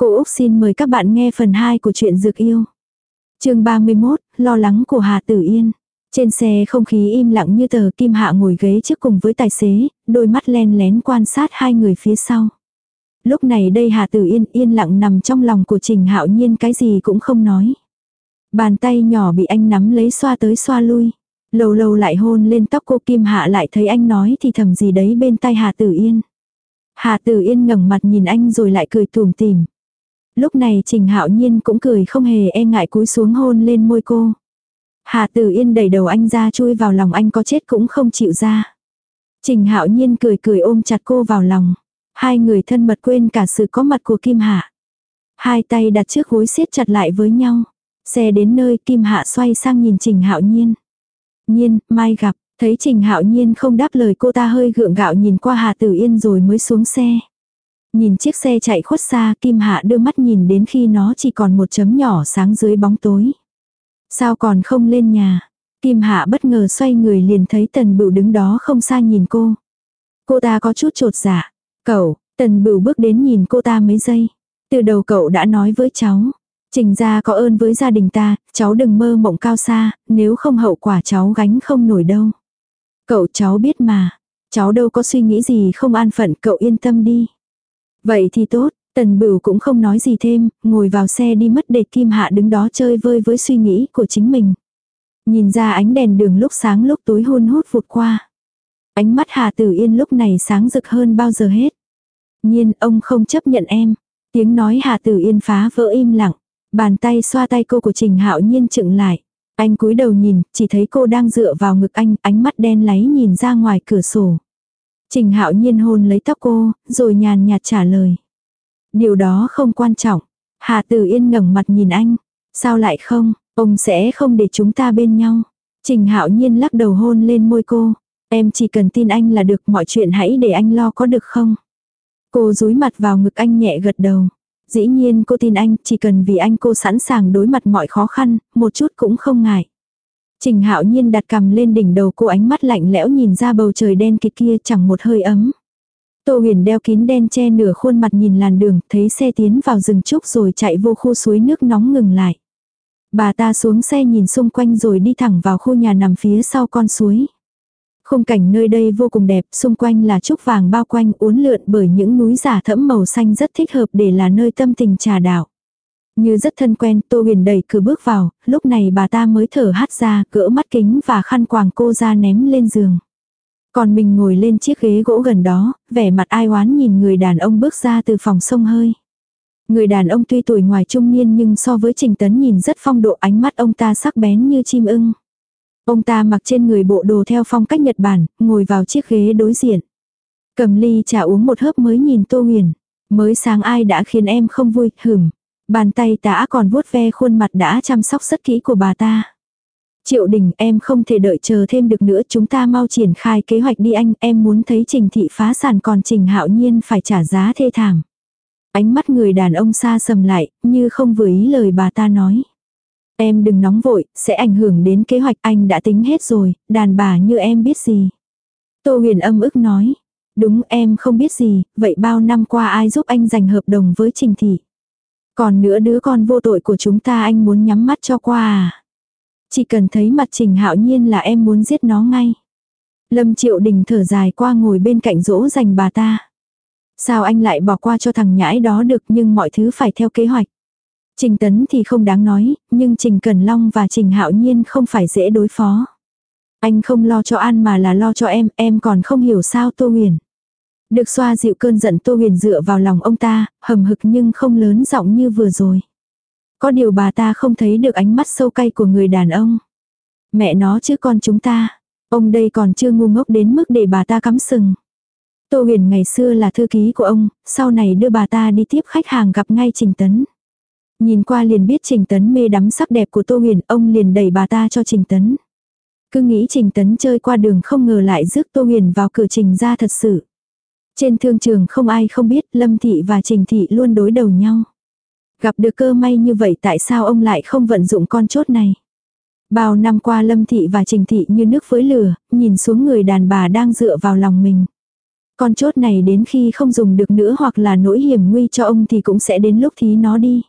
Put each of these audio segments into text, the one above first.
Cô Úc xin mời các bạn nghe phần 2 của truyện Dược Yêu. chương 31, lo lắng của Hà Tử Yên. Trên xe không khí im lặng như tờ Kim Hạ ngồi ghế trước cùng với tài xế, đôi mắt len lén quan sát hai người phía sau. Lúc này đây Hà Tử Yên yên lặng nằm trong lòng của Trình Hạo Nhiên cái gì cũng không nói. Bàn tay nhỏ bị anh nắm lấy xoa tới xoa lui. Lâu lâu lại hôn lên tóc cô Kim Hạ lại thấy anh nói thì thầm gì đấy bên tay Hà Tử Yên. Hà Tử Yên ngẩng mặt nhìn anh rồi lại cười tùm tìm. Lúc này Trình Hạo Nhiên cũng cười không hề e ngại cúi xuống hôn lên môi cô. Hà Tử Yên đẩy đầu anh ra chui vào lòng anh có chết cũng không chịu ra. Trình Hạo Nhiên cười cười ôm chặt cô vào lòng. Hai người thân mật quên cả sự có mặt của Kim Hạ. Hai tay đặt trước gối siết chặt lại với nhau. Xe đến nơi Kim Hạ xoay sang nhìn Trình Hạo Nhiên. Nhiên, mai gặp, thấy Trình Hạo Nhiên không đáp lời cô ta hơi gượng gạo nhìn qua Hà Tử Yên rồi mới xuống xe. Nhìn chiếc xe chạy khuất xa Kim Hạ đưa mắt nhìn đến khi nó chỉ còn một chấm nhỏ sáng dưới bóng tối. Sao còn không lên nhà? Kim Hạ bất ngờ xoay người liền thấy Tần Bửu đứng đó không xa nhìn cô. Cô ta có chút trột dạ. Cậu, Tần Bửu bước đến nhìn cô ta mấy giây. Từ đầu cậu đã nói với cháu. Trình ra có ơn với gia đình ta, cháu đừng mơ mộng cao xa, nếu không hậu quả cháu gánh không nổi đâu. Cậu cháu biết mà, cháu đâu có suy nghĩ gì không an phận cậu yên tâm đi. Vậy thì tốt, Tần Bửu cũng không nói gì thêm, ngồi vào xe đi mất để Kim Hạ đứng đó chơi vơi với suy nghĩ của chính mình. Nhìn ra ánh đèn đường lúc sáng lúc tối hôn hút vụt qua. Ánh mắt Hà Tử Yên lúc này sáng rực hơn bao giờ hết. Nhiên ông không chấp nhận em. Tiếng nói Hà Tử Yên phá vỡ im lặng. Bàn tay xoa tay cô của Trình Hạo Nhiên chựng lại. Anh cúi đầu nhìn, chỉ thấy cô đang dựa vào ngực anh, ánh mắt đen láy nhìn ra ngoài cửa sổ. Trình Hạo Nhiên hôn lấy tóc cô, rồi nhàn nhạt trả lời. Điều đó không quan trọng. Hà Tử Yên ngẩng mặt nhìn anh. Sao lại không, ông sẽ không để chúng ta bên nhau. Trình Hạo Nhiên lắc đầu hôn lên môi cô. Em chỉ cần tin anh là được mọi chuyện hãy để anh lo có được không? Cô dúi mặt vào ngực anh nhẹ gật đầu. Dĩ nhiên cô tin anh, chỉ cần vì anh cô sẵn sàng đối mặt mọi khó khăn, một chút cũng không ngại. Trình hạo nhiên đặt cầm lên đỉnh đầu cô ánh mắt lạnh lẽo nhìn ra bầu trời đen kịt kia chẳng một hơi ấm. Tô huyền đeo kín đen che nửa khuôn mặt nhìn làn đường, thấy xe tiến vào rừng trúc rồi chạy vô khu suối nước nóng ngừng lại. Bà ta xuống xe nhìn xung quanh rồi đi thẳng vào khu nhà nằm phía sau con suối. Khung cảnh nơi đây vô cùng đẹp, xung quanh là trúc vàng bao quanh uốn lượn bởi những núi giả thẫm màu xanh rất thích hợp để là nơi tâm tình trà đạo. Như rất thân quen, Tô Huyền đẩy cửa bước vào, lúc này bà ta mới thở hắt ra, cỡ mắt kính và khăn quàng cô ra ném lên giường. Còn mình ngồi lên chiếc ghế gỗ gần đó, vẻ mặt ai oán nhìn người đàn ông bước ra từ phòng sông hơi. Người đàn ông tuy tuổi ngoài trung niên nhưng so với Trình Tấn nhìn rất phong độ ánh mắt ông ta sắc bén như chim ưng. Ông ta mặc trên người bộ đồ theo phong cách Nhật Bản, ngồi vào chiếc ghế đối diện. Cầm ly trà uống một hớp mới nhìn Tô Huyền. Mới sáng ai đã khiến em không vui, hửm. Bàn tay tả còn vuốt ve khuôn mặt đã chăm sóc rất kỹ của bà ta. Triệu đình em không thể đợi chờ thêm được nữa chúng ta mau triển khai kế hoạch đi anh em muốn thấy trình thị phá sản còn trình hạo nhiên phải trả giá thê thảm. Ánh mắt người đàn ông xa sầm lại như không vừa ý lời bà ta nói. Em đừng nóng vội, sẽ ảnh hưởng đến kế hoạch anh đã tính hết rồi, đàn bà như em biết gì. Tô huyền âm ức nói. Đúng em không biết gì, vậy bao năm qua ai giúp anh giành hợp đồng với Trình Thị? Còn nữa đứa con vô tội của chúng ta anh muốn nhắm mắt cho qua à? Chỉ cần thấy mặt Trình Hạo Nhiên là em muốn giết nó ngay. Lâm Triệu Đình thở dài qua ngồi bên cạnh dỗ dành bà ta. Sao anh lại bỏ qua cho thằng nhãi đó được nhưng mọi thứ phải theo kế hoạch. Trình Tấn thì không đáng nói, nhưng Trình Cần Long và Trình Hạo Nhiên không phải dễ đối phó. Anh không lo cho An mà là lo cho em, em còn không hiểu sao Tô Huyền. Được xoa dịu cơn giận Tô Huyền dựa vào lòng ông ta, hầm hực nhưng không lớn giọng như vừa rồi. Có điều bà ta không thấy được ánh mắt sâu cay của người đàn ông. Mẹ nó chứ con chúng ta. Ông đây còn chưa ngu ngốc đến mức để bà ta cắm sừng. Tô huyền ngày xưa là thư ký của ông, sau này đưa bà ta đi tiếp khách hàng gặp ngay Trình Tấn. Nhìn qua liền biết Trình Tấn mê đắm sắc đẹp của Tô Huyền, ông liền đẩy bà ta cho Trình Tấn. Cứ nghĩ Trình Tấn chơi qua đường không ngờ lại rước Tô Huyền vào cửa Trình ra thật sự. Trên thương trường không ai không biết Lâm Thị và Trình Thị luôn đối đầu nhau. Gặp được cơ may như vậy tại sao ông lại không vận dụng con chốt này? Bao năm qua Lâm Thị và Trình Thị như nước với lửa, nhìn xuống người đàn bà đang dựa vào lòng mình. Con chốt này đến khi không dùng được nữa hoặc là nỗi hiểm nguy cho ông thì cũng sẽ đến lúc thí nó đi.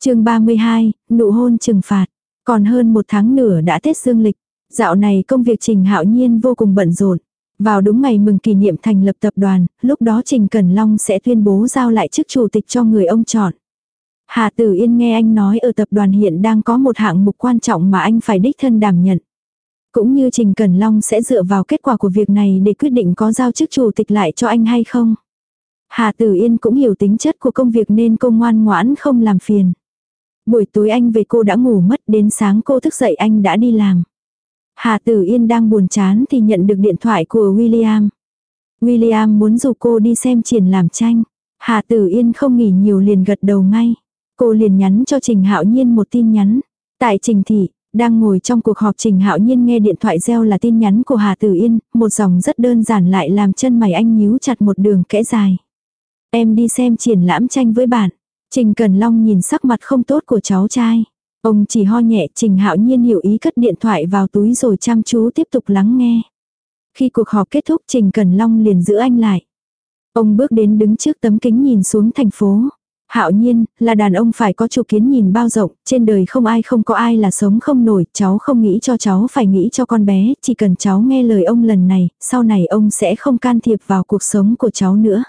chương 32, nụ hôn trừng phạt. Còn hơn một tháng nửa đã Tết Dương lịch. Dạo này công việc Trình Hạo Nhiên vô cùng bận rộn. Vào đúng ngày mừng kỷ niệm thành lập tập đoàn, lúc đó Trình Cẩn Long sẽ tuyên bố giao lại chức chủ tịch cho người ông chọn. Hà Tử Yên nghe anh nói ở tập đoàn hiện đang có một hạng mục quan trọng mà anh phải đích thân đảm nhận. Cũng như Trình Cẩn Long sẽ dựa vào kết quả của việc này để quyết định có giao chức chủ tịch lại cho anh hay không. Hà Tử Yên cũng hiểu tính chất của công việc nên cô ngoan ngoãn không làm phiền. Buổi tối anh về cô đã ngủ mất đến sáng cô thức dậy anh đã đi làm. Hà Tử Yên đang buồn chán thì nhận được điện thoại của William. William muốn dù cô đi xem triển lãm tranh. Hà Tử Yên không nghỉ nhiều liền gật đầu ngay. Cô liền nhắn cho Trình Hạo Nhiên một tin nhắn. Tại Trình Thị, đang ngồi trong cuộc họp Trình Hạo Nhiên nghe điện thoại reo là tin nhắn của Hà Tử Yên, một dòng rất đơn giản lại làm chân mày anh nhíu chặt một đường kẽ dài. Em đi xem triển lãm tranh với bạn. Trình Cần Long nhìn sắc mặt không tốt của cháu trai. Ông chỉ ho nhẹ Trình Hạo Nhiên hiểu ý cất điện thoại vào túi rồi chăm chú tiếp tục lắng nghe. Khi cuộc họp kết thúc Trình Cần Long liền giữ anh lại. Ông bước đến đứng trước tấm kính nhìn xuống thành phố. Hạo nhiên, là đàn ông phải có chủ kiến nhìn bao rộng, trên đời không ai không có ai là sống không nổi, cháu không nghĩ cho cháu phải nghĩ cho con bé, chỉ cần cháu nghe lời ông lần này, sau này ông sẽ không can thiệp vào cuộc sống của cháu nữa.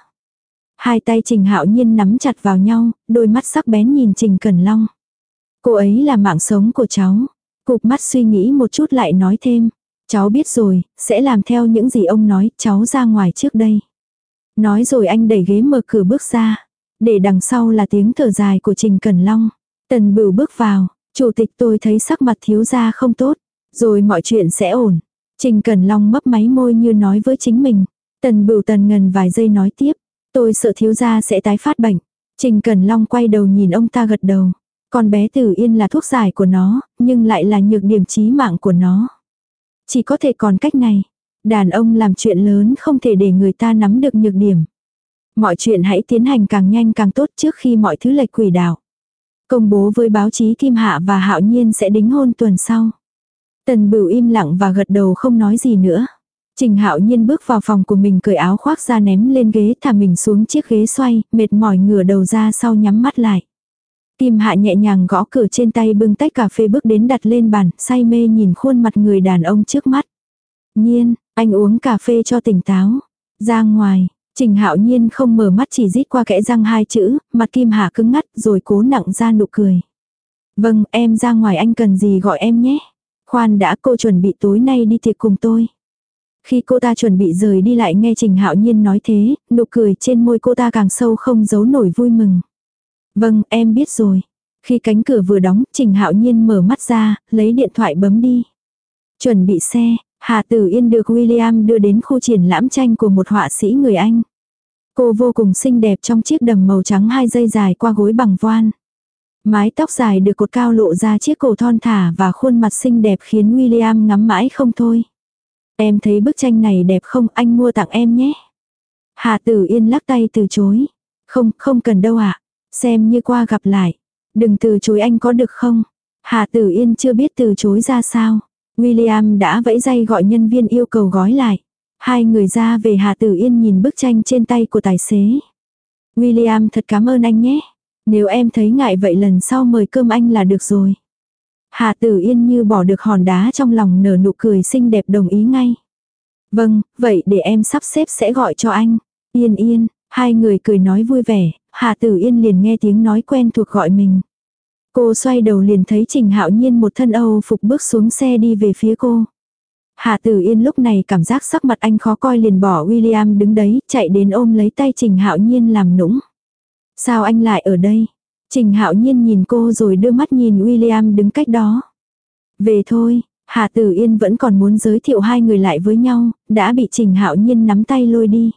Hai tay Trình Hạo Nhiên nắm chặt vào nhau, đôi mắt sắc bén nhìn Trình Cẩn Long. Cô ấy là mạng sống của cháu. Cụp mắt suy nghĩ một chút lại nói thêm. Cháu biết rồi, sẽ làm theo những gì ông nói, cháu ra ngoài trước đây. Nói rồi anh đẩy ghế mở cửa bước ra. Để đằng sau là tiếng thở dài của Trình Cẩn Long. Tần Bửu bước vào, chủ tịch tôi thấy sắc mặt thiếu gia không tốt, rồi mọi chuyện sẽ ổn. Trình Cẩn Long mấp máy môi như nói với chính mình. Tần Bửu tần ngần vài giây nói tiếp, tôi sợ thiếu gia sẽ tái phát bệnh. Trình Cẩn Long quay đầu nhìn ông ta gật đầu. Con bé Tử Yên là thuốc giải của nó, nhưng lại là nhược điểm chí mạng của nó. Chỉ có thể còn cách này. Đàn ông làm chuyện lớn không thể để người ta nắm được nhược điểm. Mọi chuyện hãy tiến hành càng nhanh càng tốt trước khi mọi thứ lệch quỷ đảo. Công bố với báo chí Kim Hạ và Hạo Nhiên sẽ đính hôn tuần sau. Tần Bửu im lặng và gật đầu không nói gì nữa. Trình Hạo Nhiên bước vào phòng của mình cởi áo khoác ra ném lên ghế thả mình xuống chiếc ghế xoay, mệt mỏi ngửa đầu ra sau nhắm mắt lại. Kim Hạ nhẹ nhàng gõ cửa trên tay bưng tách cà phê bước đến đặt lên bàn, say mê nhìn khuôn mặt người đàn ông trước mắt. Nhiên, anh uống cà phê cho tỉnh táo. Ra ngoài, Trình Hạo Nhiên không mở mắt chỉ rít qua kẽ răng hai chữ, mặt Kim Hạ cứng ngắt rồi cố nặng ra nụ cười. Vâng, em ra ngoài anh cần gì gọi em nhé. Khoan đã cô chuẩn bị tối nay đi tiệc cùng tôi. Khi cô ta chuẩn bị rời đi lại nghe Trình Hạo Nhiên nói thế, nụ cười trên môi cô ta càng sâu không giấu nổi vui mừng. Vâng, em biết rồi. Khi cánh cửa vừa đóng, Trình Hạo Nhiên mở mắt ra, lấy điện thoại bấm đi. Chuẩn bị xe, Hà Tử Yên được William đưa đến khu triển lãm tranh của một họa sĩ người Anh. Cô vô cùng xinh đẹp trong chiếc đầm màu trắng hai dây dài qua gối bằng voan. Mái tóc dài được cột cao lộ ra chiếc cổ thon thả và khuôn mặt xinh đẹp khiến William ngắm mãi không thôi. Em thấy bức tranh này đẹp không anh mua tặng em nhé. Hà Tử Yên lắc tay từ chối. Không, không cần đâu ạ. À. Xem như qua gặp lại. Đừng từ chối anh có được không? Hà Tử Yên chưa biết từ chối ra sao. William đã vẫy tay gọi nhân viên yêu cầu gói lại. Hai người ra về Hà Tử Yên nhìn bức tranh trên tay của tài xế. William thật cảm ơn anh nhé. Nếu em thấy ngại vậy lần sau mời cơm anh là được rồi. Hà Tử Yên như bỏ được hòn đá trong lòng nở nụ cười xinh đẹp đồng ý ngay. Vâng, vậy để em sắp xếp sẽ gọi cho anh. Yên yên, hai người cười nói vui vẻ, Hà Tử Yên liền nghe tiếng nói quen thuộc gọi mình. Cô xoay đầu liền thấy Trình Hạo Nhiên một thân Âu phục bước xuống xe đi về phía cô. Hà Tử Yên lúc này cảm giác sắc mặt anh khó coi liền bỏ William đứng đấy, chạy đến ôm lấy tay Trình Hạo Nhiên làm nũng. Sao anh lại ở đây? Trình Hạo Nhiên nhìn cô rồi đưa mắt nhìn William đứng cách đó. Về thôi, Hà Tử Yên vẫn còn muốn giới thiệu hai người lại với nhau, đã bị Trình Hạo Nhiên nắm tay lôi đi.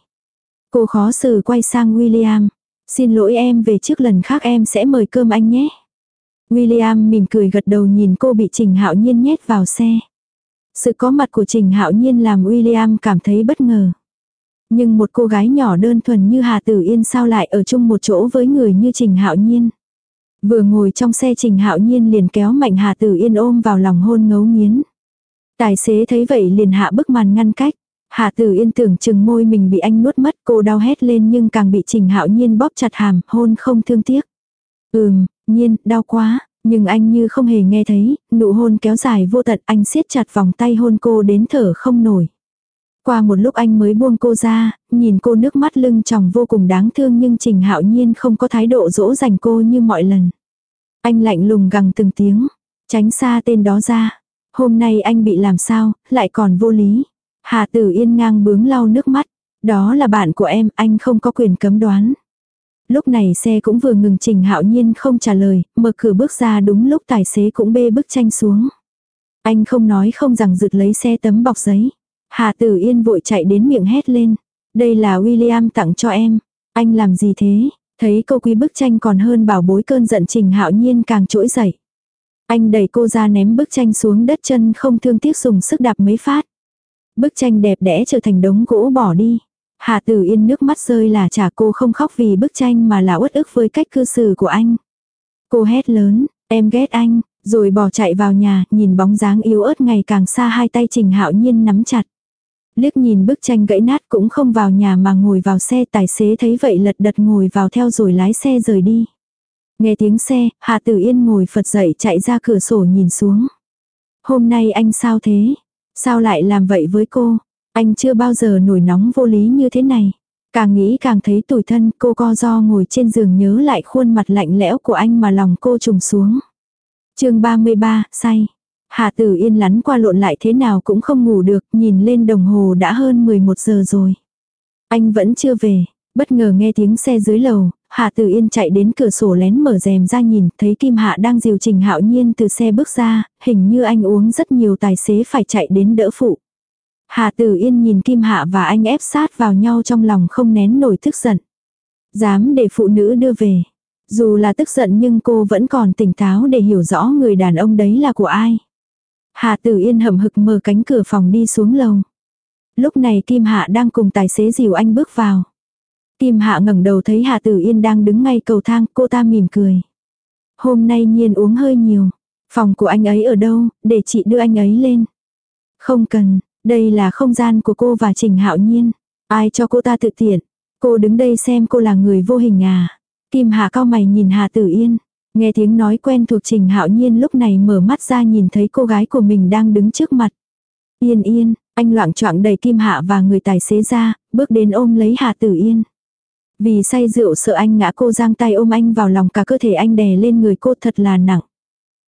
Cô khó xử quay sang William. Xin lỗi em, về trước lần khác em sẽ mời cơm anh nhé. William mỉm cười gật đầu nhìn cô bị Trình Hạo Nhiên nhét vào xe. Sự có mặt của Trình Hạo Nhiên làm William cảm thấy bất ngờ. Nhưng một cô gái nhỏ đơn thuần như Hà Tử Yên sao lại ở chung một chỗ với người như Trình Hạo Nhiên. Vừa ngồi trong xe Trình Hạo Nhiên liền kéo mạnh Hà Tử Yên ôm vào lòng hôn ngấu nghiến. Tài xế thấy vậy liền hạ bức màn ngăn cách. Hạ tử yên tưởng chừng môi mình bị anh nuốt mất cô đau hét lên nhưng càng bị trình hạo nhiên bóp chặt hàm hôn không thương tiếc. Ừm, nhiên, đau quá, nhưng anh như không hề nghe thấy, nụ hôn kéo dài vô tận anh siết chặt vòng tay hôn cô đến thở không nổi. Qua một lúc anh mới buông cô ra, nhìn cô nước mắt lưng tròng vô cùng đáng thương nhưng Trình Hạo Nhiên không có thái độ dỗ dành cô như mọi lần. Anh lạnh lùng gằn từng tiếng, tránh xa tên đó ra. Hôm nay anh bị làm sao, lại còn vô lý. Hà Tử Yên ngang bướng lau nước mắt. Đó là bạn của em, anh không có quyền cấm đoán. Lúc này xe cũng vừa ngừng Trình Hạo Nhiên không trả lời, mở cửa bước ra đúng lúc tài xế cũng bê bức tranh xuống. Anh không nói không rằng rượt lấy xe tấm bọc giấy. Hà Tử Yên vội chạy đến miệng hét lên. Đây là William tặng cho em. Anh làm gì thế? Thấy cô quý bức tranh còn hơn bảo bối cơn giận Trình Hạo Nhiên càng trỗi dậy. Anh đẩy cô ra ném bức tranh xuống đất chân không thương tiếc dùng sức đạp mấy phát. Bức tranh đẹp đẽ trở thành đống gỗ bỏ đi. Hà Tử Yên nước mắt rơi là trả cô không khóc vì bức tranh mà là uất ức với cách cư xử của anh. Cô hét lớn, em ghét anh, rồi bỏ chạy vào nhà, nhìn bóng dáng yếu ớt ngày càng xa hai tay Trình Hạo Nhiên nắm chặt. Liếc nhìn bức tranh gãy nát cũng không vào nhà mà ngồi vào xe tài xế thấy vậy lật đật ngồi vào theo rồi lái xe rời đi. Nghe tiếng xe, Hà Tử Yên ngồi phật dậy chạy ra cửa sổ nhìn xuống. Hôm nay anh sao thế? Sao lại làm vậy với cô? Anh chưa bao giờ nổi nóng vô lý như thế này. Càng nghĩ càng thấy tủi thân cô co do ngồi trên giường nhớ lại khuôn mặt lạnh lẽo của anh mà lòng cô trùng xuống. chương 33, say. Hà tử yên lắn qua lộn lại thế nào cũng không ngủ được, nhìn lên đồng hồ đã hơn 11 giờ rồi. Anh vẫn chưa về, bất ngờ nghe tiếng xe dưới lầu, Hà Tử Yên chạy đến cửa sổ lén mở rèm ra nhìn, thấy Kim Hạ đang dìu Trình Hạo Nhiên từ xe bước ra, hình như anh uống rất nhiều tài xế phải chạy đến đỡ phụ. Hà Tử Yên nhìn Kim Hạ và anh ép sát vào nhau trong lòng không nén nổi tức giận. Dám để phụ nữ đưa về. Dù là tức giận nhưng cô vẫn còn tỉnh táo để hiểu rõ người đàn ông đấy là của ai. Hà Tử Yên hậm hực mở cánh cửa phòng đi xuống lầu. Lúc này Kim Hạ đang cùng tài xế dìu anh bước vào. Kim Hạ ngẩng đầu thấy Hà Tử Yên đang đứng ngay cầu thang, cô ta mỉm cười. Hôm nay nhiên uống hơi nhiều. Phòng của anh ấy ở đâu, để chị đưa anh ấy lên. Không cần, đây là không gian của cô và Trình Hạo Nhiên. Ai cho cô ta tự tiện. Cô đứng đây xem cô là người vô hình à. Kim Hạ cao mày nhìn Hà Tử Yên. Nghe tiếng nói quen thuộc Trình Hạo Nhiên lúc này mở mắt ra nhìn thấy cô gái của mình đang đứng trước mặt. Yên yên, anh loạn choạng đẩy Kim Hạ và người tài xế ra, bước đến ôm lấy Hà Tử Yên. Vì say rượu sợ anh ngã cô giang tay ôm anh vào lòng cả cơ thể anh đè lên người cô thật là nặng.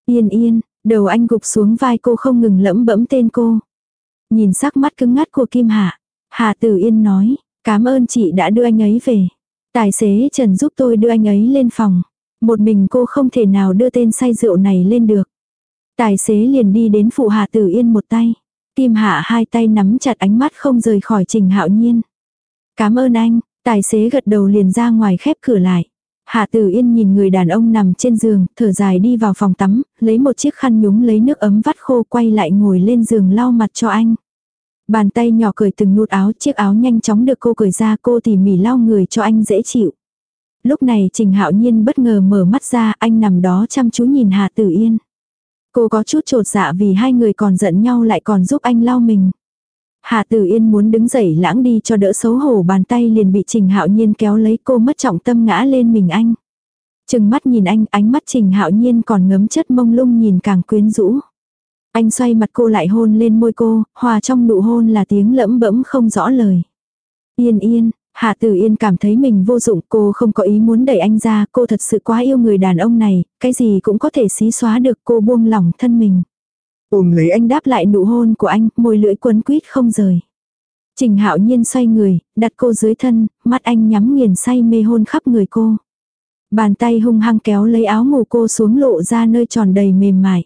Yên yên, đầu anh gục xuống vai cô không ngừng lẫm bẫm tên cô. Nhìn sắc mắt cứng ngắt của Kim Hạ, Hà Tử Yên nói, cảm ơn chị đã đưa anh ấy về. Tài xế Trần giúp tôi đưa anh ấy lên phòng. Một mình cô không thể nào đưa tên say rượu này lên được. Tài xế liền đi đến phụ Hà Tử Yên một tay. Kim Hạ hai tay nắm chặt ánh mắt không rời khỏi Trình Hạo Nhiên. Cảm ơn anh, tài xế gật đầu liền ra ngoài khép cửa lại. Hạ Tử Yên nhìn người đàn ông nằm trên giường, thở dài đi vào phòng tắm, lấy một chiếc khăn nhúng lấy nước ấm vắt khô quay lại ngồi lên giường lau mặt cho anh. Bàn tay nhỏ cởi từng nút áo, chiếc áo nhanh chóng được cô cởi ra cô tỉ mỉ lau người cho anh dễ chịu. Lúc này Trình Hạo Nhiên bất ngờ mở mắt ra, anh nằm đó chăm chú nhìn Hà Tử Yên. Cô có chút trột dạ vì hai người còn giận nhau lại còn giúp anh lau mình. Hà Tử Yên muốn đứng dậy lãng đi cho đỡ xấu hổ bàn tay liền bị Trình Hạo Nhiên kéo lấy cô mất trọng tâm ngã lên mình anh. Trừng mắt nhìn anh, ánh mắt Trình Hạo Nhiên còn ngấm chất mông lung nhìn càng quyến rũ. Anh xoay mặt cô lại hôn lên môi cô, hòa trong nụ hôn là tiếng lẫm bẫm không rõ lời. Yên yên, Hạ Tử Yên cảm thấy mình vô dụng, cô không có ý muốn đẩy anh ra, cô thật sự quá yêu người đàn ông này, cái gì cũng có thể xí xóa được cô buông lỏng thân mình. Ôm lấy anh đáp lại nụ hôn của anh, môi lưỡi quấn quýt không rời. Trình Hạo Nhiên xoay người, đặt cô dưới thân, mắt anh nhắm nghiền say mê hôn khắp người cô. Bàn tay hung hăng kéo lấy áo ngủ cô xuống lộ ra nơi tròn đầy mềm mại.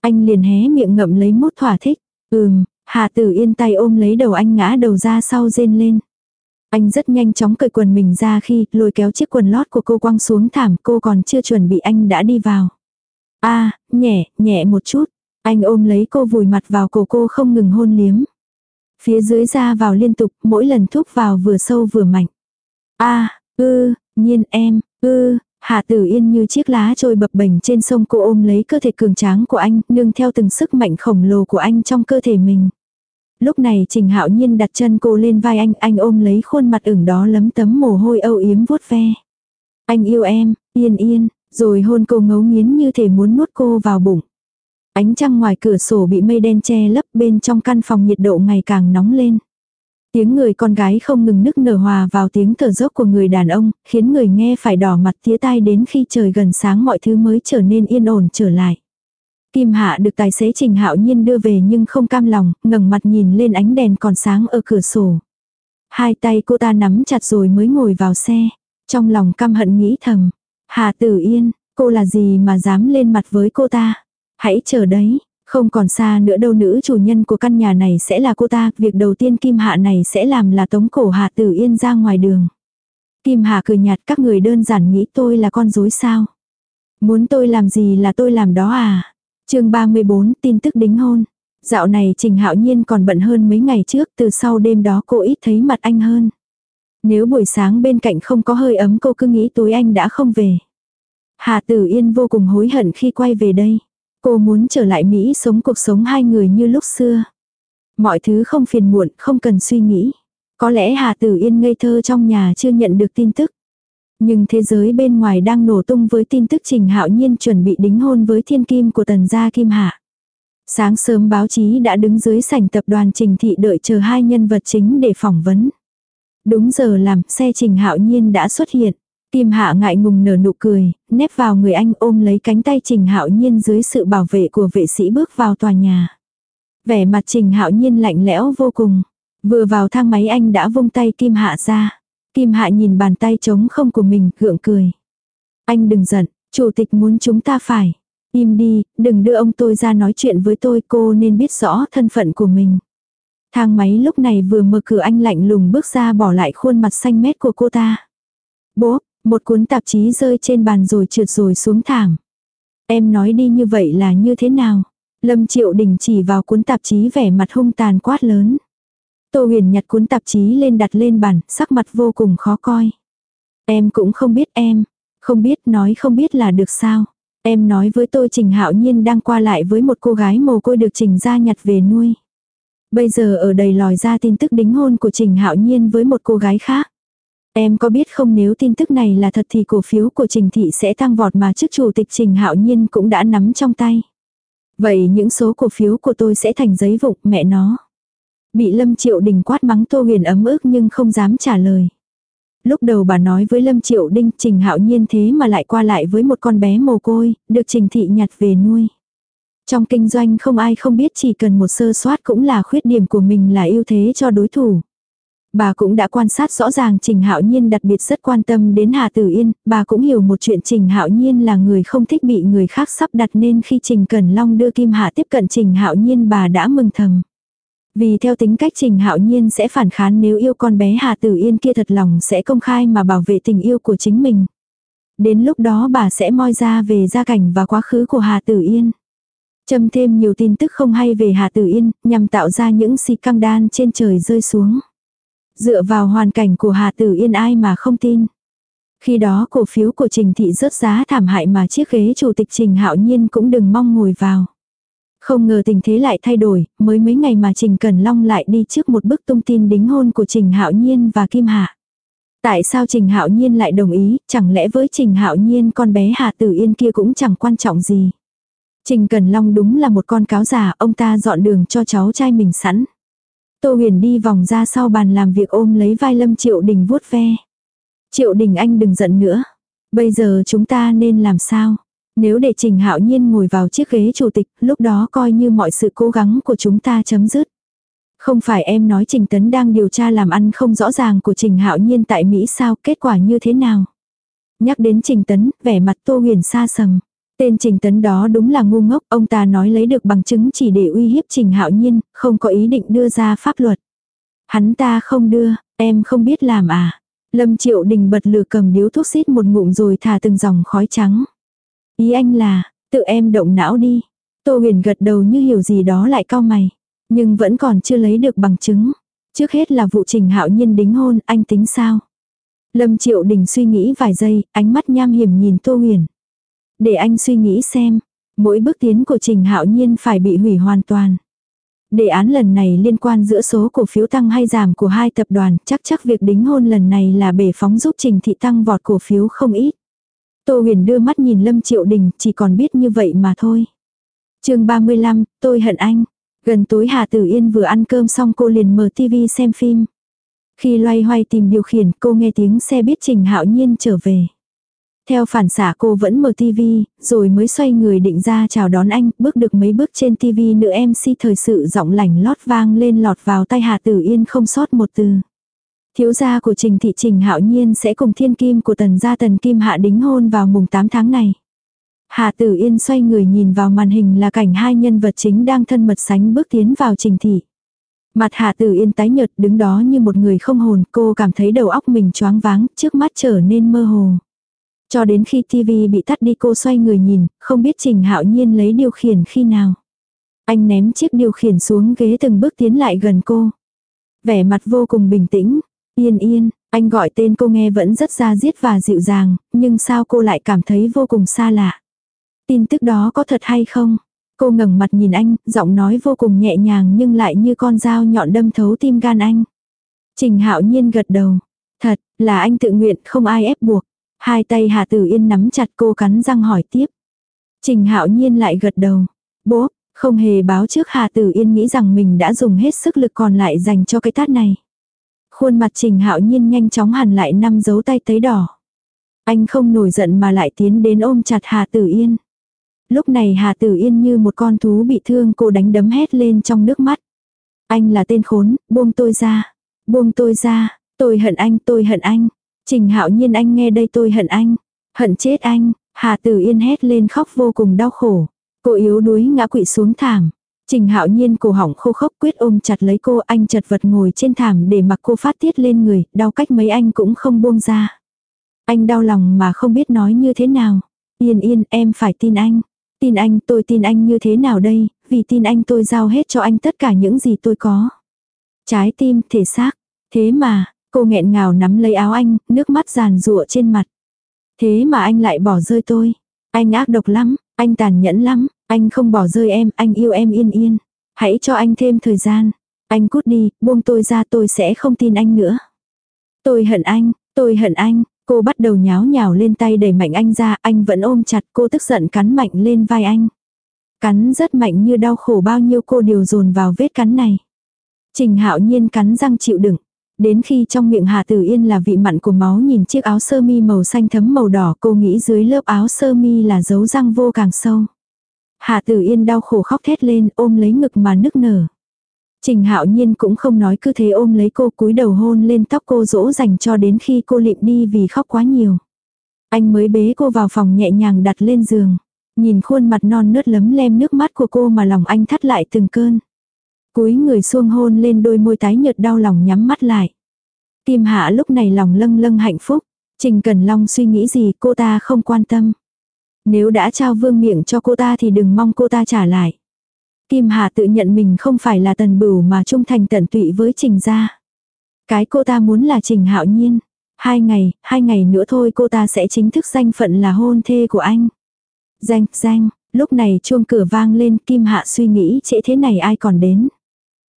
Anh liền hé miệng ngậm lấy mút thỏa thích. Ừm, Hà Tử Yên tay ôm lấy đầu anh ngã đầu ra sau rên lên. Anh rất nhanh chóng cởi quần mình ra khi lôi kéo chiếc quần lót của cô quăng xuống thảm cô còn chưa chuẩn bị anh đã đi vào. a nhẹ, nhẹ một chút. Anh ôm lấy cô vùi mặt vào cổ cô không ngừng hôn liếm. Phía dưới ra vào liên tục, mỗi lần thúc vào vừa sâu vừa mạnh. a ư, nhiên em, ư, Hạ tử yên như chiếc lá trôi bập bềnh trên sông cô ôm lấy cơ thể cường tráng của anh, nương theo từng sức mạnh khổng lồ của anh trong cơ thể mình. Lúc này Trình Hạo Nhiên đặt chân cô lên vai anh, anh ôm lấy khuôn mặt ửng đó lấm tấm mồ hôi âu yếm vuốt ve. Anh yêu em, yên yên, rồi hôn cô ngấu nghiến như thể muốn nuốt cô vào bụng. Ánh trăng ngoài cửa sổ bị mây đen che lấp bên trong căn phòng nhiệt độ ngày càng nóng lên. Tiếng người con gái không ngừng nức nở hòa vào tiếng thở dốc của người đàn ông, khiến người nghe phải đỏ mặt tía tai đến khi trời gần sáng mọi thứ mới trở nên yên ổn trở lại. Kim Hạ được tài xế Trình Hạo Nhiên đưa về nhưng không cam lòng, ngẩng mặt nhìn lên ánh đèn còn sáng ở cửa sổ. Hai tay cô ta nắm chặt rồi mới ngồi vào xe. Trong lòng căm hận nghĩ thầm. Hà Tử Yên, cô là gì mà dám lên mặt với cô ta? Hãy chờ đấy, không còn xa nữa đâu nữ chủ nhân của căn nhà này sẽ là cô ta, việc đầu tiên Kim Hạ này sẽ làm là tống cổ Hà Tử Yên ra ngoài đường. Kim Hạ cười nhạt các người đơn giản nghĩ tôi là con dối sao. Muốn tôi làm gì là tôi làm đó à. chương 34 tin tức đính hôn. Dạo này Trình Hạo Nhiên còn bận hơn mấy ngày trước từ sau đêm đó cô ít thấy mặt anh hơn. Nếu buổi sáng bên cạnh không có hơi ấm cô cứ nghĩ tối anh đã không về. Hà Tử Yên vô cùng hối hận khi quay về đây. Cô muốn trở lại Mỹ sống cuộc sống hai người như lúc xưa. Mọi thứ không phiền muộn, không cần suy nghĩ. Có lẽ Hà Tử Yên ngây thơ trong nhà chưa nhận được tin tức. Nhưng thế giới bên ngoài đang nổ tung với tin tức Trình Hạo Nhiên chuẩn bị đính hôn với thiên kim của tần gia Kim Hạ. Sáng sớm báo chí đã đứng dưới sảnh tập đoàn Trình Thị đợi chờ hai nhân vật chính để phỏng vấn. Đúng giờ làm, xe Trình Hạo Nhiên đã xuất hiện. Kim Hạ ngại ngùng nở nụ cười, nép vào người anh ôm lấy cánh tay Trình Hạo Nhiên dưới sự bảo vệ của vệ sĩ bước vào tòa nhà. Vẻ mặt Trình Hạo Nhiên lạnh lẽo vô cùng. Vừa vào thang máy anh đã vung tay Kim Hạ ra. Kim Hạ nhìn bàn tay trống không của mình, gượng cười. Anh đừng giận, chủ tịch muốn chúng ta phải. Im đi, đừng đưa ông tôi ra nói chuyện với tôi, cô nên biết rõ thân phận của mình. Thang máy lúc này vừa mở cửa anh lạnh lùng bước ra bỏ lại khuôn mặt xanh mét của cô ta. Bố, một cuốn tạp chí rơi trên bàn rồi trượt rồi xuống thảm. Em nói đi như vậy là như thế nào? Lâm Triệu Đình chỉ vào cuốn tạp chí vẻ mặt hung tàn quát lớn. Tô huyền nhặt cuốn tạp chí lên đặt lên bàn, sắc mặt vô cùng khó coi. Em cũng không biết em. Không biết nói không biết là được sao. Em nói với tôi Trình Hạo Nhiên đang qua lại với một cô gái mồ côi được Trình ra nhặt về nuôi. Bây giờ ở đầy lòi ra tin tức đính hôn của Trình Hạo Nhiên với một cô gái khác. Em có biết không nếu tin tức này là thật thì cổ phiếu của Trình Thị sẽ tăng vọt mà chức chủ tịch Trình Hạo Nhiên cũng đã nắm trong tay. Vậy những số cổ phiếu của tôi sẽ thành giấy vụng mẹ nó. Bị Lâm Triệu Đình quát mắng Tô Huyền ấm ức nhưng không dám trả lời. Lúc đầu bà nói với Lâm Triệu Đinh Trình Hạo Nhiên thế mà lại qua lại với một con bé mồ côi, được Trình Thị nhặt về nuôi. Trong kinh doanh không ai không biết chỉ cần một sơ soát cũng là khuyết điểm của mình là ưu thế cho đối thủ. Bà cũng đã quan sát rõ ràng Trình Hạo Nhiên đặc biệt rất quan tâm đến Hà Tử Yên, bà cũng hiểu một chuyện Trình Hạo Nhiên là người không thích bị người khác sắp đặt nên khi Trình Cẩn Long đưa Kim Hạ tiếp cận Trình Hạo Nhiên bà đã mừng thầm. Vì theo tính cách Trình Hạo Nhiên sẽ phản kháng nếu yêu con bé Hà Tử Yên kia thật lòng sẽ công khai mà bảo vệ tình yêu của chính mình. Đến lúc đó bà sẽ moi ra về gia cảnh và quá khứ của Hà Tử Yên. Châm thêm nhiều tin tức không hay về Hà Tử Yên, nhằm tạo ra những si căng đan trên trời rơi xuống. Dựa vào hoàn cảnh của Hà Tử Yên ai mà không tin. Khi đó cổ phiếu của Trình Thị rớt giá thảm hại mà chiếc ghế chủ tịch Trình Hạo Nhiên cũng đừng mong ngồi vào. Không ngờ tình thế lại thay đổi, mới mấy ngày mà Trình Cẩn Long lại đi trước một bức tung tin đính hôn của Trình Hạo Nhiên và Kim Hạ. Tại sao Trình Hạo Nhiên lại đồng ý, chẳng lẽ với Trình Hạo Nhiên con bé Hà Tử Yên kia cũng chẳng quan trọng gì. Trình Cẩn Long đúng là một con cáo già ông ta dọn đường cho cháu trai mình sẵn. Tô huyền đi vòng ra sau bàn làm việc ôm lấy vai Lâm Triệu Đình vuốt ve. Triệu Đình anh đừng giận nữa. Bây giờ chúng ta nên làm sao? Nếu để Trình Hạo Nhiên ngồi vào chiếc ghế chủ tịch, lúc đó coi như mọi sự cố gắng của chúng ta chấm dứt. Không phải em nói Trình Tấn đang điều tra làm ăn không rõ ràng của Trình Hạo Nhiên tại Mỹ sao, kết quả như thế nào? Nhắc đến Trình Tấn, vẻ mặt Tô Huyền xa sầm. Tên Trình Tấn đó đúng là ngu ngốc, ông ta nói lấy được bằng chứng chỉ để uy hiếp Trình Hạo Nhiên, không có ý định đưa ra pháp luật. Hắn ta không đưa, em không biết làm à. Lâm Triệu Đình bật lửa cầm điếu thuốc xít một ngụm rồi thả từng dòng khói trắng. Ý anh là, tự em động não đi. Tô huyền gật đầu như hiểu gì đó lại cao mày. Nhưng vẫn còn chưa lấy được bằng chứng. Trước hết là vụ trình hạo nhiên đính hôn, anh tính sao? Lâm Triệu Đình suy nghĩ vài giây, ánh mắt nham hiểm nhìn Tô huyền. Để anh suy nghĩ xem, mỗi bước tiến của Trình Hạo Nhiên phải bị hủy hoàn toàn. Đề án lần này liên quan giữa số cổ phiếu tăng hay giảm của hai tập đoàn, chắc chắc việc đính hôn lần này là bể phóng giúp Trình Thị tăng vọt cổ phiếu không ít. Tô huyền đưa mắt nhìn Lâm Triệu Đình, chỉ còn biết như vậy mà thôi. chương 35, tôi hận anh. Gần tối Hà Tử Yên vừa ăn cơm xong cô liền mở tivi xem phim. Khi loay hoay tìm điều khiển cô nghe tiếng xe biết Trình Hạo Nhiên trở về. Theo phản xả cô vẫn mở tivi, rồi mới xoay người định ra chào đón anh, bước được mấy bước trên tivi nữ MC thời sự giọng lảnh lót vang lên lọt vào tay Hà Tử Yên không sót một từ. Thiếu gia của Trình Thị Trình Hạo Nhiên sẽ cùng thiên kim của tần gia tần kim hạ đính hôn vào mùng 8 tháng này. Hà Tử Yên xoay người nhìn vào màn hình là cảnh hai nhân vật chính đang thân mật sánh bước tiến vào Trình Thị. Mặt Hà Tử Yên tái nhợt đứng đó như một người không hồn, cô cảm thấy đầu óc mình choáng váng, trước mắt trở nên mơ hồ. Cho đến khi TV bị tắt đi cô xoay người nhìn, không biết Trình Hạo Nhiên lấy điều khiển khi nào. Anh ném chiếc điều khiển xuống ghế từng bước tiến lại gần cô. Vẻ mặt vô cùng bình tĩnh, yên yên, anh gọi tên cô nghe vẫn rất ra diết và dịu dàng, nhưng sao cô lại cảm thấy vô cùng xa lạ. Tin tức đó có thật hay không? Cô ngẩng mặt nhìn anh, giọng nói vô cùng nhẹ nhàng nhưng lại như con dao nhọn đâm thấu tim gan anh. Trình Hạo Nhiên gật đầu. Thật, là anh tự nguyện, không ai ép buộc. Hai tay Hà Tử Yên nắm chặt cô cắn răng hỏi tiếp. Trình Hạo Nhiên lại gật đầu. Bố, không hề báo trước Hà Tử Yên nghĩ rằng mình đã dùng hết sức lực còn lại dành cho cái tát này. Khuôn mặt Trình Hạo Nhiên nhanh chóng hẳn lại năm dấu tay tấy đỏ. Anh không nổi giận mà lại tiến đến ôm chặt Hà Tử Yên. Lúc này Hà Tử Yên như một con thú bị thương cô đánh đấm hét lên trong nước mắt. Anh là tên khốn, buông tôi ra. Buông tôi ra, tôi hận anh, tôi hận anh. Trình hạo nhiên anh nghe đây tôi hận anh. Hận chết anh, Hà Tử Yên hét lên khóc vô cùng đau khổ. Cô yếu đuối ngã quỵ xuống thảm. Trình hạo nhiên cổ họng khô khốc quyết ôm chặt lấy cô anh chật vật ngồi trên thảm để mặc cô phát tiết lên người, đau cách mấy anh cũng không buông ra. Anh đau lòng mà không biết nói như thế nào. Yên yên em phải tin anh. Tin anh tôi tin anh như thế nào đây, vì tin anh tôi giao hết cho anh tất cả những gì tôi có. Trái tim, thể xác. Thế mà, cô nghẹn ngào nắm lấy áo anh, nước mắt giàn rụa trên mặt. Thế mà anh lại bỏ rơi tôi. Anh ác độc lắm, anh tàn nhẫn lắm, anh không bỏ rơi em, anh yêu em yên yên. Hãy cho anh thêm thời gian. Anh cút đi, buông tôi ra tôi sẽ không tin anh nữa. Tôi hận anh, tôi hận anh, Cô bắt đầu nháo nhào lên tay đẩy mạnh anh ra, anh vẫn ôm chặt cô tức giận cắn mạnh lên vai anh. Cắn rất mạnh như đau khổ bao nhiêu cô đều dồn vào vết cắn này. Trình hạo nhiên cắn răng chịu đựng. Đến khi trong miệng Hà Tử Yên là vị mặn của máu nhìn chiếc áo sơ mi màu xanh thấm màu đỏ, cô nghĩ dưới lớp áo sơ mi là dấu răng vô càng sâu. Hà Tử Yên đau khổ khóc thét lên, ôm lấy ngực mà nức nở. Trình hạo nhiên cũng không nói cứ thế ôm lấy cô cúi đầu hôn lên tóc cô dỗ dành cho đến khi cô lịm đi vì khóc quá nhiều. Anh mới bế cô vào phòng nhẹ nhàng đặt lên giường. Nhìn khuôn mặt non nớt lấm lem nước mắt của cô mà lòng anh thắt lại từng cơn. Cúi người xuông hôn lên đôi môi tái nhợt đau lòng nhắm mắt lại. Kim hạ lúc này lòng lâng lâng hạnh phúc. Trình Cần Long suy nghĩ gì cô ta không quan tâm. Nếu đã trao vương miệng cho cô ta thì đừng mong cô ta trả lại. Kim Hà tự nhận mình không phải là tần bửu mà trung thành tận tụy với Trình gia. Cái cô ta muốn là Trình Hạo Nhiên. Hai ngày, hai ngày nữa thôi cô ta sẽ chính thức danh phận là hôn thê của anh. Danh, danh, lúc này chuông cửa vang lên Kim Hạ suy nghĩ trễ thế này ai còn đến.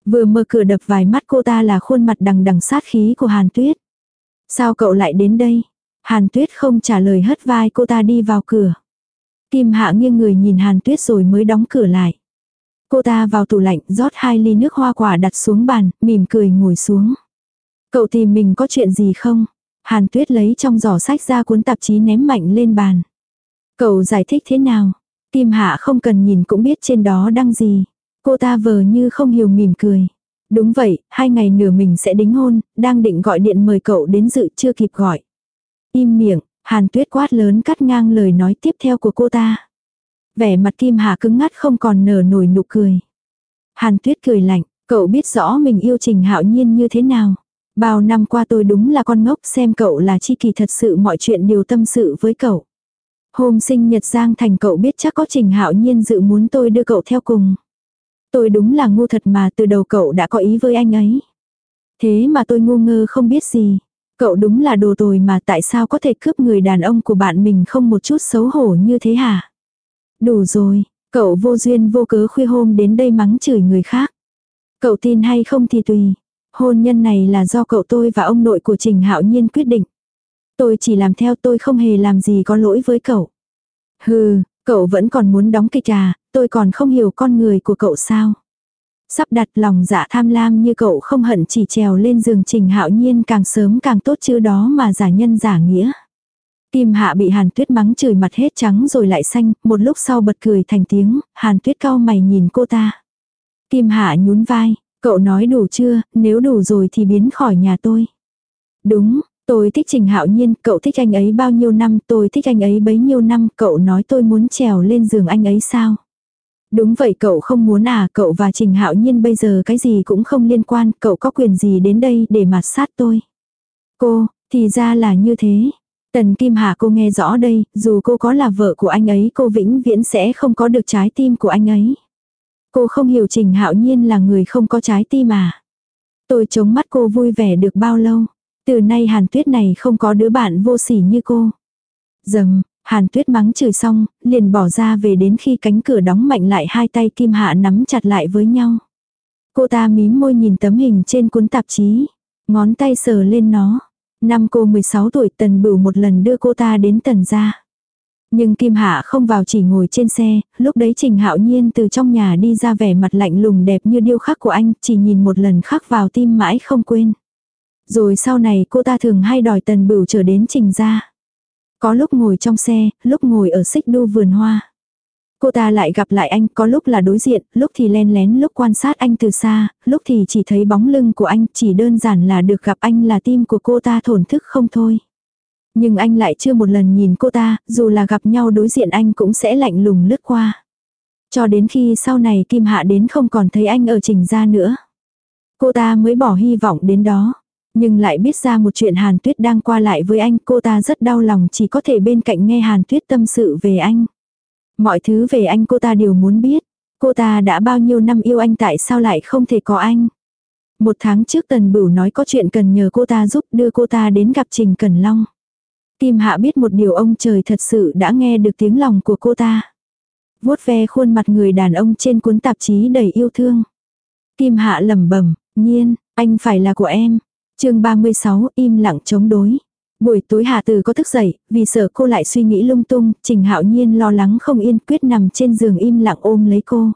Vừa mở cửa đập vài mắt cô ta là khuôn mặt đằng đằng sát khí của Hàn Tuyết. Sao cậu lại đến đây? Hàn Tuyết không trả lời hất vai cô ta đi vào cửa. Kim Hạ nghiêng người nhìn Hàn Tuyết rồi mới đóng cửa lại. Cô ta vào tủ lạnh rót hai ly nước hoa quả đặt xuống bàn, mỉm cười ngồi xuống. Cậu tìm mình có chuyện gì không? Hàn tuyết lấy trong giỏ sách ra cuốn tạp chí ném mạnh lên bàn. Cậu giải thích thế nào? Kim Hạ không cần nhìn cũng biết trên đó đăng gì. Cô ta vờ như không hiểu mỉm cười. Đúng vậy, hai ngày nửa mình sẽ đính hôn, đang định gọi điện mời cậu đến dự chưa kịp gọi. Im miệng, Hàn tuyết quát lớn cắt ngang lời nói tiếp theo của cô ta. Vẻ mặt Kim Hà cứng ngắt không còn nở nổi nụ cười. Hàn Tuyết cười lạnh, cậu biết rõ mình yêu Trình Hạo Nhiên như thế nào. Bao năm qua tôi đúng là con ngốc xem cậu là chi kỳ thật sự mọi chuyện đều tâm sự với cậu. Hôm sinh nhật Giang Thành cậu biết chắc có Trình Hạo Nhiên dự muốn tôi đưa cậu theo cùng. Tôi đúng là ngu thật mà từ đầu cậu đã có ý với anh ấy. Thế mà tôi ngu ngơ không biết gì. Cậu đúng là đồ tồi mà tại sao có thể cướp người đàn ông của bạn mình không một chút xấu hổ như thế hả? Đủ rồi, cậu vô duyên vô cớ khuya hôm đến đây mắng chửi người khác. Cậu tin hay không thì tùy. Hôn nhân này là do cậu tôi và ông nội của Trình Hạo Nhiên quyết định. Tôi chỉ làm theo tôi không hề làm gì có lỗi với cậu. Hừ, cậu vẫn còn muốn đóng kịch à, tôi còn không hiểu con người của cậu sao. Sắp đặt lòng dạ tham lam như cậu không hận chỉ trèo lên giường Trình Hạo Nhiên càng sớm càng tốt chứ đó mà giả nhân giả nghĩa. Kim Hạ bị Hàn Tuyết mắng chửi mặt hết trắng rồi lại xanh, một lúc sau bật cười thành tiếng, Hàn Tuyết cau mày nhìn cô ta. Kim Hạ nhún vai, cậu nói đủ chưa, nếu đủ rồi thì biến khỏi nhà tôi. Đúng, tôi thích Trình Hạo Nhiên, cậu thích anh ấy bao nhiêu năm, tôi thích anh ấy bấy nhiêu năm, cậu nói tôi muốn trèo lên giường anh ấy sao? Đúng vậy cậu không muốn à, cậu và Trình Hạo Nhiên bây giờ cái gì cũng không liên quan, cậu có quyền gì đến đây để mặt sát tôi? Cô, thì ra là như thế. Tần Kim Hà cô nghe rõ đây, dù cô có là vợ của anh ấy cô vĩnh viễn sẽ không có được trái tim của anh ấy. Cô không hiểu Trình Hạo Nhiên là người không có trái tim à. Tôi chống mắt cô vui vẻ được bao lâu. Từ nay Hàn Tuyết này không có đứa bạn vô sỉ như cô. Dầm, Hàn Tuyết mắng chửi xong, liền bỏ ra về đến khi cánh cửa đóng mạnh lại hai tay Kim Hạ nắm chặt lại với nhau. Cô ta mím môi nhìn tấm hình trên cuốn tạp chí, ngón tay sờ lên nó. Năm cô 16 tuổi tần bửu một lần đưa cô ta đến tần gia. Nhưng Kim Hạ không vào chỉ ngồi trên xe, lúc đấy Trình Hạo Nhiên từ trong nhà đi ra vẻ mặt lạnh lùng đẹp như điêu khắc của anh, chỉ nhìn một lần khắc vào tim mãi không quên. Rồi sau này cô ta thường hay đòi tần bửu trở đến Trình gia. Có lúc ngồi trong xe, lúc ngồi ở xích đu vườn hoa. Cô ta lại gặp lại anh, có lúc là đối diện, lúc thì len lén lúc quan sát anh từ xa, lúc thì chỉ thấy bóng lưng của anh, chỉ đơn giản là được gặp anh là tim của cô ta thổn thức không thôi. Nhưng anh lại chưa một lần nhìn cô ta, dù là gặp nhau đối diện anh cũng sẽ lạnh lùng lướt qua. Cho đến khi sau này Kim Hạ đến không còn thấy anh ở trình ra nữa. Cô ta mới bỏ hy vọng đến đó. Nhưng lại biết ra một chuyện Hàn Tuyết đang qua lại với anh cô ta rất đau lòng chỉ có thể bên cạnh nghe Hàn Tuyết tâm sự về anh. Mọi thứ về anh cô ta đều muốn biết. Cô ta đã bao nhiêu năm yêu anh tại sao lại không thể có anh. Một tháng trước Tần Bửu nói có chuyện cần nhờ cô ta giúp đưa cô ta đến gặp Trình Cẩn Long. Kim Hạ biết một điều ông trời thật sự đã nghe được tiếng lòng của cô ta. vuốt ve khuôn mặt người đàn ông trên cuốn tạp chí đầy yêu thương. Kim Hạ lẩm bẩm, nhiên, anh phải là của em chương 36 im lặng chống đối. Buổi tối Hà Từ có thức dậy, vì sợ cô lại suy nghĩ lung tung, Trình Hạo Nhiên lo lắng không yên quyết nằm trên giường im lặng ôm lấy cô.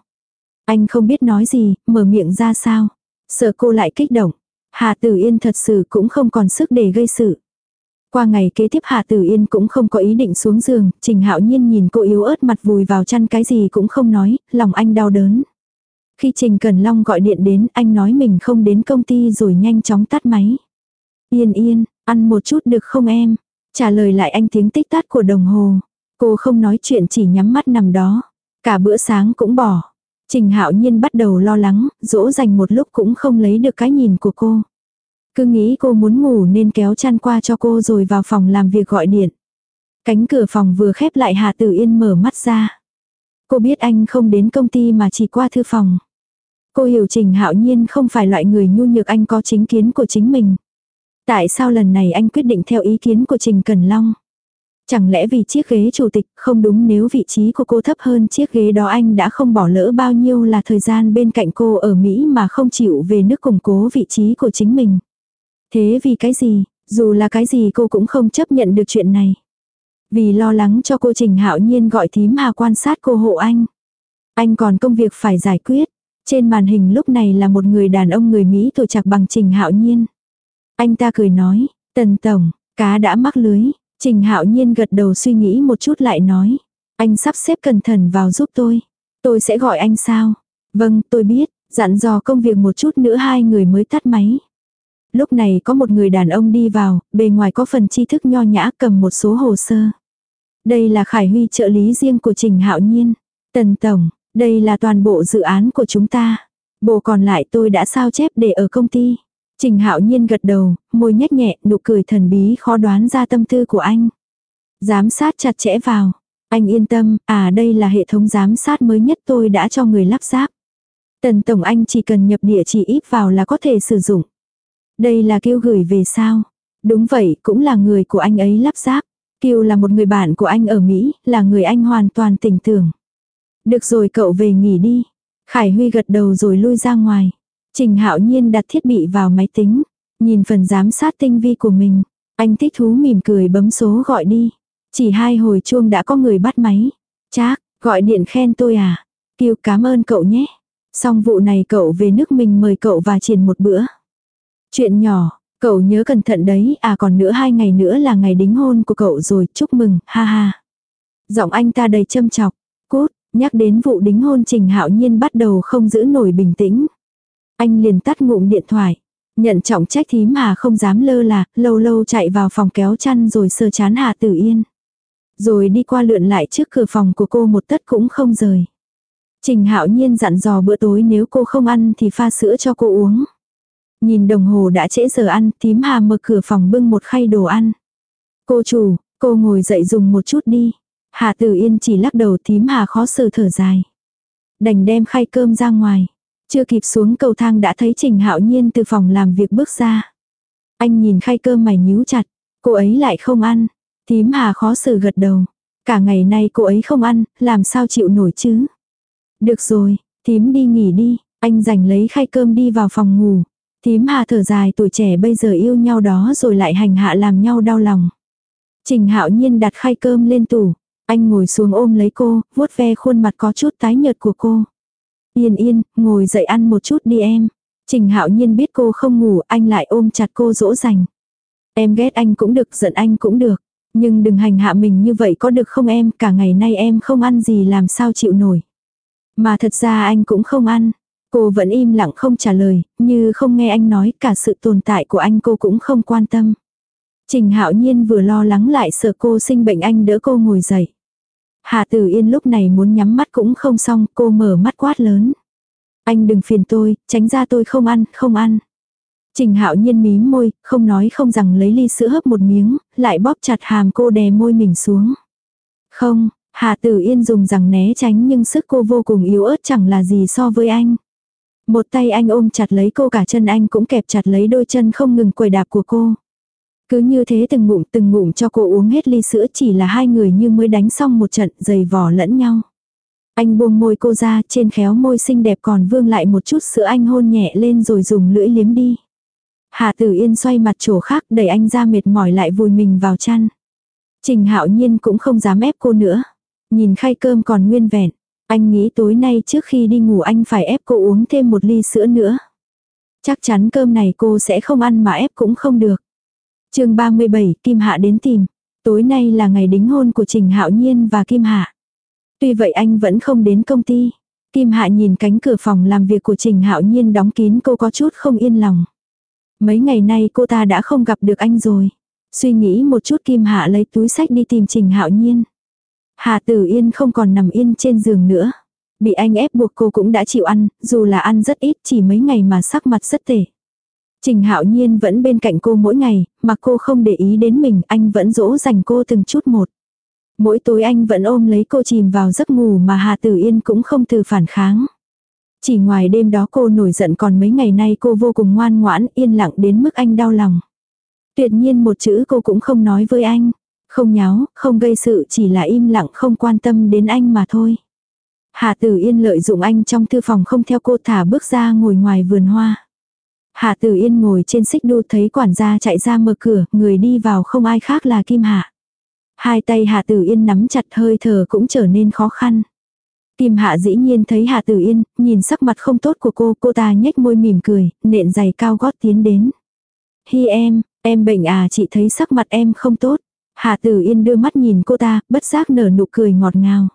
Anh không biết nói gì, mở miệng ra sao. Sợ cô lại kích động. Hà Tử Yên thật sự cũng không còn sức để gây sự. Qua ngày kế tiếp Hà Tử Yên cũng không có ý định xuống giường, Trình Hạo Nhiên nhìn cô yếu ớt mặt vùi vào chăn cái gì cũng không nói, lòng anh đau đớn. Khi Trình Cần Long gọi điện đến, anh nói mình không đến công ty rồi nhanh chóng tắt máy. Yên yên, ăn một chút được không em? Trả lời lại anh tiếng tích tát của đồng hồ. Cô không nói chuyện chỉ nhắm mắt nằm đó. Cả bữa sáng cũng bỏ. Trình Hạo Nhiên bắt đầu lo lắng, dỗ dành một lúc cũng không lấy được cái nhìn của cô. Cứ nghĩ cô muốn ngủ nên kéo chăn qua cho cô rồi vào phòng làm việc gọi điện. Cánh cửa phòng vừa khép lại Hà Tử Yên mở mắt ra. Cô biết anh không đến công ty mà chỉ qua thư phòng. Cô hiểu Trình Hạo Nhiên không phải loại người nhu nhược anh có chính kiến của chính mình. Tại sao lần này anh quyết định theo ý kiến của Trình Cẩn Long? Chẳng lẽ vì chiếc ghế chủ tịch không đúng nếu vị trí của cô thấp hơn chiếc ghế đó anh đã không bỏ lỡ bao nhiêu là thời gian bên cạnh cô ở Mỹ mà không chịu về nước củng cố vị trí của chính mình. Thế vì cái gì, dù là cái gì cô cũng không chấp nhận được chuyện này. Vì lo lắng cho cô Trình Hạo Nhiên gọi thím Hà quan sát cô hộ anh. Anh còn công việc phải giải quyết. Trên màn hình lúc này là một người đàn ông người Mỹ tuổi chạc bằng Trình Hạo Nhiên. Anh ta cười nói, Tần Tổng, cá đã mắc lưới. Trình Hạo Nhiên gật đầu suy nghĩ một chút lại nói. Anh sắp xếp cẩn thận vào giúp tôi. Tôi sẽ gọi anh sao? Vâng, tôi biết. Dặn dò công việc một chút nữa hai người mới tắt máy. Lúc này có một người đàn ông đi vào, bề ngoài có phần tri thức nho nhã cầm một số hồ sơ. Đây là Khải Huy trợ lý riêng của Trình Hạo Nhiên. Tần Tổng, đây là toàn bộ dự án của chúng ta. Bộ còn lại tôi đã sao chép để ở công ty. Trình Hạo Nhiên gật đầu, môi nhếch nhẹ, nụ cười thần bí khó đoán ra tâm tư của anh. Giám sát chặt chẽ vào. Anh yên tâm, à đây là hệ thống giám sát mới nhất tôi đã cho người lắp ráp. Tần Tổng Anh chỉ cần nhập địa chỉ ít vào là có thể sử dụng. Đây là kêu gửi về sao? Đúng vậy, cũng là người của anh ấy lắp ráp. Kiều là một người bạn của anh ở Mỹ, là người anh hoàn toàn tình tưởng. Được rồi cậu về nghỉ đi. Khải Huy gật đầu rồi lui ra ngoài. Trình Hạo Nhiên đặt thiết bị vào máy tính, nhìn phần giám sát tinh vi của mình, anh thích thú mỉm cười bấm số gọi đi. Chỉ hai hồi chuông đã có người bắt máy. Chác, gọi điện khen tôi à? Kiều cảm ơn cậu nhé. Xong vụ này cậu về nước mình mời cậu và triển một bữa. Chuyện nhỏ, cậu nhớ cẩn thận đấy, à còn nữa hai ngày nữa là ngày đính hôn của cậu rồi, chúc mừng, ha ha. Giọng anh ta đầy châm chọc, cút, nhắc đến vụ đính hôn Trình Hạo Nhiên bắt đầu không giữ nổi bình tĩnh. Anh liền tắt ngụm điện thoại, nhận trọng trách thím Hà không dám lơ là, lâu lâu chạy vào phòng kéo chăn rồi sờ chán Hà Tử Yên. Rồi đi qua lượn lại trước cửa phòng của cô một tất cũng không rời. Trình Hạo Nhiên dặn dò bữa tối nếu cô không ăn thì pha sữa cho cô uống. Nhìn đồng hồ đã trễ giờ ăn, thím Hà mở cửa phòng bưng một khay đồ ăn. Cô chủ, cô ngồi dậy dùng một chút đi. Hà Tử Yên chỉ lắc đầu thím Hà khó xử thở dài. Đành đem khay cơm ra ngoài. Chưa kịp xuống cầu thang đã thấy Trình Hạo Nhiên từ phòng làm việc bước ra. Anh nhìn khay cơm mày nhíu chặt. Cô ấy lại không ăn. Thím Hà khó xử gật đầu. Cả ngày nay cô ấy không ăn, làm sao chịu nổi chứ. Được rồi, thím đi nghỉ đi. Anh giành lấy khay cơm đi vào phòng ngủ. Thím Hà thở dài tuổi trẻ bây giờ yêu nhau đó rồi lại hành hạ làm nhau đau lòng. Trình Hạo Nhiên đặt khay cơm lên tủ. Anh ngồi xuống ôm lấy cô, vuốt ve khuôn mặt có chút tái nhợt của cô. Yên yên, ngồi dậy ăn một chút đi em. Trình Hạo Nhiên biết cô không ngủ, anh lại ôm chặt cô dỗ dành. Em ghét anh cũng được, giận anh cũng được. Nhưng đừng hành hạ mình như vậy có được không em, cả ngày nay em không ăn gì làm sao chịu nổi. Mà thật ra anh cũng không ăn. Cô vẫn im lặng không trả lời, như không nghe anh nói cả sự tồn tại của anh cô cũng không quan tâm. Trình Hạo Nhiên vừa lo lắng lại sợ cô sinh bệnh anh đỡ cô ngồi dậy. Hà Tử Yên lúc này muốn nhắm mắt cũng không xong, cô mở mắt quát lớn. Anh đừng phiền tôi, tránh ra tôi không ăn, không ăn. Trình Hạo Nhiên mím môi, không nói không rằng lấy ly sữa hấp một miếng, lại bóp chặt hàm cô đè môi mình xuống. Không, Hà Tử Yên dùng rằng né tránh nhưng sức cô vô cùng yếu ớt chẳng là gì so với anh. Một tay anh ôm chặt lấy cô cả chân anh cũng kẹp chặt lấy đôi chân không ngừng quầy đạp của cô. Cứ như thế từng ngụm từng ngụm cho cô uống hết ly sữa chỉ là hai người như mới đánh xong một trận dày vỏ lẫn nhau. Anh buông môi cô ra, trên khéo môi xinh đẹp còn vương lại một chút sữa anh hôn nhẹ lên rồi dùng lưỡi liếm đi. Hà Tử Yên xoay mặt chỗ khác, đẩy anh ra mệt mỏi lại vùi mình vào chăn. Trình Hạo Nhiên cũng không dám ép cô nữa. Nhìn khay cơm còn nguyên vẹn. Anh nghĩ tối nay trước khi đi ngủ anh phải ép cô uống thêm một ly sữa nữa. Chắc chắn cơm này cô sẽ không ăn mà ép cũng không được chương 37 Kim Hạ đến tìm. Tối nay là ngày đính hôn của Trình Hạo Nhiên và Kim Hạ. Tuy vậy anh vẫn không đến công ty. Kim Hạ nhìn cánh cửa phòng làm việc của Trình Hạo Nhiên đóng kín cô có chút không yên lòng. Mấy ngày nay cô ta đã không gặp được anh rồi. Suy nghĩ một chút Kim Hạ lấy túi sách đi tìm Trình Hạo Nhiên. Hà Tử Yên không còn nằm yên trên giường nữa. Bị anh ép buộc cô cũng đã chịu ăn, dù là ăn rất ít chỉ mấy ngày mà sắc mặt rất tệ. Trình Hạo Nhiên vẫn bên cạnh cô mỗi ngày, mà cô không để ý đến mình, anh vẫn dỗ dành cô từng chút một. Mỗi tối anh vẫn ôm lấy cô chìm vào giấc ngủ mà Hà Tử Yên cũng không từ phản kháng. Chỉ ngoài đêm đó cô nổi giận còn mấy ngày nay cô vô cùng ngoan ngoãn, yên lặng đến mức anh đau lòng. Tuyệt nhiên một chữ cô cũng không nói với anh. Không nháo, không gây sự chỉ là im lặng không quan tâm đến anh mà thôi. Hà Tử Yên lợi dụng anh trong thư phòng không theo cô thả bước ra ngồi ngoài vườn hoa. Hà Tử Yên ngồi trên xích đu thấy quản gia chạy ra mở cửa, người đi vào không ai khác là Kim Hạ. Hai tay Hà Tử Yên nắm chặt hơi thở cũng trở nên khó khăn. Kim Hạ dĩ nhiên thấy Hà Tử Yên, nhìn sắc mặt không tốt của cô, cô ta nhếch môi mỉm cười, nện giày cao gót tiến đến. Hi em, em bệnh à chị thấy sắc mặt em không tốt. Hà Tử Yên đưa mắt nhìn cô ta, bất giác nở nụ cười ngọt ngào.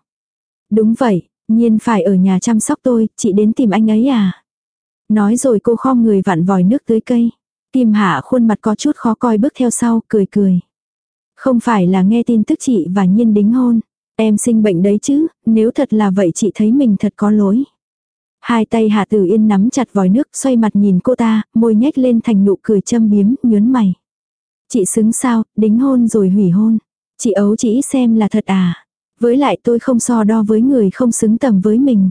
Đúng vậy, nhiên phải ở nhà chăm sóc tôi, chị đến tìm anh ấy à. Nói rồi cô khom người vặn vòi nước tưới cây. Kim Hạ khuôn mặt có chút khó coi bước theo sau, cười cười. Không phải là nghe tin tức chị và nhiên đính hôn. Em sinh bệnh đấy chứ, nếu thật là vậy chị thấy mình thật có lỗi. Hai tay Hạ Tử Yên nắm chặt vòi nước, xoay mặt nhìn cô ta, môi nhếch lên thành nụ cười châm biếm, nhớn mày. Chị xứng sao, đính hôn rồi hủy hôn. Chị ấu chỉ xem là thật à. Với lại tôi không so đo với người không xứng tầm với mình.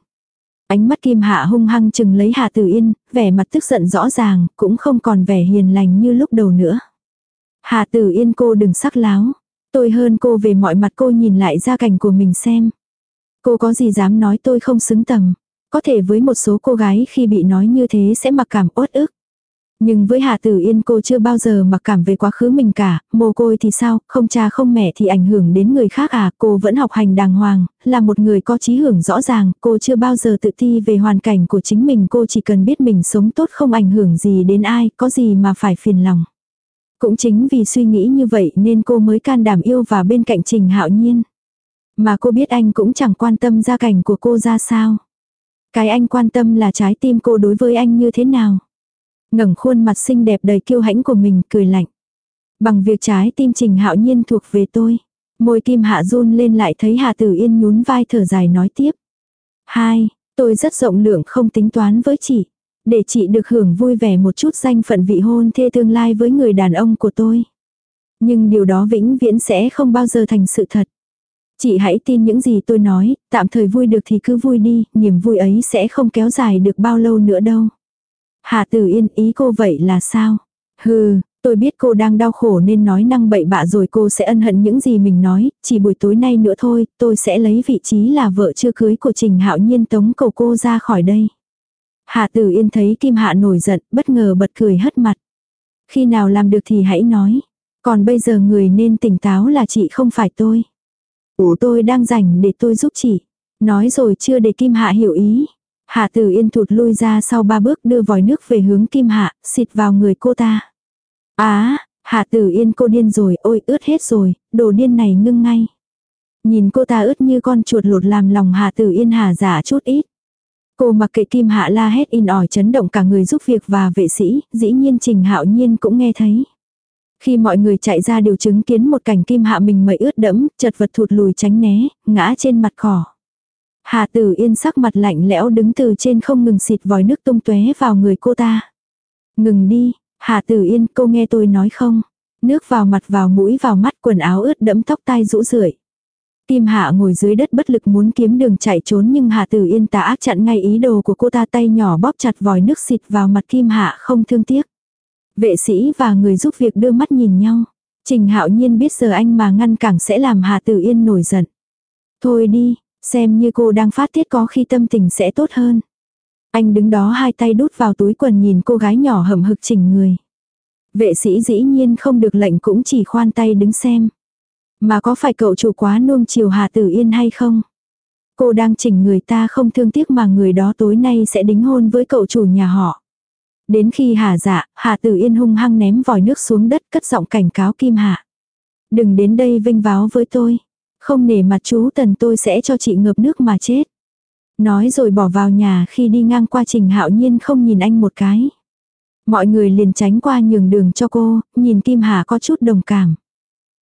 Ánh mắt kim hạ hung hăng chừng lấy hà Tử Yên, vẻ mặt tức giận rõ ràng, cũng không còn vẻ hiền lành như lúc đầu nữa. hà Tử Yên cô đừng sắc láo. Tôi hơn cô về mọi mặt cô nhìn lại gia cảnh của mình xem. Cô có gì dám nói tôi không xứng tầm. Có thể với một số cô gái khi bị nói như thế sẽ mặc cảm uất ức. Nhưng với Hà Tử Yên cô chưa bao giờ mặc cảm về quá khứ mình cả, mồ côi thì sao, không cha không mẹ thì ảnh hưởng đến người khác à, cô vẫn học hành đàng hoàng, là một người có trí hưởng rõ ràng, cô chưa bao giờ tự ti về hoàn cảnh của chính mình, cô chỉ cần biết mình sống tốt không ảnh hưởng gì đến ai, có gì mà phải phiền lòng. Cũng chính vì suy nghĩ như vậy nên cô mới can đảm yêu và bên cạnh Trình Hạo Nhiên. Mà cô biết anh cũng chẳng quan tâm gia cảnh của cô ra sao. Cái anh quan tâm là trái tim cô đối với anh như thế nào ngẩng khuôn mặt xinh đẹp đầy kiêu hãnh của mình, cười lạnh. Bằng việc trái tim Trình Hạo Nhiên thuộc về tôi. Môi kim hạ run lên lại thấy Hà Tử Yên nhún vai thở dài nói tiếp. Hai, tôi rất rộng lượng không tính toán với chị. Để chị được hưởng vui vẻ một chút danh phận vị hôn thê tương lai với người đàn ông của tôi. Nhưng điều đó vĩnh viễn sẽ không bao giờ thành sự thật. Chị hãy tin những gì tôi nói, tạm thời vui được thì cứ vui đi, niềm vui ấy sẽ không kéo dài được bao lâu nữa đâu. Hà Tử Yên ý cô vậy là sao? Hừ, tôi biết cô đang đau khổ nên nói năng bậy bạ rồi cô sẽ ân hận những gì mình nói, chỉ buổi tối nay nữa thôi, tôi sẽ lấy vị trí là vợ chưa cưới của Trình Hạo Nhiên tống cầu cô ra khỏi đây. Hà Tử Yên thấy Kim Hạ nổi giận, bất ngờ bật cười hất mặt. Khi nào làm được thì hãy nói. Còn bây giờ người nên tỉnh táo là chị không phải tôi. Ủa tôi đang rảnh để tôi giúp chị. Nói rồi chưa để Kim Hạ hiểu ý. Hạ tử yên thụt lui ra sau ba bước đưa vòi nước về hướng kim hạ, xịt vào người cô ta. Á, hạ tử yên cô điên rồi, ôi ướt hết rồi, đồ điên này ngưng ngay. Nhìn cô ta ướt như con chuột lột làm lòng hạ tử yên hà giả chút ít. Cô mặc kệ kim hạ la hét in ỏi chấn động cả người giúp việc và vệ sĩ, dĩ nhiên trình hạo nhiên cũng nghe thấy. Khi mọi người chạy ra đều chứng kiến một cảnh kim hạ mình mẩy ướt đẫm, chật vật thụt lùi tránh né, ngã trên mặt cỏ. Hà tử yên sắc mặt lạnh lẽo đứng từ trên không ngừng xịt vòi nước tung tóe vào người cô ta. Ngừng đi, Hà tử yên cô nghe tôi nói không? Nước vào mặt vào mũi vào mắt quần áo ướt đẫm tóc tai rũ rượi. Kim Hạ ngồi dưới đất bất lực muốn kiếm đường chạy trốn nhưng Hà Tử Yên tà ác chặn ngay ý đồ của cô ta tay nhỏ bóp chặt vòi nước xịt vào mặt Kim Hạ không thương tiếc. Vệ sĩ và người giúp việc đưa mắt nhìn nhau. Trình Hạo Nhiên biết giờ anh mà ngăn cản sẽ làm Hà Tử Yên nổi giận. Thôi đi, Xem như cô đang phát tiết có khi tâm tình sẽ tốt hơn. Anh đứng đó hai tay đút vào túi quần nhìn cô gái nhỏ hầm hực chỉnh người. Vệ sĩ dĩ nhiên không được lệnh cũng chỉ khoan tay đứng xem. Mà có phải cậu chủ quá nuông chiều Hà Tử Yên hay không? Cô đang chỉnh người ta không thương tiếc mà người đó tối nay sẽ đính hôn với cậu chủ nhà họ. Đến khi Hà dạ, Hà Tử Yên hung hăng ném vòi nước xuống đất cất giọng cảnh cáo Kim Hạ. Đừng đến đây vinh váo với tôi. Không nể mặt chú Tần tôi sẽ cho chị ngập nước mà chết. Nói rồi bỏ vào nhà khi đi ngang qua trình hạo nhiên không nhìn anh một cái. Mọi người liền tránh qua nhường đường cho cô, nhìn Kim Hà có chút đồng cảm.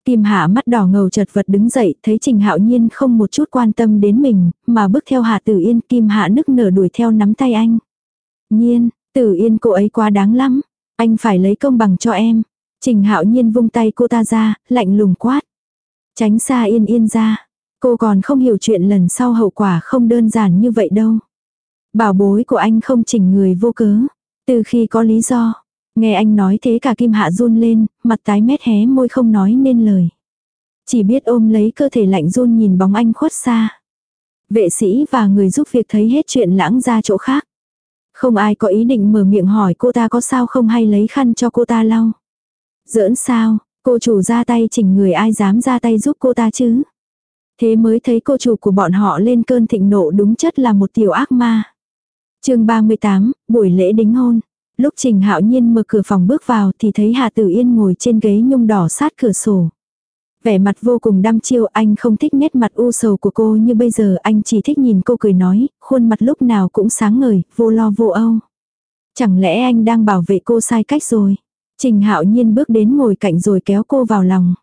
Kim Hạ mắt đỏ ngầu chật vật đứng dậy, thấy Trình Hạo Nhiên không một chút quan tâm đến mình, mà bước theo Hạ Tử Yên, Kim Hạ nức nở đuổi theo nắm tay anh. Nhiên, Tử Yên cô ấy quá đáng lắm, anh phải lấy công bằng cho em. Trình Hạo Nhiên vung tay cô ta ra, lạnh lùng quát. Tránh xa yên yên ra. Cô còn không hiểu chuyện lần sau hậu quả không đơn giản như vậy đâu. Bảo bối của anh không chỉnh người vô cớ. Từ khi có lý do. Nghe anh nói thế cả Kim Hạ run lên, mặt tái mét hé môi không nói nên lời. Chỉ biết ôm lấy cơ thể lạnh run nhìn bóng anh khuất xa. Vệ sĩ và người giúp việc thấy hết chuyện lãng ra chỗ khác. Không ai có ý định mở miệng hỏi cô ta có sao không hay lấy khăn cho cô ta lau. Giỡn sao, Cô chủ ra tay chỉnh người ai dám ra tay giúp cô ta chứ. Thế mới thấy cô chủ của bọn họ lên cơn thịnh nộ đúng chất là một tiểu ác ma. chương 38, buổi lễ đính hôn. Lúc Trình Hạo Nhiên mở cửa phòng bước vào thì thấy Hà Tử Yên ngồi trên ghế nhung đỏ sát cửa sổ. Vẻ mặt vô cùng đăm chiêu anh không thích nét mặt u sầu của cô như bây giờ anh chỉ thích nhìn cô cười nói, khuôn mặt lúc nào cũng sáng ngời, vô lo vô âu. Chẳng lẽ anh đang bảo vệ cô sai cách rồi? Trình hạo nhiên bước đến ngồi cạnh rồi kéo cô vào lòng.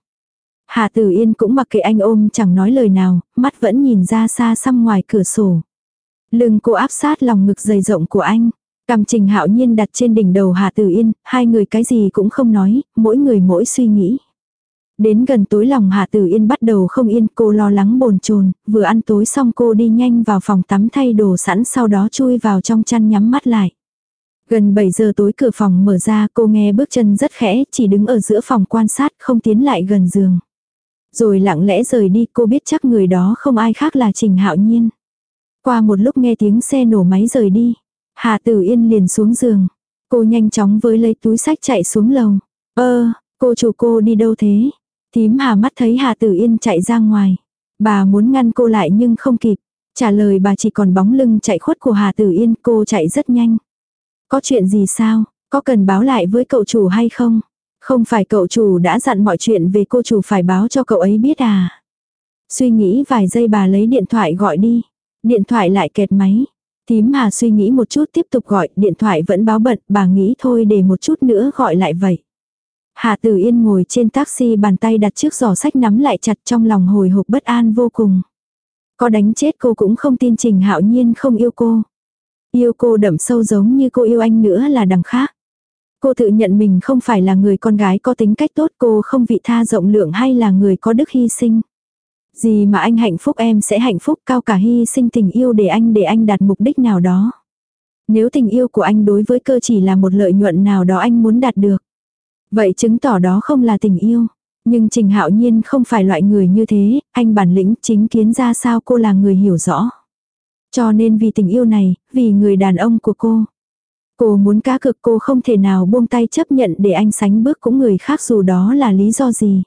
Hà Tử Yên cũng mặc kệ anh ôm chẳng nói lời nào, mắt vẫn nhìn ra xa xăm ngoài cửa sổ. Lưng cô áp sát lòng ngực dày rộng của anh. Cầm trình hạo nhiên đặt trên đỉnh đầu Hà Tử Yên, hai người cái gì cũng không nói, mỗi người mỗi suy nghĩ. Đến gần tối lòng Hà Tử Yên bắt đầu không yên, cô lo lắng bồn chồn, vừa ăn tối xong cô đi nhanh vào phòng tắm thay đồ sẵn sau đó chui vào trong chăn nhắm mắt lại. Gần 7 giờ tối cửa phòng mở ra cô nghe bước chân rất khẽ chỉ đứng ở giữa phòng quan sát không tiến lại gần giường. Rồi lặng lẽ rời đi cô biết chắc người đó không ai khác là Trình Hạo Nhiên. Qua một lúc nghe tiếng xe nổ máy rời đi. Hà Tử Yên liền xuống giường. Cô nhanh chóng với lấy túi sách chạy xuống lầu. Ơ, cô chủ cô đi đâu thế? Tím Hà mắt thấy Hà Tử Yên chạy ra ngoài. Bà muốn ngăn cô lại nhưng không kịp. Trả lời bà chỉ còn bóng lưng chạy khuất của Hà Tử Yên, cô chạy rất nhanh. Có chuyện gì sao? Có cần báo lại với cậu chủ hay không? Không phải cậu chủ đã dặn mọi chuyện về cô chủ phải báo cho cậu ấy biết à? Suy nghĩ vài giây bà lấy điện thoại gọi đi. Điện thoại lại kẹt máy. Tím Hà suy nghĩ một chút tiếp tục gọi, điện thoại vẫn báo bận, bà nghĩ thôi để một chút nữa gọi lại vậy. Hà Tử Yên ngồi trên taxi bàn tay đặt trước giỏ sách nắm lại chặt trong lòng hồi hộp bất an vô cùng. Có đánh chết cô cũng không tin Trình Hạo Nhiên không yêu cô. Yêu cô đậm sâu giống như cô yêu anh nữa là đằng khác. Cô tự nhận mình không phải là người con gái có tính cách tốt cô không vị tha rộng lượng hay là người có đức hy sinh. Gì mà anh hạnh phúc em sẽ hạnh phúc cao cả hy sinh tình yêu để anh để anh đạt mục đích nào đó. Nếu tình yêu của anh đối với cơ chỉ là một lợi nhuận nào đó anh muốn đạt được. Vậy chứng tỏ đó không là tình yêu. Nhưng Trình Hạo Nhiên không phải loại người như thế, anh bản lĩnh chính kiến ra sao cô là người hiểu rõ. Cho nên vì tình yêu này, vì người đàn ông của cô. Cô muốn cá cực cô không thể nào buông tay chấp nhận để anh sánh bước cũng người khác dù đó là lý do gì.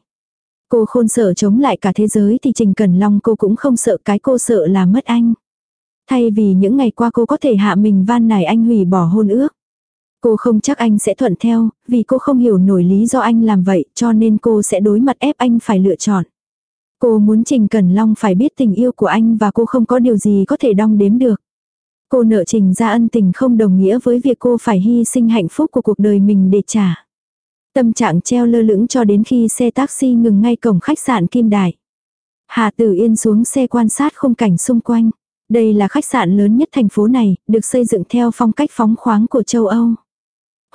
Cô khôn sợ chống lại cả thế giới thì Trình Cẩn Long cô cũng không sợ cái cô sợ là mất anh. Thay vì những ngày qua cô có thể hạ mình van nài anh hủy bỏ hôn ước. Cô không chắc anh sẽ thuận theo, vì cô không hiểu nổi lý do anh làm vậy cho nên cô sẽ đối mặt ép anh phải lựa chọn. Cô muốn Trình Cẩn Long phải biết tình yêu của anh và cô không có điều gì có thể đong đếm được. Cô nợ Trình ra ân tình không đồng nghĩa với việc cô phải hy sinh hạnh phúc của cuộc đời mình để trả. Tâm trạng treo lơ lửng cho đến khi xe taxi ngừng ngay cổng khách sạn Kim Đại. Hà Tử Yên xuống xe quan sát khung cảnh xung quanh. Đây là khách sạn lớn nhất thành phố này, được xây dựng theo phong cách phóng khoáng của châu Âu.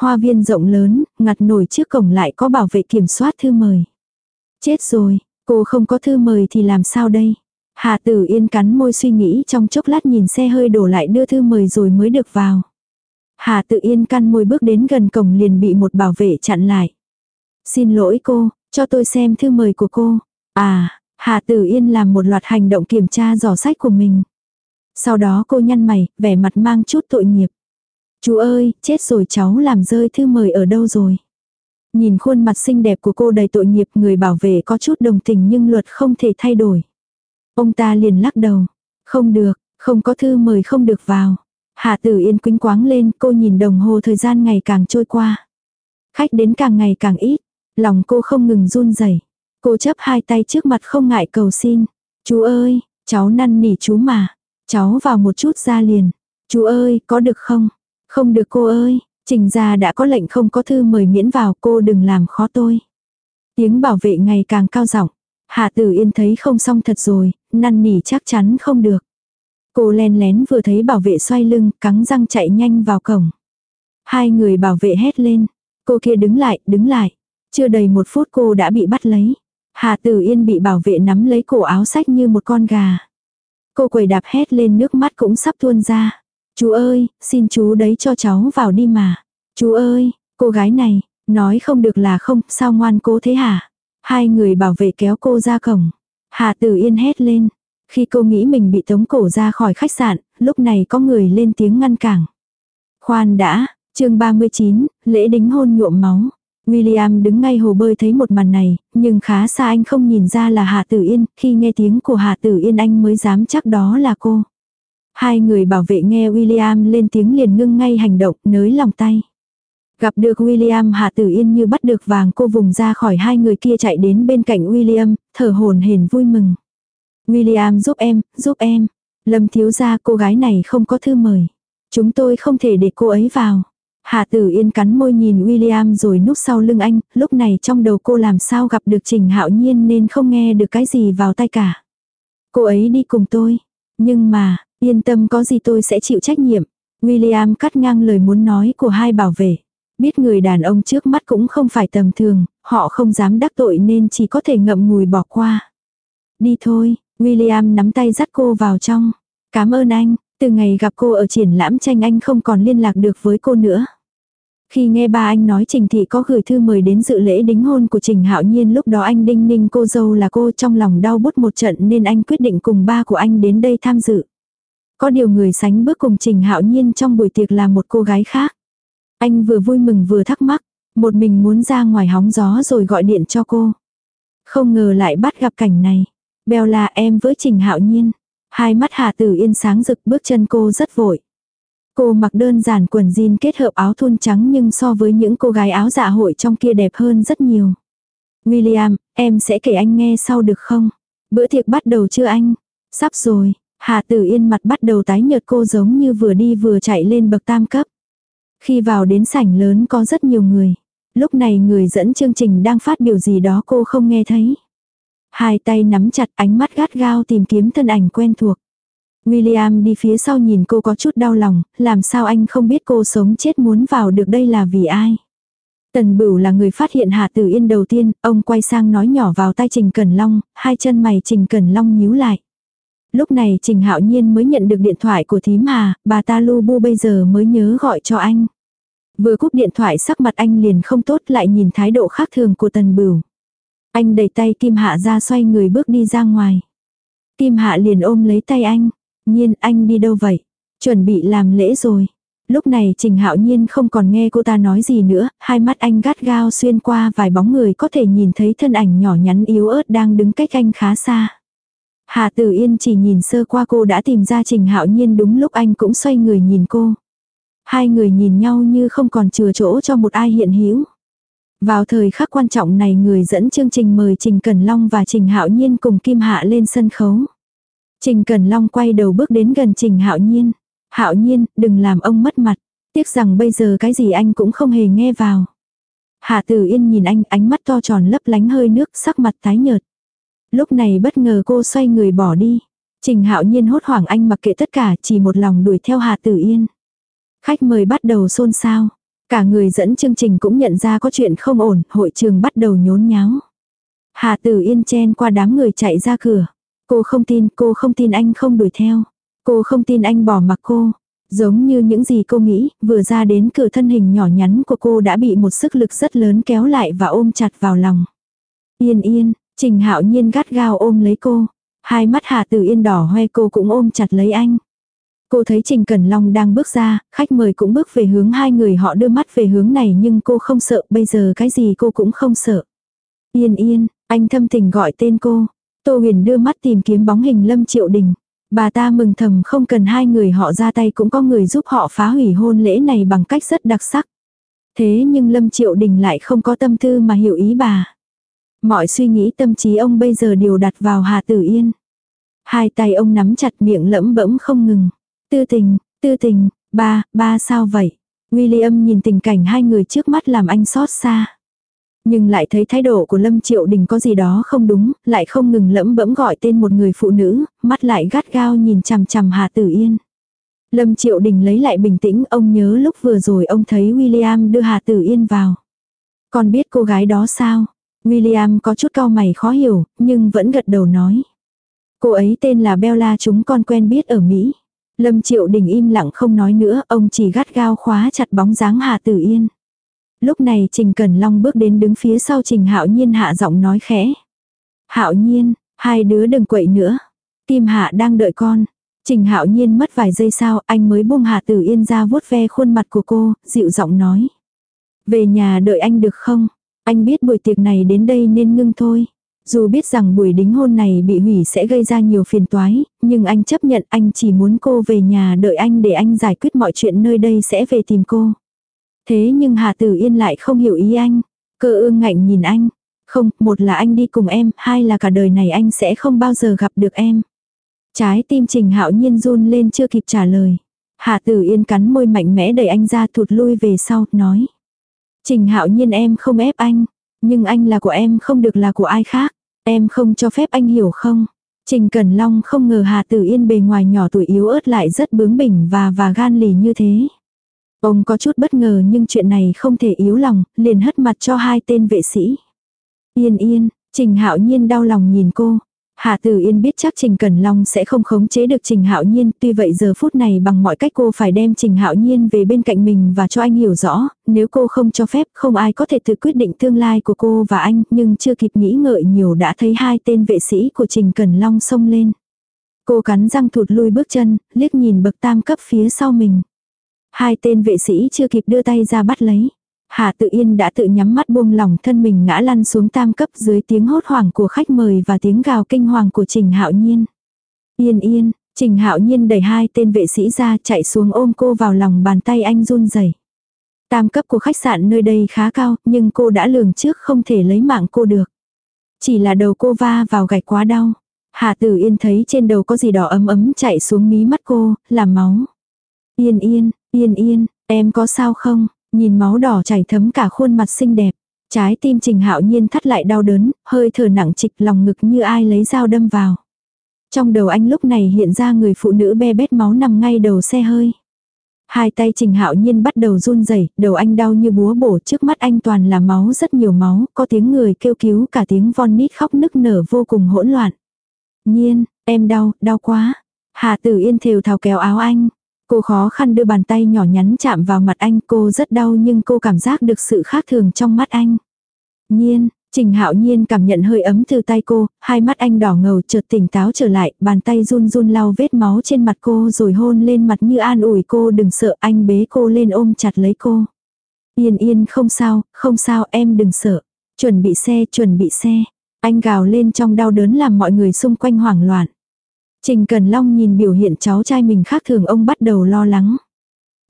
Hoa viên rộng lớn, ngặt nổi trước cổng lại có bảo vệ kiểm soát thư mời. Chết rồi, cô không có thư mời thì làm sao đây? Hà Tử Yên cắn môi suy nghĩ trong chốc lát nhìn xe hơi đổ lại đưa thư mời rồi mới được vào. Hà Tử Yên căn môi bước đến gần cổng liền bị một bảo vệ chặn lại. Xin lỗi cô, cho tôi xem thư mời của cô. À, Hà Tử Yên làm một loạt hành động kiểm tra giỏ sách của mình. Sau đó cô nhăn mày, vẻ mặt mang chút tội nghiệp. Chú ơi, chết rồi cháu làm rơi thư mời ở đâu rồi? Nhìn khuôn mặt xinh đẹp của cô đầy tội nghiệp người bảo vệ có chút đồng tình nhưng luật không thể thay đổi. Ông ta liền lắc đầu. Không được, không có thư mời không được vào. Hạ tử yên quính quáng lên, cô nhìn đồng hồ thời gian ngày càng trôi qua. Khách đến càng ngày càng ít, lòng cô không ngừng run rẩy. Cô chấp hai tay trước mặt không ngại cầu xin. Chú ơi, cháu năn nỉ chú mà. Cháu vào một chút ra liền. Chú ơi, có được không? Không được cô ơi, trình gia đã có lệnh không có thư mời miễn vào cô đừng làm khó tôi. Tiếng bảo vệ ngày càng cao giọng. Hạ tử yên thấy không xong thật rồi, năn nỉ chắc chắn không được. Cô len lén vừa thấy bảo vệ xoay lưng, cắn răng chạy nhanh vào cổng. Hai người bảo vệ hét lên. Cô kia đứng lại, đứng lại. Chưa đầy một phút cô đã bị bắt lấy. Hà Tử Yên bị bảo vệ nắm lấy cổ áo sách như một con gà. Cô quầy đạp hét lên nước mắt cũng sắp tuôn ra. Chú ơi, xin chú đấy cho cháu vào đi mà. Chú ơi, cô gái này, nói không được là không, sao ngoan cố thế hả? Hai người bảo vệ kéo cô ra cổng. Hà Tử Yên hét lên. Khi cô nghĩ mình bị tống cổ ra khỏi khách sạn, lúc này có người lên tiếng ngăn cản. Khoan đã, chương 39, lễ đính hôn nhuộm máu. William đứng ngay hồ bơi thấy một màn này, nhưng khá xa anh không nhìn ra là Hà Tử Yên, khi nghe tiếng của Hà Tử Yên anh mới dám chắc đó là cô. Hai người bảo vệ nghe William lên tiếng liền ngưng ngay hành động, nới lòng tay. Gặp được William Hạ Tử Yên như bắt được vàng cô vùng ra khỏi hai người kia chạy đến bên cạnh William, thở hồn hển vui mừng. William giúp em, giúp em. Lâm thiếu gia cô gái này không có thư mời. Chúng tôi không thể để cô ấy vào. Hạ Tử Yên cắn môi nhìn William rồi núp sau lưng anh, lúc này trong đầu cô làm sao gặp được Trình Hạo Nhiên nên không nghe được cái gì vào tay cả. Cô ấy đi cùng tôi. Nhưng mà, Yên tâm có gì tôi sẽ chịu trách nhiệm. William cắt ngang lời muốn nói của hai bảo vệ. Biết người đàn ông trước mắt cũng không phải tầm thường, họ không dám đắc tội nên chỉ có thể ngậm ngùi bỏ qua. Đi thôi, William nắm tay dắt cô vào trong. Cảm ơn anh, từ ngày gặp cô ở triển lãm tranh anh không còn liên lạc được với cô nữa. Khi nghe ba anh nói Trình Thị có gửi thư mời đến dự lễ đính hôn của Trình Hạo Nhiên lúc đó anh đinh ninh cô dâu là cô trong lòng đau bút một trận nên anh quyết định cùng ba của anh đến đây tham dự. Có điều người sánh bước cùng Trình Hạo Nhiên trong buổi tiệc là một cô gái khác. Anh vừa vui mừng vừa thắc mắc, một mình muốn ra ngoài hóng gió rồi gọi điện cho cô. Không ngờ lại bắt gặp cảnh này. Bella em với Trình Hạo Nhiên. Hai mắt Hà Tử Yên sáng rực bước chân cô rất vội. Cô mặc đơn giản quần jean kết hợp áo thun trắng nhưng so với những cô gái áo dạ hội trong kia đẹp hơn rất nhiều. William, em sẽ kể anh nghe sau được không? Bữa tiệc bắt đầu chưa anh? Sắp rồi, Hà Tử Yên mặt bắt đầu tái nhợt cô giống như vừa đi vừa chạy lên bậc tam cấp. Khi vào đến sảnh lớn có rất nhiều người. Lúc này người dẫn chương trình đang phát biểu gì đó cô không nghe thấy. Hai tay nắm chặt ánh mắt gắt gao tìm kiếm thân ảnh quen thuộc. William đi phía sau nhìn cô có chút đau lòng, làm sao anh không biết cô sống chết muốn vào được đây là vì ai. Tần Bửu là người phát hiện Hà Tử Yên đầu tiên, ông quay sang nói nhỏ vào tay Trình Cẩn Long, hai chân mày Trình Cẩn Long nhíu lại. Lúc này Trình Hạo Nhiên mới nhận được điện thoại của thím Hà, bà ta lu bu bây giờ mới nhớ gọi cho anh. Vừa cúp điện thoại sắc mặt anh liền không tốt lại nhìn thái độ khác thường của Tần Bửu. Anh đẩy tay Kim Hạ ra xoay người bước đi ra ngoài. Kim Hạ liền ôm lấy tay anh. Nhiên anh đi đâu vậy? Chuẩn bị làm lễ rồi. Lúc này Trình Hạo Nhiên không còn nghe cô ta nói gì nữa, hai mắt anh gắt gao xuyên qua vài bóng người có thể nhìn thấy thân ảnh nhỏ nhắn yếu ớt đang đứng cách anh khá xa. Hà Tử Yên chỉ nhìn sơ qua cô đã tìm ra Trình Hạo Nhiên đúng lúc anh cũng xoay người nhìn cô. Hai người nhìn nhau như không còn chừa chỗ cho một ai hiện hữu. Vào thời khắc quan trọng này người dẫn chương trình mời Trình Cẩn Long và Trình Hạo Nhiên cùng Kim Hạ lên sân khấu. Trình Cẩn Long quay đầu bước đến gần Trình Hạo Nhiên. Hạo Nhiên, đừng làm ông mất mặt. Tiếc rằng bây giờ cái gì anh cũng không hề nghe vào. Hạ Tử Yên nhìn anh, ánh mắt to tròn lấp lánh hơi nước, sắc mặt tái nhợt. Lúc này bất ngờ cô xoay người bỏ đi. Trình Hạo Nhiên hốt hoảng anh mặc kệ tất cả, chỉ một lòng đuổi theo hà Tử Yên. Khách mời bắt đầu xôn xao. Cả người dẫn chương trình cũng nhận ra có chuyện không ổn, hội trường bắt đầu nhốn nháo. Hà Tử Yên chen qua đám người chạy ra cửa. Cô không tin, cô không tin anh không đuổi theo. Cô không tin anh bỏ mặc cô. Giống như những gì cô nghĩ, vừa ra đến cửa thân hình nhỏ nhắn của cô đã bị một sức lực rất lớn kéo lại và ôm chặt vào lòng. Yên yên, Trình Hạo Nhiên gắt gao ôm lấy cô. Hai mắt Hà Tử Yên đỏ hoe cô cũng ôm chặt lấy anh. Cô thấy Trình Cẩn Long đang bước ra, khách mời cũng bước về hướng hai người họ đưa mắt về hướng này nhưng cô không sợ, bây giờ cái gì cô cũng không sợ. Yên yên, anh thâm tình gọi tên cô. Tô huyền đưa mắt tìm kiếm bóng hình Lâm Triệu Đình. Bà ta mừng thầm không cần hai người họ ra tay cũng có người giúp họ phá hủy hôn lễ này bằng cách rất đặc sắc. Thế nhưng Lâm Triệu Đình lại không có tâm tư mà hiểu ý bà. Mọi suy nghĩ tâm trí ông bây giờ đều đặt vào Hà Tử Yên. Hai tay ông nắm chặt miệng lẫm bẫm không ngừng. Tư tình, tư tình, ba, ba sao vậy? William nhìn tình cảnh hai người trước mắt làm anh xót xa. Nhưng lại thấy thái độ của Lâm Triệu Đình có gì đó không đúng, lại không ngừng lẫm bẫm gọi tên một người phụ nữ, mắt lại gắt gao nhìn chằm chằm Hà Tử Yên. Lâm Triệu Đình lấy lại bình tĩnh, ông nhớ lúc vừa rồi ông thấy William đưa Hà Tử Yên vào. Còn biết cô gái đó sao? William có chút cau mày khó hiểu, nhưng vẫn gật đầu nói. Cô ấy tên là Bella chúng con quen biết ở Mỹ. Lâm Triệu Đình im lặng không nói nữa, ông chỉ gắt gao khóa chặt bóng dáng Hà Tử Yên. Lúc này Trình Cẩn Long bước đến đứng phía sau Trình Hạo Nhiên hạ giọng nói khẽ. Hạo Nhiên, hai đứa đừng quậy nữa. Tim Hạ đang đợi con. Trình Hạo Nhiên mất vài giây sau, anh mới buông Hà Tử Yên ra vuốt ve khuôn mặt của cô, dịu giọng nói. Về nhà đợi anh được không? Anh biết buổi tiệc này đến đây nên ngưng thôi. Dù biết rằng buổi đính hôn này bị hủy sẽ gây ra nhiều phiền toái, nhưng anh chấp nhận anh chỉ muốn cô về nhà đợi anh để anh giải quyết mọi chuyện nơi đây sẽ về tìm cô. Thế nhưng Hà Tử Yên lại không hiểu ý anh. Cơ ương ngạnh nhìn anh. Không, một là anh đi cùng em, hai là cả đời này anh sẽ không bao giờ gặp được em. Trái tim Trình Hạo Nhiên run lên chưa kịp trả lời. Hà Tử Yên cắn môi mạnh mẽ đẩy anh ra thụt lui về sau, nói. Trình Hạo Nhiên em không ép anh, nhưng anh là của em không được là của ai khác. Em không cho phép anh hiểu không? Trình Cẩn Long không ngờ Hà Tử Yên bề ngoài nhỏ tuổi yếu ớt lại rất bướng bỉnh và và gan lì như thế. Ông có chút bất ngờ nhưng chuyện này không thể yếu lòng, liền hất mặt cho hai tên vệ sĩ. Yên yên, Trình Hạo Nhiên đau lòng nhìn cô. Hạ Tử Yên biết chắc Trình Cẩn Long sẽ không khống chế được Trình Hạo Nhiên, tuy vậy giờ phút này bằng mọi cách cô phải đem Trình Hạo Nhiên về bên cạnh mình và cho anh hiểu rõ, nếu cô không cho phép không ai có thể tự quyết định tương lai của cô và anh, nhưng chưa kịp nghĩ ngợi nhiều đã thấy hai tên vệ sĩ của Trình Cẩn Long xông lên. Cô cắn răng thụt lui bước chân, liếc nhìn bậc tam cấp phía sau mình. Hai tên vệ sĩ chưa kịp đưa tay ra bắt lấy. Hà tự yên đã tự nhắm mắt buông lỏng thân mình ngã lăn xuống tam cấp dưới tiếng hốt hoảng của khách mời và tiếng gào kinh hoàng của Trình Hạo Nhiên. Yên yên, Trình Hạo Nhiên đẩy hai tên vệ sĩ ra chạy xuống ôm cô vào lòng bàn tay anh run rẩy. Tam cấp của khách sạn nơi đây khá cao, nhưng cô đã lường trước không thể lấy mạng cô được. Chỉ là đầu cô va vào gạch quá đau. Hà Tử Yên thấy trên đầu có gì đỏ ấm ấm chạy xuống mí mắt cô, là máu. Yên yên, yên yên, em có sao không? Nhìn máu đỏ chảy thấm cả khuôn mặt xinh đẹp. Trái tim Trình Hạo Nhiên thắt lại đau đớn, hơi thở nặng trịch lòng ngực như ai lấy dao đâm vào. Trong đầu anh lúc này hiện ra người phụ nữ be bét máu nằm ngay đầu xe hơi. Hai tay Trình Hạo Nhiên bắt đầu run rẩy, đầu anh đau như búa bổ, trước mắt anh toàn là máu rất nhiều máu, có tiếng người kêu cứu cả tiếng von nít khóc nức nở vô cùng hỗn loạn. Nhiên, em đau, đau quá. Hà Tử Yên thều thào kéo áo anh. Cô khó khăn đưa bàn tay nhỏ nhắn chạm vào mặt anh, cô rất đau nhưng cô cảm giác được sự khác thường trong mắt anh. Nhiên, Trình Hạo Nhiên cảm nhận hơi ấm từ tay cô, hai mắt anh đỏ ngầu chợt tỉnh táo trở lại, bàn tay run run lau vết máu trên mặt cô rồi hôn lên mặt như an ủi cô đừng sợ, anh bế cô lên ôm chặt lấy cô. Yên yên không sao, không sao em đừng sợ. Chuẩn bị xe, chuẩn bị xe. Anh gào lên trong đau đớn làm mọi người xung quanh hoảng loạn. Trình Cần Long nhìn biểu hiện cháu trai mình khác thường ông bắt đầu lo lắng.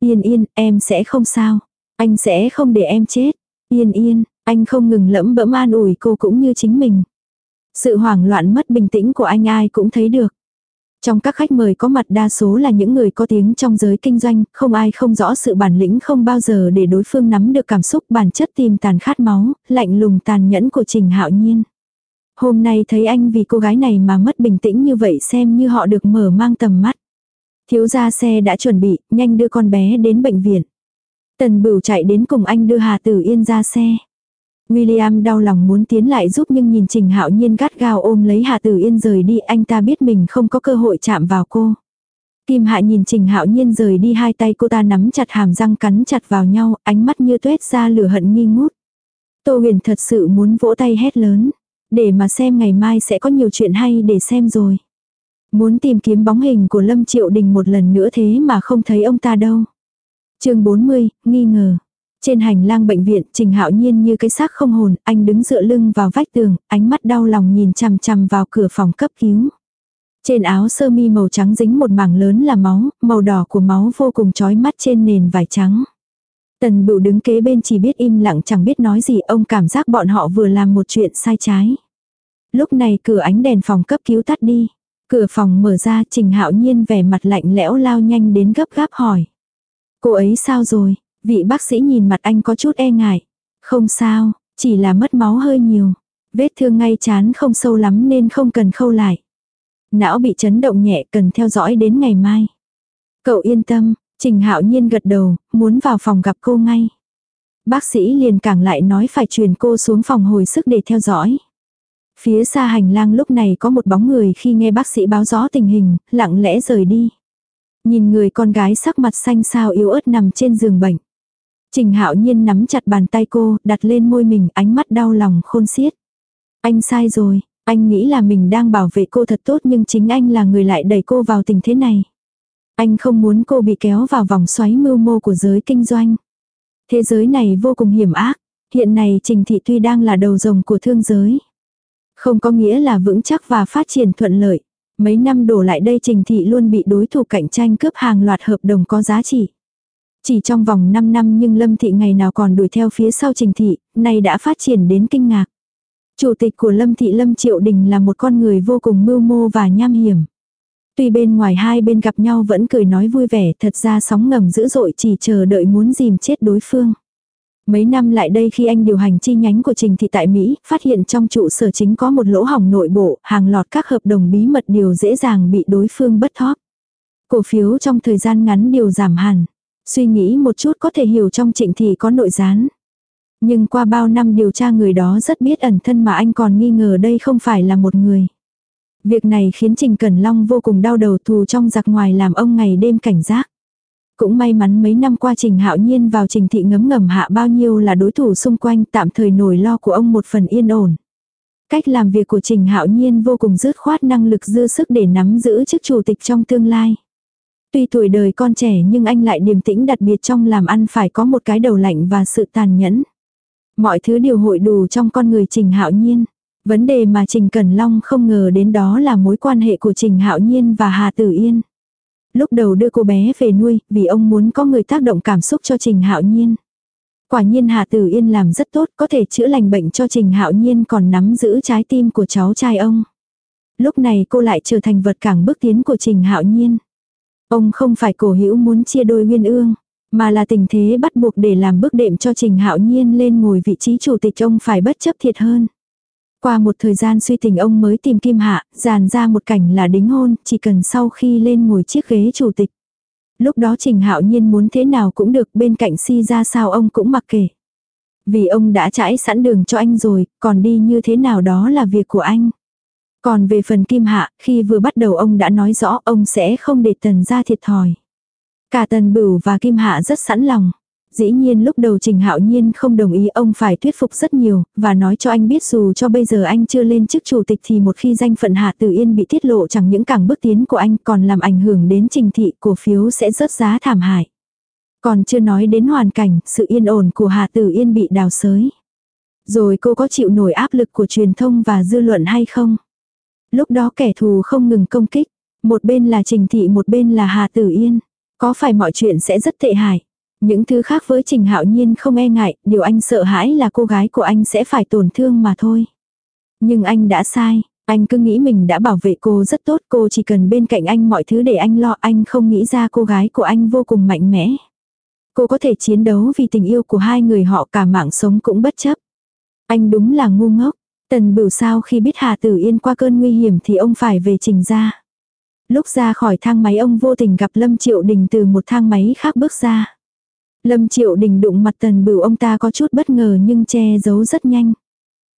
Yên yên, em sẽ không sao. Anh sẽ không để em chết. Yên yên, anh không ngừng lẫm bẫm an ủi cô cũng như chính mình. Sự hoảng loạn mất bình tĩnh của anh ai cũng thấy được. Trong các khách mời có mặt đa số là những người có tiếng trong giới kinh doanh, không ai không rõ sự bản lĩnh không bao giờ để đối phương nắm được cảm xúc bản chất tìm tàn khát máu, lạnh lùng tàn nhẫn của Trình Hạo Nhiên. Hôm nay thấy anh vì cô gái này mà mất bình tĩnh như vậy xem như họ được mở mang tầm mắt. Thiếu gia xe đã chuẩn bị, nhanh đưa con bé đến bệnh viện. Tần bửu chạy đến cùng anh đưa Hà Tử Yên ra xe. William đau lòng muốn tiến lại giúp nhưng nhìn Trình Hạo Nhiên gắt gao ôm lấy Hà Tử Yên rời đi anh ta biết mình không có cơ hội chạm vào cô. Kim Hạ nhìn Trình Hạo Nhiên rời đi hai tay cô ta nắm chặt hàm răng cắn chặt vào nhau, ánh mắt như tuét ra lửa hận nghi ngút. Tô huyền thật sự muốn vỗ tay hét lớn. Để mà xem ngày mai sẽ có nhiều chuyện hay để xem rồi. Muốn tìm kiếm bóng hình của Lâm Triệu Đình một lần nữa thế mà không thấy ông ta đâu. chương 40, nghi ngờ. Trên hành lang bệnh viện, Trình Hạo Nhiên như cái xác không hồn, anh đứng dựa lưng vào vách tường, ánh mắt đau lòng nhìn chằm chằm vào cửa phòng cấp cứu. Trên áo sơ mi màu trắng dính một mảng lớn là máu, màu đỏ của máu vô cùng chói mắt trên nền vải trắng. Tần bửu đứng kế bên chỉ biết im lặng chẳng biết nói gì, ông cảm giác bọn họ vừa làm một chuyện sai trái. Lúc này cửa ánh đèn phòng cấp cứu tắt đi. Cửa phòng mở ra Trình Hạo Nhiên vẻ mặt lạnh lẽo lao nhanh đến gấp gáp hỏi. Cô ấy sao rồi? Vị bác sĩ nhìn mặt anh có chút e ngại. Không sao, chỉ là mất máu hơi nhiều. Vết thương ngay chán không sâu lắm nên không cần khâu lại. Não bị chấn động nhẹ cần theo dõi đến ngày mai. Cậu yên tâm, Trình Hạo Nhiên gật đầu, muốn vào phòng gặp cô ngay. Bác sĩ liền cảng lại nói phải truyền cô xuống phòng hồi sức để theo dõi. Phía xa hành lang lúc này có một bóng người khi nghe bác sĩ báo rõ tình hình, lặng lẽ rời đi. Nhìn người con gái sắc mặt xanh xao yếu ớt nằm trên giường bệnh. Trình hạo nhiên nắm chặt bàn tay cô, đặt lên môi mình, ánh mắt đau lòng khôn xiết. Anh sai rồi, anh nghĩ là mình đang bảo vệ cô thật tốt nhưng chính anh là người lại đẩy cô vào tình thế này. Anh không muốn cô bị kéo vào vòng xoáy mưu mô của giới kinh doanh. Thế giới này vô cùng hiểm ác. Hiện nay Trình Thị tuy đang là đầu rồng của thương giới. Không có nghĩa là vững chắc và phát triển thuận lợi. Mấy năm đổ lại đây Trình Thị luôn bị đối thủ cạnh tranh cướp hàng loạt hợp đồng có giá trị. Chỉ trong vòng 5 năm nhưng Lâm Thị ngày nào còn đuổi theo phía sau Trình Thị, nay đã phát triển đến kinh ngạc. Chủ tịch của Lâm Thị Lâm Triệu Đình là một con người vô cùng mưu mô và nham hiểm. Tuy bên ngoài hai bên gặp nhau vẫn cười nói vui vẻ, thật ra sóng ngầm dữ dội chỉ chờ đợi muốn dìm chết đối phương. Mấy năm lại đây khi anh điều hành chi nhánh của Trình Thị tại Mỹ, phát hiện trong trụ sở chính có một lỗ hỏng nội bộ, hàng lọt các hợp đồng bí mật đều dễ dàng bị đối phương bất thóp. Cổ phiếu trong thời gian ngắn đều giảm hẳn. Suy nghĩ một chút có thể hiểu trong trịnh thị có nội gián. Nhưng qua bao năm điều tra người đó rất biết ẩn thân mà anh còn nghi ngờ đây không phải là một người. Việc này khiến Trình Cẩn Long vô cùng đau đầu thù trong giặc ngoài làm ông ngày đêm cảnh giác. Cũng may mắn mấy năm qua Trình Hạo Nhiên vào Trình Thị ngấm ngầm hạ bao nhiêu là đối thủ xung quanh, tạm thời nổi lo của ông một phần yên ổn. Cách làm việc của Trình Hạo Nhiên vô cùng dứt khoát năng lực dư sức để nắm giữ chức chủ tịch trong tương lai. Tuy tuổi đời con trẻ nhưng anh lại điềm tĩnh đặc biệt trong làm ăn phải có một cái đầu lạnh và sự tàn nhẫn. Mọi thứ đều hội đủ trong con người Trình Hạo Nhiên. Vấn đề mà Trình Cẩn Long không ngờ đến đó là mối quan hệ của Trình Hạo Nhiên và Hà Tử Yên. Lúc đầu đưa cô bé về nuôi, vì ông muốn có người tác động cảm xúc cho Trình Hạo Nhiên. Quả nhiên Hà Tử Yên làm rất tốt, có thể chữa lành bệnh cho Trình Hạo Nhiên còn nắm giữ trái tim của cháu trai ông. Lúc này cô lại trở thành vật cản bước tiến của Trình Hạo Nhiên. Ông không phải cổ hữu muốn chia đôi nguyên ương, mà là tình thế bắt buộc để làm bước đệm cho Trình Hạo Nhiên lên ngồi vị trí chủ tịch ông phải bất chấp thiệt hơn. Qua một thời gian suy tình ông mới tìm Kim Hạ, dàn ra một cảnh là đính hôn, chỉ cần sau khi lên ngồi chiếc ghế chủ tịch. Lúc đó Trình Hạo Nhiên muốn thế nào cũng được, bên cạnh si ra sao ông cũng mặc kệ. Vì ông đã trải sẵn đường cho anh rồi, còn đi như thế nào đó là việc của anh. Còn về phần Kim Hạ, khi vừa bắt đầu ông đã nói rõ ông sẽ không để Tần ra thiệt thòi. Cả Tần Bửu và Kim Hạ rất sẵn lòng. Dĩ nhiên lúc đầu Trình Hạo Nhiên không đồng ý ông phải thuyết phục rất nhiều, và nói cho anh biết dù cho bây giờ anh chưa lên chức chủ tịch thì một khi danh phận Hạ Tử Yên bị tiết lộ chẳng những càng bước tiến của anh còn làm ảnh hưởng đến trình thị cổ phiếu sẽ rớt giá thảm hại. Còn chưa nói đến hoàn cảnh, sự yên ổn của Hạ Tử Yên bị đào sới. Rồi cô có chịu nổi áp lực của truyền thông và dư luận hay không? Lúc đó kẻ thù không ngừng công kích. Một bên là Trình Thị một bên là Hà Tử Yên. Có phải mọi chuyện sẽ rất tệ hại? Những thứ khác với Trình Hạo Nhiên không e ngại, điều anh sợ hãi là cô gái của anh sẽ phải tổn thương mà thôi. Nhưng anh đã sai, anh cứ nghĩ mình đã bảo vệ cô rất tốt, cô chỉ cần bên cạnh anh mọi thứ để anh lo, anh không nghĩ ra cô gái của anh vô cùng mạnh mẽ. Cô có thể chiến đấu vì tình yêu của hai người họ cả mạng sống cũng bất chấp. Anh đúng là ngu ngốc. Tần bửu sao khi biết Hà Tử Yên qua cơn nguy hiểm thì ông phải về trình ra. Lúc ra khỏi thang máy ông vô tình gặp Lâm Triệu Đình từ một thang máy khác bước ra. Lâm Triệu Đình đụng mặt Tần Bửu ông ta có chút bất ngờ nhưng che giấu rất nhanh.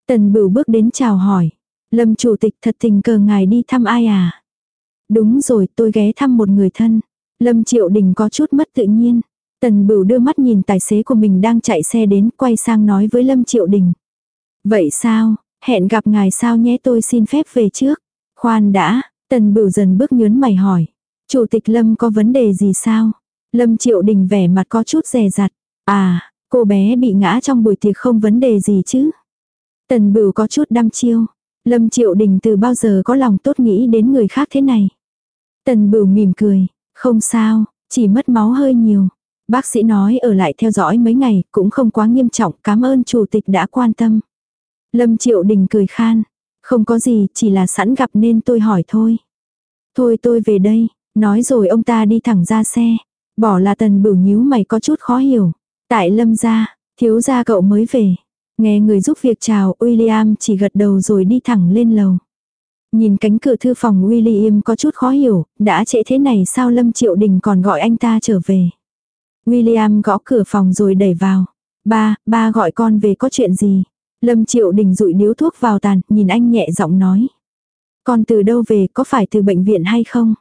Tần Bửu bước đến chào hỏi. Lâm Chủ tịch thật tình cờ ngài đi thăm ai à? Đúng rồi tôi ghé thăm một người thân. Lâm Triệu Đình có chút mất tự nhiên. Tần Bửu đưa mắt nhìn tài xế của mình đang chạy xe đến quay sang nói với Lâm Triệu Đình. Vậy sao, hẹn gặp ngài sao nhé tôi xin phép về trước. Khoan đã, Tần Bửu dần bước nhớn mày hỏi. Chủ tịch Lâm có vấn đề gì sao? Lâm Triệu Đình vẻ mặt có chút rè rặt. À, cô bé bị ngã trong buổi tiệc không vấn đề gì chứ. Tần Bửu có chút đăm chiêu. Lâm Triệu Đình từ bao giờ có lòng tốt nghĩ đến người khác thế này. Tần Bửu mỉm cười. Không sao, chỉ mất máu hơi nhiều. Bác sĩ nói ở lại theo dõi mấy ngày cũng không quá nghiêm trọng. Cảm ơn chủ tịch đã quan tâm. Lâm Triệu Đình cười khan. Không có gì, chỉ là sẵn gặp nên tôi hỏi thôi. Thôi tôi về đây. Nói rồi ông ta đi thẳng ra xe. Bỏ là tần bửu nhíu mày có chút khó hiểu. Tại lâm gia, thiếu gia cậu mới về. Nghe người giúp việc chào, William chỉ gật đầu rồi đi thẳng lên lầu. Nhìn cánh cửa thư phòng William có chút khó hiểu, đã trễ thế này sao Lâm Triệu Đình còn gọi anh ta trở về. William gõ cửa phòng rồi đẩy vào. Ba, ba gọi con về có chuyện gì? Lâm Triệu Đình rụi điếu thuốc vào tàn, nhìn anh nhẹ giọng nói. Con từ đâu về, có phải từ bệnh viện hay không?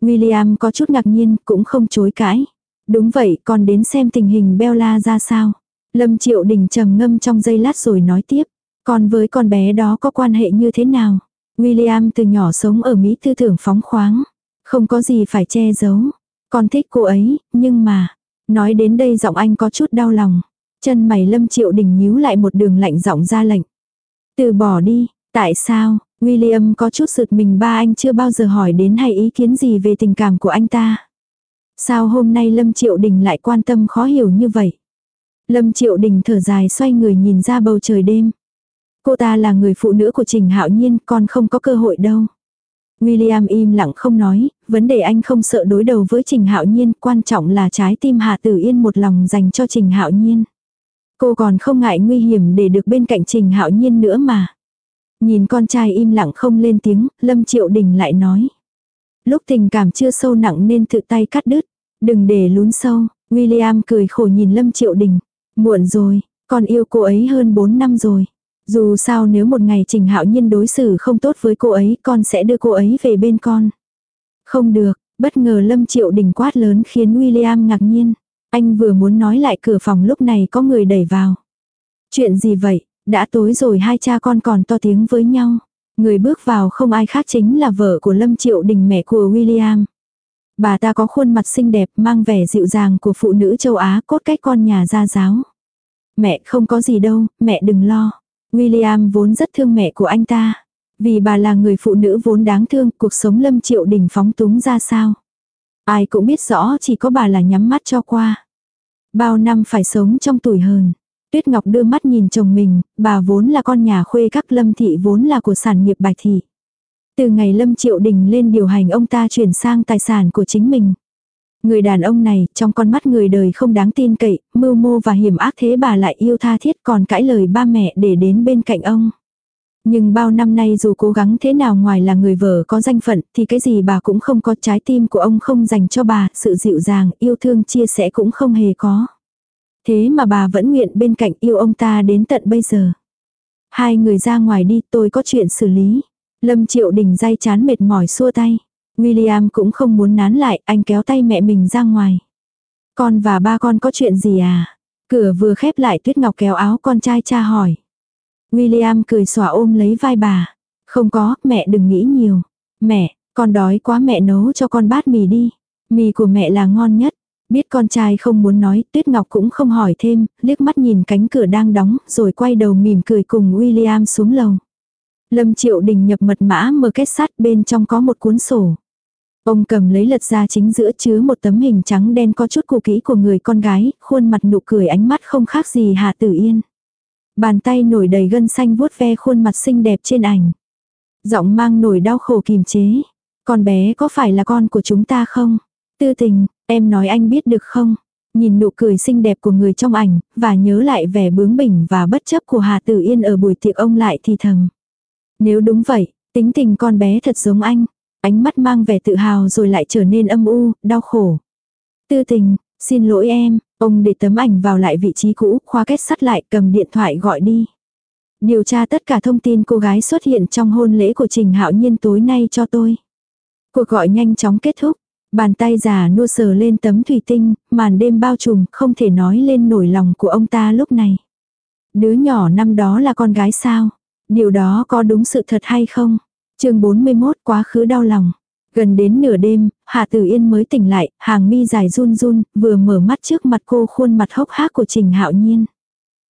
William có chút ngạc nhiên, cũng không chối cãi. Đúng vậy, còn đến xem tình hình Bella ra sao. Lâm Triệu Đình trầm ngâm trong giây lát rồi nói tiếp. còn với con bé đó có quan hệ như thế nào? William từ nhỏ sống ở Mỹ tư tưởng phóng khoáng. Không có gì phải che giấu. Con thích cô ấy, nhưng mà... Nói đến đây giọng anh có chút đau lòng. Chân mày Lâm Triệu Đình nhíu lại một đường lạnh giọng ra lệnh. Từ bỏ đi, tại sao? William có chút sượt mình ba anh chưa bao giờ hỏi đến hay ý kiến gì về tình cảm của anh ta. Sao hôm nay Lâm Triệu Đình lại quan tâm khó hiểu như vậy? Lâm Triệu Đình thở dài xoay người nhìn ra bầu trời đêm. Cô ta là người phụ nữ của Trình Hạo Nhiên, còn không có cơ hội đâu. William im lặng không nói, vấn đề anh không sợ đối đầu với Trình Hạo Nhiên, quan trọng là trái tim Hà Tử Yên một lòng dành cho Trình Hạo Nhiên. Cô còn không ngại nguy hiểm để được bên cạnh Trình Hạo Nhiên nữa mà. Nhìn con trai im lặng không lên tiếng, Lâm Triệu Đình lại nói. Lúc tình cảm chưa sâu nặng nên tự tay cắt đứt. Đừng để lún sâu, William cười khổ nhìn Lâm Triệu Đình. Muộn rồi, con yêu cô ấy hơn 4 năm rồi. Dù sao nếu một ngày Trình Hạo Nhiên đối xử không tốt với cô ấy, con sẽ đưa cô ấy về bên con. Không được, bất ngờ Lâm Triệu Đình quát lớn khiến William ngạc nhiên. Anh vừa muốn nói lại cửa phòng lúc này có người đẩy vào. Chuyện gì vậy? Đã tối rồi hai cha con còn to tiếng với nhau. Người bước vào không ai khác chính là vợ của Lâm Triệu Đình mẹ của William. Bà ta có khuôn mặt xinh đẹp mang vẻ dịu dàng của phụ nữ châu Á cốt cách con nhà gia giáo. Mẹ không có gì đâu, mẹ đừng lo. William vốn rất thương mẹ của anh ta. Vì bà là người phụ nữ vốn đáng thương, cuộc sống Lâm Triệu Đình phóng túng ra sao. Ai cũng biết rõ chỉ có bà là nhắm mắt cho qua. Bao năm phải sống trong tuổi hờn. Tuyết Ngọc đưa mắt nhìn chồng mình, bà vốn là con nhà khuê các Lâm Thị vốn là của sản nghiệp Bạch Thị. Từ ngày Lâm Triệu Đình lên điều hành ông ta chuyển sang tài sản của chính mình. Người đàn ông này, trong con mắt người đời không đáng tin cậy, mưu mô và hiểm ác thế bà lại yêu tha thiết còn cãi lời ba mẹ để đến bên cạnh ông. Nhưng bao năm nay dù cố gắng thế nào ngoài là người vợ có danh phận thì cái gì bà cũng không có trái tim của ông không dành cho bà, sự dịu dàng, yêu thương chia sẻ cũng không hề có. Thế mà bà vẫn nguyện bên cạnh yêu ông ta đến tận bây giờ. Hai người ra ngoài đi tôi có chuyện xử lý. Lâm Triệu Đình day chán mệt mỏi xua tay. William cũng không muốn nán lại, anh kéo tay mẹ mình ra ngoài. Con và ba con có chuyện gì à? Cửa vừa khép lại Tuyết Ngọc kéo áo con trai cha hỏi. William cười xòa ôm lấy vai bà. Không có, mẹ đừng nghĩ nhiều. Mẹ, con đói quá mẹ nấu cho con bát mì đi. Mì của mẹ là ngon nhất. Biết con trai không muốn nói, Tuyết Ngọc cũng không hỏi thêm, liếc mắt nhìn cánh cửa đang đóng, rồi quay đầu mỉm cười cùng William xuống lầu. Lâm Triệu Đình nhập mật mã mở kết sắt bên trong có một cuốn sổ. Ông cầm lấy lật ra chính giữa chứa một tấm hình trắng đen có chút cụ kỹ của người con gái, khuôn mặt nụ cười ánh mắt không khác gì Hà Tử Yên. Bàn tay nổi đầy gân xanh vuốt ve khuôn mặt xinh đẹp trên ảnh. Giọng mang nổi đau khổ kìm chế. Con bé có phải là con của chúng ta không? Tư tình, em nói anh biết được không? Nhìn nụ cười xinh đẹp của người trong ảnh, và nhớ lại vẻ bướng bỉnh và bất chấp của Hà Tử Yên ở buổi tiệc ông lại thì thầm. Nếu đúng vậy, tính tình con bé thật giống anh. Ánh mắt mang vẻ tự hào rồi lại trở nên âm u, đau khổ. Tư tình, xin lỗi em, ông để tấm ảnh vào lại vị trí cũ, khóa kết sắt lại, cầm điện thoại gọi đi. Điều tra tất cả thông tin cô gái xuất hiện trong hôn lễ của Trình Hạo Nhiên tối nay cho tôi. Cuộc gọi nhanh chóng kết thúc. Bàn tay già nua sờ lên tấm thủy tinh, màn đêm bao trùm, không thể nói lên nổi lòng của ông ta lúc này. Đứa nhỏ năm đó là con gái sao? Điều đó có đúng sự thật hay không? chương 41 quá khứ đau lòng. Gần đến nửa đêm, Hạ Tử Yên mới tỉnh lại, hàng mi dài run run, vừa mở mắt trước mặt cô khuôn mặt hốc hác của Trình Hạo Nhiên.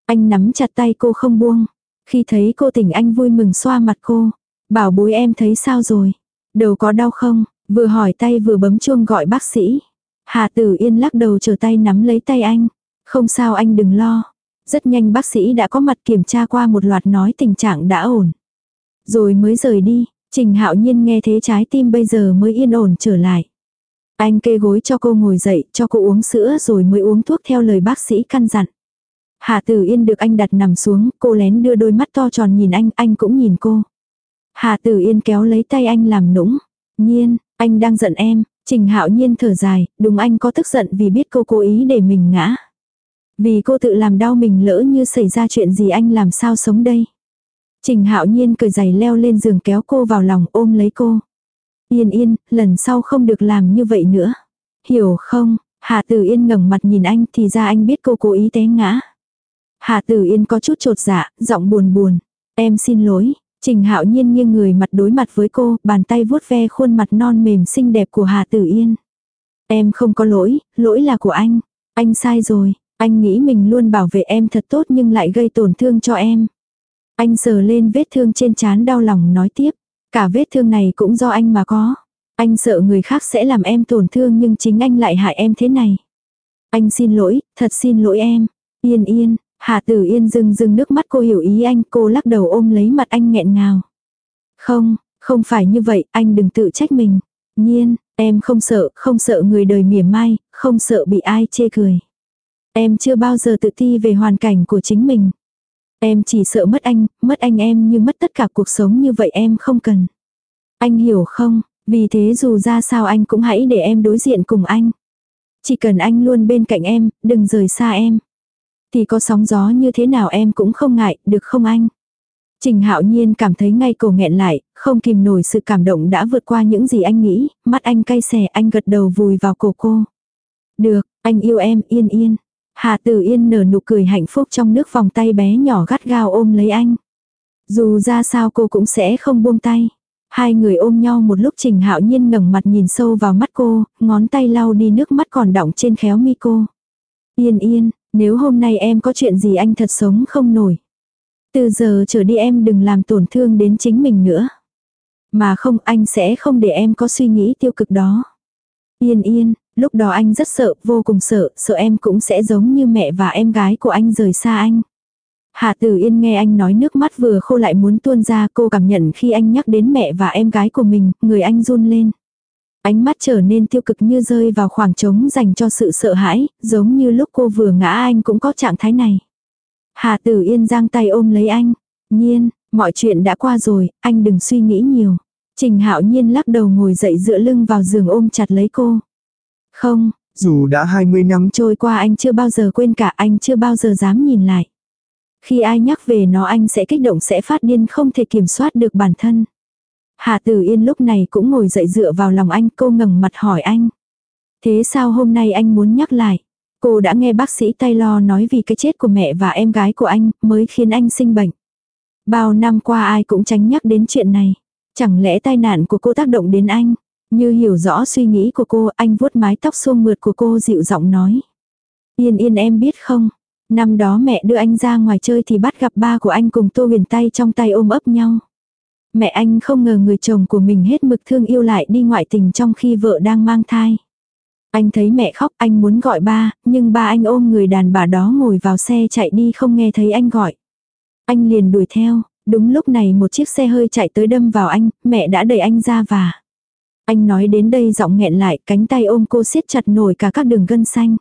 Anh nắm chặt tay cô không buông. Khi thấy cô tỉnh anh vui mừng xoa mặt cô. Bảo bối em thấy sao rồi? Đầu có đau không? Vừa hỏi tay vừa bấm chuông gọi bác sĩ. Hà Tử Yên lắc đầu chờ tay nắm lấy tay anh. Không sao anh đừng lo. Rất nhanh bác sĩ đã có mặt kiểm tra qua một loạt nói tình trạng đã ổn. Rồi mới rời đi, Trình Hạo Nhiên nghe thế trái tim bây giờ mới yên ổn trở lại. Anh kê gối cho cô ngồi dậy, cho cô uống sữa rồi mới uống thuốc theo lời bác sĩ căn dặn. Hà Tử Yên được anh đặt nằm xuống, cô lén đưa đôi mắt to tròn nhìn anh, anh cũng nhìn cô. Hà Tử Yên kéo lấy tay anh làm nũng. Nhiên, anh đang giận em, Trình Hạo Nhiên thở dài, đúng anh có tức giận vì biết cô cố ý để mình ngã. Vì cô tự làm đau mình lỡ như xảy ra chuyện gì anh làm sao sống đây. Trình hạo nhiên cười giày leo lên giường kéo cô vào lòng ôm lấy cô. Yên yên, lần sau không được làm như vậy nữa. Hiểu không? Hà Tử Yên ngẩng mặt nhìn anh thì ra anh biết cô cố ý té ngã. Hà Tử Yên có chút trột dạ, giọng buồn buồn. Em xin lỗi. Trình Hạo Nhiên nghiêng người mặt đối mặt với cô, bàn tay vuốt ve khuôn mặt non mềm xinh đẹp của Hà Tử Yên. Em không có lỗi, lỗi là của anh. Anh sai rồi, anh nghĩ mình luôn bảo vệ em thật tốt nhưng lại gây tổn thương cho em. Anh sờ lên vết thương trên trán đau lòng nói tiếp. Cả vết thương này cũng do anh mà có. Anh sợ người khác sẽ làm em tổn thương nhưng chính anh lại hại em thế này. Anh xin lỗi, thật xin lỗi em. Yên yên, Hà Tử Yên dưng dưng nước mắt cô hiểu ý anh, cô lắc đầu ôm lấy mặt anh nghẹn ngào. Không, không phải như vậy, anh đừng tự trách mình. Nhiên, em không sợ, không sợ người đời mỉa mai, không sợ bị ai chê cười. Em chưa bao giờ tự ti về hoàn cảnh của chính mình. Em chỉ sợ mất anh, mất anh em như mất tất cả cuộc sống như vậy em không cần. Anh hiểu không, vì thế dù ra sao anh cũng hãy để em đối diện cùng anh. Chỉ cần anh luôn bên cạnh em, đừng rời xa em. Thì có sóng gió như thế nào em cũng không ngại, được không anh? Trình hạo nhiên cảm thấy ngay cổ nghẹn lại, không kìm nổi sự cảm động đã vượt qua những gì anh nghĩ, mắt anh cay xè anh gật đầu vùi vào cổ cô. Được, anh yêu em yên yên. Hà Tử Yên nở nụ cười hạnh phúc trong nước vòng tay bé nhỏ gắt gao ôm lấy anh. Dù ra sao cô cũng sẽ không buông tay. Hai người ôm nhau một lúc Trình Hạo Nhiên ngẩng mặt nhìn sâu vào mắt cô, ngón tay lau đi nước mắt còn đọng trên khéo mi cô. Yên yên, nếu hôm nay em có chuyện gì anh thật sống không nổi. Từ giờ trở đi em đừng làm tổn thương đến chính mình nữa. Mà không anh sẽ không để em có suy nghĩ tiêu cực đó. Yên yên, lúc đó anh rất sợ, vô cùng sợ, sợ em cũng sẽ giống như mẹ và em gái của anh rời xa anh. Hạ Tử Yên nghe anh nói nước mắt vừa khô lại muốn tuôn ra cô cảm nhận khi anh nhắc đến mẹ và em gái của mình, người anh run lên. Ánh mắt trở nên tiêu cực như rơi vào khoảng trống dành cho sự sợ hãi, giống như lúc cô vừa ngã anh cũng có trạng thái này. Hà Tử Yên giang tay ôm lấy anh. Nhiên, mọi chuyện đã qua rồi, anh đừng suy nghĩ nhiều. Trình Hạo Nhiên lắc đầu ngồi dậy dựa lưng vào giường ôm chặt lấy cô. Không, Dù đã 20 năm trôi qua anh chưa bao giờ quên cả anh chưa bao giờ dám nhìn lại. Khi ai nhắc về nó anh sẽ kích động sẽ phát điên không thể kiểm soát được bản thân. Hà Tử Yên lúc này cũng ngồi dậy dựa vào lòng anh cô ngẩng mặt hỏi anh. Thế sao hôm nay anh muốn nhắc lại? Cô đã nghe bác sĩ Taylor nói vì cái chết của mẹ và em gái của anh mới khiến anh sinh bệnh. Bao năm qua ai cũng tránh nhắc đến chuyện này. Chẳng lẽ tai nạn của cô tác động đến anh? Như hiểu rõ suy nghĩ của cô, anh vuốt mái tóc xuông mượt của cô dịu giọng nói. Yên yên em biết không, năm đó mẹ đưa anh ra ngoài chơi thì bắt gặp ba của anh cùng tô huyền tay trong tay ôm ấp nhau. Mẹ anh không ngờ người chồng của mình hết mực thương yêu lại đi ngoại tình trong khi vợ đang mang thai. Anh thấy mẹ khóc anh muốn gọi ba, nhưng ba anh ôm người đàn bà đó ngồi vào xe chạy đi không nghe thấy anh gọi. Anh liền đuổi theo, đúng lúc này một chiếc xe hơi chạy tới đâm vào anh, mẹ đã đẩy anh ra và. Anh nói đến đây giọng nghẹn lại, cánh tay ôm cô siết chặt nổi cả các đường gân xanh.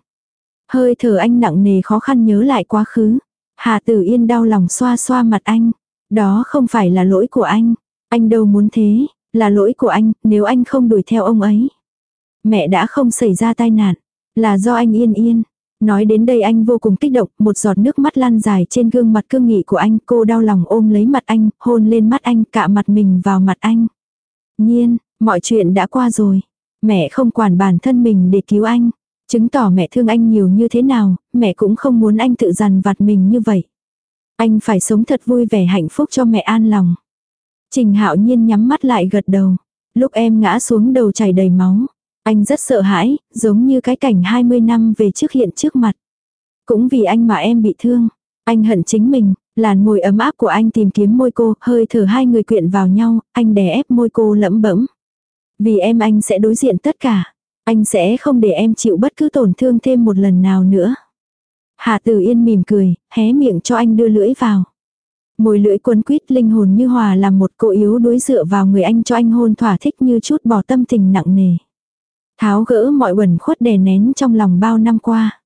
Hơi thở anh nặng nề khó khăn nhớ lại quá khứ. Hà Tử Yên đau lòng xoa xoa mặt anh. Đó không phải là lỗi của anh. Anh đâu muốn thế, là lỗi của anh, nếu anh không đuổi theo ông ấy. Mẹ đã không xảy ra tai nạn, là do anh yên yên. Nói đến đây anh vô cùng kích động, một giọt nước mắt lan dài trên gương mặt cương nghị của anh, cô đau lòng ôm lấy mặt anh, hôn lên mắt anh, cạ mặt mình vào mặt anh. Nhiên, mọi chuyện đã qua rồi. Mẹ không quản bản thân mình để cứu anh. Chứng tỏ mẹ thương anh nhiều như thế nào, mẹ cũng không muốn anh tự dằn vặt mình như vậy. Anh phải sống thật vui vẻ hạnh phúc cho mẹ an lòng. Trình hạo nhiên nhắm mắt lại gật đầu. Lúc em ngã xuống đầu chảy đầy máu. Anh rất sợ hãi, giống như cái cảnh 20 năm về trước hiện trước mặt. Cũng vì anh mà em bị thương. Anh hận chính mình, làn môi ấm áp của anh tìm kiếm môi cô, hơi thở hai người quyện vào nhau, anh đè ép môi cô lẫm bẫm. Vì em anh sẽ đối diện tất cả. Anh sẽ không để em chịu bất cứ tổn thương thêm một lần nào nữa. Hà Tử Yên mỉm cười, hé miệng cho anh đưa lưỡi vào. Môi lưỡi quấn quýt linh hồn như hòa làm một cô yếu đối dựa vào người anh cho anh hôn thỏa thích như chút bỏ tâm tình nặng nề. Tháo gỡ mọi bẩn khuất đè nén trong lòng bao năm qua.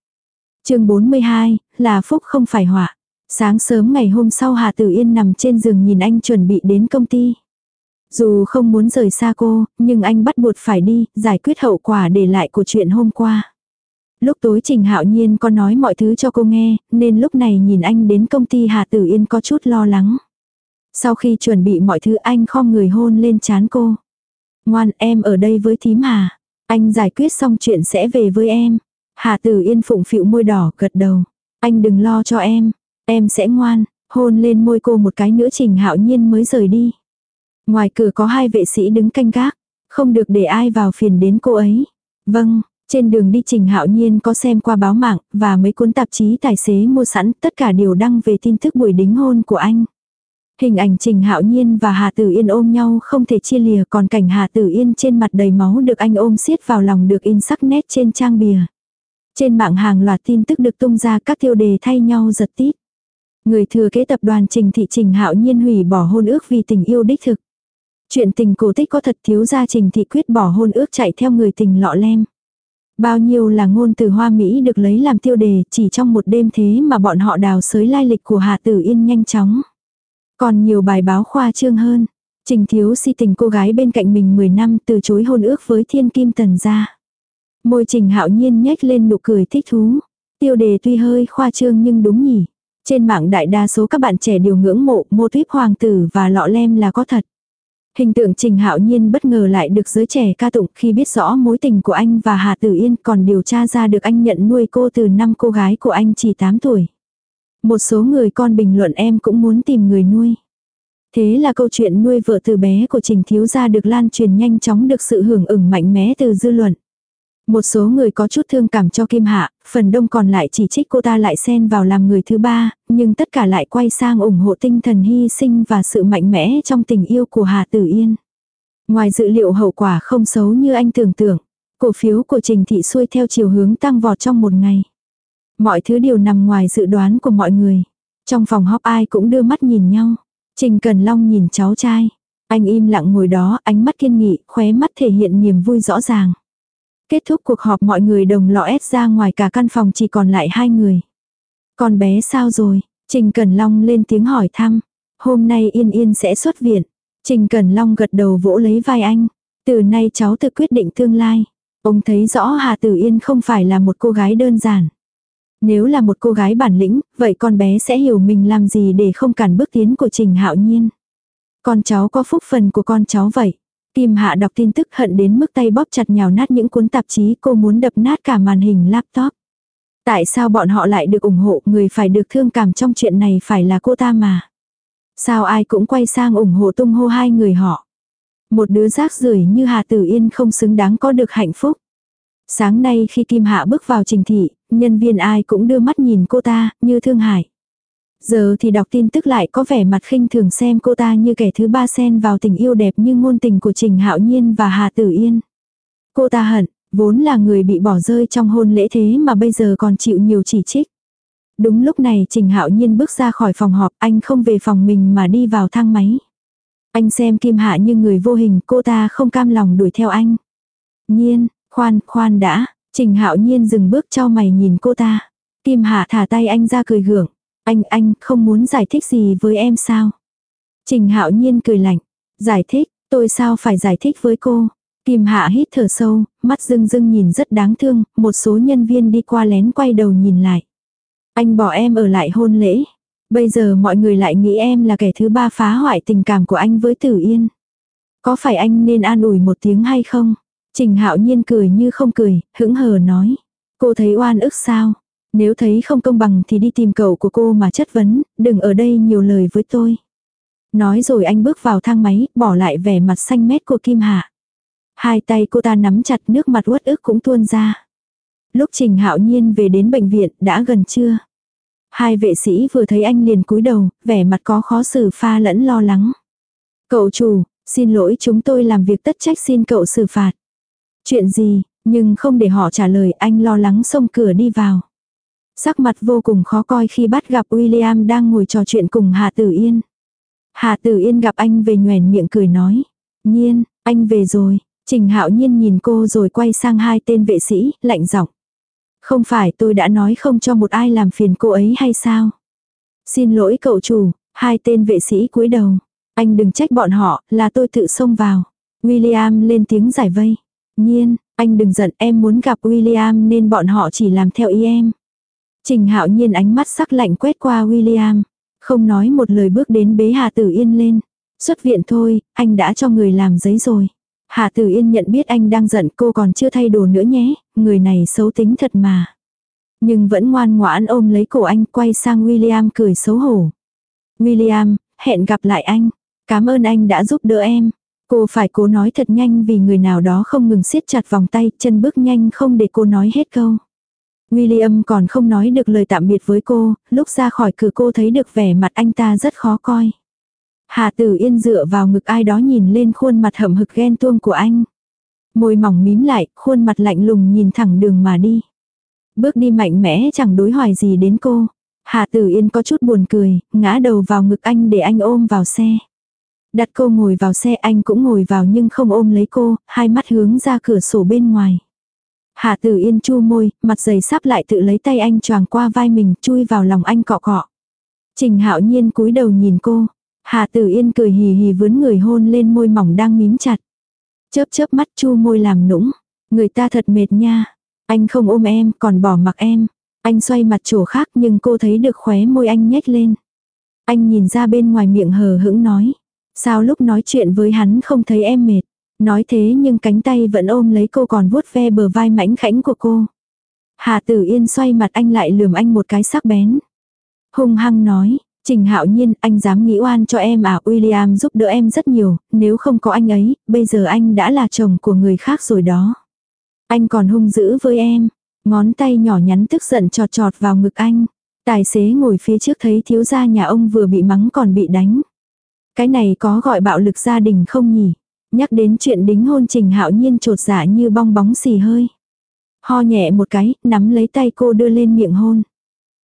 chương 42, là phúc không phải họa. Sáng sớm ngày hôm sau Hà Tử Yên nằm trên giường nhìn anh chuẩn bị đến công ty. Dù không muốn rời xa cô, nhưng anh bắt buộc phải đi, giải quyết hậu quả để lại của chuyện hôm qua. Lúc tối Trình Hạo Nhiên có nói mọi thứ cho cô nghe, nên lúc này nhìn anh đến công ty Hà Tử Yên có chút lo lắng. Sau khi chuẩn bị mọi thứ anh khom người hôn lên chán cô. Ngoan em ở đây với thím Hà. Anh giải quyết xong chuyện sẽ về với em. Hà Tử Yên phụng phịu môi đỏ gật đầu. Anh đừng lo cho em. Em sẽ ngoan. Hôn lên môi cô một cái nữa Trình Hạo Nhiên mới rời đi. Ngoài cửa có hai vệ sĩ đứng canh gác. Không được để ai vào phiền đến cô ấy. Vâng, trên đường đi Trình Hạo Nhiên có xem qua báo mạng và mấy cuốn tạp chí tài xế mua sẵn, tất cả đều đăng về tin tức buổi đính hôn của anh. Hình ảnh Trình Hạo Nhiên và Hà Tử Yên ôm nhau không thể chia lìa, còn cảnh Hà Tử Yên trên mặt đầy máu được anh ôm siết vào lòng được in sắc nét trên trang bìa. Trên mạng hàng loạt tin tức được tung ra, các tiêu đề thay nhau giật tít. Người thừa kế tập đoàn Trình Thị Trình Hạo Nhiên hủy bỏ hôn ước vì tình yêu đích thực. Chuyện tình cổ tích có thật thiếu gia Trình Thị quyết bỏ hôn ước chạy theo người tình lọ lem. Bao nhiêu là ngôn từ hoa Mỹ được lấy làm tiêu đề, chỉ trong một đêm thế mà bọn họ đào sới lai lịch của Hà Tử Yên nhanh chóng. Còn nhiều bài báo khoa trương hơn. Trình thiếu si tình cô gái bên cạnh mình 10 năm từ chối hôn ước với thiên kim tần gia. Môi trình hạo nhiên nhếch lên nụ cười thích thú. Tiêu đề tuy hơi khoa trương nhưng đúng nhỉ. Trên mạng đại đa số các bạn trẻ đều ngưỡng mộ mô tuyếp hoàng tử và lọ lem là có thật. Hình tượng Trình Hạo Nhiên bất ngờ lại được giới trẻ ca tụng khi biết rõ mối tình của anh và Hà Tử Yên còn điều tra ra được anh nhận nuôi cô từ năm cô gái của anh chỉ 8 tuổi. Một số người con bình luận em cũng muốn tìm người nuôi. Thế là câu chuyện nuôi vợ từ bé của Trình Thiếu Gia được lan truyền nhanh chóng được sự hưởng ứng mạnh mẽ từ dư luận. Một số người có chút thương cảm cho Kim Hạ, phần đông còn lại chỉ trích cô ta lại xen vào làm người thứ ba, nhưng tất cả lại quay sang ủng hộ tinh thần hy sinh và sự mạnh mẽ trong tình yêu của Hà Tử Yên. Ngoài dự liệu hậu quả không xấu như anh tưởng tượng, cổ phiếu của Trình Thị xuôi theo chiều hướng tăng vọt trong một ngày. Mọi thứ đều nằm ngoài dự đoán của mọi người. Trong phòng họp ai cũng đưa mắt nhìn nhau. Trình Cần Long nhìn cháu trai. Anh im lặng ngồi đó, ánh mắt kiên nghị, khóe mắt thể hiện niềm vui rõ ràng. Kết thúc cuộc họp mọi người đồng lọ ép ra ngoài cả căn phòng chỉ còn lại hai người. Con bé sao rồi? Trình Cẩn Long lên tiếng hỏi thăm. Hôm nay Yên Yên sẽ xuất viện. Trình Cẩn Long gật đầu vỗ lấy vai anh. Từ nay cháu tự quyết định tương lai. Ông thấy rõ Hà Tử Yên không phải là một cô gái đơn giản. Nếu là một cô gái bản lĩnh, vậy con bé sẽ hiểu mình làm gì để không cản bước tiến của Trình Hạo Nhiên. Con cháu có phúc phần của con cháu vậy. Kim Hạ đọc tin tức hận đến mức tay bóp chặt nhào nát những cuốn tạp chí cô muốn đập nát cả màn hình laptop. Tại sao bọn họ lại được ủng hộ người phải được thương cảm trong chuyện này phải là cô ta mà. Sao ai cũng quay sang ủng hộ tung hô hai người họ. Một đứa rác rưởi như Hà Tử Yên không xứng đáng có được hạnh phúc. Sáng nay khi Kim Hạ bước vào trình thị, nhân viên ai cũng đưa mắt nhìn cô ta, như thương hại. Giờ thì đọc tin tức lại có vẻ mặt khinh thường xem cô ta như kẻ thứ ba xen vào tình yêu đẹp như ngôn tình của Trình Hạo Nhiên và Hà Tử Yên. Cô ta hận, vốn là người bị bỏ rơi trong hôn lễ thế mà bây giờ còn chịu nhiều chỉ trích. Đúng lúc này Trình Hạo Nhiên bước ra khỏi phòng họp, anh không về phòng mình mà đi vào thang máy. Anh xem Kim Hạ như người vô hình, cô ta không cam lòng đuổi theo anh. Nhiên, khoan, khoan đã, Trình Hạo Nhiên dừng bước cho mày nhìn cô ta. Kim Hạ thả tay anh ra cười gượng. Anh, anh, không muốn giải thích gì với em sao? Trình hạo nhiên cười lạnh. Giải thích, tôi sao phải giải thích với cô? Kim hạ hít thở sâu, mắt rưng rưng nhìn rất đáng thương, một số nhân viên đi qua lén quay đầu nhìn lại. Anh bỏ em ở lại hôn lễ. Bây giờ mọi người lại nghĩ em là kẻ thứ ba phá hoại tình cảm của anh với Tử Yên. Có phải anh nên an ủi một tiếng hay không? Trình hạo nhiên cười như không cười, hững hờ nói. Cô thấy oan ức sao? Nếu thấy không công bằng thì đi tìm cậu của cô mà chất vấn, đừng ở đây nhiều lời với tôi. Nói rồi anh bước vào thang máy, bỏ lại vẻ mặt xanh mét của Kim Hạ. Hai tay cô ta nắm chặt nước mặt uất ức cũng tuôn ra. Lúc Trình Hạo Nhiên về đến bệnh viện đã gần trưa. Hai vệ sĩ vừa thấy anh liền cúi đầu, vẻ mặt có khó xử pha lẫn lo lắng. Cậu chủ, xin lỗi chúng tôi làm việc tất trách xin cậu xử phạt. Chuyện gì, nhưng không để họ trả lời anh lo lắng xông cửa đi vào. Sắc mặt vô cùng khó coi khi bắt gặp William đang ngồi trò chuyện cùng Hà Tử Yên. Hà Tử Yên gặp anh về nhoèn miệng cười nói. Nhiên, anh về rồi. Trình Hạo Nhiên nhìn cô rồi quay sang hai tên vệ sĩ, lạnh giọng. Không phải tôi đã nói không cho một ai làm phiền cô ấy hay sao? Xin lỗi cậu chủ, hai tên vệ sĩ cúi đầu. Anh đừng trách bọn họ, là tôi tự xông vào. William lên tiếng giải vây. Nhiên, anh đừng giận em muốn gặp William nên bọn họ chỉ làm theo ý em. Trình hạo nhiên ánh mắt sắc lạnh quét qua William. Không nói một lời bước đến bế Hà Tử Yên lên. Xuất viện thôi, anh đã cho người làm giấy rồi. Hà Tử Yên nhận biết anh đang giận cô còn chưa thay đồ nữa nhé, người này xấu tính thật mà. Nhưng vẫn ngoan ngoãn ôm lấy cổ anh quay sang William cười xấu hổ. William, hẹn gặp lại anh. Cảm ơn anh đã giúp đỡ em. Cô phải cố nói thật nhanh vì người nào đó không ngừng siết chặt vòng tay, chân bước nhanh không để cô nói hết câu. William còn không nói được lời tạm biệt với cô, lúc ra khỏi cửa cô thấy được vẻ mặt anh ta rất khó coi. Hà Tử Yên dựa vào ngực ai đó nhìn lên khuôn mặt hậm hực ghen tuông của anh. Môi mỏng mím lại, khuôn mặt lạnh lùng nhìn thẳng đường mà đi. Bước đi mạnh mẽ chẳng đối hoài gì đến cô. Hà Tử Yên có chút buồn cười, ngã đầu vào ngực anh để anh ôm vào xe. Đặt cô ngồi vào xe anh cũng ngồi vào nhưng không ôm lấy cô, hai mắt hướng ra cửa sổ bên ngoài. Hạ tử yên chu môi, mặt dày sắp lại tự lấy tay anh choàng qua vai mình, chui vào lòng anh cọ cọ. Trình hạo nhiên cúi đầu nhìn cô. Hạ tử yên cười hì hì vướn người hôn lên môi mỏng đang mím chặt. Chớp chớp mắt chu môi làm nũng. Người ta thật mệt nha. Anh không ôm em, còn bỏ mặc em. Anh xoay mặt chỗ khác nhưng cô thấy được khóe môi anh nhếch lên. Anh nhìn ra bên ngoài miệng hờ hững nói. Sao lúc nói chuyện với hắn không thấy em mệt. Nói thế nhưng cánh tay vẫn ôm lấy cô còn vuốt ve bờ vai mảnh khảnh của cô. Hà Tử Yên xoay mặt anh lại lườm anh một cái sắc bén. Hung hăng nói, Trình Hạo Nhiên, anh dám nghĩ oan cho em à, William giúp đỡ em rất nhiều, nếu không có anh ấy, bây giờ anh đã là chồng của người khác rồi đó. Anh còn hung dữ với em, ngón tay nhỏ nhắn tức giận trọt trọt vào ngực anh. Tài xế ngồi phía trước thấy thiếu gia nhà ông vừa bị mắng còn bị đánh. Cái này có gọi bạo lực gia đình không nhỉ? Nhắc đến chuyện đính hôn Trình Hạo Nhiên trột dạ như bong bóng xì hơi. Ho nhẹ một cái, nắm lấy tay cô đưa lên miệng hôn.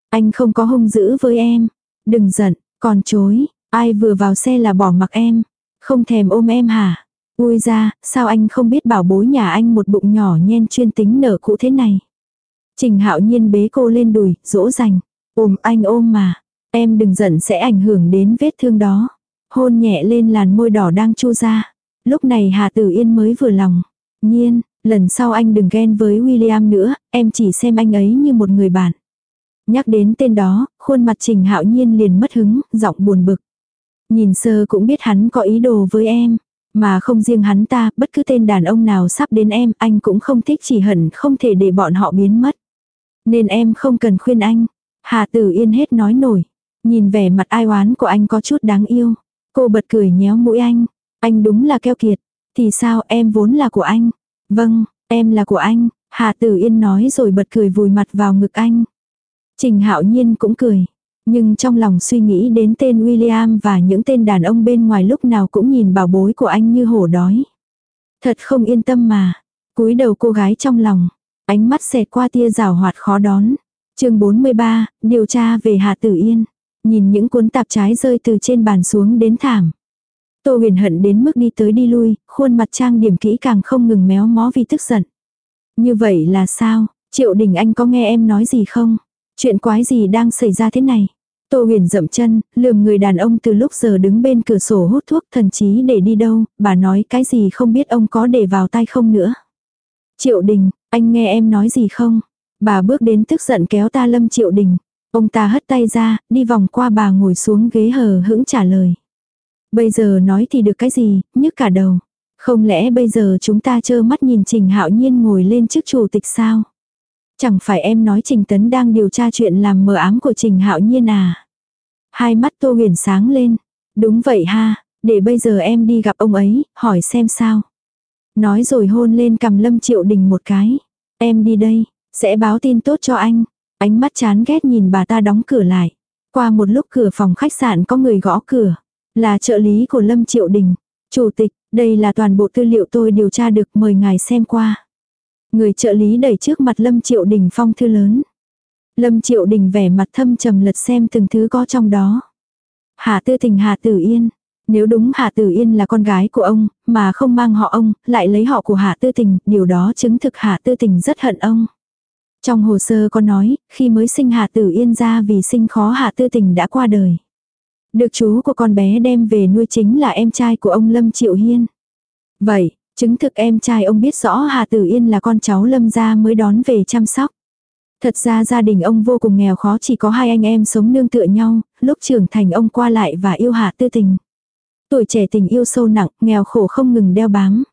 Anh không có hung dữ với em. Đừng giận, còn chối, ai vừa vào xe là bỏ mặc em. Không thèm ôm em hả? Ui ra, sao anh không biết bảo bối nhà anh một bụng nhỏ nhen chuyên tính nở cũ thế này. Trình hạo nhiên bế cô lên đùi, dỗ dành. Ôm anh ôm mà. Em đừng giận sẽ ảnh hưởng đến vết thương đó. Hôn nhẹ lên làn môi đỏ đang chu ra. Lúc này Hà Tử Yên mới vừa lòng. Nhiên, lần sau anh đừng ghen với William nữa, em chỉ xem anh ấy như một người bạn. Nhắc đến tên đó, khuôn mặt Trình Hạo Nhiên liền mất hứng, giọng buồn bực. Nhìn sơ cũng biết hắn có ý đồ với em. Mà không riêng hắn ta, bất cứ tên đàn ông nào sắp đến em, anh cũng không thích chỉ hận không thể để bọn họ biến mất. Nên em không cần khuyên anh. Hà Tử Yên hết nói nổi. Nhìn vẻ mặt ai oán của anh có chút đáng yêu. Cô bật cười nhéo mũi anh. Anh đúng là keo kiệt. Thì sao em vốn là của anh. Vâng, em là của anh. Hà Tử Yên nói rồi bật cười vùi mặt vào ngực anh. Trình Hạo Nhiên cũng cười. Nhưng trong lòng suy nghĩ đến tên William và những tên đàn ông bên ngoài lúc nào cũng nhìn bảo bối của anh như hổ đói. Thật không yên tâm mà. cúi đầu cô gái trong lòng. Ánh mắt xẹt qua tia rào hoạt khó đón. chương 43, điều tra về Hà Tử Yên. Nhìn những cuốn tạp trái rơi từ trên bàn xuống đến thảm. Tô huyền hận đến mức đi tới đi lui, khuôn mặt trang điểm kỹ càng không ngừng méo mó vì tức giận. Như vậy là sao? Triệu đình anh có nghe em nói gì không? Chuyện quái gì đang xảy ra thế này? Tô huyền dậm chân, lườm người đàn ông từ lúc giờ đứng bên cửa sổ hút thuốc thần chí để đi đâu, bà nói cái gì không biết ông có để vào tay không nữa. Triệu đình, anh nghe em nói gì không? Bà bước đến tức giận kéo ta lâm triệu đình. Ông ta hất tay ra, đi vòng qua bà ngồi xuống ghế hờ hững trả lời. Bây giờ nói thì được cái gì, nhức cả đầu. Không lẽ bây giờ chúng ta trơ mắt nhìn Trình Hạo Nhiên ngồi lên chức chủ tịch sao? Chẳng phải em nói Trình Tấn đang điều tra chuyện làm mờ ám của Trình Hạo Nhiên à? Hai mắt Tô Huyền sáng lên. Đúng vậy ha, để bây giờ em đi gặp ông ấy, hỏi xem sao. Nói rồi hôn lên cầm Lâm Triệu Đình một cái. Em đi đây, sẽ báo tin tốt cho anh. Ánh mắt chán ghét nhìn bà ta đóng cửa lại. Qua một lúc cửa phòng khách sạn có người gõ cửa. Là trợ lý của Lâm Triệu Đình. Chủ tịch, đây là toàn bộ tư liệu tôi điều tra được mời ngài xem qua. Người trợ lý đẩy trước mặt Lâm Triệu Đình phong thư lớn. Lâm Triệu Đình vẻ mặt thâm trầm lật xem từng thứ có trong đó. Hà Tư Tình Hà Tử Yên. Nếu đúng Hà Tử Yên là con gái của ông, mà không mang họ ông, lại lấy họ của Hà Tư Tình, điều đó chứng thực Hà Tư Tình rất hận ông. Trong hồ sơ có nói, khi mới sinh Hà Tử Yên ra vì sinh khó Hà Tư Tình đã qua đời. Được chú của con bé đem về nuôi chính là em trai của ông Lâm Triệu Hiên. Vậy, chứng thực em trai ông biết rõ Hà Tử Yên là con cháu Lâm gia mới đón về chăm sóc. Thật ra gia đình ông vô cùng nghèo khó chỉ có hai anh em sống nương tựa nhau, lúc trưởng thành ông qua lại và yêu Hà Tư Tình. Tuổi trẻ tình yêu sâu nặng, nghèo khổ không ngừng đeo bám.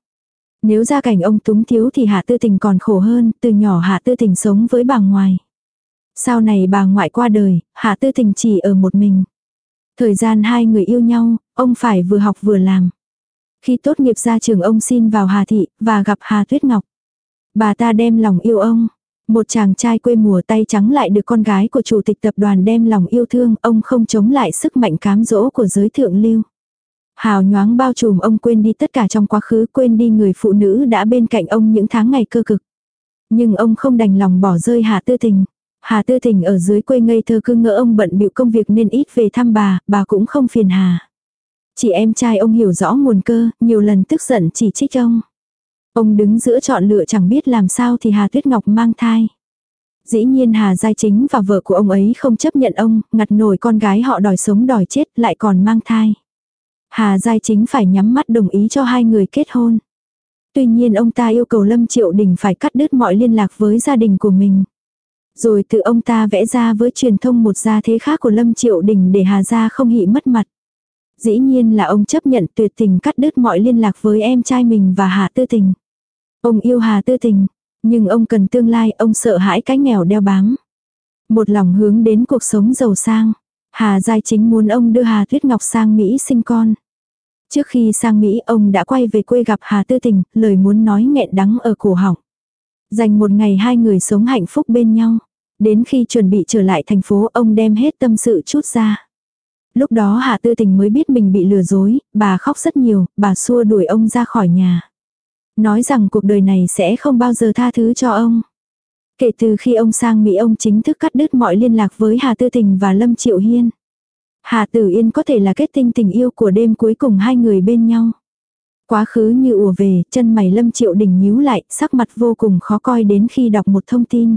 Nếu gia cảnh ông túng thiếu thì Hà Tư Tình còn khổ hơn, từ nhỏ Hà Tư Tình sống với bà ngoại. Sau này bà ngoại qua đời, Hà Tư Tình chỉ ở một mình. Thời gian hai người yêu nhau, ông phải vừa học vừa làm. Khi tốt nghiệp ra trường ông xin vào Hà Thị, và gặp Hà Tuyết Ngọc. Bà ta đem lòng yêu ông. Một chàng trai quê mùa tay trắng lại được con gái của chủ tịch tập đoàn đem lòng yêu thương, ông không chống lại sức mạnh cám dỗ của giới thượng lưu. Hào nhoáng bao trùm ông quên đi tất cả trong quá khứ, quên đi người phụ nữ đã bên cạnh ông những tháng ngày cơ cực. Nhưng ông không đành lòng bỏ rơi Hà Tư Tình. Hà Tư Tình ở dưới quê ngây thơ cứ ngỡ ông bận bịu công việc nên ít về thăm bà, bà cũng không phiền Hà. Chỉ em trai ông hiểu rõ nguồn cơ, nhiều lần tức giận chỉ trích ông. Ông đứng giữa chọn lựa chẳng biết làm sao thì Hà Tuyết Ngọc mang thai. Dĩ nhiên Hà Giai Chính và vợ của ông ấy không chấp nhận ông, ngặt nổi con gái họ đòi sống đòi chết lại còn mang thai. Hà Giai Chính phải nhắm mắt đồng ý cho hai người kết hôn. Tuy nhiên ông ta yêu cầu Lâm Triệu Đình phải cắt đứt mọi liên lạc với gia đình của mình. Rồi tự ông ta vẽ ra với truyền thông một gia thế khác của Lâm Triệu Đình để Hà Gia không hị mất mặt. Dĩ nhiên là ông chấp nhận tuyệt tình cắt đứt mọi liên lạc với em trai mình và Hà Tư Tình. Ông yêu Hà Tư Tình, nhưng ông cần tương lai, ông sợ hãi cái nghèo đeo bám. Một lòng hướng đến cuộc sống giàu sang. Hà Giai chính muốn ông đưa Hà Tuyết Ngọc sang Mỹ sinh con. Trước khi sang Mỹ ông đã quay về quê gặp Hà Tư Tình, lời muốn nói nghẹn đắng ở cổ họng. Dành một ngày hai người sống hạnh phúc bên nhau. Đến khi chuẩn bị trở lại thành phố ông đem hết tâm sự chút ra. Lúc đó Hà Tư Tình mới biết mình bị lừa dối, bà khóc rất nhiều, bà xua đuổi ông ra khỏi nhà. Nói rằng cuộc đời này sẽ không bao giờ tha thứ cho ông. Kể từ khi ông sang Mỹ ông chính thức cắt đứt mọi liên lạc với Hà Tư Tình và Lâm Triệu Hiên. Hà Tử Yên có thể là kết tinh tình yêu của đêm cuối cùng hai người bên nhau. Quá khứ như ùa về, chân mày Lâm Triệu Đình nhíu lại, sắc mặt vô cùng khó coi đến khi đọc một thông tin.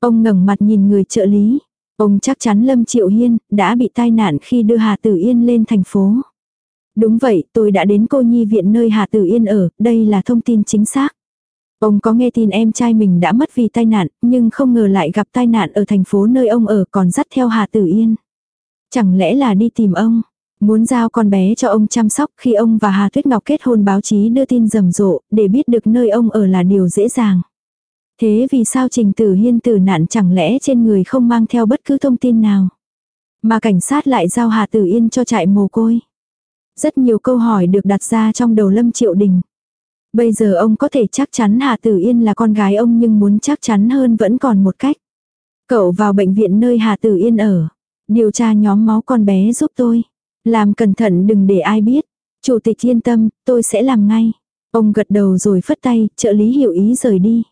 Ông ngẩng mặt nhìn người trợ lý. Ông chắc chắn Lâm Triệu Hiên đã bị tai nạn khi đưa Hà Tử Yên lên thành phố. Đúng vậy, tôi đã đến cô nhi viện nơi Hà Tử Yên ở, đây là thông tin chính xác. Ông có nghe tin em trai mình đã mất vì tai nạn, nhưng không ngờ lại gặp tai nạn ở thành phố nơi ông ở còn dắt theo Hà Tử Yên. Chẳng lẽ là đi tìm ông, muốn giao con bé cho ông chăm sóc khi ông và Hà Tuyết Ngọc kết hôn báo chí đưa tin rầm rộ, để biết được nơi ông ở là điều dễ dàng. Thế vì sao Trình Tử Hiên tử nạn chẳng lẽ trên người không mang theo bất cứ thông tin nào? Mà cảnh sát lại giao Hà Tử Yên cho trại mồ côi. Rất nhiều câu hỏi được đặt ra trong đầu Lâm Triệu Đình. Bây giờ ông có thể chắc chắn Hà Tử Yên là con gái ông nhưng muốn chắc chắn hơn vẫn còn một cách. Cậu vào bệnh viện nơi Hà Tử Yên ở. Điều tra nhóm máu con bé giúp tôi. Làm cẩn thận đừng để ai biết. Chủ tịch yên tâm, tôi sẽ làm ngay. Ông gật đầu rồi phất tay, trợ lý hiểu ý rời đi.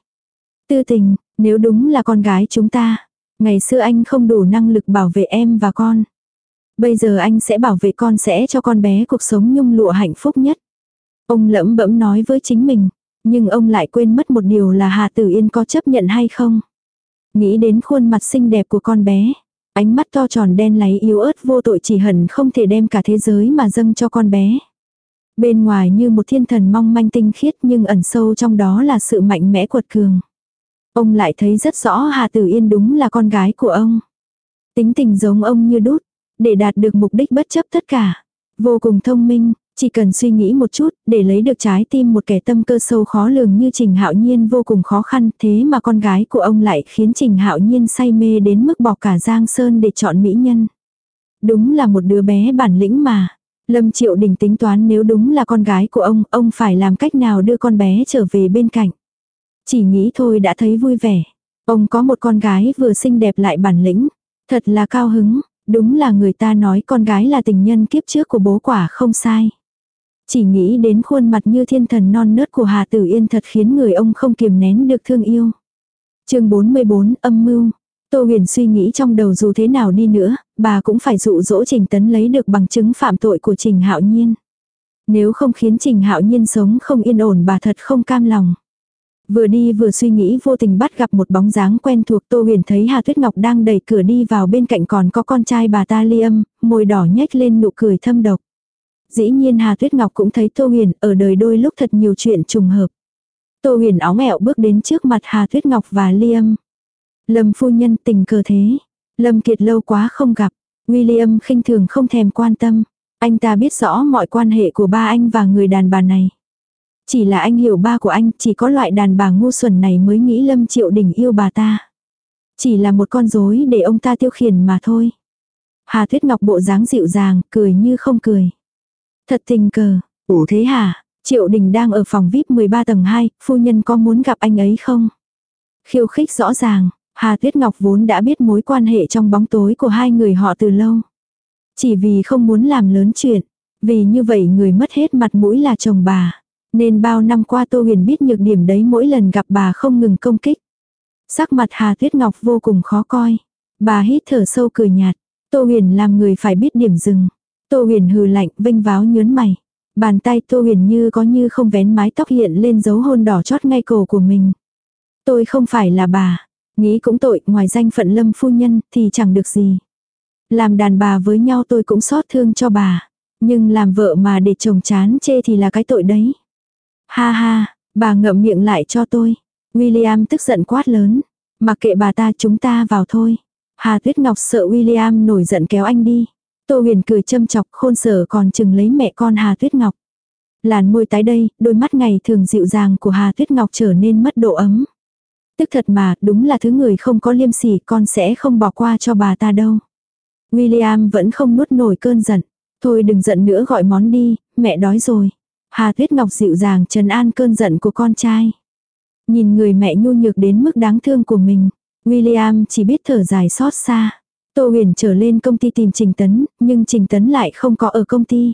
Tư tình, nếu đúng là con gái chúng ta. Ngày xưa anh không đủ năng lực bảo vệ em và con. Bây giờ anh sẽ bảo vệ con sẽ cho con bé cuộc sống nhung lụa hạnh phúc nhất. Ông lẫm bẫm nói với chính mình. Nhưng ông lại quên mất một điều là Hà Tử Yên có chấp nhận hay không. Nghĩ đến khuôn mặt xinh đẹp của con bé. Ánh mắt to tròn đen láy yếu ớt vô tội chỉ hận không thể đem cả thế giới mà dâng cho con bé. Bên ngoài như một thiên thần mong manh tinh khiết nhưng ẩn sâu trong đó là sự mạnh mẽ quật cường. Ông lại thấy rất rõ Hà Tử Yên đúng là con gái của ông. Tính tình giống ông như đút, để đạt được mục đích bất chấp tất cả. Vô cùng thông minh, chỉ cần suy nghĩ một chút, để lấy được trái tim một kẻ tâm cơ sâu khó lường như Trình Hạo Nhiên vô cùng khó khăn, thế mà con gái của ông lại khiến Trình Hạo Nhiên say mê đến mức bỏ cả Giang Sơn để chọn mỹ nhân. Đúng là một đứa bé bản lĩnh mà. Lâm Triệu Đình tính toán nếu đúng là con gái của ông, ông phải làm cách nào đưa con bé trở về bên cạnh. Chỉ nghĩ thôi đã thấy vui vẻ. Ông có một con gái vừa xinh đẹp lại bản lĩnh. Thật là cao hứng, đúng là người ta nói con gái là tình nhân kiếp trước của bố quả không sai. Chỉ nghĩ đến khuôn mặt như thiên thần non nớt của Hà Tử Yên thật khiến người ông không kiềm nén được thương yêu. chương 44 âm mưu. Tô huyền suy nghĩ trong đầu dù thế nào đi nữa, bà cũng phải dụ dỗ Trình Tấn lấy được bằng chứng phạm tội của Trình Hạo Nhiên. Nếu không khiến Trình Hạo Nhiên sống không yên ổn bà thật không cam lòng. Vừa đi vừa suy nghĩ vô tình bắt gặp một bóng dáng quen thuộc Tô Huyền thấy Hà Tuyết Ngọc đang đẩy cửa đi vào bên cạnh còn có con trai bà ta ly âm, môi đỏ nhếch lên nụ cười thâm độc. Dĩ nhiên Hà Tuyết Ngọc cũng thấy Tô Huyền ở đời đôi lúc thật nhiều chuyện trùng hợp. Tô Huyền áo mẹo bước đến trước mặt Hà Tuyết Ngọc và ly âm. Lâm phu nhân tình cờ thế. Lâm Kiệt lâu quá không gặp. William khinh thường không thèm quan tâm. Anh ta biết rõ mọi quan hệ của ba anh và người đàn bà này. Chỉ là anh hiểu ba của anh, chỉ có loại đàn bà ngu xuẩn này mới nghĩ Lâm Triệu Đình yêu bà ta. Chỉ là một con rối để ông ta tiêu khiển mà thôi. Hà Tuyết Ngọc bộ dáng dịu dàng, cười như không cười. Thật tình cờ, ủ thế hả? Triệu Đình đang ở phòng VIP 13 tầng 2, phu nhân có muốn gặp anh ấy không? Khiêu khích rõ ràng, Hà Tuyết Ngọc vốn đã biết mối quan hệ trong bóng tối của hai người họ từ lâu. Chỉ vì không muốn làm lớn chuyện, vì như vậy người mất hết mặt mũi là chồng bà. Nên bao năm qua Tô Huyền biết nhược điểm đấy mỗi lần gặp bà không ngừng công kích. Sắc mặt Hà Tuyết Ngọc vô cùng khó coi. Bà hít thở sâu cười nhạt. Tô Huyền làm người phải biết điểm dừng. Tô Huyền hừ lạnh vinh váo nhớn mày. Bàn tay Tô Huyền như có như không vén mái tóc hiện lên dấu hôn đỏ chót ngay cổ của mình. Tôi không phải là bà. Nghĩ cũng tội, ngoài danh phận lâm phu nhân thì chẳng được gì. Làm đàn bà với nhau tôi cũng xót thương cho bà. Nhưng làm vợ mà để chồng chán chê thì là cái tội đấy. Ha ha, bà ngậm miệng lại cho tôi. William tức giận quát lớn. Mặc kệ bà ta chúng ta vào thôi. Hà Tuyết Ngọc sợ William nổi giận kéo anh đi. Tô huyền cười châm chọc khôn sở còn chừng lấy mẹ con Hà Tuyết Ngọc. Làn môi tái đây, đôi mắt ngày thường dịu dàng của Hà Tuyết Ngọc trở nên mất độ ấm. Tức thật mà, đúng là thứ người không có liêm sỉ con sẽ không bỏ qua cho bà ta đâu. William vẫn không nuốt nổi cơn giận. Thôi đừng giận nữa gọi món đi, mẹ đói rồi. Hà Tuyết Ngọc dịu dàng trấn an cơn giận của con trai. Nhìn người mẹ nhu nhược đến mức đáng thương của mình, William chỉ biết thở dài xót xa. Tô huyền trở lên công ty tìm Trình Tấn, nhưng Trình Tấn lại không có ở công ty.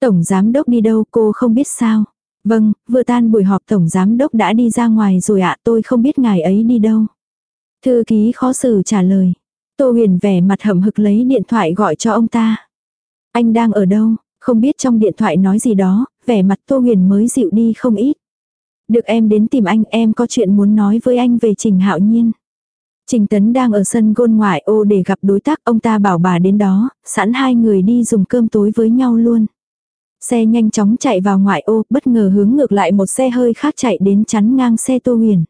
Tổng giám đốc đi đâu cô không biết sao. Vâng, vừa tan buổi họp tổng giám đốc đã đi ra ngoài rồi ạ tôi không biết ngài ấy đi đâu. Thư ký khó xử trả lời. Tô huyền vẻ mặt hậm hực lấy điện thoại gọi cho ông ta. Anh đang ở đâu, không biết trong điện thoại nói gì đó, vẻ mặt Tô huyền mới dịu đi không ít. Được em đến tìm anh em có chuyện muốn nói với anh về Trình Hạo Nhiên. Trình Tấn đang ở sân gôn ngoại ô để gặp đối tác ông ta bảo bà đến đó, sẵn hai người đi dùng cơm tối với nhau luôn. Xe nhanh chóng chạy vào ngoại ô, bất ngờ hướng ngược lại một xe hơi khác chạy đến chắn ngang xe Tô Huyền.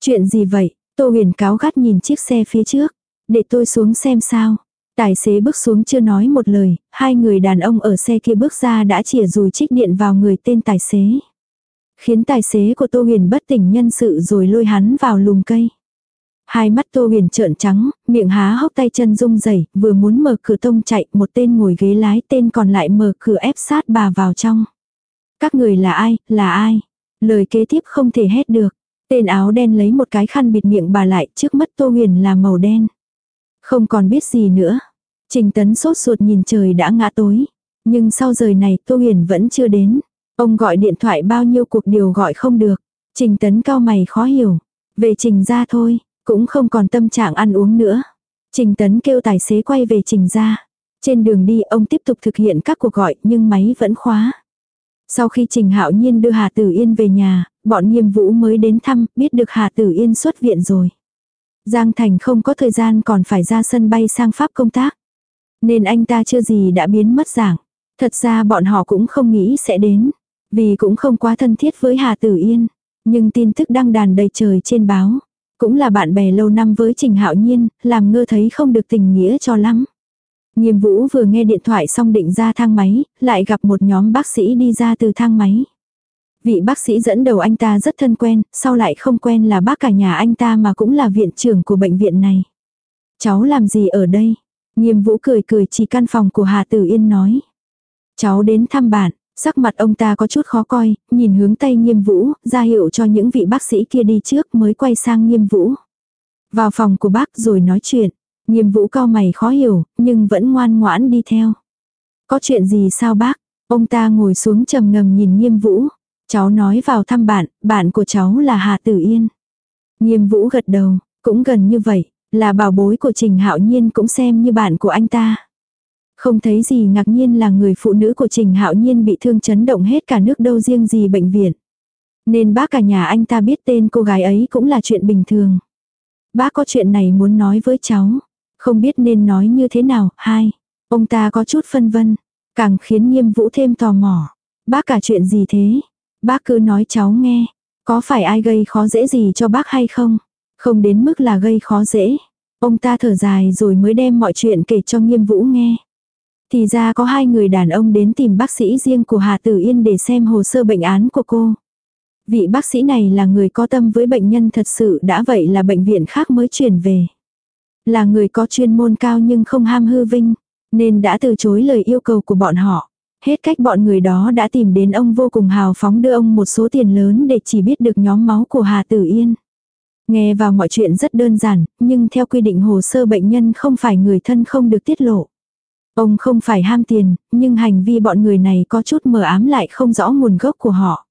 Chuyện gì vậy? Tô Huyền cáo gắt nhìn chiếc xe phía trước. Để tôi xuống xem sao. Tài xế bước xuống chưa nói một lời, hai người đàn ông ở xe kia bước ra đã chỉa rùi trích điện vào người tên tài xế. Khiến tài xế của Tô Huyền bất tỉnh nhân sự rồi lôi hắn vào lùm cây. Hai mắt Tô Huyền trợn trắng, miệng há hốc tay chân rung rẩy, vừa muốn mở cửa tông chạy, một tên ngồi ghế lái, tên còn lại mở cửa ép sát bà vào trong. Các người là ai, là ai? Lời kế tiếp không thể hét được. Tên áo đen lấy một cái khăn bịt miệng bà lại, trước mắt Tô Huyền là màu đen. Không còn biết gì nữa. Trình tấn sốt ruột nhìn trời đã ngã tối. Nhưng sau giờ này Tô Huyền vẫn chưa đến. Ông gọi điện thoại bao nhiêu cuộc điều gọi không được. Trình tấn cao mày khó hiểu. Về trình ra thôi, cũng không còn tâm trạng ăn uống nữa. Trình tấn kêu tài xế quay về trình ra. Trên đường đi ông tiếp tục thực hiện các cuộc gọi nhưng máy vẫn khóa. Sau khi Trình Hạo Nhiên đưa Hà Tử Yên về nhà, bọn Nghiêm Vũ mới đến thăm, biết được Hà Tử Yên xuất viện rồi. Giang Thành không có thời gian còn phải ra sân bay sang Pháp công tác. Nên anh ta chưa gì đã biến mất dạng. Thật ra bọn họ cũng không nghĩ sẽ đến. Vì cũng không quá thân thiết với Hà Tử Yên. Nhưng tin tức đăng đàn đầy trời trên báo. Cũng là bạn bè lâu năm với Trình Hạo Nhiên, làm ngơ thấy không được tình nghĩa cho lắm. Nghiêm vũ vừa nghe điện thoại xong định ra thang máy, lại gặp một nhóm bác sĩ đi ra từ thang máy. Vị bác sĩ dẫn đầu anh ta rất thân quen, sau lại không quen là bác cả nhà anh ta mà cũng là viện trưởng của bệnh viện này. Cháu làm gì ở đây? Nghiêm vũ cười cười chỉ căn phòng của Hà Tử Yên nói. Cháu đến thăm bạn, sắc mặt ông ta có chút khó coi, nhìn hướng tay nghiêm vũ, ra hiệu cho những vị bác sĩ kia đi trước mới quay sang nghiêm vũ. Vào phòng của bác rồi nói chuyện. Nghiêm vũ cao mày khó hiểu, nhưng vẫn ngoan ngoãn đi theo. Có chuyện gì sao bác? Ông ta ngồi xuống trầm ngầm nhìn nghiêm vũ. Cháu nói vào thăm bạn, bạn của cháu là Hà Tử Yên. Nghiêm vũ gật đầu, cũng gần như vậy, là bảo bối của Trình Hạo Nhiên cũng xem như bạn của anh ta. Không thấy gì ngạc nhiên là người phụ nữ của Trình Hạo Nhiên bị thương chấn động hết cả nước đâu riêng gì bệnh viện. Nên bác cả nhà anh ta biết tên cô gái ấy cũng là chuyện bình thường. Bác có chuyện này muốn nói với cháu. Không biết nên nói như thế nào, hai. Ông ta có chút phân vân. Càng khiến nghiêm vũ thêm tò mò. Bác cả chuyện gì thế? Bác cứ nói cháu nghe. Có phải ai gây khó dễ gì cho bác hay không? Không đến mức là gây khó dễ. Ông ta thở dài rồi mới đem mọi chuyện kể cho nghiêm vũ nghe. Thì ra có hai người đàn ông đến tìm bác sĩ riêng của Hà Tử Yên để xem hồ sơ bệnh án của cô. Vị bác sĩ này là người có tâm với bệnh nhân thật sự đã vậy là bệnh viện khác mới chuyển về. Là người có chuyên môn cao nhưng không ham hư vinh, nên đã từ chối lời yêu cầu của bọn họ. Hết cách bọn người đó đã tìm đến ông vô cùng hào phóng đưa ông một số tiền lớn để chỉ biết được nhóm máu của Hà Tử Yên. Nghe vào mọi chuyện rất đơn giản, nhưng theo quy định hồ sơ bệnh nhân không phải người thân không được tiết lộ. Ông không phải ham tiền, nhưng hành vi bọn người này có chút mờ ám lại không rõ nguồn gốc của họ.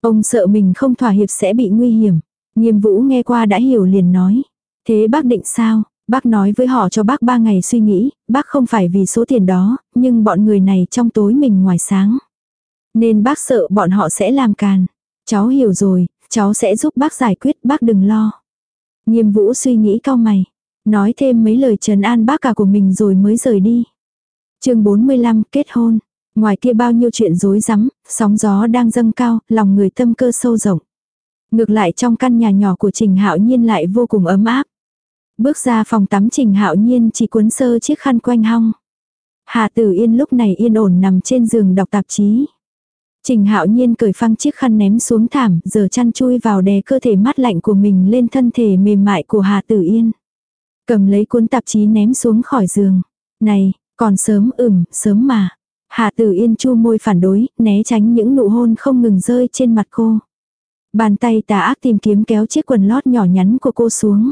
Ông sợ mình không thỏa hiệp sẽ bị nguy hiểm. Nghiêm vũ nghe qua đã hiểu liền nói. Thế bác định sao? Bác nói với họ cho bác ba ngày suy nghĩ, bác không phải vì số tiền đó, nhưng bọn người này trong tối mình ngoài sáng. Nên bác sợ bọn họ sẽ làm càn. Cháu hiểu rồi, cháu sẽ giúp bác giải quyết, bác đừng lo. Nghiêm vũ suy nghĩ cao mày. Nói thêm mấy lời trấn an bác cả của mình rồi mới rời đi. chương 45 kết hôn. Ngoài kia bao nhiêu chuyện rối rắm, sóng gió đang dâng cao, lòng người tâm cơ sâu rộng. Ngược lại trong căn nhà nhỏ của Trình Hạo Nhiên lại vô cùng ấm áp. Bước ra phòng tắm Trình Hạo Nhiên chỉ cuốn sơ chiếc khăn quanh hong. Hà Tử Yên lúc này yên ổn nằm trên giường đọc tạp chí. Trình Hạo Nhiên cởi phăng chiếc khăn ném xuống thảm, giờ chăn chui vào đè cơ thể mát lạnh của mình lên thân thể mềm mại của Hà Tử Yên. Cầm lấy cuốn tạp chí ném xuống khỏi giường. Này, còn sớm ửm, sớm mà. Hà Tử Yên chu môi phản đối, né tránh những nụ hôn không ngừng rơi trên mặt cô. Bàn tay tà ác tìm kiếm kéo chiếc quần lót nhỏ nhắn của cô xuống.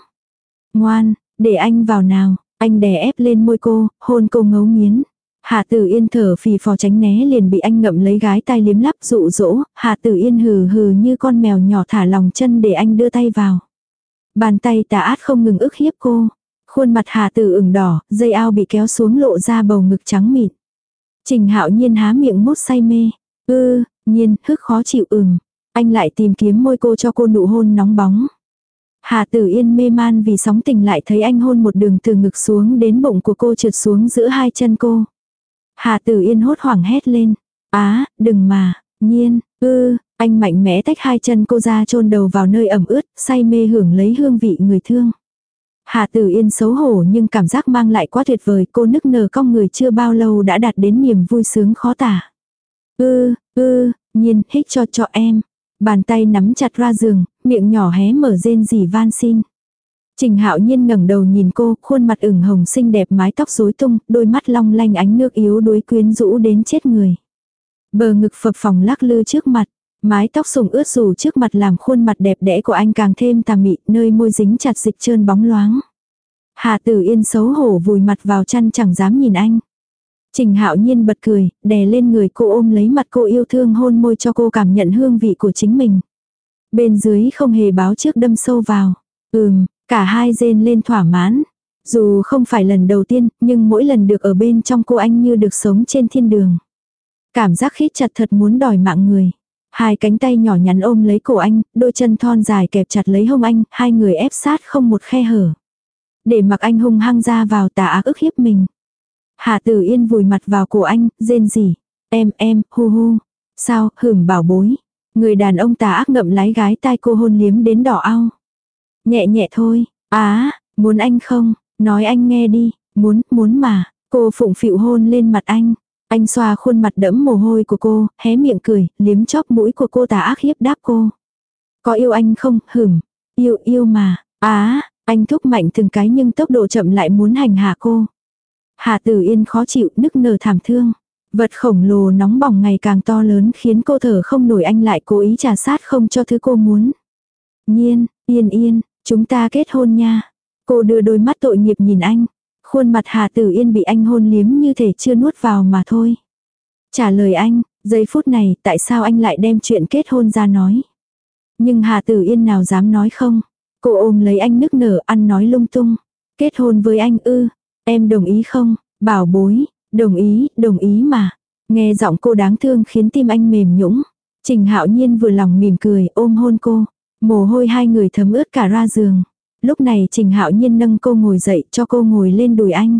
Ngoan, để anh vào nào. Anh đè ép lên môi cô, hôn cô ngấu nghiến. Hà Tử Yên thở phì phò tránh né liền bị anh ngậm lấy gái tai liếm lắp dụ dỗ, Hà Tử Yên hừ hừ như con mèo nhỏ thả lòng chân để anh đưa tay vào. Bàn tay tà át không ngừng ức hiếp cô. Khuôn mặt Hà Tử ửng đỏ, dây ao bị kéo xuống lộ ra bầu ngực trắng mịn. Trình Hạo Nhiên há miệng mút say mê. Ư, nhiên, hức khó chịu ừm. Anh lại tìm kiếm môi cô cho cô nụ hôn nóng bóng. Hà Tử Yên mê man vì sóng tình lại thấy anh hôn một đường từ ngực xuống đến bụng của cô trượt xuống giữa hai chân cô. Hà Tử Yên hốt hoảng hét lên. Á, đừng mà, nhiên, ư, anh mạnh mẽ tách hai chân cô ra chôn đầu vào nơi ẩm ướt, say mê hưởng lấy hương vị người thương. Hà Tử Yên xấu hổ nhưng cảm giác mang lại quá tuyệt vời, cô nức nở cong người chưa bao lâu đã đạt đến niềm vui sướng khó tả. Ư, ư, nhiên, hít cho cho em. Bàn tay nắm chặt ra giường, miệng nhỏ hé mở rên rỉ van xin. Trình Hạo Nhiên ngẩng đầu nhìn cô, khuôn mặt ửng hồng xinh đẹp mái tóc rối tung, đôi mắt long lanh ánh nước yếu đuối quyến rũ đến chết người. Bờ ngực phập phồng lắc lư trước mặt, mái tóc sùng ướt rủ trước mặt làm khuôn mặt đẹp đẽ của anh càng thêm tà mị, nơi môi dính chặt dịch trơn bóng loáng. Hà Tử Yên xấu hổ vùi mặt vào chăn chẳng dám nhìn anh. Trình Hạo Nhiên bật cười, đè lên người cô ôm lấy mặt cô yêu thương hôn môi cho cô cảm nhận hương vị của chính mình. Bên dưới không hề báo trước đâm sâu vào. Ừm, cả hai rên lên thỏa mãn. Dù không phải lần đầu tiên, nhưng mỗi lần được ở bên trong cô anh như được sống trên thiên đường. Cảm giác khít chặt thật muốn đòi mạng người. Hai cánh tay nhỏ nhắn ôm lấy cổ anh, đôi chân thon dài kẹp chặt lấy hông anh, hai người ép sát không một khe hở. Để mặc anh hung hăng ra vào tà ác ức hiếp mình. Hà Tử Yên vùi mặt vào cổ anh, rên rỉ. Em, em, hu hu. Sao, hửm bảo bối. Người đàn ông tà ác ngậm lái gái tai cô hôn liếm đến đỏ ao. Nhẹ nhẹ thôi. Á, muốn anh không? Nói anh nghe đi. Muốn, muốn mà. Cô phụng phịu hôn lên mặt anh. Anh xoa khuôn mặt đẫm mồ hôi của cô, hé miệng cười, liếm chóp mũi của cô tà ác hiếp đáp cô. Có yêu anh không? Hửm. Yêu, yêu mà. Á, anh thúc mạnh từng cái nhưng tốc độ chậm lại muốn hành hạ cô. Hà Tử Yên khó chịu, nức nở thảm thương. Vật khổng lồ nóng bỏng ngày càng to lớn khiến cô thở không nổi anh lại cố ý trả sát không cho thứ cô muốn. Nhiên, yên yên, chúng ta kết hôn nha. Cô đưa đôi mắt tội nghiệp nhìn anh. Khuôn mặt Hà Tử Yên bị anh hôn liếm như thể chưa nuốt vào mà thôi. Trả lời anh, giây phút này tại sao anh lại đem chuyện kết hôn ra nói. Nhưng Hà Tử Yên nào dám nói không. Cô ôm lấy anh nức nở ăn nói lung tung. Kết hôn với anh ư, Em đồng ý không? Bảo bối, đồng ý, đồng ý mà. Nghe giọng cô đáng thương khiến tim anh mềm nhũng. Trình hạo nhiên vừa lòng mỉm cười ôm hôn cô. Mồ hôi hai người thấm ướt cả ra giường. Lúc này Trình Hạo Nhiên nâng cô ngồi dậy cho cô ngồi lên đùi anh.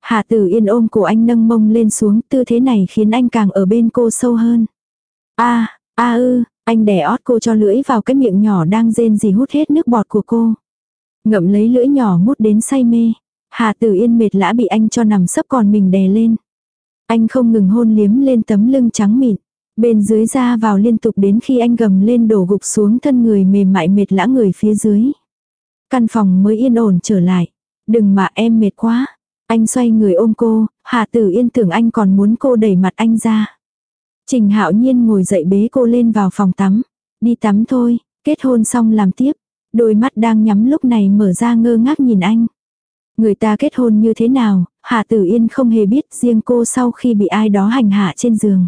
Hạ Tử Yên ôm cổ anh nâng mông lên xuống, tư thế này khiến anh càng ở bên cô sâu hơn. A, a ư, anh đè ót cô cho lưỡi vào cái miệng nhỏ đang rên gì hút hết nước bọt của cô. Ngậm lấy lưỡi nhỏ mút đến say mê. Hà Tử Yên mệt lã bị anh cho nằm sấp còn mình đè lên. Anh không ngừng hôn liếm lên tấm lưng trắng mịn. Bên dưới ra vào liên tục đến khi anh gầm lên đổ gục xuống thân người mềm mại mệt lã người phía dưới. Căn phòng mới yên ổn trở lại. Đừng mà em mệt quá. Anh xoay người ôm cô, Hà Tử Yên tưởng anh còn muốn cô đẩy mặt anh ra. Trình Hạo Nhiên ngồi dậy bế cô lên vào phòng tắm. Đi tắm thôi, kết hôn xong làm tiếp. Đôi mắt đang nhắm lúc này mở ra ngơ ngác nhìn anh. Người ta kết hôn như thế nào, Hạ Tử Yên không hề biết riêng cô sau khi bị ai đó hành hạ trên giường.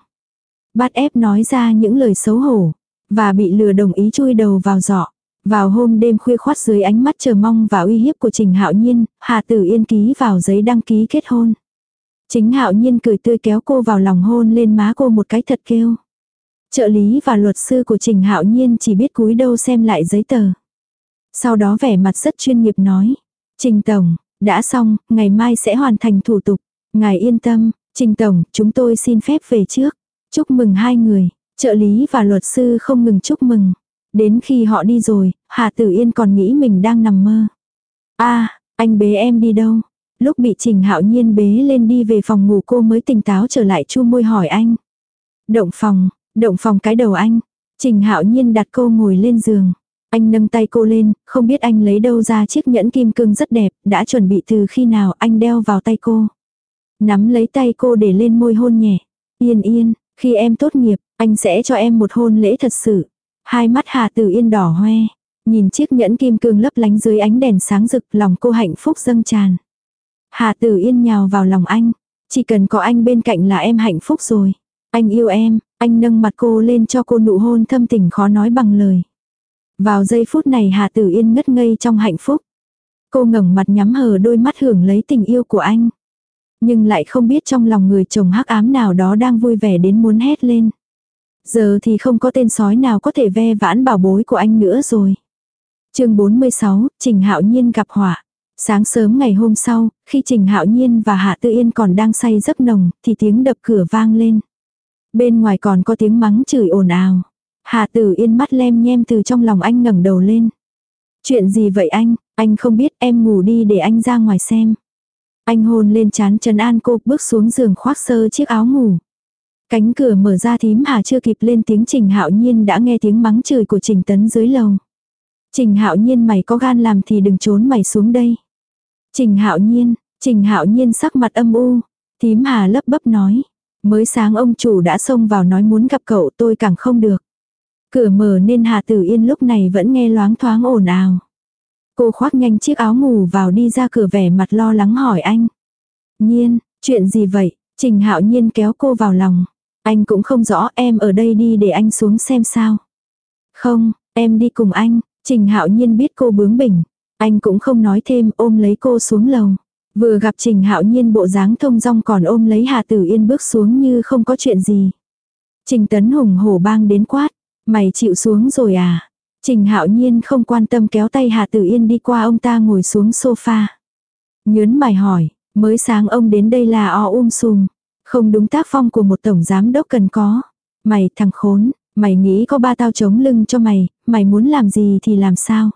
Bắt ép nói ra những lời xấu hổ, và bị lừa đồng ý chui đầu vào giỏ. Vào hôm đêm khuya khoát dưới ánh mắt chờ mong và uy hiếp của Trình Hạo Nhiên, Hạ Tử Yên ký vào giấy đăng ký kết hôn. Chính Hạo Nhiên cười tươi kéo cô vào lòng hôn lên má cô một cái thật kêu. Trợ lý và luật sư của Trình Hạo Nhiên chỉ biết cúi đâu xem lại giấy tờ. Sau đó vẻ mặt rất chuyên nghiệp nói. Trình Tổng, đã xong, ngày mai sẽ hoàn thành thủ tục. Ngài yên tâm, Trình Tổng, chúng tôi xin phép về trước. Chúc mừng hai người, trợ lý và luật sư không ngừng chúc mừng. Đến khi họ đi rồi, Hà Tử Yên còn nghĩ mình đang nằm mơ. a anh bế em đi đâu? Lúc bị Trình Hạo Nhiên bế lên đi về phòng ngủ cô mới tỉnh táo trở lại chu môi hỏi anh. Động phòng, động phòng cái đầu anh. Trình Hạo Nhiên đặt cô ngồi lên giường. Anh nâng tay cô lên, không biết anh lấy đâu ra chiếc nhẫn kim cương rất đẹp, đã chuẩn bị từ khi nào anh đeo vào tay cô. Nắm lấy tay cô để lên môi hôn nhẹ. Yên yên, khi em tốt nghiệp, anh sẽ cho em một hôn lễ thật sự. Hai mắt Hà Tử Yên đỏ hoe. Nhìn chiếc nhẫn kim cương lấp lánh dưới ánh đèn sáng rực lòng cô hạnh phúc dâng tràn. Hà Tử Yên nhào vào lòng anh. Chỉ cần có anh bên cạnh là em hạnh phúc rồi. Anh yêu em, anh nâng mặt cô lên cho cô nụ hôn thâm tình khó nói bằng lời. Vào giây phút này Hà Tử Yên ngất ngây trong hạnh phúc. Cô ngẩng mặt nhắm hờ đôi mắt hưởng lấy tình yêu của anh. Nhưng lại không biết trong lòng người chồng hắc ám nào đó đang vui vẻ đến muốn hét lên. Giờ thì không có tên sói nào có thể ve vãn bảo bối của anh nữa rồi. chương 46, Trình Hạo Nhiên gặp họa. Sáng sớm ngày hôm sau, khi Trình Hạo Nhiên và Hạ Tư Yên còn đang say giấc nồng, thì tiếng đập cửa vang lên. Bên ngoài còn có tiếng mắng chửi ồn ào. Hà Tử Yên mắt lem nhem từ trong lòng anh ngẩng đầu lên. Chuyện gì vậy anh, anh không biết em ngủ đi để anh ra ngoài xem. Anh hôn lên chán Trần An cô bước xuống giường khoác sơ chiếc áo ngủ. Cánh cửa mở ra thím Hà chưa kịp lên tiếng Trình Hạo Nhiên đã nghe tiếng mắng chửi của Trình Tấn dưới lầu. Trình Hạo Nhiên mày có gan làm thì đừng trốn mày xuống đây. Trình Hạo Nhiên, Trình Hạo Nhiên sắc mặt âm u, thím Hà lấp bấp nói, mới sáng ông chủ đã xông vào nói muốn gặp cậu tôi càng không được. Cửa mở nên Hà Tử Yên lúc này vẫn nghe loáng thoáng ồn ào. Cô khoác nhanh chiếc áo ngủ vào đi ra cửa vẻ mặt lo lắng hỏi anh. Nhiên, chuyện gì vậy? Trình Hạo Nhiên kéo cô vào lòng. Anh cũng không rõ em ở đây đi để anh xuống xem sao. Không, em đi cùng anh. Trình Hạo Nhiên biết cô bướng bỉnh. Anh cũng không nói thêm ôm lấy cô xuống lầu. Vừa gặp Trình Hạo Nhiên bộ dáng thông dong còn ôm lấy Hà Tử Yên bước xuống như không có chuyện gì. Trình Tấn Hùng hổ bang đến quát. Mày chịu xuống rồi à? Trình Hạo Nhiên không quan tâm kéo tay Hà Tử Yên đi qua ông ta ngồi xuống sofa. Nhớn mày hỏi, mới sáng ông đến đây là o um sùm. Không đúng tác phong của một tổng giám đốc cần có. Mày thằng khốn, mày nghĩ có ba tao chống lưng cho mày, mày muốn làm gì thì làm sao?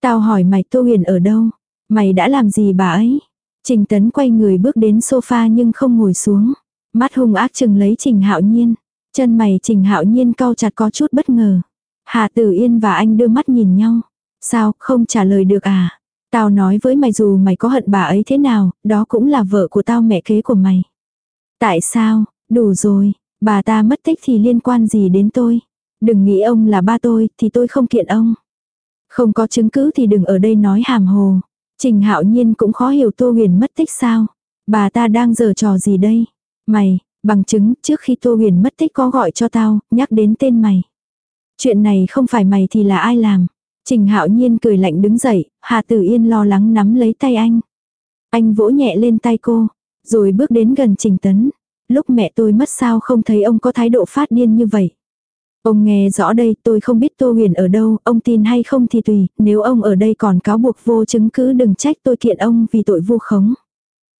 Tao hỏi mày Tô Huyền ở đâu? Mày đã làm gì bà ấy? Trình Tấn quay người bước đến sofa nhưng không ngồi xuống. Mắt hung ác chừng lấy Trình Hạo Nhiên. Chân mày Trình Hạo Nhiên cau chặt có chút bất ngờ. Hà Tử Yên và anh đưa mắt nhìn nhau. Sao, không trả lời được à? Tao nói với mày dù mày có hận bà ấy thế nào, đó cũng là vợ của tao mẹ kế của mày. Tại sao, đủ rồi, bà ta mất tích thì liên quan gì đến tôi? Đừng nghĩ ông là ba tôi, thì tôi không kiện ông. Không có chứng cứ thì đừng ở đây nói hàm hồ. Trình hạo nhiên cũng khó hiểu Tô Huyền mất tích sao. Bà ta đang giở trò gì đây? Mày, bằng chứng trước khi Tô Huyền mất tích có gọi cho tao, nhắc đến tên mày. Chuyện này không phải mày thì là ai làm. Trình hạo nhiên cười lạnh đứng dậy, Hà Tử Yên lo lắng nắm lấy tay anh. Anh vỗ nhẹ lên tay cô, rồi bước đến gần Trình Tấn. Lúc mẹ tôi mất sao không thấy ông có thái độ phát điên như vậy. Ông nghe rõ đây, tôi không biết Tô Huyền ở đâu, ông tin hay không thì tùy, nếu ông ở đây còn cáo buộc vô chứng cứ đừng trách tôi kiện ông vì tội vu khống.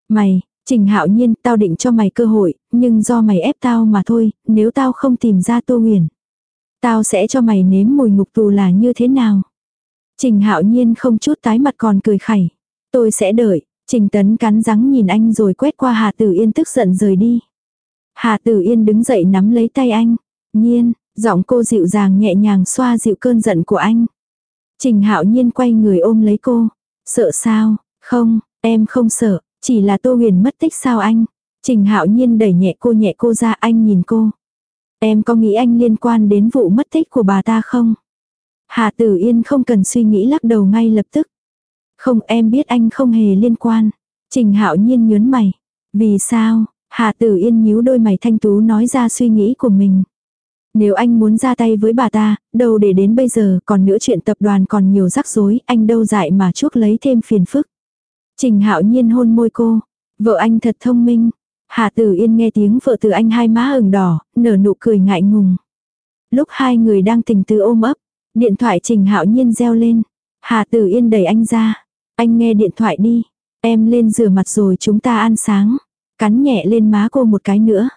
Mày, Trình Hạo Nhiên, tao định cho mày cơ hội, nhưng do mày ép tao mà thôi, nếu tao không tìm ra Tô Huyền. Tao sẽ cho mày nếm mùi ngục tù là như thế nào. Trình Hạo Nhiên không chút tái mặt còn cười khẩy. Tôi sẽ đợi, Trình Tấn cắn răng nhìn anh rồi quét qua Hà Tử Yên tức giận rời đi. Hà Tử Yên đứng dậy nắm lấy tay anh. Nhiên, giọng cô dịu dàng nhẹ nhàng xoa dịu cơn giận của anh. Trình Hạo Nhiên quay người ôm lấy cô. Sợ sao? Không, em không sợ, chỉ là Tô Huyền mất tích sao anh? Trình Hạo Nhiên đẩy nhẹ cô nhẹ cô ra anh nhìn cô. Em có nghĩ anh liên quan đến vụ mất tích của bà ta không? Hà Tử Yên không cần suy nghĩ lắc đầu ngay lập tức. Không em biết anh không hề liên quan. Trình Hạo Nhiên nhớn mày. Vì sao? Hà Tử Yên nhíu đôi mày thanh tú nói ra suy nghĩ của mình. Nếu anh muốn ra tay với bà ta, đâu để đến bây giờ, còn nữa chuyện tập đoàn còn nhiều rắc rối, anh đâu dại mà chuốc lấy thêm phiền phức. Trình Hạo Nhiên hôn môi cô. Vợ anh thật thông minh. Hà Tử Yên nghe tiếng vợ từ anh hai má ửng đỏ, nở nụ cười ngại ngùng. Lúc hai người đang tình tứ ôm ấp, điện thoại Trình Hạo Nhiên reo lên. Hà Tử Yên đẩy anh ra. Anh nghe điện thoại đi. Em lên rửa mặt rồi chúng ta ăn sáng. Cắn nhẹ lên má cô một cái nữa.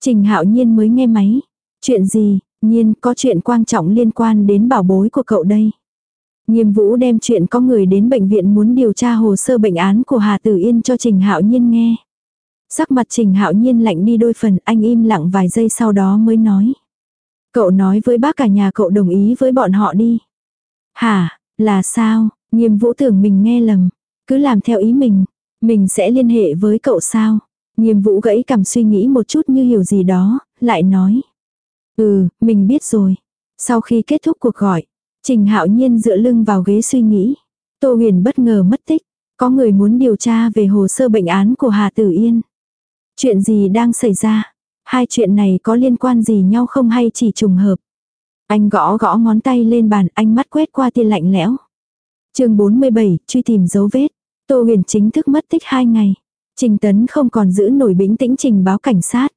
Trình Hạo Nhiên mới nghe máy. Chuyện gì? Nhiên có chuyện quan trọng liên quan đến bảo bối của cậu đây. Nghiêm vũ đem chuyện có người đến bệnh viện muốn điều tra hồ sơ bệnh án của Hà Tử Yên cho Trình Hạo Nhiên nghe. Sắc mặt Trình Hạo Nhiên lạnh đi đôi phần, anh im lặng vài giây sau đó mới nói. Cậu nói với bác cả nhà cậu đồng ý với bọn họ đi. Hả, là sao, nghiêm vũ tưởng mình nghe lầm. Cứ làm theo ý mình, mình sẽ liên hệ với cậu sao. Nghiêm vũ gãy cầm suy nghĩ một chút như hiểu gì đó, lại nói. Ừ, mình biết rồi. Sau khi kết thúc cuộc gọi, Trình Hạo Nhiên dựa lưng vào ghế suy nghĩ. Tô Huyền bất ngờ mất tích. Có người muốn điều tra về hồ sơ bệnh án của Hà Tử Yên. Chuyện gì đang xảy ra? Hai chuyện này có liên quan gì nhau không hay chỉ trùng hợp? Anh gõ gõ ngón tay lên bàn, anh mắt quét qua tia lạnh lẽo. chương 47, truy tìm dấu vết. Tô huyền chính thức mất tích hai ngày. Trình Tấn không còn giữ nổi bĩnh tĩnh trình báo cảnh sát.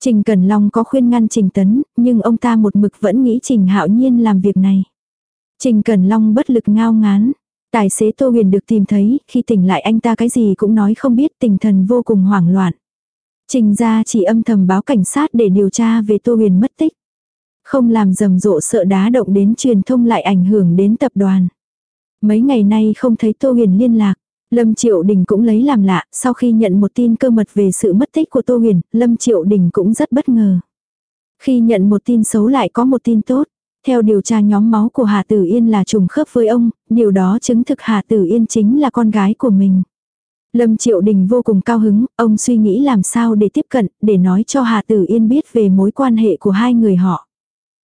Trình Cẩn Long có khuyên ngăn Trình Tấn, nhưng ông ta một mực vẫn nghĩ Trình Hạo Nhiên làm việc này. Trình Cẩn Long bất lực ngao ngán. Tài xế Tô Huyền được tìm thấy, khi tỉnh lại anh ta cái gì cũng nói không biết tinh thần vô cùng hoảng loạn. Trình ra chỉ âm thầm báo cảnh sát để điều tra về Tô Huyền mất tích. Không làm rầm rộ sợ đá động đến truyền thông lại ảnh hưởng đến tập đoàn. Mấy ngày nay không thấy Tô Huyền liên lạc. Lâm Triệu Đình cũng lấy làm lạ, sau khi nhận một tin cơ mật về sự mất tích của Tô Huyền, Lâm Triệu Đình cũng rất bất ngờ. Khi nhận một tin xấu lại có một tin tốt. Theo điều tra nhóm máu của Hà Tử Yên là trùng khớp với ông, điều đó chứng thực Hà Tử Yên chính là con gái của mình. Lâm Triệu Đình vô cùng cao hứng, ông suy nghĩ làm sao để tiếp cận, để nói cho Hà Tử Yên biết về mối quan hệ của hai người họ.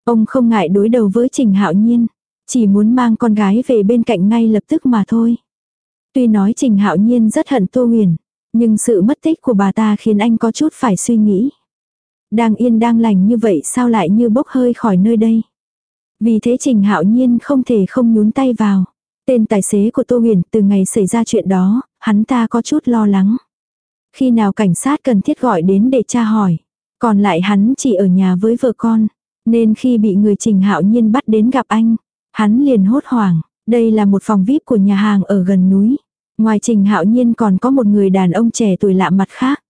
Ông không ngại đối đầu với Trình Hạo Nhiên, chỉ muốn mang con gái về bên cạnh ngay lập tức mà thôi. Tuy nói Trình Hạo Nhiên rất hận Tô Huyền, nhưng sự mất tích của bà ta khiến anh có chút phải suy nghĩ. Đang yên đang lành như vậy sao lại như bốc hơi khỏi nơi đây. Vì thế Trình Hạo Nhiên không thể không nhún tay vào. Tên tài xế của Tô Huyền từ ngày xảy ra chuyện đó, hắn ta có chút lo lắng. Khi nào cảnh sát cần thiết gọi đến để tra hỏi. Còn lại hắn chỉ ở nhà với vợ con. Nên khi bị người Trình Hạo Nhiên bắt đến gặp anh, hắn liền hốt hoảng. Đây là một phòng VIP của nhà hàng ở gần núi. Ngoài Trình Hạo Nhiên còn có một người đàn ông trẻ tuổi lạ mặt khác.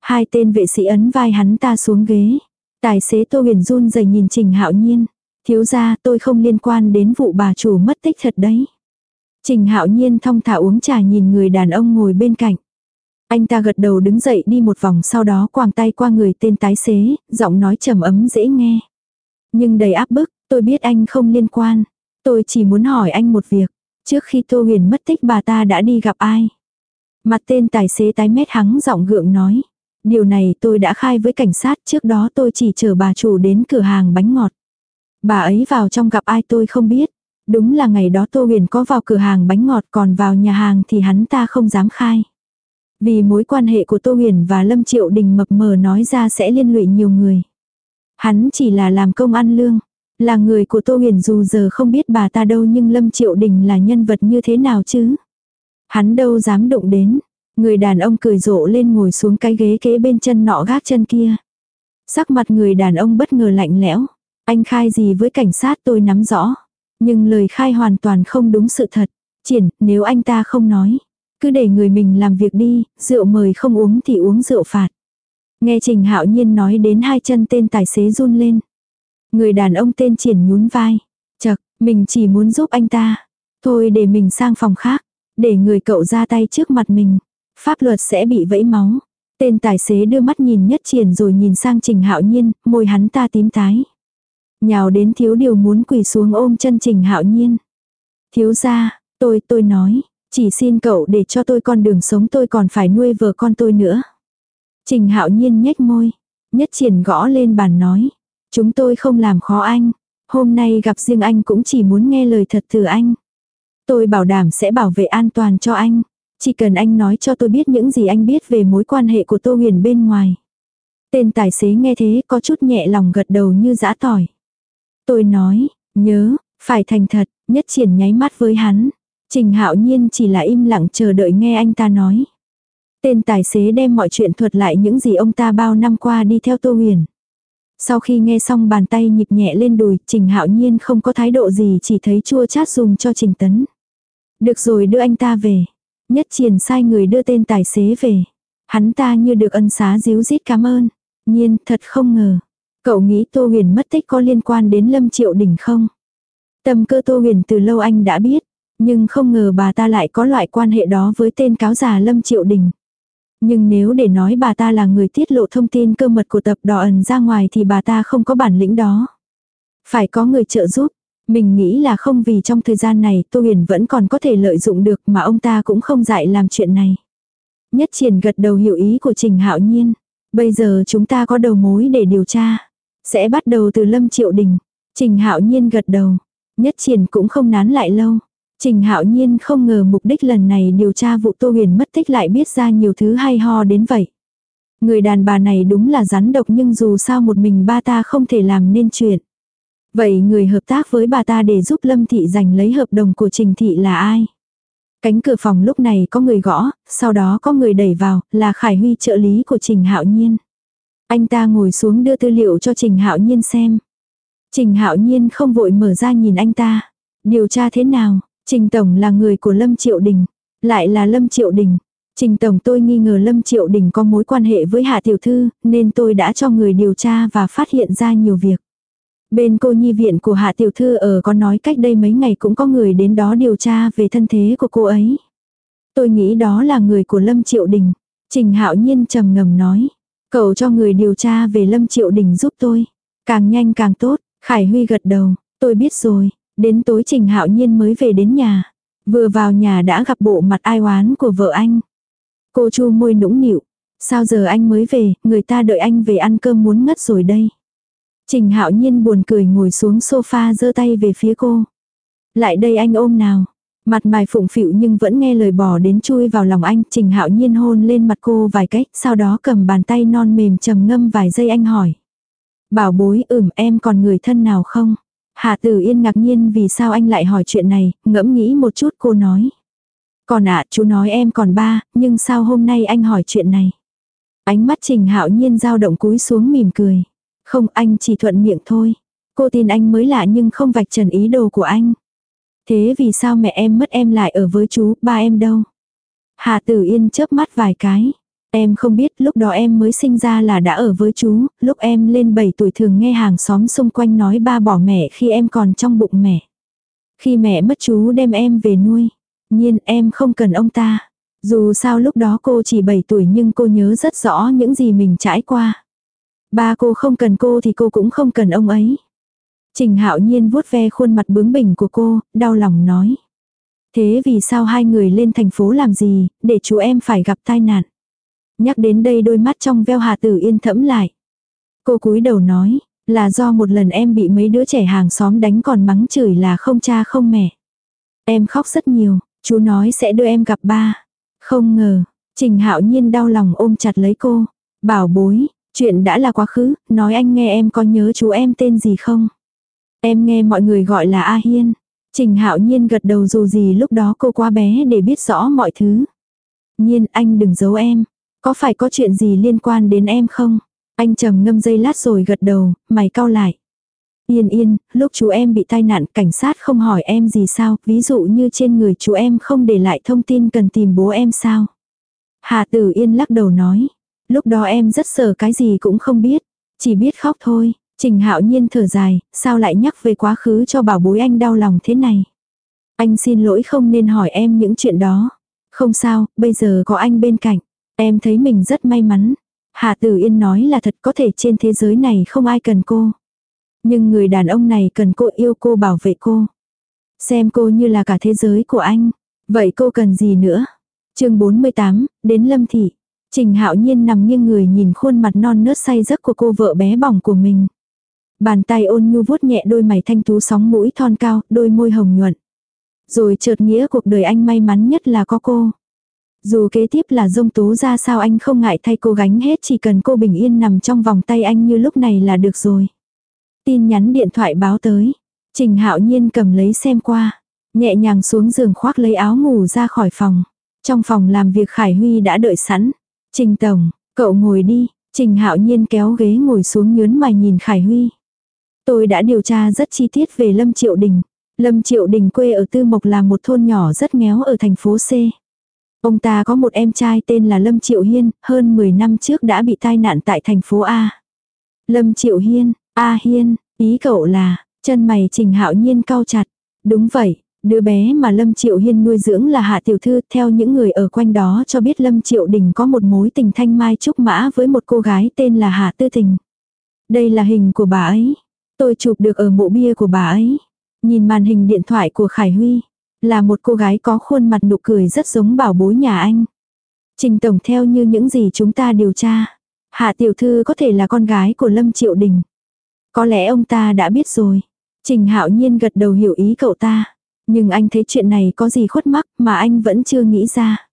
Hai tên vệ sĩ ấn vai hắn ta xuống ghế. Tài xế Tô Huyền run rẩy nhìn Trình Hạo Nhiên. Thiếu gia tôi không liên quan đến vụ bà chủ mất tích thật đấy. Trình hạo nhiên thong thả uống trà nhìn người đàn ông ngồi bên cạnh. Anh ta gật đầu đứng dậy đi một vòng sau đó quàng tay qua người tên tái xế, giọng nói trầm ấm dễ nghe. Nhưng đầy áp bức, tôi biết anh không liên quan. Tôi chỉ muốn hỏi anh một việc. Trước khi Tô Huyền mất tích bà ta đã đi gặp ai? Mặt tên tài xế tái mét hắng giọng gượng nói. Điều này tôi đã khai với cảnh sát trước đó tôi chỉ chờ bà chủ đến cửa hàng bánh ngọt. Bà ấy vào trong gặp ai tôi không biết. Đúng là ngày đó Tô Huyền có vào cửa hàng bánh ngọt, còn vào nhà hàng thì hắn ta không dám khai. Vì mối quan hệ của Tô Huyền và Lâm Triệu Đình mập mờ nói ra sẽ liên lụy nhiều người. Hắn chỉ là làm công ăn lương. Là người của Tô Huyền dù giờ không biết bà ta đâu nhưng Lâm Triệu Đình là nhân vật như thế nào chứ. Hắn đâu dám động đến. Người đàn ông cười rộ lên ngồi xuống cái ghế kế bên chân nọ gác chân kia. Sắc mặt người đàn ông bất ngờ lạnh lẽo. Anh khai gì với cảnh sát tôi nắm rõ. Nhưng lời khai hoàn toàn không đúng sự thật. Triển, nếu anh ta không nói. Cứ để người mình làm việc đi, rượu mời không uống thì uống rượu phạt. Nghe Trình Hạo Nhiên nói đến hai chân tên tài xế run lên. Người đàn ông tên Triển nhún vai. Chật, mình chỉ muốn giúp anh ta. Thôi để mình sang phòng khác. Để người cậu ra tay trước mặt mình. Pháp luật sẽ bị vẫy máu. Tên tài xế đưa mắt nhìn nhất triển rồi nhìn sang Trình Hạo Nhiên, môi hắn ta tím tái. Nhào đến thiếu điều muốn quỳ xuống ôm chân trình hạo nhiên. Thiếu ra, tôi, tôi nói, chỉ xin cậu để cho tôi con đường sống tôi còn phải nuôi vợ con tôi nữa. Trình hạo nhiên nhếch môi, nhất triển gõ lên bàn nói. Chúng tôi không làm khó anh. Hôm nay gặp riêng anh cũng chỉ muốn nghe lời thật từ anh. Tôi bảo đảm sẽ bảo vệ an toàn cho anh. Chỉ cần anh nói cho tôi biết những gì anh biết về mối quan hệ của Tô Huyền bên ngoài. Tên tài xế nghe thế có chút nhẹ lòng gật đầu như giã tỏi. Tôi nói, nhớ, phải thành thật, nhất triển nháy mắt với hắn. Trình hạo nhiên chỉ là im lặng chờ đợi nghe anh ta nói. Tên tài xế đem mọi chuyện thuật lại những gì ông ta bao năm qua đi theo Tô Huyền. Sau khi nghe xong bàn tay nhịp nhẹ lên đùi, Trình Hạo Nhiên không có thái độ gì chỉ thấy chua chát dùng cho Trình Tấn. Được rồi đưa anh ta về. Nhất triển sai người đưa tên tài xế về. Hắn ta như được ân xá díu dít cảm ơn. Nhiên thật không ngờ. Cậu nghĩ Tô Huyền mất tích có liên quan đến Lâm Triệu Đình không? Tâm cơ Tô Huyền từ lâu anh đã biết, nhưng không ngờ bà ta lại có loại quan hệ đó với tên cáo già Lâm Triệu Đình. Nhưng nếu để nói bà ta là người tiết lộ thông tin cơ mật của tập đỏ ẩn ra ngoài thì bà ta không có bản lĩnh đó. Phải có người trợ giúp. Mình nghĩ là không vì trong thời gian này Tô Huyền vẫn còn có thể lợi dụng được mà ông ta cũng không dạy làm chuyện này. Nhất triển gật đầu hiểu ý của Trình Hạo Nhiên. Bây giờ chúng ta có đầu mối để điều tra. Sẽ bắt đầu từ Lâm Triệu Đình. Trình Hạo Nhiên gật đầu. Nhất triển cũng không nán lại lâu. Trình Hạo Nhiên không ngờ mục đích lần này điều tra vụ Tô Huyền mất tích lại biết ra nhiều thứ hay ho đến vậy. Người đàn bà này đúng là rắn độc nhưng dù sao một mình ba ta không thể làm nên chuyện. Vậy người hợp tác với bà ta để giúp Lâm Thị giành lấy hợp đồng của Trình Thị là ai? Cánh cửa phòng lúc này có người gõ, sau đó có người đẩy vào, là Khải Huy trợ lý của Trình Hạo Nhiên. Anh ta ngồi xuống đưa tư liệu cho Trình Hạo Nhiên xem. Trình Hạo Nhiên không vội mở ra nhìn anh ta. Điều tra thế nào? Trình Tổng là người của Lâm Triệu Đình. Lại là Lâm Triệu Đình. Trình Tổng tôi nghi ngờ Lâm Triệu Đình có mối quan hệ với Hạ Tiểu Thư, nên tôi đã cho người điều tra và phát hiện ra nhiều việc. Bên cô nhi viện của Hạ Tiểu Thư ở có nói cách đây mấy ngày cũng có người đến đó điều tra về thân thế của cô ấy. Tôi nghĩ đó là người của Lâm Triệu Đình. Trình Hạo Nhiên trầm ngầm nói. Cậu cho người điều tra về Lâm Triệu Đình giúp tôi. Càng nhanh càng tốt. Khải Huy gật đầu. Tôi biết rồi. Đến tối Trình Hạo Nhiên mới về đến nhà. Vừa vào nhà đã gặp bộ mặt ai oán của vợ anh. Cô chu môi nũng nịu. Sao giờ anh mới về, người ta đợi anh về ăn cơm muốn ngất rồi đây. Trình hạo nhiên buồn cười ngồi xuống sofa giơ tay về phía cô. Lại đây anh ôm nào. Mặt mày phụng phịu nhưng vẫn nghe lời bỏ đến chui vào lòng anh. Trình hạo nhiên hôn lên mặt cô vài cách, sau đó cầm bàn tay non mềm trầm ngâm vài giây anh hỏi. Bảo bối ửm em còn người thân nào không? Hạ tử yên ngạc nhiên vì sao anh lại hỏi chuyện này, ngẫm nghĩ một chút cô nói. Còn ạ chú nói em còn ba, nhưng sao hôm nay anh hỏi chuyện này? Ánh mắt trình hạo nhiên dao động cúi xuống mỉm cười. Không anh chỉ thuận miệng thôi. Cô tin anh mới lạ nhưng không vạch trần ý đồ của anh. Thế vì sao mẹ em mất em lại ở với chú, ba em đâu? Hà Tử Yên chớp mắt vài cái. Em không biết lúc đó em mới sinh ra là đã ở với chú, lúc em lên 7 tuổi thường nghe hàng xóm xung quanh nói ba bỏ mẹ khi em còn trong bụng mẹ. Khi mẹ mất chú đem em về nuôi. Nhiên em không cần ông ta. Dù sao lúc đó cô chỉ 7 tuổi nhưng cô nhớ rất rõ những gì mình trải qua. Ba cô không cần cô thì cô cũng không cần ông ấy. Trình hạo nhiên vuốt ve khuôn mặt bướng bỉnh của cô, đau lòng nói. Thế vì sao hai người lên thành phố làm gì, để chú em phải gặp tai nạn. Nhắc đến đây đôi mắt trong veo hà tử yên thẫm lại. Cô cúi đầu nói, là do một lần em bị mấy đứa trẻ hàng xóm đánh còn mắng chửi là không cha không mẹ. Em khóc rất nhiều, chú nói sẽ đưa em gặp ba. Không ngờ, Trình Hạo Nhiên đau lòng ôm chặt lấy cô. Bảo bối, Chuyện đã là quá khứ, nói anh nghe em có nhớ chú em tên gì không? Em nghe mọi người gọi là A Hiên. Trình hạo nhiên gật đầu dù gì lúc đó cô quá bé để biết rõ mọi thứ. Nhiên anh đừng giấu em. Có phải có chuyện gì liên quan đến em không? Anh trầm ngâm dây lát rồi gật đầu, mày cau lại. Yên yên, lúc chú em bị tai nạn cảnh sát không hỏi em gì sao, ví dụ như trên người chú em không để lại thông tin cần tìm bố em sao. Hà tử yên lắc đầu nói, Lúc đó em rất sợ cái gì cũng không biết, chỉ biết khóc thôi. Trình hạo nhiên thở dài, sao lại nhắc về quá khứ cho bảo bối anh đau lòng thế này. Anh xin lỗi không nên hỏi em những chuyện đó. Không sao, bây giờ có anh bên cạnh. Em thấy mình rất may mắn. Hạ Tử Yên nói là thật có thể trên thế giới này không ai cần cô. Nhưng người đàn ông này cần cô yêu cô bảo vệ cô. Xem cô như là cả thế giới của anh. Vậy cô cần gì nữa? chương 48, đến Lâm Thị. Trình hạo nhiên nằm nghiêng người nhìn khuôn mặt non nớt say giấc của cô vợ bé bỏng của mình. Bàn tay ôn nhu vuốt nhẹ đôi mày thanh tú sóng mũi thon cao, đôi môi hồng nhuận. Rồi chợt nghĩa cuộc đời anh may mắn nhất là có cô. Dù kế tiếp là dông tố ra sao anh không ngại thay cô gánh hết chỉ cần cô bình yên nằm trong vòng tay anh như lúc này là được rồi. Tin nhắn điện thoại báo tới. Trình hạo nhiên cầm lấy xem qua. Nhẹ nhàng xuống giường khoác lấy áo ngủ ra khỏi phòng. Trong phòng làm việc Khải Huy đã đợi sẵn. Trình Tổng, cậu ngồi đi, Trình Hạo Nhiên kéo ghế ngồi xuống nhớn mày nhìn Khải Huy. Tôi đã điều tra rất chi tiết về Lâm Triệu Đình. Lâm Triệu Đình quê ở Tư Mộc là một thôn nhỏ rất nghèo ở thành phố C. Ông ta có một em trai tên là Lâm Triệu Hiên, hơn 10 năm trước đã bị tai nạn tại thành phố A. Lâm Triệu Hiên, A Hiên, ý cậu là, chân mày Trình Hạo Nhiên cau chặt. Đúng vậy, đứa bé mà Lâm Triệu Hiên nuôi dưỡng là Hạ Tiểu Thư, theo những người ở quanh đó cho biết Lâm Triệu Đình có một mối tình thanh mai trúc mã với một cô gái tên là Hạ Tư Tình. Đây là hình của bà ấy. Tôi chụp được ở mộ bia của bà ấy. Nhìn màn hình điện thoại của Khải Huy. Là một cô gái có khuôn mặt nụ cười rất giống bảo bối nhà anh. Trình tổng theo như những gì chúng ta điều tra. Hạ tiểu thư có thể là con gái của Lâm Triệu Đình. Có lẽ ông ta đã biết rồi. Trình hạo nhiên gật đầu hiểu ý cậu ta. Nhưng anh thấy chuyện này có gì khuất mắc mà anh vẫn chưa nghĩ ra.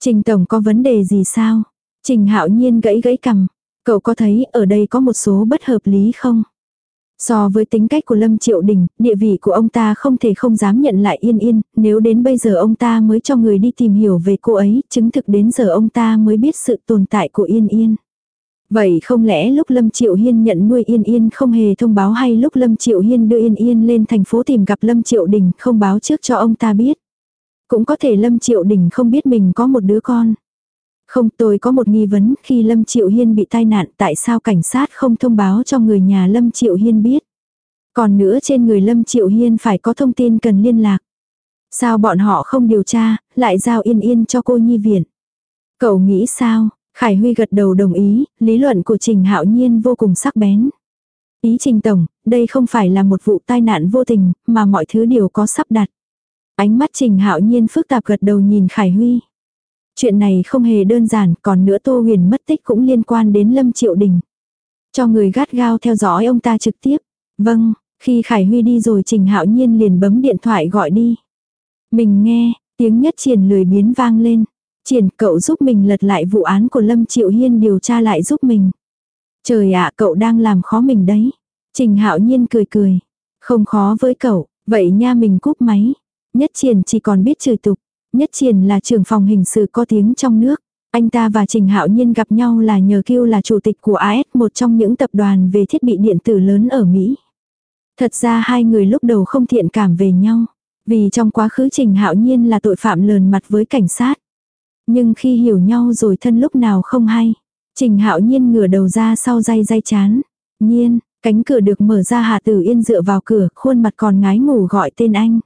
Trình tổng có vấn đề gì sao? Trình hạo nhiên gãy gãy cằm. Cậu có thấy ở đây có một số bất hợp lý không? So với tính cách của Lâm Triệu Đình, địa vị của ông ta không thể không dám nhận lại Yên Yên, nếu đến bây giờ ông ta mới cho người đi tìm hiểu về cô ấy, chứng thực đến giờ ông ta mới biết sự tồn tại của Yên Yên. Vậy không lẽ lúc Lâm Triệu Hiên nhận nuôi Yên Yên không hề thông báo hay lúc Lâm Triệu Hiên đưa Yên Yên lên thành phố tìm gặp Lâm Triệu Đình không báo trước cho ông ta biết. Cũng có thể Lâm Triệu Đình không biết mình có một đứa con. Không tôi có một nghi vấn khi Lâm Triệu Hiên bị tai nạn tại sao cảnh sát không thông báo cho người nhà Lâm Triệu Hiên biết. Còn nữa trên người Lâm Triệu Hiên phải có thông tin cần liên lạc. Sao bọn họ không điều tra, lại giao yên yên cho cô nhi viện. Cậu nghĩ sao? Khải Huy gật đầu đồng ý, lý luận của Trình Hạo Nhiên vô cùng sắc bén. Ý Trình Tổng, đây không phải là một vụ tai nạn vô tình, mà mọi thứ đều có sắp đặt. Ánh mắt Trình Hạo Nhiên phức tạp gật đầu nhìn Khải Huy. Chuyện này không hề đơn giản, còn nữa Tô Huyền mất tích cũng liên quan đến Lâm Triệu Đình. Cho người gắt gao theo dõi ông ta trực tiếp. Vâng, khi Khải Huy đi rồi Trình Hạo Nhiên liền bấm điện thoại gọi đi. Mình nghe, tiếng nhất triển lười biến vang lên. Triển cậu giúp mình lật lại vụ án của Lâm Triệu Hiên điều tra lại giúp mình. Trời ạ cậu đang làm khó mình đấy. Trình Hạo Nhiên cười cười. Không khó với cậu, vậy nha mình cúp máy. Nhất triển chỉ còn biết chửi tục. Nhất Triển là trưởng phòng hình sự có tiếng trong nước. Anh ta và Trình Hạo Nhiên gặp nhau là nhờ kêu là chủ tịch của AS, một trong những tập đoàn về thiết bị điện tử lớn ở Mỹ. Thật ra hai người lúc đầu không thiện cảm về nhau, vì trong quá khứ Trình Hạo Nhiên là tội phạm lờn mặt với cảnh sát. Nhưng khi hiểu nhau rồi thân lúc nào không hay, Trình Hạo Nhiên ngửa đầu ra sau day day chán. Nhiên, cánh cửa được mở ra Hà Tử Yên dựa vào cửa, khuôn mặt còn ngái ngủ gọi tên anh.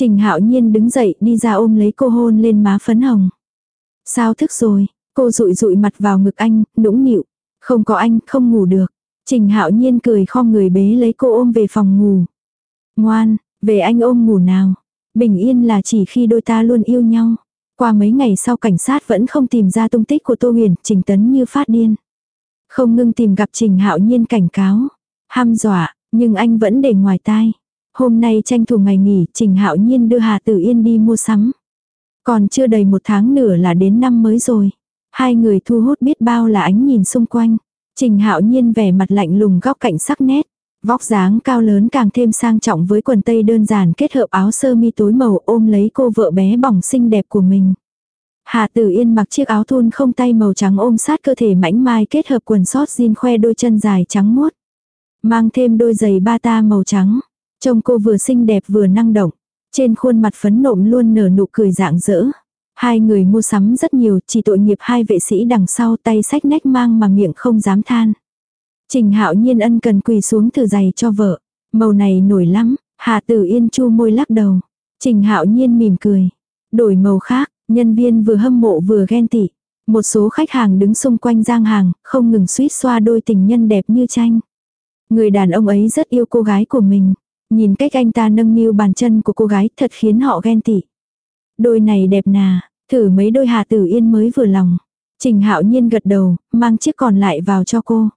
Trình hạo nhiên đứng dậy đi ra ôm lấy cô hôn lên má phấn hồng. Sao thức rồi, cô rụi rụi mặt vào ngực anh, nũng nịu. Không có anh, không ngủ được. Trình hạo nhiên cười khom người bế lấy cô ôm về phòng ngủ. Ngoan, về anh ôm ngủ nào. Bình yên là chỉ khi đôi ta luôn yêu nhau. Qua mấy ngày sau cảnh sát vẫn không tìm ra tung tích của Tô Huyền, Trình Tấn như phát điên. Không ngưng tìm gặp Trình Hạo Nhiên cảnh cáo, ham dọa, nhưng anh vẫn để ngoài tai. Hôm nay tranh thủ ngày nghỉ, Trình Hạo Nhiên đưa Hà Tử Yên đi mua sắm. Còn chưa đầy một tháng nữa là đến năm mới rồi. Hai người thu hút biết bao là ánh nhìn xung quanh. Trình Hạo Nhiên vẻ mặt lạnh lùng góc cạnh sắc nét. Vóc dáng cao lớn càng thêm sang trọng với quần tây đơn giản kết hợp áo sơ mi tối màu ôm lấy cô vợ bé bỏng xinh đẹp của mình. Hà Tử Yên mặc chiếc áo thun không tay màu trắng ôm sát cơ thể mảnh mai kết hợp quần sót jean khoe đôi chân dài trắng muốt. Mang thêm đôi giày bata màu trắng. Trông cô vừa xinh đẹp vừa năng động. Trên khuôn mặt phấn nộm luôn nở nụ cười dạng dỡ. Hai người mua sắm rất nhiều, chỉ tội nghiệp hai vệ sĩ đằng sau tay sách nách mang mà miệng không dám than. Trình hạo nhiên ân cần quỳ xuống thử giày cho vợ. Màu này nổi lắm, Hà Tử Yên chu môi lắc đầu. Trình hạo nhiên mỉm cười. Đổi màu khác, nhân viên vừa hâm mộ vừa ghen tị. Một số khách hàng đứng xung quanh giang hàng, không ngừng suýt xoa đôi tình nhân đẹp như tranh. Người đàn ông ấy rất yêu cô gái của mình. Nhìn cách anh ta nâng niu bàn chân của cô gái thật khiến họ ghen tị. Đôi này đẹp nà, thử mấy đôi hà tử yên mới vừa lòng. Trình hạo nhiên gật đầu, mang chiếc còn lại vào cho cô.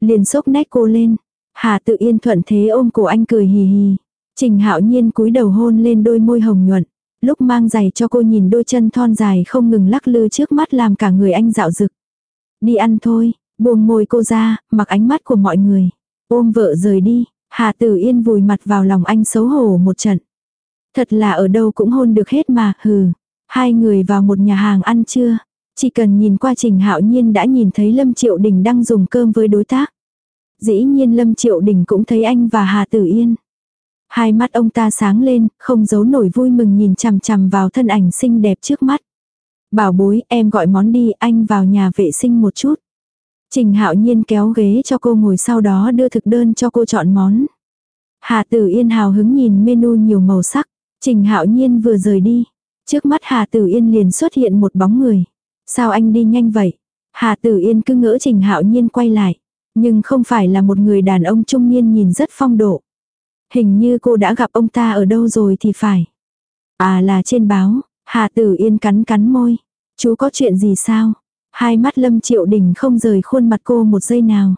Liền xốc nách cô lên. Hà tử yên thuận thế ôm cổ anh cười hì hì. Trình hạo nhiên cúi đầu hôn lên đôi môi hồng nhuận. Lúc mang giày cho cô nhìn đôi chân thon dài không ngừng lắc lư trước mắt làm cả người anh dạo rực. Đi ăn thôi, buông môi cô ra, mặc ánh mắt của mọi người. Ôm vợ rời đi, Hà Tử Yên vùi mặt vào lòng anh xấu hổ một trận. Thật là ở đâu cũng hôn được hết mà, hừ. Hai người vào một nhà hàng ăn trưa. Chỉ cần nhìn qua Trình Hạo Nhiên đã nhìn thấy Lâm Triệu Đình đang dùng cơm với đối tác. Dĩ nhiên Lâm Triệu Đình cũng thấy anh và Hà Tử Yên. Hai mắt ông ta sáng lên, không giấu nổi vui mừng nhìn chằm chằm vào thân ảnh xinh đẹp trước mắt. Bảo bối, em gọi món đi, anh vào nhà vệ sinh một chút. Trình hạo nhiên kéo ghế cho cô ngồi sau đó đưa thực đơn cho cô chọn món. Hà Tử Yên hào hứng nhìn menu nhiều màu sắc. Trình Hạo Nhiên vừa rời đi. Trước mắt Hà Tử Yên liền xuất hiện một bóng người. Sao anh đi nhanh vậy? Hà Tử Yên cứ ngỡ Trình Hạo Nhiên quay lại. Nhưng không phải là một người đàn ông trung niên nhìn rất phong độ. Hình như cô đã gặp ông ta ở đâu rồi thì phải. À là trên báo. Hà Tử Yên cắn cắn môi. Chú có chuyện gì sao? Hai mắt Lâm Triệu Đình không rời khuôn mặt cô một giây nào.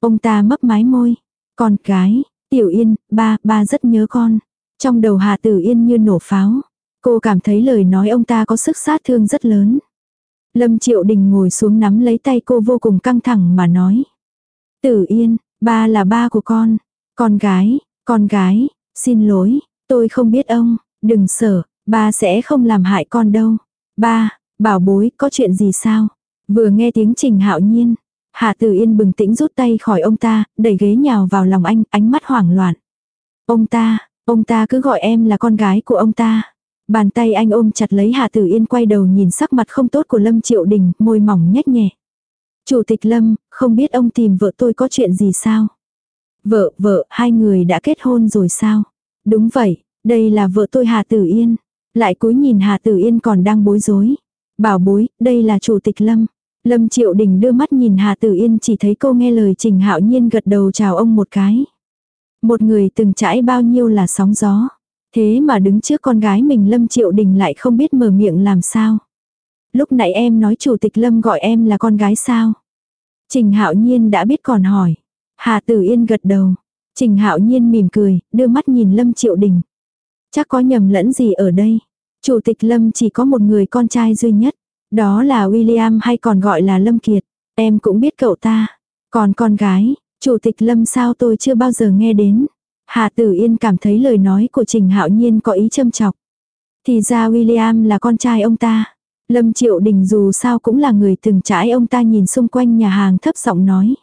Ông ta mấp mái môi. Con gái, Tiểu Yên, ba, ba rất nhớ con. Trong đầu Hà Tử Yên như nổ pháo. Cô cảm thấy lời nói ông ta có sức sát thương rất lớn. Lâm Triệu Đình ngồi xuống nắm lấy tay cô vô cùng căng thẳng mà nói. Tử Yên, ba là ba của con. Con gái, con gái, xin lỗi, tôi không biết ông, đừng sợ, ba sẽ không làm hại con đâu. Ba, bảo bối, có chuyện gì sao? Vừa nghe tiếng Trình Hạo Nhiên, Hạ Tử Yên bừng tĩnh rút tay khỏi ông ta, đẩy ghế nhào vào lòng anh, ánh mắt hoảng loạn. Ông ta, ông ta cứ gọi em là con gái của ông ta. Bàn tay anh ôm chặt lấy Hạ Tử Yên quay đầu nhìn sắc mặt không tốt của Lâm Triệu Đình, môi mỏng nhếch nhẹ. Chủ tịch Lâm, không biết ông tìm vợ tôi có chuyện gì sao? Vợ, vợ, hai người đã kết hôn rồi sao? Đúng vậy, đây là vợ tôi Hà Tử Yên. Lại cúi nhìn Hà Tử Yên còn đang bối rối. Bảo bối, đây là chủ tịch Lâm. Lâm Triệu Đình đưa mắt nhìn Hà Tử Yên chỉ thấy cô nghe lời Trình Hạo Nhiên gật đầu chào ông một cái. Một người từng trải bao nhiêu là sóng gió. Thế mà đứng trước con gái mình Lâm Triệu Đình lại không biết mở miệng làm sao. Lúc nãy em nói chủ tịch Lâm gọi em là con gái sao? Trình Hạo Nhiên đã biết còn hỏi. Hà Tử Yên gật đầu. Trình Hạo Nhiên mỉm cười, đưa mắt nhìn Lâm Triệu Đình. Chắc có nhầm lẫn gì ở đây. Chủ tịch Lâm chỉ có một người con trai duy nhất. Đó là William hay còn gọi là Lâm Kiệt. Em cũng biết cậu ta. Còn con gái, chủ tịch Lâm sao tôi chưa bao giờ nghe đến. Hà Tử Yên cảm thấy lời nói của Trình Hạo Nhiên có ý châm chọc. Thì ra William là con trai ông ta. Lâm Triệu Đình dù sao cũng là người từng trải ông ta nhìn xung quanh nhà hàng thấp giọng nói.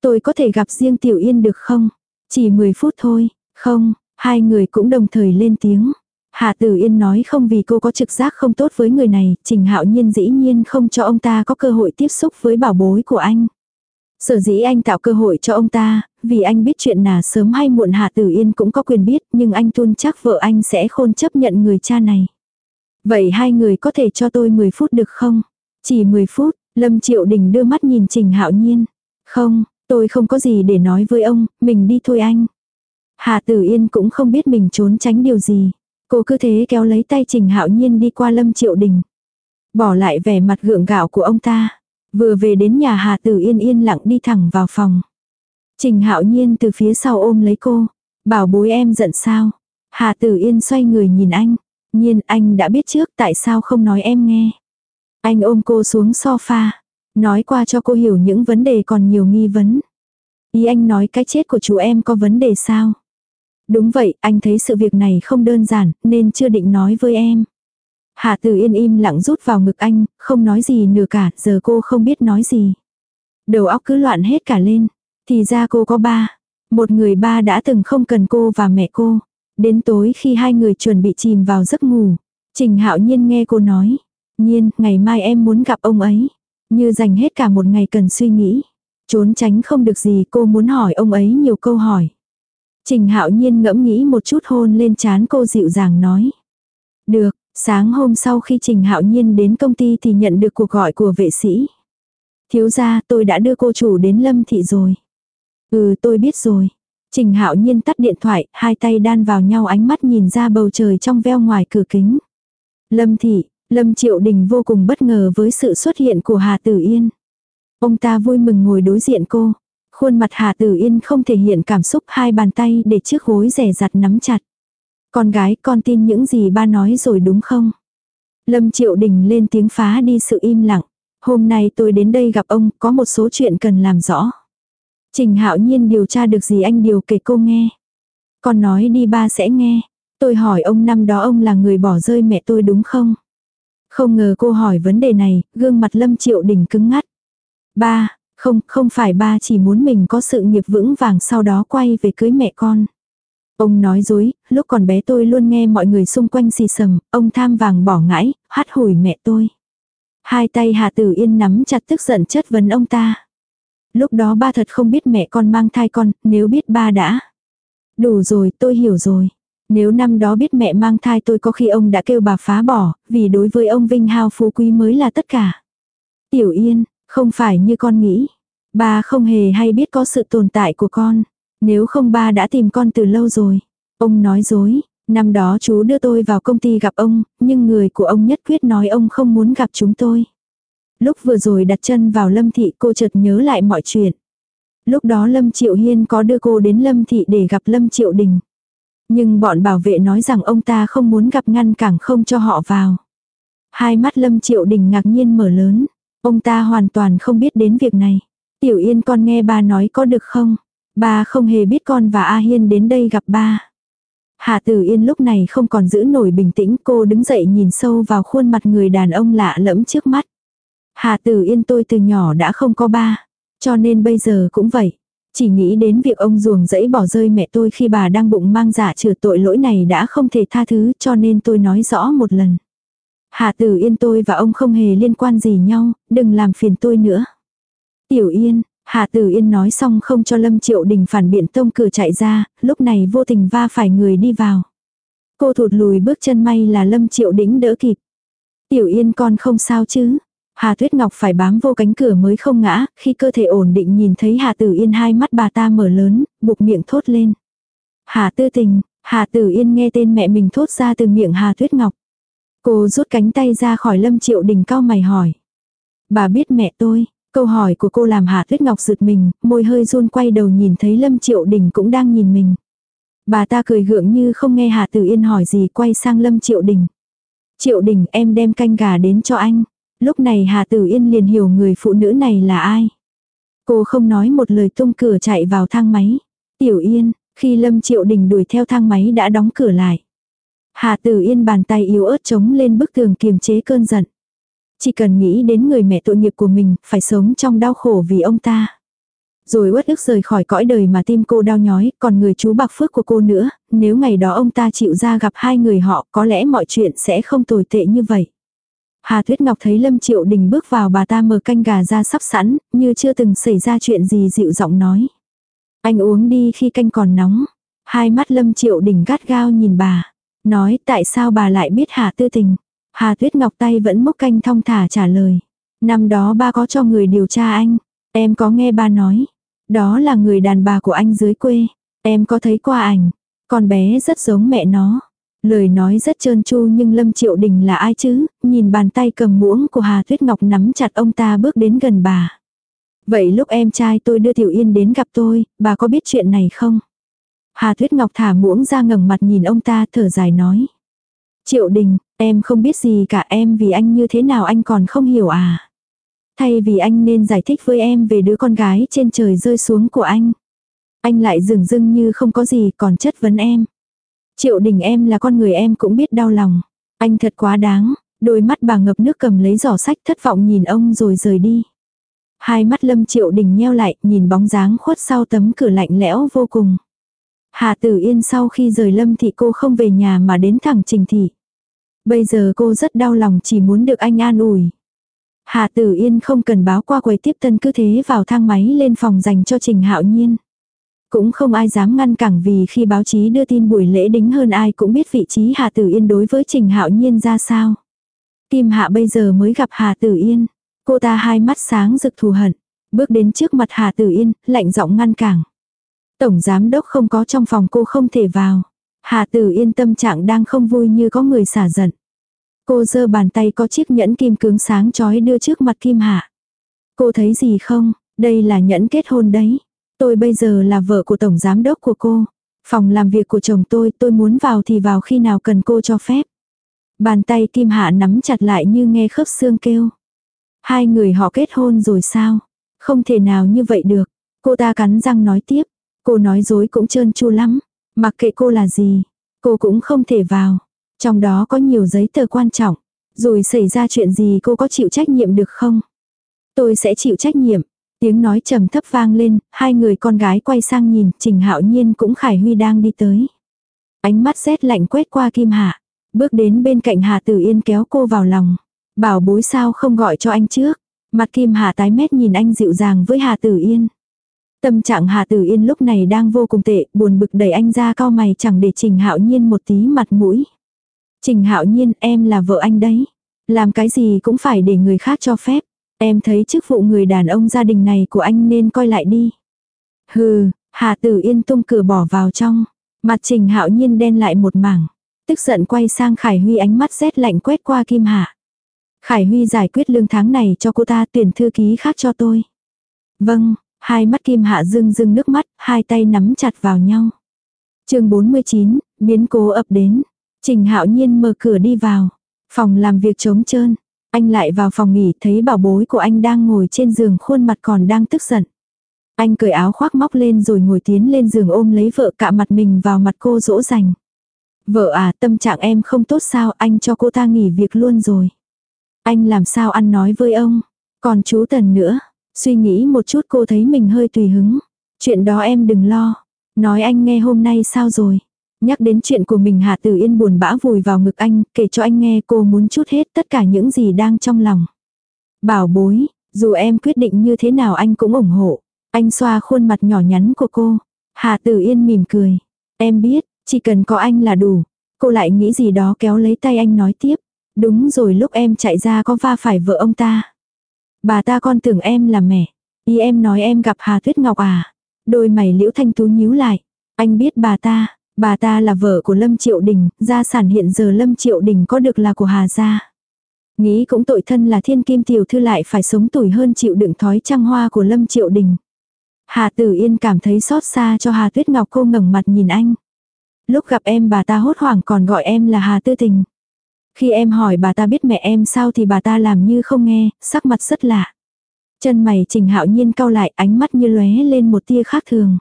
Tôi có thể gặp riêng Tiểu Yên được không? Chỉ 10 phút thôi. Không, hai người cũng đồng thời lên tiếng. Hạ Tử Yên nói không vì cô có trực giác không tốt với người này, Trình Hạo Nhiên dĩ nhiên không cho ông ta có cơ hội tiếp xúc với bảo bối của anh. Sở dĩ anh tạo cơ hội cho ông ta, vì anh biết chuyện nào sớm hay muộn Hạ Tử Yên cũng có quyền biết, nhưng anh tuôn chắc vợ anh sẽ khôn chấp nhận người cha này. Vậy hai người có thể cho tôi 10 phút được không? Chỉ 10 phút, Lâm Triệu Đình đưa mắt nhìn Trình Hạo Nhiên. Không, tôi không có gì để nói với ông, mình đi thôi anh. Hà Tử Yên cũng không biết mình trốn tránh điều gì. Cô cứ thế kéo lấy tay Trình Hạo Nhiên đi qua Lâm Triệu Đình. Bỏ lại vẻ mặt gượng gạo của ông ta. Vừa về đến nhà Hà Tử Yên yên lặng đi thẳng vào phòng. Trình Hạo Nhiên từ phía sau ôm lấy cô. Bảo bối em giận sao? Hà Tử Yên xoay người nhìn anh. Nhiên, anh đã biết trước tại sao không nói em nghe. Anh ôm cô xuống sofa. Nói qua cho cô hiểu những vấn đề còn nhiều nghi vấn. Ý anh nói cái chết của chú em có vấn đề sao? Đúng vậy, anh thấy sự việc này không đơn giản, nên chưa định nói với em. Hạ Tử Yên im lặng rút vào ngực anh, không nói gì nửa cả, giờ cô không biết nói gì. Đầu óc cứ loạn hết cả lên. Thì ra cô có ba. Một người ba đã từng không cần cô và mẹ cô. Đến tối khi hai người chuẩn bị chìm vào giấc ngủ. Trình Hạo Nhiên nghe cô nói. Nhiên, ngày mai em muốn gặp ông ấy. Như dành hết cả một ngày cần suy nghĩ. Trốn tránh không được gì cô muốn hỏi ông ấy nhiều câu hỏi. Trình hạo nhiên ngẫm nghĩ một chút hôn lên chán cô dịu dàng nói. Được, sáng hôm sau khi Trình hạo nhiên đến công ty thì nhận được cuộc gọi của vệ sĩ. Thiếu gia tôi đã đưa cô chủ đến lâm thị rồi. Ừ tôi biết rồi. Trình hạo nhiên tắt điện thoại, hai tay đan vào nhau ánh mắt nhìn ra bầu trời trong veo ngoài cửa kính. Lâm thị, Lâm Triệu Đình vô cùng bất ngờ với sự xuất hiện của Hà Tử Yên. Ông ta vui mừng ngồi đối diện cô. Khuôn mặt Hà Tử Yên không thể hiện cảm xúc hai bàn tay để trước gối rẻ rặt nắm chặt. Con gái con tin những gì ba nói rồi đúng không? Lâm Triệu Đình lên tiếng phá đi sự im lặng. Hôm nay tôi đến đây gặp ông, có một số chuyện cần làm rõ. Trình Hạo Nhiên điều tra được gì anh điều kể cô nghe. Con nói đi ba sẽ nghe. Tôi hỏi ông năm đó ông là người bỏ rơi mẹ tôi đúng không? Không ngờ cô hỏi vấn đề này, gương mặt Lâm Triệu Đình cứng ngắt. Ba, không, không phải ba chỉ muốn mình có sự nghiệp vững vàng sau đó quay về cưới mẹ con. Ông nói dối, lúc còn bé tôi luôn nghe mọi người xung quanh xì sầm, ông tham vàng bỏ ngãi, hát hồi mẹ tôi. Hai tay Hà Tử Yên nắm chặt tức giận chất vấn ông ta. Lúc đó ba thật không biết mẹ con mang thai con, nếu biết ba đã. Đủ rồi, tôi hiểu rồi. Nếu năm đó biết mẹ mang thai tôi có khi ông đã kêu bà phá bỏ, vì đối với ông Vinh Hao phú quý mới là tất cả. Tiểu Yên, không phải như con nghĩ. Ba không hề hay biết có sự tồn tại của con. Nếu không ba đã tìm con từ lâu rồi. Ông nói dối, năm đó chú đưa tôi vào công ty gặp ông, nhưng người của ông nhất quyết nói ông không muốn gặp chúng tôi. Lúc vừa rồi đặt chân vào Lâm Thị cô chợt nhớ lại mọi chuyện. Lúc đó Lâm Triệu Hiên có đưa cô đến Lâm Thị để gặp Lâm Triệu Đình. Nhưng bọn bảo vệ nói rằng ông ta không muốn gặp ngăn cản không cho họ vào. Hai mắt Lâm Triệu Đình ngạc nhiên mở lớn. Ông ta hoàn toàn không biết đến việc này. Tiểu Yên con nghe ba nói có được không? Ba không hề biết con và A Hiên đến đây gặp ba. Hà Tử Yên lúc này không còn giữ nổi bình tĩnh, cô đứng dậy nhìn sâu vào khuôn mặt người đàn ông lạ lẫm trước mắt. Hà Tử Yên tôi từ nhỏ đã không có ba. Cho nên bây giờ cũng vậy. Chỉ nghĩ đến việc ông ruồng dẫy bỏ rơi mẹ tôi khi bà đang bụng mang giả trừ tội lỗi này đã không thể tha thứ, cho nên tôi nói rõ một lần. Hà Tử Yên tôi và ông không hề liên quan gì nhau, đừng làm phiền tôi nữa. Tiểu Yên, Hà Tử Yên nói xong không cho Lâm Triệu Đình phản biện tông cửa chạy ra, lúc này vô tình va phải người đi vào. Cô thụt lùi bước chân may là Lâm Triệu Đĩnh đỡ kịp. Tiểu Yên con không sao chứ. Hà Tuyết Ngọc phải bám vô cánh cửa mới không ngã, khi cơ thể ổn định nhìn thấy Hà Tử Yên hai mắt bà ta mở lớn, buộc miệng thốt lên. Hà Tư Tình, Hà Tử Yên nghe tên mẹ mình thốt ra từ miệng Hà Tuyết Ngọc. Cô rút cánh tay ra khỏi Lâm Triệu Đình cao mày hỏi. Bà biết mẹ tôi, câu hỏi của cô làm Hà Tuyết Ngọc giựt mình, môi hơi run quay đầu nhìn thấy Lâm Triệu Đình cũng đang nhìn mình. Bà ta cười gượng như không nghe Hà Tử Yên hỏi gì quay sang Lâm Triệu Đình. Triệu Đình em đem canh gà đến cho anh. Lúc này Hà Tử Yên liền hiểu người phụ nữ này là ai. Cô không nói một lời tung cửa chạy vào thang máy. Tiểu Yên, khi Lâm Triệu Đình đuổi theo thang máy đã đóng cửa lại. Hà Tử Yên bàn tay yếu ớt chống lên bức tường kiềm chế cơn giận. Chỉ cần nghĩ đến người mẹ tội nghiệp của mình, phải sống trong đau khổ vì ông ta. Rồi uất ức rời khỏi cõi đời mà tim cô đau nhói, còn người chú bạc phước của cô nữa, nếu ngày đó ông ta chịu ra gặp hai người họ có lẽ mọi chuyện sẽ không tồi tệ như vậy. Hà Thuyết Ngọc thấy Lâm Triệu Đình bước vào bà ta mở canh gà ra sắp sẵn, như chưa từng xảy ra chuyện gì dịu giọng nói. Anh uống đi khi canh còn nóng. Hai mắt Lâm Triệu Đình gắt gao nhìn bà. Nói tại sao bà lại biết Hà Tư Tình. Hà Tuyết Ngọc tay vẫn mốc canh thong thả trả lời. Năm đó ba có cho người điều tra anh. Em có nghe ba nói. Đó là người đàn bà của anh dưới quê. Em có thấy qua ảnh. Con bé rất giống mẹ nó. Lời nói rất trơn tru nhưng Lâm Triệu Đình là ai chứ, nhìn bàn tay cầm muỗng của Hà Tuyết Ngọc nắm chặt ông ta bước đến gần bà. Vậy lúc em trai tôi đưa Tiểu Yên đến gặp tôi, bà có biết chuyện này không? Hà Tuyết Ngọc thả muỗng ra ngẩng mặt nhìn ông ta thở dài nói. Triệu Đình, em không biết gì cả em vì anh như thế nào anh còn không hiểu à? Thay vì anh nên giải thích với em về đứa con gái trên trời rơi xuống của anh. Anh lại dừng dưng như không có gì còn chất vấn em. Triệu đình em là con người em cũng biết đau lòng. Anh thật quá đáng, đôi mắt bà ngập nước cầm lấy giỏ sách thất vọng nhìn ông rồi rời đi. Hai mắt lâm triệu đình nheo lại, nhìn bóng dáng khuất sau tấm cửa lạnh lẽo vô cùng. Hà Tử Yên sau khi rời lâm thị cô không về nhà mà đến thẳng trình thị. Bây giờ cô rất đau lòng chỉ muốn được anh an ủi. Hà Tử Yên không cần báo qua quầy tiếp tân cứ thế vào thang máy lên phòng dành cho Trình Hạo Nhiên. Cũng không ai dám ngăn cản vì khi báo chí đưa tin buổi lễ đính hơn ai cũng biết vị trí Hà Tử Yên đối với Trình Hạo Nhiên ra sao. Kim Hạ bây giờ mới gặp Hà Tử Yên. Cô ta hai mắt sáng rực thù hận. Bước đến trước mặt Hà Tử Yên, lạnh giọng ngăn cản. Tổng giám đốc không có trong phòng cô không thể vào. Hà Tử Yên tâm trạng đang không vui như có người xả giận. Cô giơ bàn tay có chiếc nhẫn kim cứng sáng chói đưa trước mặt Kim Hạ. Cô thấy gì không? Đây là nhẫn kết hôn đấy. Tôi bây giờ là vợ của tổng giám đốc của cô. Phòng làm việc của chồng tôi, tôi muốn vào thì vào khi nào cần cô cho phép. Bàn tay Kim Hạ nắm chặt lại như nghe khớp xương kêu. Hai người họ kết hôn rồi sao? Không thể nào như vậy được. Cô ta cắn răng nói tiếp. Cô nói dối cũng trơn chu lắm. Mặc kệ cô là gì, cô cũng không thể vào. Trong đó có nhiều giấy tờ quan trọng. Rồi xảy ra chuyện gì cô có chịu trách nhiệm được không? Tôi sẽ chịu trách nhiệm. Tiếng nói trầm thấp vang lên, hai người con gái quay sang nhìn, Trình Hạo Nhiên cũng Khải Huy đang đi tới. Ánh mắt rét lạnh quét qua Kim Hạ, bước đến bên cạnh Hà Tử Yên kéo cô vào lòng. Bảo bối sao không gọi cho anh trước. Mặt Kim Hạ tái mét nhìn anh dịu dàng với Hà Tử Yên. Tâm trạng Hà Tử Yên lúc này đang vô cùng tệ, buồn bực đẩy anh ra cao mày chẳng để Trình Hạo Nhiên một tí mặt mũi. Trình Hạo Nhiên, em là vợ anh đấy. Làm cái gì cũng phải để người khác cho phép. Em thấy chức vụ người đàn ông gia đình này của anh nên coi lại đi. Hừ, Hà Tử Yên tung cửa bỏ vào trong. Mặt Trình Hạo Nhiên đen lại một mảng. Tức giận quay sang Khải Huy ánh mắt rét lạnh quét qua Kim Hạ. Khải Huy giải quyết lương tháng này cho cô ta tuyển thư ký khác cho tôi. Vâng, hai mắt Kim Hạ rưng rưng nước mắt, hai tay nắm chặt vào nhau. chương 49, biến cố ập đến. Trình Hạo Nhiên mở cửa đi vào. Phòng làm việc trống trơn. Anh lại vào phòng nghỉ thấy bảo bối của anh đang ngồi trên giường khuôn mặt còn đang tức giận. Anh cởi áo khoác móc lên rồi ngồi tiến lên giường ôm lấy vợ cạ mặt mình vào mặt cô dỗ dành. Vợ à tâm trạng em không tốt sao anh cho cô ta nghỉ việc luôn rồi. Anh làm sao ăn nói với ông. Còn chú Tần nữa. Suy nghĩ một chút cô thấy mình hơi tùy hứng. Chuyện đó em đừng lo. Nói anh nghe hôm nay sao rồi. Nhắc đến chuyện của mình Hạ Tử Yên buồn bã vùi vào ngực anh, kể cho anh nghe cô muốn chút hết tất cả những gì đang trong lòng. Bảo bối, dù em quyết định như thế nào anh cũng ủng hộ. Anh xoa khuôn mặt nhỏ nhắn của cô. Hà Tử Yên mỉm cười. Em biết, chỉ cần có anh là đủ. Cô lại nghĩ gì đó kéo lấy tay anh nói tiếp. Đúng rồi lúc em chạy ra có va phải vợ ông ta. Bà ta con tưởng em là mẹ. Ý em nói em gặp Hà Tuyết Ngọc à. Đôi mày liễu thanh tú nhíu lại. Anh biết bà ta, bà ta là vợ của Lâm Triệu Đình, gia sản hiện giờ Lâm Triệu Đình có được là của Hà gia. Nghĩ cũng tội thân là thiên kim tiểu thư lại phải sống tuổi hơn chịu đựng thói trăng hoa của Lâm Triệu Đình. Hà Tử Yên cảm thấy xót xa cho Hà Tuyết Ngọc cô ngẩng mặt nhìn anh. Lúc gặp em bà ta hốt hoảng còn gọi em là Hà Tư Tình. Khi em hỏi bà ta biết mẹ em sao thì bà ta làm như không nghe, sắc mặt rất lạ. Chân mày Trình Hạo Nhiên cau lại, ánh mắt như lóe lên một tia khác thường.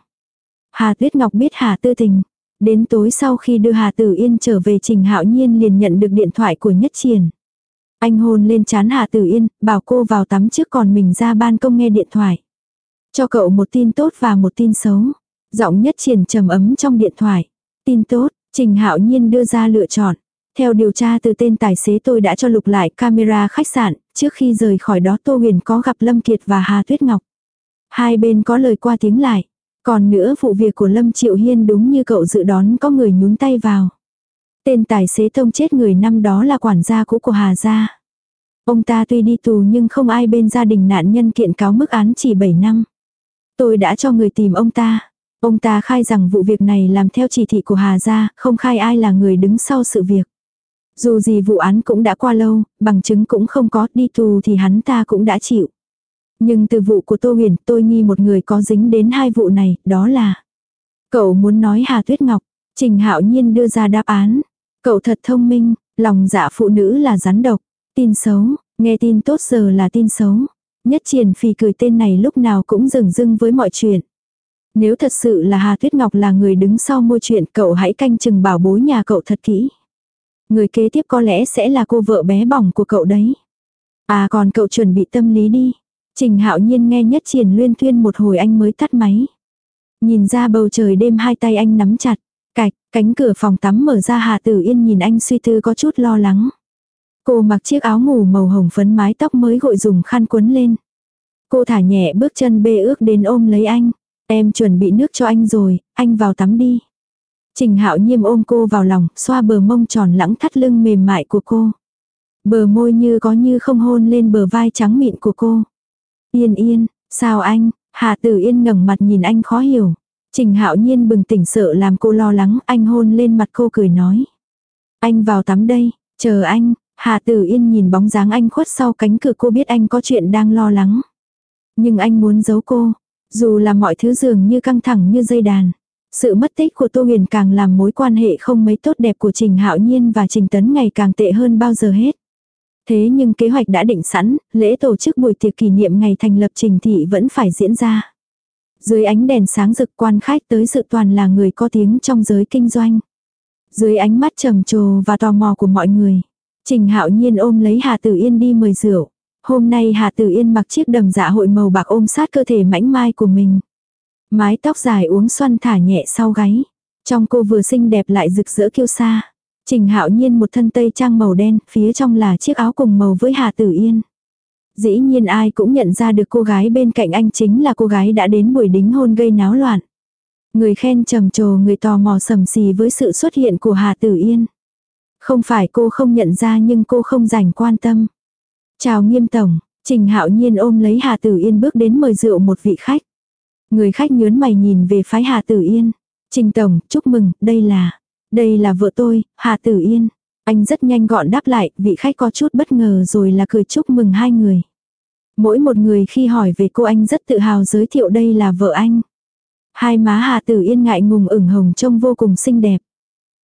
Hà Tuyết Ngọc biết Hà Tư Tình. Đến tối sau khi đưa Hà Tử Yên trở về Trình Hạo Nhiên liền nhận được điện thoại của Nhất Triển. Anh hôn lên chán Hà Tử Yên, bảo cô vào tắm trước còn mình ra ban công nghe điện thoại. Cho cậu một tin tốt và một tin xấu. Giọng Nhất Triển trầm ấm trong điện thoại. Tin tốt, Trình Hạo Nhiên đưa ra lựa chọn. Theo điều tra từ tên tài xế tôi đã cho lục lại camera khách sạn, trước khi rời khỏi đó Tô Huyền có gặp Lâm Kiệt và Hà Tuyết Ngọc. Hai bên có lời qua tiếng lại. Còn nữa vụ việc của Lâm Triệu Hiên đúng như cậu dự đoán có người nhún tay vào. Tên tài xế tông chết người năm đó là quản gia cũ của Hà Gia. Ông ta tuy đi tù nhưng không ai bên gia đình nạn nhân kiện cáo mức án chỉ 7 năm. Tôi đã cho người tìm ông ta. Ông ta khai rằng vụ việc này làm theo chỉ thị của Hà Gia, không khai ai là người đứng sau sự việc. Dù gì vụ án cũng đã qua lâu, bằng chứng cũng không có, đi tù thì hắn ta cũng đã chịu. Nhưng từ vụ của Tô Huyền, tôi nghi một người có dính đến hai vụ này, đó là... Cậu muốn nói Hà Tuyết Ngọc, Trình Hạo Nhiên đưa ra đáp án. Cậu thật thông minh, lòng dạ phụ nữ là rắn độc. Tin xấu, nghe tin tốt giờ là tin xấu. Nhất triển phì cười tên này lúc nào cũng rừng rưng với mọi chuyện. Nếu thật sự là Hà Tuyết Ngọc là người đứng sau môi chuyện cậu hãy canh chừng bảo bối nhà cậu thật kỹ. Người kế tiếp có lẽ sẽ là cô vợ bé bỏng của cậu đấy. À còn cậu chuẩn bị tâm lý đi. Trình hạo nhiên nghe nhất triển luyên thuyên một hồi anh mới tắt máy. Nhìn ra bầu trời đêm hai tay anh nắm chặt. Cạch, cánh cửa phòng tắm mở ra Hà Tử Yên nhìn anh suy tư có chút lo lắng. Cô mặc chiếc áo ngủ màu hồng phấn mái tóc mới gội dùng khăn quấn lên. Cô thả nhẹ bước chân bê ước đến ôm lấy anh. Em chuẩn bị nước cho anh rồi, anh vào tắm đi. Trình hạo nhiêm ôm cô vào lòng, xoa bờ mông tròn lẳng thắt lưng mềm mại của cô. Bờ môi như có như không hôn lên bờ vai trắng mịn của cô. Yên yên, sao anh, Hà Tử Yên ngẩng mặt nhìn anh khó hiểu. Trình hạo nhiên bừng tỉnh sợ làm cô lo lắng, anh hôn lên mặt cô cười nói. Anh vào tắm đây, chờ anh, Hà Tử Yên nhìn bóng dáng anh khuất sau cánh cửa cô biết anh có chuyện đang lo lắng. Nhưng anh muốn giấu cô, dù là mọi thứ dường như căng thẳng như dây đàn. Sự mất tích của Tô Huyền càng làm mối quan hệ không mấy tốt đẹp của Trình Hạo Nhiên và Trình Tấn ngày càng tệ hơn bao giờ hết. Thế nhưng kế hoạch đã định sẵn, lễ tổ chức buổi tiệc kỷ niệm ngày thành lập Trình Thị vẫn phải diễn ra. Dưới ánh đèn sáng rực quan khách tới sự toàn là người có tiếng trong giới kinh doanh. Dưới ánh mắt trầm trồ và tò mò của mọi người, Trình Hạo Nhiên ôm lấy Hà Tử Yên đi mời rượu. Hôm nay Hà Tử Yên mặc chiếc đầm dạ hội màu bạc ôm sát cơ thể mảnh mai của mình. Mái tóc dài uống xoăn thả nhẹ sau gáy. Trong cô vừa xinh đẹp lại rực rỡ kiêu sa. Trình hạo nhiên một thân tây trang màu đen, phía trong là chiếc áo cùng màu với Hà Tử Yên. Dĩ nhiên ai cũng nhận ra được cô gái bên cạnh anh chính là cô gái đã đến buổi đính hôn gây náo loạn. Người khen trầm trồ người tò mò sầm xì với sự xuất hiện của Hà Tử Yên. Không phải cô không nhận ra nhưng cô không dành quan tâm. Chào nghiêm tổng, Trình Hạo Nhiên ôm lấy Hà Tử Yên bước đến mời rượu một vị khách. Người khách nhớn mày nhìn về phái Hà Tử Yên. Trình tổng, chúc mừng, đây là, đây là vợ tôi, Hà Tử Yên. Anh rất nhanh gọn đáp lại, vị khách có chút bất ngờ rồi là cười chúc mừng hai người. Mỗi một người khi hỏi về cô anh rất tự hào giới thiệu đây là vợ anh. Hai má Hà Tử Yên ngại ngùng ửng hồng trông vô cùng xinh đẹp.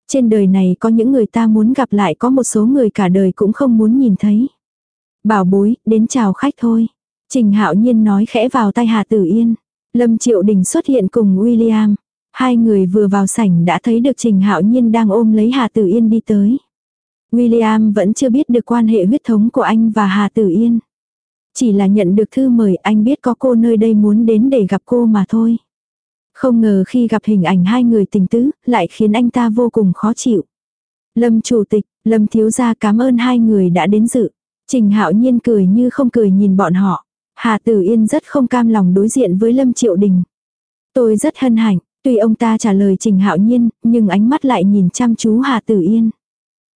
Trên đời này có những người ta muốn gặp lại có một số người cả đời cũng không muốn nhìn thấy. Bảo bối, đến chào khách thôi. Trình Hạo Nhiên nói khẽ vào tay Hà Tử Yên. Lâm Triệu Đình xuất hiện cùng William. Hai người vừa vào sảnh đã thấy được Trình Hạo Nhiên đang ôm lấy Hà Tử Yên đi tới. William vẫn chưa biết được quan hệ huyết thống của anh và Hà Tử Yên. Chỉ là nhận được thư mời anh biết có cô nơi đây muốn đến để gặp cô mà thôi. Không ngờ khi gặp hình ảnh hai người tình tứ, lại khiến anh ta vô cùng khó chịu. Lâm chủ tịch, Lâm thiếu gia cảm ơn hai người đã đến dự. Trình hạo nhiên cười như không cười nhìn bọn họ. Hà Tử Yên rất không cam lòng đối diện với Lâm Triệu Đình. Tôi rất hân hạnh, tuy ông ta trả lời Trình hạo nhiên, nhưng ánh mắt lại nhìn chăm chú Hà Tử Yên.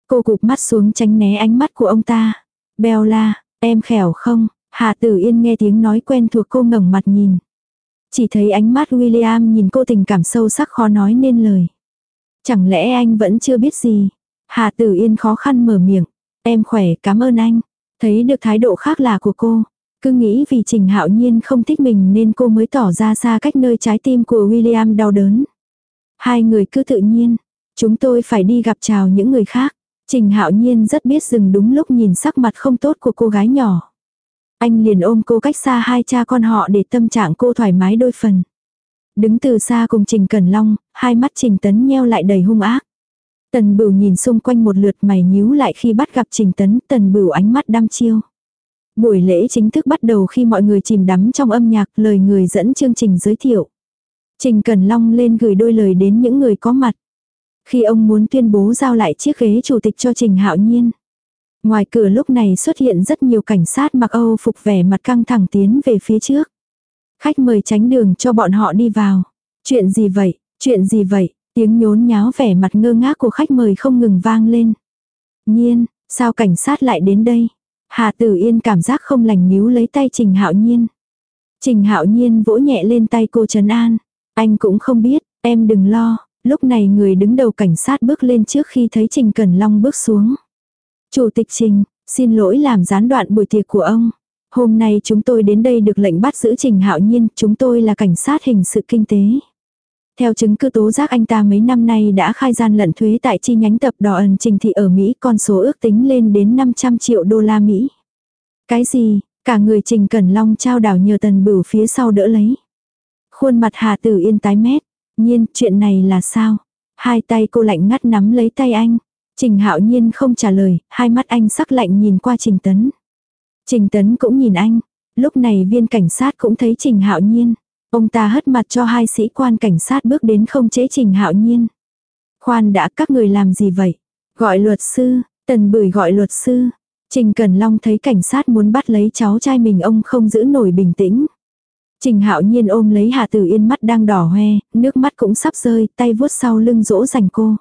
Cô cụp mắt xuống tránh né ánh mắt của ông ta. Bella, em khẻo không? Hà Tử Yên nghe tiếng nói quen thuộc cô ngẩng mặt nhìn. Chỉ thấy ánh mắt William nhìn cô tình cảm sâu sắc khó nói nên lời. Chẳng lẽ anh vẫn chưa biết gì? Hà Tử Yên khó khăn mở miệng. Em khỏe, cảm ơn anh. Thấy được thái độ khác lạ của cô. Cứ nghĩ vì Trình Hạo Nhiên không thích mình nên cô mới tỏ ra xa cách nơi trái tim của William đau đớn. Hai người cứ tự nhiên. Chúng tôi phải đi gặp chào những người khác. Trình Hạo Nhiên rất biết dừng đúng lúc nhìn sắc mặt không tốt của cô gái nhỏ. Anh liền ôm cô cách xa hai cha con họ để tâm trạng cô thoải mái đôi phần. Đứng từ xa cùng Trình Cẩn Long, hai mắt Trình Tấn nheo lại đầy hung ác. Tần Bửu nhìn xung quanh một lượt mày nhíu lại khi bắt gặp Trình Tấn, Tần Bửu ánh mắt đăm chiêu. Buổi lễ chính thức bắt đầu khi mọi người chìm đắm trong âm nhạc, lời người dẫn chương trình giới thiệu. Trình Cần Long lên gửi đôi lời đến những người có mặt. Khi ông muốn tuyên bố giao lại chiếc ghế chủ tịch cho Trình Hạo Nhiên. Ngoài cửa lúc này xuất hiện rất nhiều cảnh sát mặc Âu phục vẻ mặt căng thẳng tiến về phía trước. Khách mời tránh đường cho bọn họ đi vào. Chuyện gì vậy? Chuyện gì vậy? Tiếng nhốn nháo vẻ mặt ngơ ngác của khách mời không ngừng vang lên. Nhiên, sao cảnh sát lại đến đây? Hà Tử Yên cảm giác không lành níu lấy tay Trình Hạo Nhiên. Trình Hạo Nhiên vỗ nhẹ lên tay cô Trấn An. Anh cũng không biết, em đừng lo. Lúc này người đứng đầu cảnh sát bước lên trước khi thấy Trình Cẩn Long bước xuống. Chủ tịch Trình, xin lỗi làm gián đoạn buổi tiệc của ông. Hôm nay chúng tôi đến đây được lệnh bắt giữ Trình Hạo Nhiên, chúng tôi là cảnh sát hình sự kinh tế. Theo chứng cứ tố giác anh ta mấy năm nay đã khai gian lận thuế tại chi nhánh tập đỏ ẩn Trình Thị ở Mỹ, con số ước tính lên đến 500 triệu đô la Mỹ. Cái gì, cả người Trình Cẩn Long trao đảo nhờ tần bửu phía sau đỡ lấy. Khuôn mặt Hà Tử Yên tái mét, nhiên chuyện này là sao? Hai tay cô lạnh ngắt nắm lấy tay anh. Trình hạo nhiên không trả lời, hai mắt anh sắc lạnh nhìn qua Trình Tấn. Trình Tấn cũng nhìn anh. Lúc này viên cảnh sát cũng thấy Trình hạo nhiên. Ông ta hất mặt cho hai sĩ quan cảnh sát bước đến không chế Trình hạo nhiên. Khoan đã các người làm gì vậy? Gọi luật sư, tần bưởi gọi luật sư. Trình cần Long thấy cảnh sát muốn bắt lấy cháu trai mình ông không giữ nổi bình tĩnh. Trình Hạo Nhiên ôm lấy Hà Tử Yên mắt đang đỏ hoe, nước mắt cũng sắp rơi, tay vuốt sau lưng dỗ dành cô.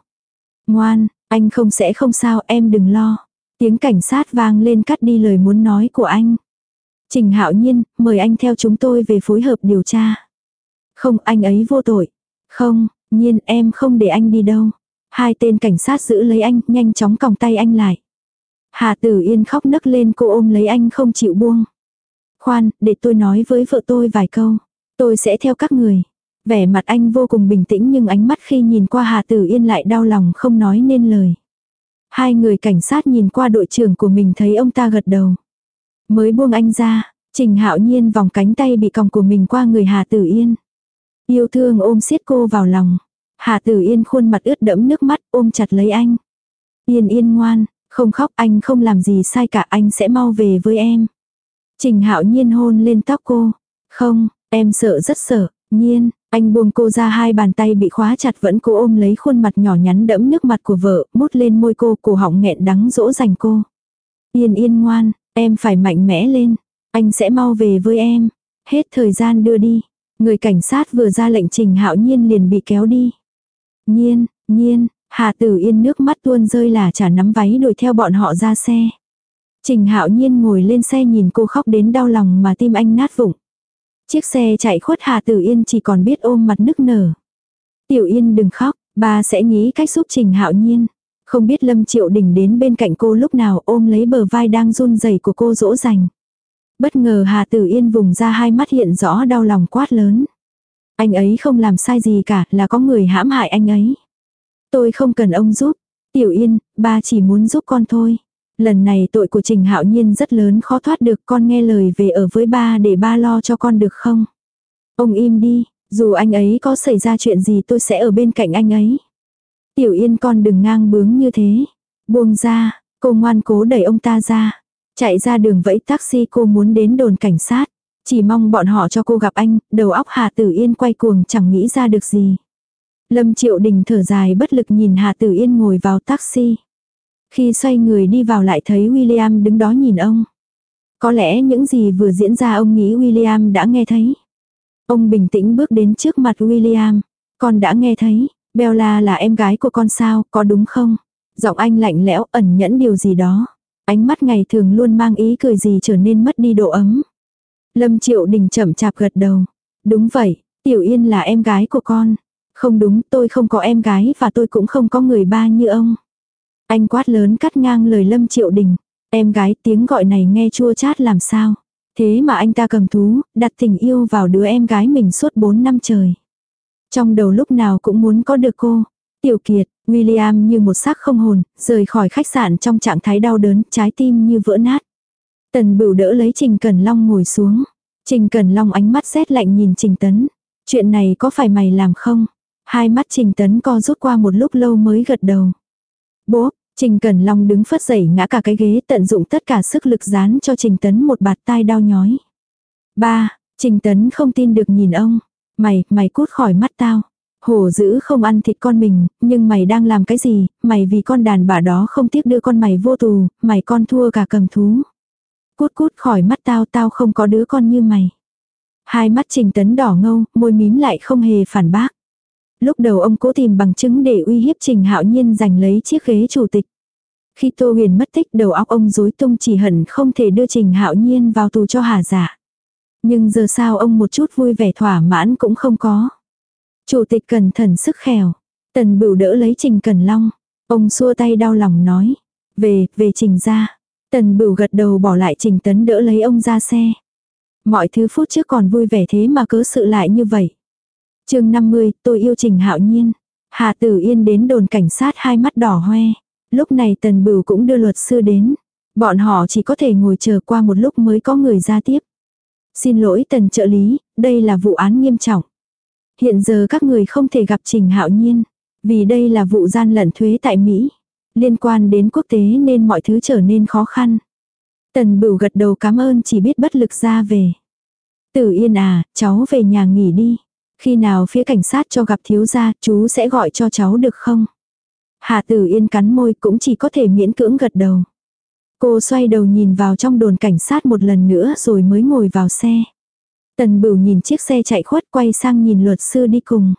Ngoan, anh không sẽ không sao em đừng lo. Tiếng cảnh sát vang lên cắt đi lời muốn nói của anh. Trình Hạo Nhiên, mời anh theo chúng tôi về phối hợp điều tra. Không, anh ấy vô tội. Không, Nhiên em không để anh đi đâu. Hai tên cảnh sát giữ lấy anh, nhanh chóng còng tay anh lại. Hà Tử Yên khóc nấc lên cô ôm lấy anh không chịu buông. Khoan, để tôi nói với vợ tôi vài câu. Tôi sẽ theo các người. Vẻ mặt anh vô cùng bình tĩnh nhưng ánh mắt khi nhìn qua Hà Tử Yên lại đau lòng không nói nên lời. Hai người cảnh sát nhìn qua đội trưởng của mình thấy ông ta gật đầu. Mới buông anh ra, Trình Hạo Nhiên vòng cánh tay bị còng của mình qua người Hà Tử Yên. Yêu thương ôm siết cô vào lòng. Hà Tử Yên khuôn mặt ướt đẫm nước mắt ôm chặt lấy anh. Yên yên ngoan, không khóc anh không làm gì sai cả anh sẽ mau về với em. Trình Hạo Nhiên hôn lên tóc cô. Không, em sợ rất sợ, nhiên, anh buông cô ra hai bàn tay bị khóa chặt vẫn cô ôm lấy khuôn mặt nhỏ nhắn đẫm nước mặt của vợ, mút lên môi cô, cổ họng nghẹn đắng dỗ dành cô. Yên yên ngoan, em phải mạnh mẽ lên. Anh sẽ mau về với em. Hết thời gian đưa đi. Người cảnh sát vừa ra lệnh Trình Hạo Nhiên liền bị kéo đi. Nhiên, nhiên, Hà Tử Yên nước mắt tuôn rơi là trả nắm váy đuổi theo bọn họ ra xe. Trình Hạo Nhiên ngồi lên xe nhìn cô khóc đến đau lòng mà tim anh nát vụng. Chiếc xe chạy khuất Hà Tử Yên chỉ còn biết ôm mặt nức nở. Tiểu Yên đừng khóc, ba sẽ nghĩ cách giúp Trình Hạo Nhiên. Không biết Lâm Triệu Đình đến bên cạnh cô lúc nào ôm lấy bờ vai đang run rẩy của cô dỗ dành. Bất ngờ Hà Tử Yên vùng ra hai mắt hiện rõ đau lòng quát lớn. Anh ấy không làm sai gì cả, là có người hãm hại anh ấy. Tôi không cần ông giúp. Tiểu Yên, ba chỉ muốn giúp con thôi. Lần này tội của Trình Hạo Nhiên rất lớn khó thoát được con nghe lời về ở với ba để ba lo cho con được không? Ông im đi, dù anh ấy có xảy ra chuyện gì tôi sẽ ở bên cạnh anh ấy. Tiểu Yên con đừng ngang bướng như thế. Buông ra, cô ngoan cố đẩy ông ta ra. Chạy ra đường vẫy taxi cô muốn đến đồn cảnh sát. Chỉ mong bọn họ cho cô gặp anh, đầu óc Hà Tử Yên quay cuồng chẳng nghĩ ra được gì. Lâm Triệu Đình thở dài bất lực nhìn Hà Tử Yên ngồi vào taxi. Khi xoay người đi vào lại thấy William đứng đó nhìn ông. Có lẽ những gì vừa diễn ra ông nghĩ William đã nghe thấy. Ông bình tĩnh bước đến trước mặt William. Con đã nghe thấy, Bella là em gái của con sao, có đúng không? Giọng anh lạnh lẽo ẩn nhẫn điều gì đó. Ánh mắt ngày thường luôn mang ý cười gì trở nên mất đi độ ấm. Lâm Triệu Đình chậm chạp gật đầu. Đúng vậy, Tiểu Yên là em gái của con. Không đúng, tôi không có em gái và tôi cũng không có người ba như ông. Anh quát lớn cắt ngang lời Lâm Triệu Đình. Em gái tiếng gọi này nghe chua chát làm sao. Thế mà anh ta cầm thú, đặt tình yêu vào đứa em gái mình suốt 4 năm trời. Trong đầu lúc nào cũng muốn có được cô. Tiểu Kiệt, William như một xác không hồn, rời khỏi khách sạn trong trạng thái đau đớn, trái tim như vỡ nát. Tần bửu đỡ lấy Trình Cẩn Long ngồi xuống. Trình Cẩn Long ánh mắt rét lạnh nhìn Trình Tấn. Chuyện này có phải mày làm không? Hai mắt Trình Tấn co rút qua một lúc lâu mới gật đầu. Bố, Trình Cẩn Long đứng phất dậy ngã cả cái ghế tận dụng tất cả sức lực dán cho Trình Tấn một bạt tai đau nhói. Ba, Trình Tấn không tin được nhìn ông. Mày, mày cút khỏi mắt tao. Hổ dữ không ăn thịt con mình, nhưng mày đang làm cái gì, mày vì con đàn bà đó không tiếc đưa con mày vô tù, mày con thua cả cầm thú. Cút cút khỏi mắt tao, tao không có đứa con như mày. Hai mắt trình tấn đỏ ngâu, môi mím lại không hề phản bác. Lúc đầu ông cố tìm bằng chứng để uy hiếp trình hạo nhiên giành lấy chiếc ghế chủ tịch. Khi Tô Huyền mất tích đầu óc ông rối tung chỉ hận không thể đưa trình hạo nhiên vào tù cho hà giả. Nhưng giờ sao ông một chút vui vẻ thỏa mãn cũng không có. Chủ tịch cẩn thận sức khèo. Tần bửu đỡ lấy Trình Cẩn Long. Ông xua tay đau lòng nói. Về, về Trình ra. Tần bửu gật đầu bỏ lại Trình Tấn đỡ lấy ông ra xe. Mọi thứ phút trước còn vui vẻ thế mà cớ sự lại như vậy. chương 50, tôi yêu Trình hạo nhiên. Hà Tử Yên đến đồn cảnh sát hai mắt đỏ hoe. Lúc này Tần Bửu cũng đưa luật sư đến. Bọn họ chỉ có thể ngồi chờ qua một lúc mới có người ra tiếp. Xin lỗi Tần trợ lý, đây là vụ án nghiêm trọng. Hiện giờ các người không thể gặp Trình Hạo Nhiên, vì đây là vụ gian lận thuế tại Mỹ. Liên quan đến quốc tế nên mọi thứ trở nên khó khăn. Tần Bửu gật đầu cảm ơn chỉ biết bất lực ra về. Tử Yên à, cháu về nhà nghỉ đi. Khi nào phía cảnh sát cho gặp thiếu gia, chú sẽ gọi cho cháu được không? hà Tử Yên cắn môi cũng chỉ có thể miễn cưỡng gật đầu. Cô xoay đầu nhìn vào trong đồn cảnh sát một lần nữa rồi mới ngồi vào xe. Tần bửu nhìn chiếc xe chạy khuất quay sang nhìn luật sư đi cùng.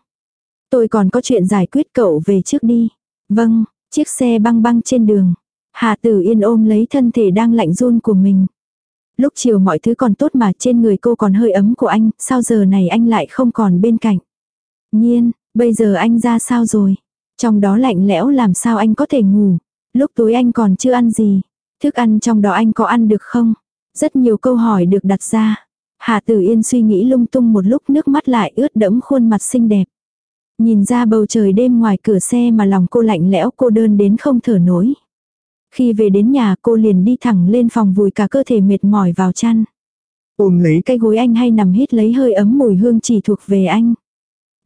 Tôi còn có chuyện giải quyết cậu về trước đi. Vâng, chiếc xe băng băng trên đường. Hà tử yên ôm lấy thân thể đang lạnh run của mình. Lúc chiều mọi thứ còn tốt mà trên người cô còn hơi ấm của anh, sao giờ này anh lại không còn bên cạnh. Nhiên, bây giờ anh ra sao rồi? Trong đó lạnh lẽo làm sao anh có thể ngủ? Lúc tối anh còn chưa ăn gì? Thức ăn trong đó anh có ăn được không? Rất nhiều câu hỏi được đặt ra. Hà Tử Yên suy nghĩ lung tung một lúc nước mắt lại ướt đẫm khuôn mặt xinh đẹp. Nhìn ra bầu trời đêm ngoài cửa xe mà lòng cô lạnh lẽo cô đơn đến không thở nổi. Khi về đến nhà cô liền đi thẳng lên phòng vùi cả cơ thể mệt mỏi vào chăn. Ôm lấy cái gối anh hay nằm hít lấy hơi ấm mùi hương chỉ thuộc về anh.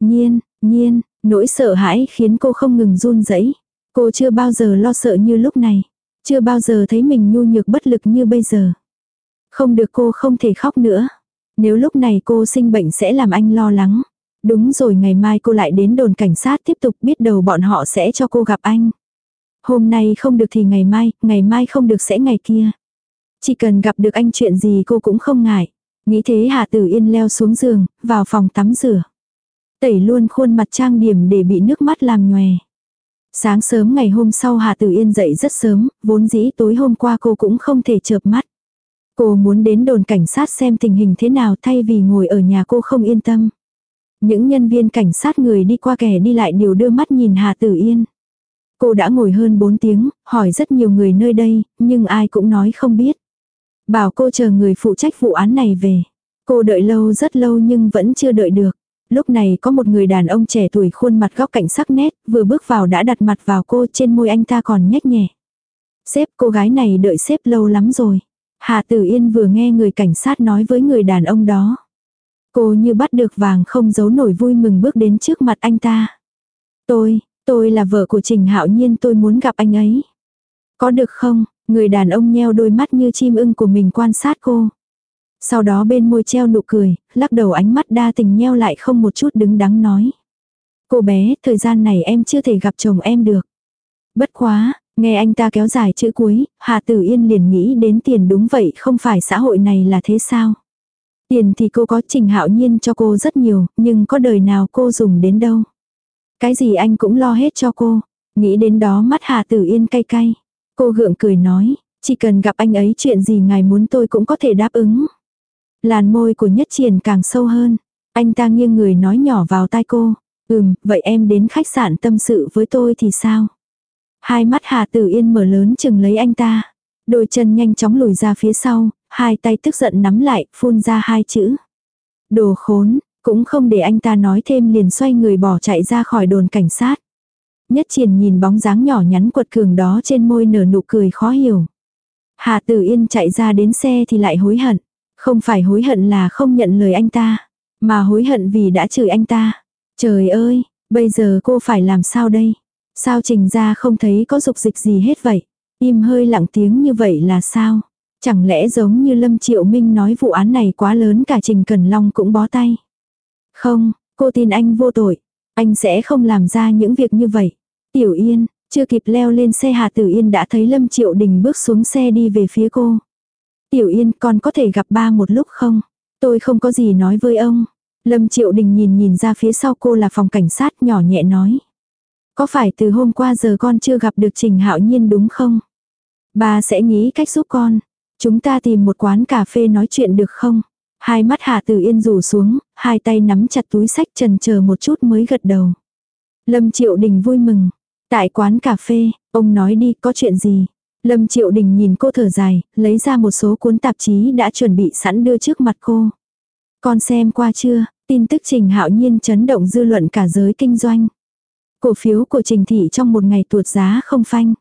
Nhiên, nhiên, nỗi sợ hãi khiến cô không ngừng run rẩy. Cô chưa bao giờ lo sợ như lúc này. Chưa bao giờ thấy mình nhu nhược bất lực như bây giờ. Không được cô không thể khóc nữa. Nếu lúc này cô sinh bệnh sẽ làm anh lo lắng. Đúng rồi ngày mai cô lại đến đồn cảnh sát tiếp tục biết đầu bọn họ sẽ cho cô gặp anh. Hôm nay không được thì ngày mai, ngày mai không được sẽ ngày kia. Chỉ cần gặp được anh chuyện gì cô cũng không ngại. Nghĩ thế Hà Tử Yên leo xuống giường, vào phòng tắm rửa. Tẩy luôn khuôn mặt trang điểm để bị nước mắt làm nhòe. Sáng sớm ngày hôm sau Hà Tử Yên dậy rất sớm, vốn dĩ tối hôm qua cô cũng không thể chợp mắt. Cô muốn đến đồn cảnh sát xem tình hình thế nào thay vì ngồi ở nhà cô không yên tâm. Những nhân viên cảnh sát người đi qua kẻ đi lại đều đưa mắt nhìn Hà Tử Yên. Cô đã ngồi hơn 4 tiếng, hỏi rất nhiều người nơi đây, nhưng ai cũng nói không biết. Bảo cô chờ người phụ trách vụ án này về. Cô đợi lâu rất lâu nhưng vẫn chưa đợi được. Lúc này có một người đàn ông trẻ tuổi khuôn mặt góc cạnh sắc nét, vừa bước vào đã đặt mặt vào cô trên môi anh ta còn nhếch nhẹ. Sếp cô gái này đợi sếp lâu lắm rồi. Hà Tử Yên vừa nghe người cảnh sát nói với người đàn ông đó. Cô như bắt được vàng không giấu nổi vui mừng bước đến trước mặt anh ta. Tôi, tôi là vợ của Trình Hạo Nhiên tôi muốn gặp anh ấy. Có được không? Người đàn ông nheo đôi mắt như chim ưng của mình quan sát cô. Sau đó bên môi treo nụ cười, lắc đầu ánh mắt đa tình nheo lại không một chút đứng đắn nói. Cô bé, thời gian này em chưa thể gặp chồng em được. Bất quá, nghe anh ta kéo dài chữ cuối, Hà Tử Yên liền nghĩ đến tiền đúng vậy không phải xã hội này là thế sao. Tiền thì cô có trình hạo nhiên cho cô rất nhiều, nhưng có đời nào cô dùng đến đâu. Cái gì anh cũng lo hết cho cô. Nghĩ đến đó mắt Hà Tử Yên cay cay. Cô gượng cười nói, chỉ cần gặp anh ấy chuyện gì ngài muốn tôi cũng có thể đáp ứng. Làn môi của nhất triển càng sâu hơn. Anh ta nghiêng người nói nhỏ vào tai cô. Ừm, vậy em đến khách sạn tâm sự với tôi thì sao? Hai mắt Hà Tử Yên mở lớn chừng lấy anh ta. Đôi chân nhanh chóng lùi ra phía sau, hai tay tức giận nắm lại, phun ra hai chữ. Đồ khốn, cũng không để anh ta nói thêm liền xoay người bỏ chạy ra khỏi đồn cảnh sát. Nhất triển nhìn bóng dáng nhỏ nhắn quật cường đó trên môi nở nụ cười khó hiểu. Hà Tử Yên chạy ra đến xe thì lại hối hận. Không phải hối hận là không nhận lời anh ta, mà hối hận vì đã chửi anh ta. Trời ơi, bây giờ cô phải làm sao đây? Sao trình ra không thấy có dục dịch gì hết vậy? Im hơi lặng tiếng như vậy là sao? Chẳng lẽ giống như Lâm Triệu Minh nói vụ án này quá lớn cả Trình Cần Long cũng bó tay? Không, cô tin anh vô tội. Anh sẽ không làm ra những việc như vậy. Tiểu Yên, chưa kịp leo lên xe Hà Tử Yên đã thấy Lâm Triệu Đình bước xuống xe đi về phía cô. Tiểu Yên con có thể gặp ba một lúc không? Tôi không có gì nói với ông. Lâm Triệu Đình nhìn nhìn ra phía sau cô là phòng cảnh sát nhỏ nhẹ nói. Có phải từ hôm qua giờ con chưa gặp được Trình Hạo Nhiên đúng không? Ba sẽ nghĩ cách giúp con. Chúng ta tìm một quán cà phê nói chuyện được không? Hai mắt Hà Tử Yên rủ xuống, hai tay nắm chặt túi sách trần chờ một chút mới gật đầu. Lâm Triệu Đình vui mừng. Tại quán cà phê, ông nói đi có chuyện gì? Lâm Triệu Đình nhìn cô thở dài, lấy ra một số cuốn tạp chí đã chuẩn bị sẵn đưa trước mặt cô. Con xem qua chưa, tin tức Trình Hạo Nhiên chấn động dư luận cả giới kinh doanh. Cổ phiếu của Trình Thị trong một ngày tuột giá không phanh.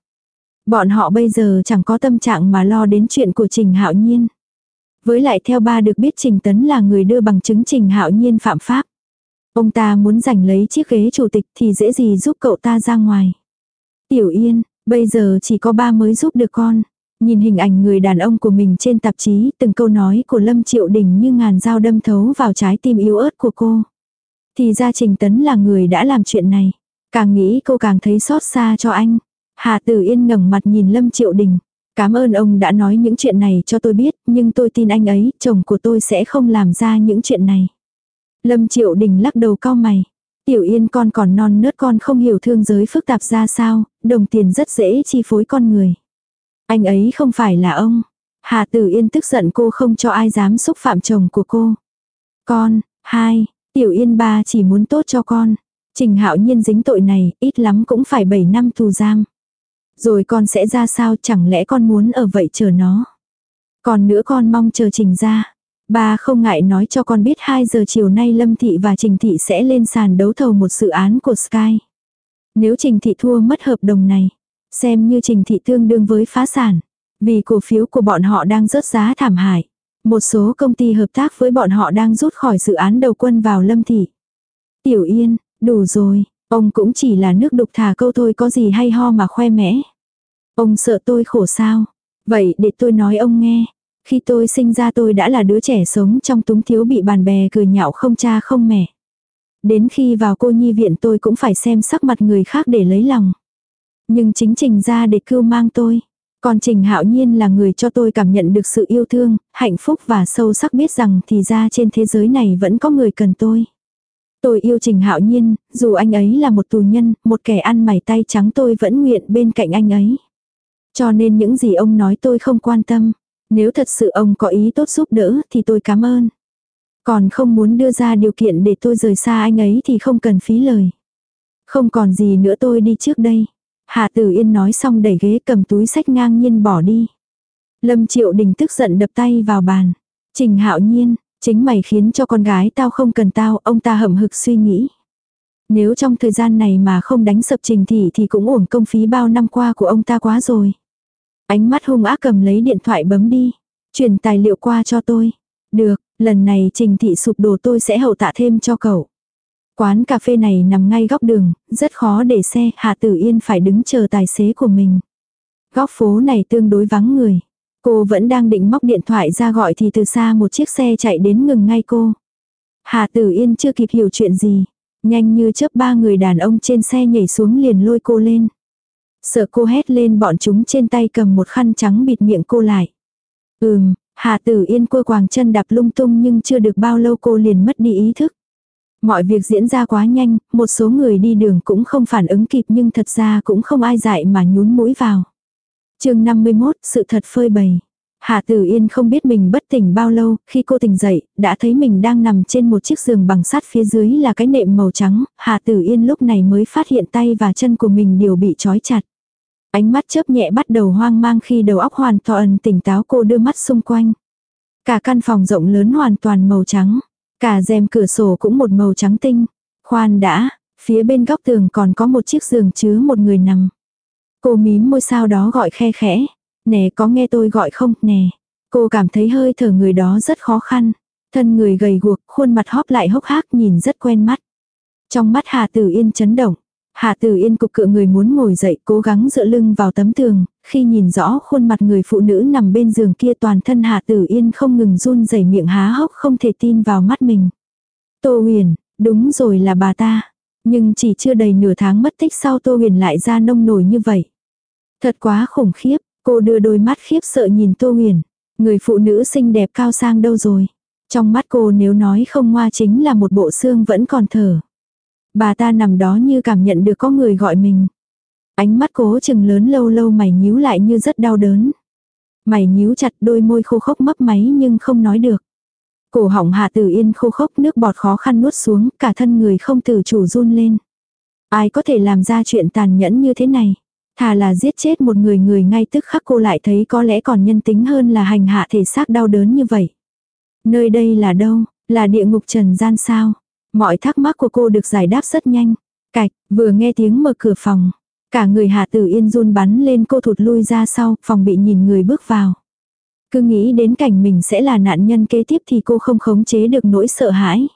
Bọn họ bây giờ chẳng có tâm trạng mà lo đến chuyện của Trình Hạo Nhiên. Với lại theo ba được biết Trình Tấn là người đưa bằng chứng Trình Hạo Nhiên phạm pháp. Ông ta muốn giành lấy chiếc ghế chủ tịch thì dễ gì giúp cậu ta ra ngoài. Tiểu Yên, bây giờ chỉ có ba mới giúp được con. Nhìn hình ảnh người đàn ông của mình trên tạp chí, từng câu nói của Lâm Triệu Đình như ngàn dao đâm thấu vào trái tim yếu ớt của cô. Thì ra Trình Tấn là người đã làm chuyện này. Càng nghĩ cô càng thấy xót xa cho anh. Hà Tử Yên ngẩng mặt nhìn Lâm Triệu Đình. Cảm ơn ông đã nói những chuyện này cho tôi biết, nhưng tôi tin anh ấy, chồng của tôi sẽ không làm ra những chuyện này. Lâm Triệu Đình lắc đầu cau mày. Tiểu Yên con còn non nớt con không hiểu thương giới phức tạp ra sao, đồng tiền rất dễ chi phối con người. Anh ấy không phải là ông. Hà Tử Yên tức giận cô không cho ai dám xúc phạm chồng của cô. Con, hai, Tiểu Yên ba chỉ muốn tốt cho con. Trình hạo nhiên dính tội này, ít lắm cũng phải 7 năm tù giam. Rồi con sẽ ra sao chẳng lẽ con muốn ở vậy chờ nó. Còn nữa con mong chờ trình ra. Ba không ngại nói cho con biết 2 giờ chiều nay Lâm Thị và Trình Thị sẽ lên sàn đấu thầu một dự án của Sky. Nếu Trình Thị thua mất hợp đồng này, xem như Trình Thị tương đương với phá sản. Vì cổ phiếu của bọn họ đang rớt giá thảm hại. Một số công ty hợp tác với bọn họ đang rút khỏi dự án đầu quân vào Lâm Thị. Tiểu Yên, đủ rồi, ông cũng chỉ là nước đục thả câu thôi có gì hay ho mà khoe mẽ. Ông sợ tôi khổ sao? Vậy để tôi nói ông nghe. Khi tôi sinh ra tôi đã là đứa trẻ sống trong túng thiếu bị bạn bè cười nhạo không cha không mẹ. Đến khi vào cô nhi viện tôi cũng phải xem sắc mặt người khác để lấy lòng. Nhưng chính trình ra để cưu mang tôi. Còn Trình Hạo Nhiên là người cho tôi cảm nhận được sự yêu thương, hạnh phúc và sâu sắc biết rằng thì ra trên thế giới này vẫn có người cần tôi. Tôi yêu Trình Hạo Nhiên, dù anh ấy là một tù nhân, một kẻ ăn mày tay trắng tôi vẫn nguyện bên cạnh anh ấy. Cho nên những gì ông nói tôi không quan tâm. Nếu thật sự ông có ý tốt giúp đỡ thì tôi cảm ơn. Còn không muốn đưa ra điều kiện để tôi rời xa anh ấy thì không cần phí lời. Không còn gì nữa tôi đi trước đây. Hạ Tử Yên nói xong đẩy ghế cầm túi sách ngang nhiên bỏ đi. Lâm Triệu Đình tức giận đập tay vào bàn. Trình Hạo Nhiên, chính mày khiến cho con gái tao không cần tao, ông ta hậm hực suy nghĩ. Nếu trong thời gian này mà không đánh sập Trình Thị thì cũng uổng công phí bao năm qua của ông ta quá rồi. Ánh mắt hung ác cầm lấy điện thoại bấm đi. Truyền tài liệu qua cho tôi. Được, lần này Trình Thị sụp đổ tôi sẽ hậu tạ thêm cho cậu. Quán cà phê này nằm ngay góc đường, rất khó để xe, Hà Tử Yên phải đứng chờ tài xế của mình. Góc phố này tương đối vắng người. Cô vẫn đang định móc điện thoại ra gọi thì từ xa một chiếc xe chạy đến ngừng ngay cô. Hà Tử Yên chưa kịp hiểu chuyện gì. Nhanh như chớp ba người đàn ông trên xe nhảy xuống liền lôi cô lên. Sợ cô hét lên bọn chúng trên tay cầm một khăn trắng bịt miệng cô lại. Ừm, Hà Tử Yên cô quàng chân đạp lung tung nhưng chưa được bao lâu cô liền mất đi ý thức. Mọi việc diễn ra quá nhanh, một số người đi đường cũng không phản ứng kịp nhưng thật ra cũng không ai dại mà nhún mũi vào. chương 51, sự thật phơi bày. Hà Tử Yên không biết mình bất tỉnh bao lâu, khi cô tỉnh dậy, đã thấy mình đang nằm trên một chiếc giường bằng sắt phía dưới là cái nệm màu trắng, Hà Tử Yên lúc này mới phát hiện tay và chân của mình đều bị trói chặt. Ánh mắt chớp nhẹ bắt đầu hoang mang khi đầu óc hoàn toàn tỉnh táo cô đưa mắt xung quanh. Cả căn phòng rộng lớn hoàn toàn màu trắng. Cả rèm cửa sổ cũng một màu trắng tinh. Khoan đã, phía bên góc tường còn có một chiếc giường chứa một người nằm. Cô mím môi sao đó gọi khe khẽ. Nè có nghe tôi gọi không, nè. Cô cảm thấy hơi thở người đó rất khó khăn. Thân người gầy guộc, khuôn mặt hóp lại hốc hác nhìn rất quen mắt. Trong mắt Hà Tử Yên chấn động. Hạ Tử Yên cục cựa người muốn ngồi dậy cố gắng dựa lưng vào tấm tường, khi nhìn rõ khuôn mặt người phụ nữ nằm bên giường kia toàn thân Hạ Tử Yên không ngừng run rẩy miệng há hốc không thể tin vào mắt mình. Tô Huyền, đúng rồi là bà ta. Nhưng chỉ chưa đầy nửa tháng mất tích sau Tô Huyền lại ra nông nổi như vậy. Thật quá khủng khiếp, cô đưa đôi mắt khiếp sợ nhìn Tô Huyền. Người phụ nữ xinh đẹp cao sang đâu rồi. Trong mắt cô nếu nói không ngoa chính là một bộ xương vẫn còn thở. Bà ta nằm đó như cảm nhận được có người gọi mình. Ánh mắt cố chừng lớn lâu lâu mày nhíu lại như rất đau đớn. Mày nhíu chặt đôi môi khô khốc mấp máy nhưng không nói được. Cổ họng hạ tử yên khô khốc nước bọt khó khăn nuốt xuống, cả thân người không tự chủ run lên. Ai có thể làm ra chuyện tàn nhẫn như thế này? Thà là giết chết một người người ngay tức khắc cô lại thấy có lẽ còn nhân tính hơn là hành hạ thể xác đau đớn như vậy. Nơi đây là đâu? Là địa ngục trần gian sao? Mọi thắc mắc của cô được giải đáp rất nhanh. Cạch, vừa nghe tiếng mở cửa phòng. Cả người Hạ Tử Yên run bắn lên cô thụt lui ra sau, phòng bị nhìn người bước vào. Cứ nghĩ đến cảnh mình sẽ là nạn nhân kế tiếp thì cô không khống chế được nỗi sợ hãi.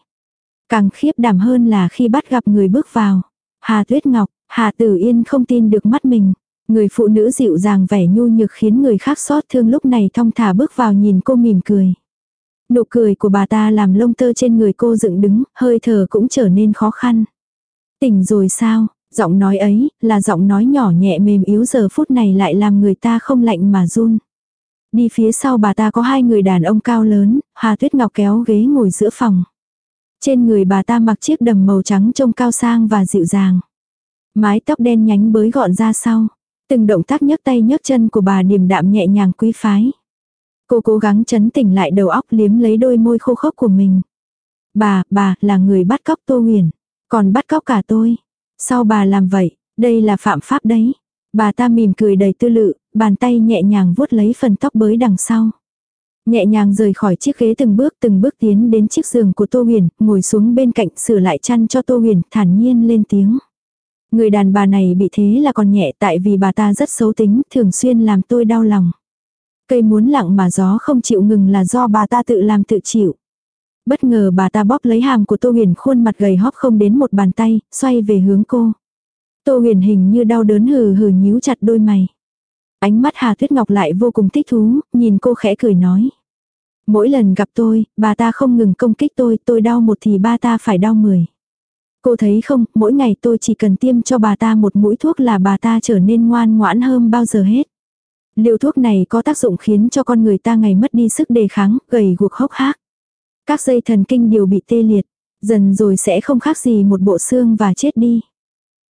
Càng khiếp đảm hơn là khi bắt gặp người bước vào. Hà Tuyết Ngọc, Hà Tử Yên không tin được mắt mình. Người phụ nữ dịu dàng vẻ nhu nhược khiến người khác xót thương lúc này thong thả bước vào nhìn cô mỉm cười. Nụ cười của bà ta làm lông tơ trên người cô dựng đứng, hơi thở cũng trở nên khó khăn. Tỉnh rồi sao, giọng nói ấy, là giọng nói nhỏ nhẹ mềm yếu giờ phút này lại làm người ta không lạnh mà run. Đi phía sau bà ta có hai người đàn ông cao lớn, Hà Tuyết Ngọc kéo ghế ngồi giữa phòng. Trên người bà ta mặc chiếc đầm màu trắng trông cao sang và dịu dàng. Mái tóc đen nhánh bới gọn ra sau. Từng động tác nhấc tay nhấc chân của bà điềm đạm nhẹ nhàng quý phái. Cô cố gắng chấn tỉnh lại đầu óc liếm lấy đôi môi khô khốc của mình. Bà, bà, là người bắt cóc Tô Huyền. Còn bắt cóc cả tôi. Sao bà làm vậy? Đây là phạm pháp đấy. Bà ta mỉm cười đầy tư lự, bàn tay nhẹ nhàng vuốt lấy phần tóc bới đằng sau. Nhẹ nhàng rời khỏi chiếc ghế từng bước từng bước tiến đến chiếc giường của Tô Huyền, ngồi xuống bên cạnh sửa lại chăn cho Tô Huyền, thản nhiên lên tiếng. Người đàn bà này bị thế là còn nhẹ tại vì bà ta rất xấu tính, thường xuyên làm tôi đau lòng. Cây muốn lặng mà gió không chịu ngừng là do bà ta tự làm tự chịu. Bất ngờ bà ta bóp lấy hàm của Tô Huyền khuôn mặt gầy hóp không đến một bàn tay, xoay về hướng cô. Tô Huyền hình như đau đớn hừ hừ nhíu chặt đôi mày. Ánh mắt Hà Tuyết Ngọc lại vô cùng thích thú, nhìn cô khẽ cười nói. Mỗi lần gặp tôi, bà ta không ngừng công kích tôi, tôi đau một thì ba ta phải đau mười. Cô thấy không, mỗi ngày tôi chỉ cần tiêm cho bà ta một mũi thuốc là bà ta trở nên ngoan ngoãn hơn bao giờ hết. Liều thuốc này có tác dụng khiến cho con người ta ngày mất đi sức đề kháng, gầy guộc hốc hác. Các dây thần kinh đều bị tê liệt, dần rồi sẽ không khác gì một bộ xương và chết đi.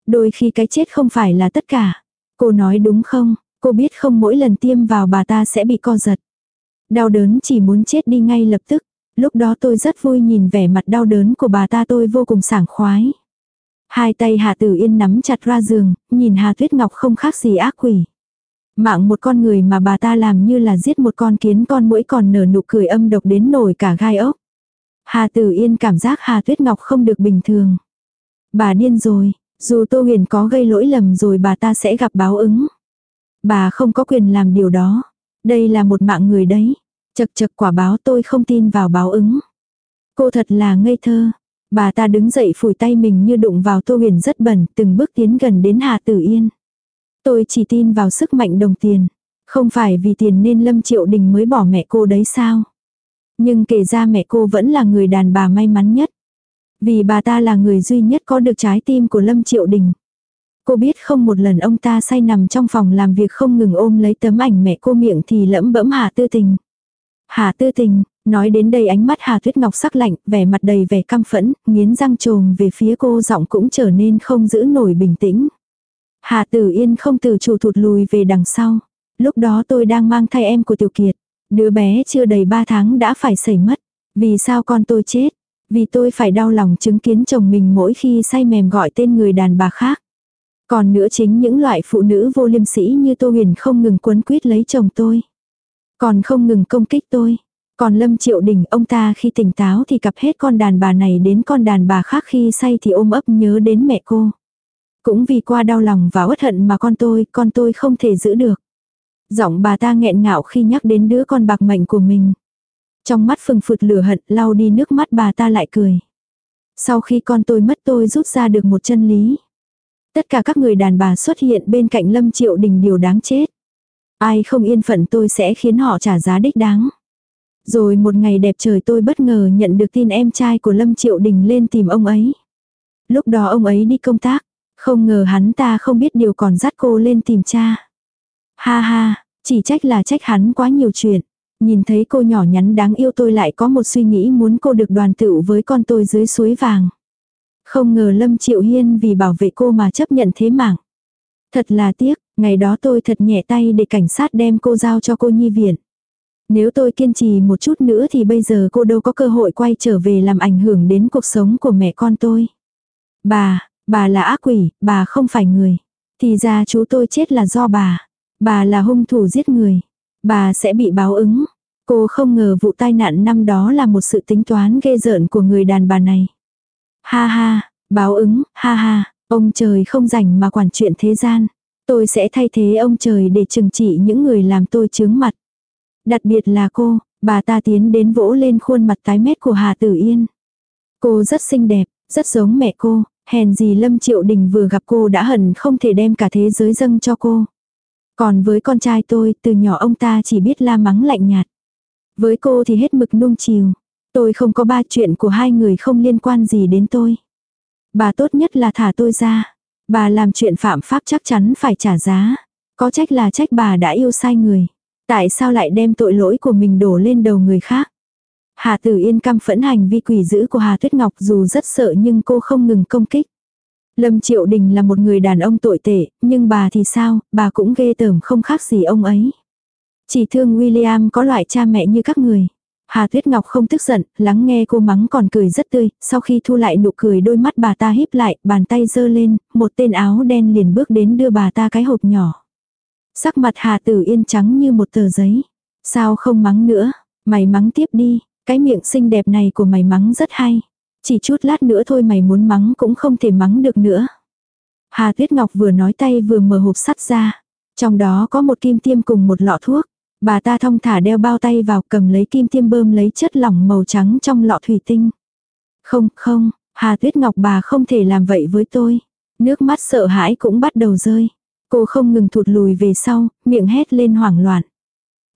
Đôi khi cái chết không phải là tất cả. Cô nói đúng không? Cô biết không mỗi lần tiêm vào bà ta sẽ bị co giật. Đau đớn chỉ muốn chết đi ngay lập tức. Lúc đó tôi rất vui nhìn vẻ mặt đau đớn của bà ta tôi vô cùng sảng khoái. Hai tay Hà Tử Yên nắm chặt ra giường, nhìn Hà Tuyết Ngọc không khác gì ác quỷ. Mạng một con người mà bà ta làm như là giết một con kiến con mũi còn nở nụ cười âm độc đến nổi cả gai ốc. Hà Tử Yên cảm giác Hà Tuyết Ngọc không được bình thường. Bà điên rồi, dù Tô Huyền có gây lỗi lầm rồi bà ta sẽ gặp báo ứng. Bà không có quyền làm điều đó. Đây là một mạng người đấy. Chật chật quả báo tôi không tin vào báo ứng. Cô thật là ngây thơ. Bà ta đứng dậy phủi tay mình như đụng vào Tô Huyền rất bẩn, từng bước tiến gần đến Hà Tử Yên. Tôi chỉ tin vào sức mạnh đồng tiền. Không phải vì tiền nên Lâm Triệu Đình mới bỏ mẹ cô đấy sao? Nhưng kể ra mẹ cô vẫn là người đàn bà may mắn nhất. Vì bà ta là người duy nhất có được trái tim của Lâm Triệu Đình. Cô biết không một lần ông ta say nằm trong phòng làm việc không ngừng ôm lấy tấm ảnh mẹ cô miệng thì lẫm bẫm Hà Tư Tình. Hà Tư Tình, nói đến đây ánh mắt Hà Tuyết Ngọc sắc lạnh, vẻ mặt đầy vẻ căm phẫn, nghiến răng trồm về phía cô giọng cũng trở nên không giữ nổi bình tĩnh. Hà Tử Yên không từ chủ thụt lùi về đằng sau. Lúc đó tôi đang mang thai em của Tiểu Kiệt. Đứa bé chưa đầy 3 tháng đã phải xảy mất. Vì sao con tôi chết? Vì tôi phải đau lòng chứng kiến chồng mình mỗi khi say mềm gọi tên người đàn bà khác. Còn nữa chính những loại phụ nữ vô liêm sĩ như Tô Huyền không ngừng quấn quýt lấy chồng tôi. Còn không ngừng công kích tôi. Còn Lâm Triệu Đình, ông ta khi tỉnh táo thì cặp hết con đàn bà này đến con đàn bà khác khi say thì ôm ấp nhớ đến mẹ cô. Cũng vì qua đau lòng và uất hận mà con tôi, con tôi không thể giữ được. Giọng bà ta nghẹn ngạo khi nhắc đến đứa con bạc mệnh của mình. Trong mắt phừng phụt lửa hận lau đi nước mắt bà ta lại cười. Sau khi con tôi mất tôi rút ra được một chân lý. Tất cả các người đàn bà xuất hiện bên cạnh Lâm Triệu Đình điều đáng chết. Ai không yên phận tôi sẽ khiến họ trả giá đích đáng. Rồi một ngày đẹp trời tôi bất ngờ nhận được tin em trai của Lâm Triệu Đình lên tìm ông ấy. Lúc đó ông ấy đi công tác. Không ngờ hắn ta không biết điều còn dắt cô lên tìm cha. Ha ha, chỉ trách là trách hắn quá nhiều chuyện. Nhìn thấy cô nhỏ nhắn đáng yêu tôi lại có một suy nghĩ muốn cô được đoàn tựu với con tôi dưới suối vàng. Không ngờ Lâm Triệu Hiên vì bảo vệ cô mà chấp nhận thế mạng. Thật là tiếc, ngày đó tôi thật nhẹ tay để cảnh sát đem cô giao cho cô nhi viện. Nếu tôi kiên trì một chút nữa thì bây giờ cô đâu có cơ hội quay trở về làm ảnh hưởng đến cuộc sống của mẹ con tôi. Bà, bà là ác quỷ, bà không phải người. Thì ra chú tôi chết là do bà. Bà là hung thủ giết người. Bà sẽ bị báo ứng. Cô không ngờ vụ tai nạn năm đó là một sự tính toán ghê rợn của người đàn bà này. Ha ha, báo ứng, ha ha, ông trời không rảnh mà quản chuyện thế gian. Tôi sẽ thay thế ông trời để trừng trị những người làm tôi chướng mặt. Đặc biệt là cô, bà ta tiến đến vỗ lên khuôn mặt tái mét của Hà Tử Yên. Cô rất xinh đẹp, rất giống mẹ cô, hèn gì Lâm Triệu Đình vừa gặp cô đã hận không thể đem cả thế giới dâng cho cô. Còn với con trai tôi, từ nhỏ ông ta chỉ biết la mắng lạnh nhạt. Với cô thì hết mực nung chiều. Tôi không có ba chuyện của hai người không liên quan gì đến tôi. Bà tốt nhất là thả tôi ra. Bà làm chuyện phạm pháp chắc chắn phải trả giá. Có trách là trách bà đã yêu sai người. Tại sao lại đem tội lỗi của mình đổ lên đầu người khác? Hà Tử Yên căm phẫn hành vi quỷ dữ của Hà Tuyết Ngọc dù rất sợ nhưng cô không ngừng công kích. Lâm Triệu Đình là một người đàn ông tội tệ, nhưng bà thì sao, bà cũng ghê tởm không khác gì ông ấy. Chỉ thương William có loại cha mẹ như các người. Hà Tuyết Ngọc không tức giận, lắng nghe cô mắng còn cười rất tươi, sau khi thu lại nụ cười đôi mắt bà ta híp lại, bàn tay giơ lên, một tên áo đen liền bước đến đưa bà ta cái hộp nhỏ. Sắc mặt Hà Tử Yên trắng như một tờ giấy. Sao không mắng nữa, mày mắng tiếp đi, cái miệng xinh đẹp này của mày mắng rất hay. Chỉ chút lát nữa thôi mày muốn mắng cũng không thể mắng được nữa. Hà Tuyết Ngọc vừa nói tay vừa mở hộp sắt ra. Trong đó có một kim tiêm cùng một lọ thuốc. Bà ta thong thả đeo bao tay vào cầm lấy kim tiêm bơm lấy chất lỏng màu trắng trong lọ thủy tinh. Không, không, Hà Tuyết Ngọc bà không thể làm vậy với tôi. Nước mắt sợ hãi cũng bắt đầu rơi. Cô không ngừng thụt lùi về sau, miệng hét lên hoảng loạn.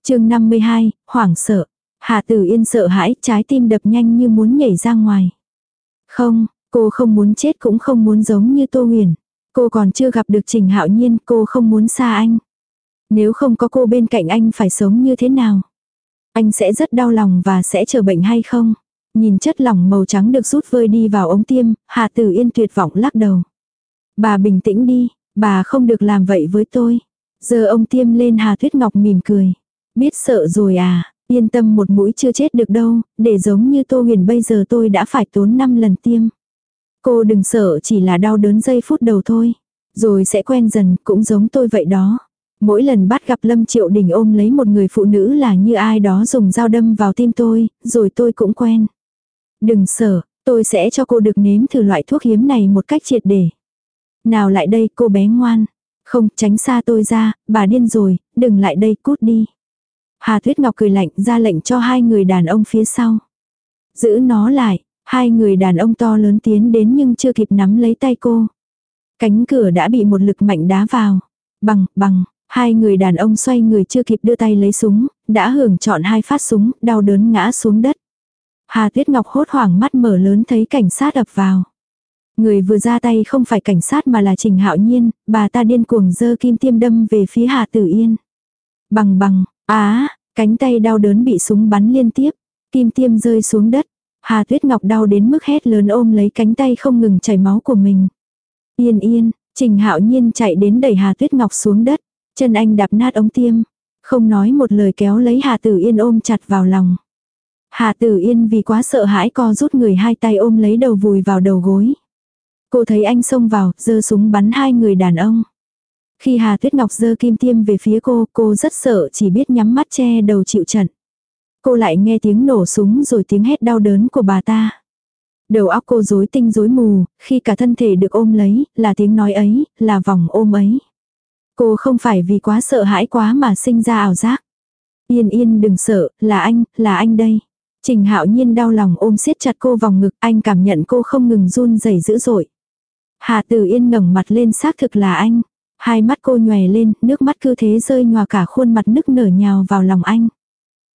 chương 52, hoảng sợ. Hà Tử Yên sợ hãi, trái tim đập nhanh như muốn nhảy ra ngoài. Không, cô không muốn chết cũng không muốn giống như Tô Huyền. Cô còn chưa gặp được Trình Hạo Nhiên, cô không muốn xa anh. Nếu không có cô bên cạnh anh phải sống như thế nào? Anh sẽ rất đau lòng và sẽ chờ bệnh hay không? Nhìn chất lỏng màu trắng được rút vơi đi vào ống tiêm, Hà Tử Yên tuyệt vọng lắc đầu. Bà bình tĩnh đi, bà không được làm vậy với tôi. Giờ ông tiêm lên Hà Tuyết Ngọc mỉm cười. Biết sợ rồi à, yên tâm một mũi chưa chết được đâu, để giống như Tô Huyền bây giờ tôi đã phải tốn 5 lần tiêm. Cô đừng sợ chỉ là đau đớn giây phút đầu thôi. Rồi sẽ quen dần, cũng giống tôi vậy đó. Mỗi lần bắt gặp Lâm Triệu Đình ôm lấy một người phụ nữ là như ai đó dùng dao đâm vào tim tôi, rồi tôi cũng quen. Đừng sợ, tôi sẽ cho cô được nếm thử loại thuốc hiếm này một cách triệt để. Nào lại đây cô bé ngoan. Không, tránh xa tôi ra, bà điên rồi, đừng lại đây cút đi. Hà Tuyết Ngọc cười lạnh ra lệnh cho hai người đàn ông phía sau. Giữ nó lại, hai người đàn ông to lớn tiến đến nhưng chưa kịp nắm lấy tay cô. Cánh cửa đã bị một lực mạnh đá vào. Bằng, bằng, hai người đàn ông xoay người chưa kịp đưa tay lấy súng, đã hưởng chọn hai phát súng, đau đớn ngã xuống đất. Hà Tuyết Ngọc hốt hoảng mắt mở lớn thấy cảnh sát ập vào. Người vừa ra tay không phải cảnh sát mà là Trình Hạo Nhiên, bà ta điên cuồng dơ kim tiêm đâm về phía Hà Tử Yên. Bằng bằng, á, cánh tay đau đớn bị súng bắn liên tiếp, kim tiêm rơi xuống đất. Hà Tuyết Ngọc đau đến mức hét lớn ôm lấy cánh tay không ngừng chảy máu của mình. Yên yên, Trình Hạo Nhiên chạy đến đẩy Hà Tuyết Ngọc xuống đất, chân anh đạp nát ống tiêm, không nói một lời kéo lấy Hà Tử Yên ôm chặt vào lòng. Hà Tử Yên vì quá sợ hãi co rút người hai tay ôm lấy đầu vùi vào đầu gối. Cô thấy anh xông vào, giơ súng bắn hai người đàn ông. Khi Hà Tuyết Ngọc giơ kim tiêm về phía cô, cô rất sợ chỉ biết nhắm mắt che đầu chịu trận. Cô lại nghe tiếng nổ súng rồi tiếng hét đau đớn của bà ta. Đầu óc cô rối tinh rối mù, khi cả thân thể được ôm lấy, là tiếng nói ấy, là vòng ôm ấy. Cô không phải vì quá sợ hãi quá mà sinh ra ảo giác. Yên yên đừng sợ, là anh, là anh đây. Trình hạo nhiên đau lòng ôm siết chặt cô vòng ngực, anh cảm nhận cô không ngừng run rẩy dữ dội. Hà Tử Yên ngẩng mặt lên xác thực là anh. Hai mắt cô nhòe lên, nước mắt cứ thế rơi nhòa cả khuôn mặt nức nở nhào vào lòng anh.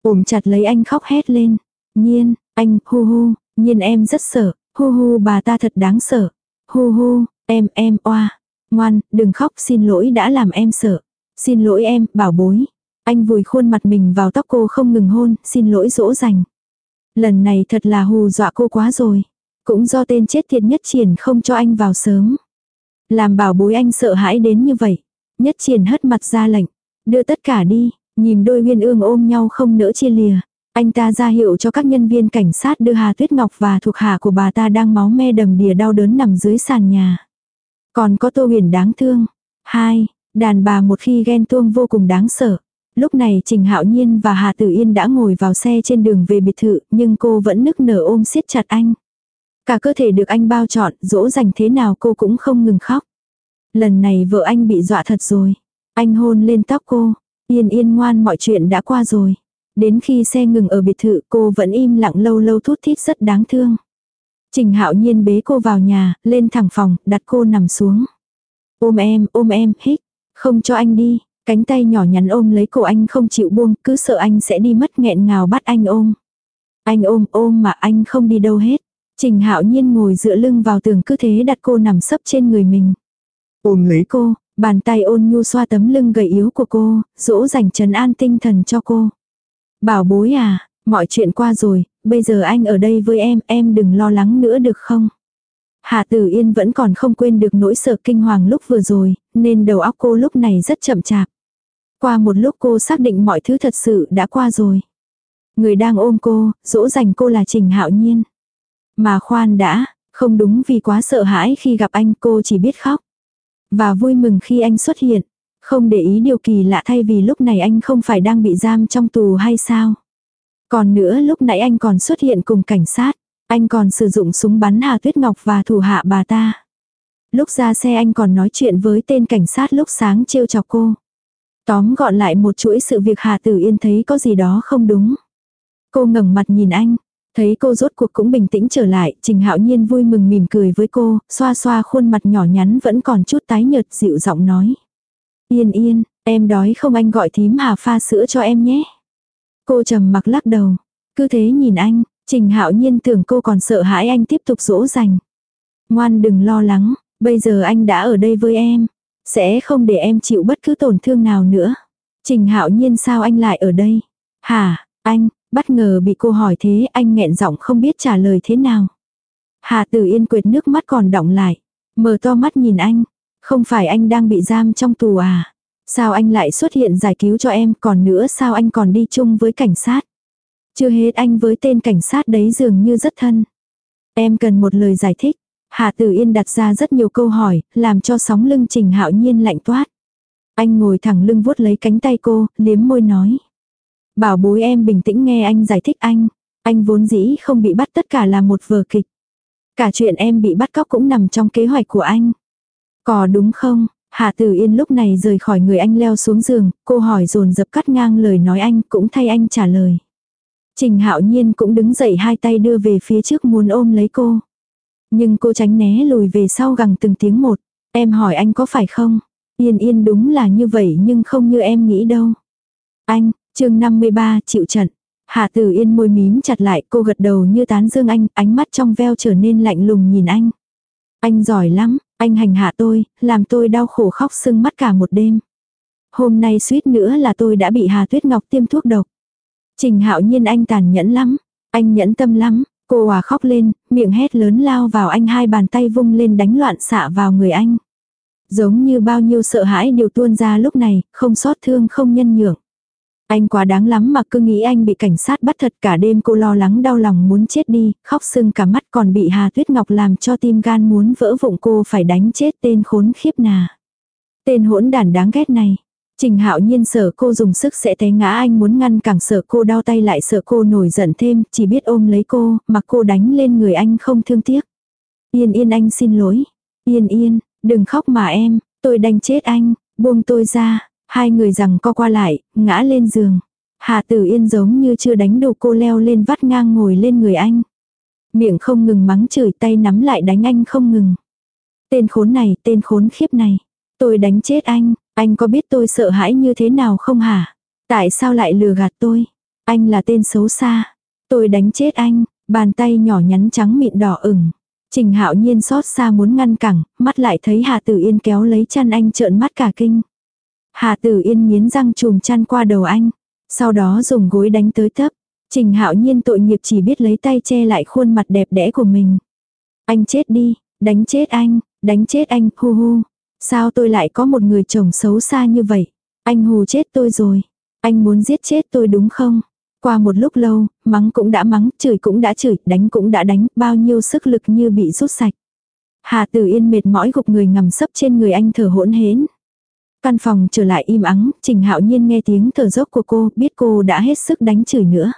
Ôm chặt lấy anh khóc hét lên. Nhiên, anh, hu hu, nhiên em rất sợ, hu hu bà ta thật đáng sợ. Hu hu, em, em, oa. Ngoan, đừng khóc, xin lỗi đã làm em sợ. Xin lỗi em, bảo bối. Anh vùi khuôn mặt mình vào tóc cô không ngừng hôn, xin lỗi dỗ dành. Lần này thật là hù dọa cô quá rồi. Cũng do tên chết tiệt nhất triển không cho anh vào sớm. Làm bảo bối anh sợ hãi đến như vậy. Nhất triển hất mặt ra lệnh. Đưa tất cả đi, nhìn đôi uyên ương ôm nhau không nỡ chia lìa. Anh ta ra hiệu cho các nhân viên cảnh sát đưa Hà Tuyết Ngọc và thuộc hạ của bà ta đang máu me đầm đìa đau đớn nằm dưới sàn nhà. Còn có Tô Huyền đáng thương. Hai, đàn bà một khi ghen tuông vô cùng đáng sợ. Lúc này Trình Hạo Nhiên và Hà Tử Yên đã ngồi vào xe trên đường về biệt thự, nhưng cô vẫn nức nở ôm siết chặt anh. Cả cơ thể được anh bao trọn, dỗ dành thế nào cô cũng không ngừng khóc. Lần này vợ anh bị dọa thật rồi. Anh hôn lên tóc cô. Yên yên ngoan mọi chuyện đã qua rồi. Đến khi xe ngừng ở biệt thự cô vẫn im lặng lâu lâu thút thít rất đáng thương. Trình hạo nhiên bế cô vào nhà, lên thẳng phòng, đặt cô nằm xuống. Ôm em, ôm em, hít. Không cho anh đi. Cánh tay nhỏ nhắn ôm lấy cổ anh không chịu buông, cứ sợ anh sẽ đi mất nghẹn ngào bắt anh ôm. Anh ôm ôm mà anh không đi đâu hết. Trình hạo nhiên ngồi dựa lưng vào tường cứ thế đặt cô nằm sấp trên người mình. Ôm lấy cô, bàn tay ôn nhu xoa tấm lưng gầy yếu của cô, dỗ dành trấn an tinh thần cho cô. Bảo bối à, mọi chuyện qua rồi, bây giờ anh ở đây với em, em đừng lo lắng nữa được không? Hạ Tử Yên vẫn còn không quên được nỗi sợ kinh hoàng lúc vừa rồi, nên đầu óc cô lúc này rất chậm chạp. Qua một lúc cô xác định mọi thứ thật sự đã qua rồi. Người đang ôm cô, dỗ dành cô là Trình Hạo Nhiên. Mà khoan đã, không đúng vì quá sợ hãi khi gặp anh cô chỉ biết khóc. Và vui mừng khi anh xuất hiện. Không để ý điều kỳ lạ thay vì lúc này anh không phải đang bị giam trong tù hay sao. Còn nữa lúc nãy anh còn xuất hiện cùng cảnh sát. Anh còn sử dụng súng bắn Hà Tuyết Ngọc và thủ hạ bà ta. Lúc ra xe anh còn nói chuyện với tên cảnh sát lúc sáng trêu chọc cô. Tóm gọn lại một chuỗi sự việc Hà Tử Yên thấy có gì đó không đúng. Cô ngẩng mặt nhìn anh, thấy cô rốt cuộc cũng bình tĩnh trở lại, Trình Hạo Nhiên vui mừng mỉm cười với cô, xoa xoa khuôn mặt nhỏ nhắn vẫn còn chút tái nhợt dịu giọng nói. Yên yên, em đói không anh gọi thím Hà pha sữa cho em nhé. Cô trầm mặc lắc đầu, cứ thế nhìn anh, Trình Hạo Nhiên tưởng cô còn sợ hãi anh tiếp tục dỗ dành. Ngoan đừng lo lắng, bây giờ anh đã ở đây với em, sẽ không để em chịu bất cứ tổn thương nào nữa. Trình hạo nhiên sao anh lại ở đây? Hả, anh, bất ngờ bị cô hỏi thế anh nghẹn giọng không biết trả lời thế nào. Hà Tử Yên quệt nước mắt còn đọng lại. Mở to mắt nhìn anh. Không phải anh đang bị giam trong tù à? Sao anh lại xuất hiện giải cứu cho em còn nữa sao anh còn đi chung với cảnh sát? Chưa hết anh với tên cảnh sát đấy dường như rất thân. Em cần một lời giải thích. Hà Tử Yên đặt ra rất nhiều câu hỏi, làm cho sóng lưng Trình Hạo Nhiên lạnh toát. Anh ngồi thẳng lưng vuốt lấy cánh tay cô, liếm môi nói. Bảo bối em bình tĩnh nghe anh giải thích anh. Anh vốn dĩ không bị bắt tất cả là một vở kịch. Cả chuyện em bị bắt cóc cũng nằm trong kế hoạch của anh. Có đúng không? Hạ Tử Yên lúc này rời khỏi người anh leo xuống giường, cô hỏi dồn dập cắt ngang lời nói anh cũng thay anh trả lời. Trình Hạo Nhiên cũng đứng dậy hai tay đưa về phía trước muốn ôm lấy cô. Nhưng cô tránh né lùi về sau gằng từng tiếng một. Em hỏi anh có phải không? Yên yên đúng là như vậy nhưng không như em nghĩ đâu. Anh, chương 53 chịu trận. Hạ tử yên môi mím chặt lại cô gật đầu như tán dương anh, ánh mắt trong veo trở nên lạnh lùng nhìn anh. Anh giỏi lắm, anh hành hạ tôi, làm tôi đau khổ khóc sưng mắt cả một đêm. Hôm nay suýt nữa là tôi đã bị Hà Tuyết Ngọc tiêm thuốc độc. Trình hạo nhiên anh tàn nhẫn lắm, anh nhẫn tâm lắm, cô hòa khóc lên, miệng hét lớn lao vào anh hai bàn tay vung lên đánh loạn xạ vào người anh. Giống như bao nhiêu sợ hãi đều tuôn ra lúc này, không xót thương không nhân nhượng. Anh quá đáng lắm mà cứ nghĩ anh bị cảnh sát bắt thật cả đêm cô lo lắng đau lòng muốn chết đi, khóc sưng cả mắt còn bị Hà Tuyết Ngọc làm cho tim gan muốn vỡ vụng cô phải đánh chết tên khốn khiếp nà. Tên hỗn đản đáng ghét này. Trình hạo nhiên sợ cô dùng sức sẽ té ngã anh muốn ngăn càng sợ cô đau tay lại sợ cô nổi giận thêm, chỉ biết ôm lấy cô, mà cô đánh lên người anh không thương tiếc. Yên yên anh xin lỗi. Yên yên, đừng khóc mà em, tôi đánh chết anh, buông tôi ra, Hai người rằng co qua lại, ngã lên giường. Hà tử yên giống như chưa đánh đủ cô leo lên vắt ngang ngồi lên người anh. Miệng không ngừng mắng chửi tay nắm lại đánh anh không ngừng. Tên khốn này, tên khốn khiếp này. Tôi đánh chết anh, anh có biết tôi sợ hãi như thế nào không hả? Tại sao lại lừa gạt tôi? Anh là tên xấu xa. Tôi đánh chết anh, bàn tay nhỏ nhắn trắng mịn đỏ ửng. Trình hạo nhiên xót xa muốn ngăn cẳng, mắt lại thấy Hà Tử Yên kéo lấy chăn anh trợn mắt cả kinh. Hà Tử Yên nghiến răng chùm chăn qua đầu anh. Sau đó dùng gối đánh tới tấp. Trình hạo nhiên tội nghiệp chỉ biết lấy tay che lại khuôn mặt đẹp đẽ của mình. Anh chết đi, đánh chết anh, đánh chết anh, hu hu. Sao tôi lại có một người chồng xấu xa như vậy? Anh hù chết tôi rồi. Anh muốn giết chết tôi đúng không? Qua một lúc lâu, mắng cũng đã mắng, chửi cũng đã chửi, đánh cũng đã đánh, bao nhiêu sức lực như bị rút sạch. Hà Tử Yên mệt mỏi gục người ngầm sấp trên người anh thở hỗn hến. Căn phòng trở lại im ắng, Trình Hạo Nhiên nghe tiếng thở dốc của cô, biết cô đã hết sức đánh chửi nữa.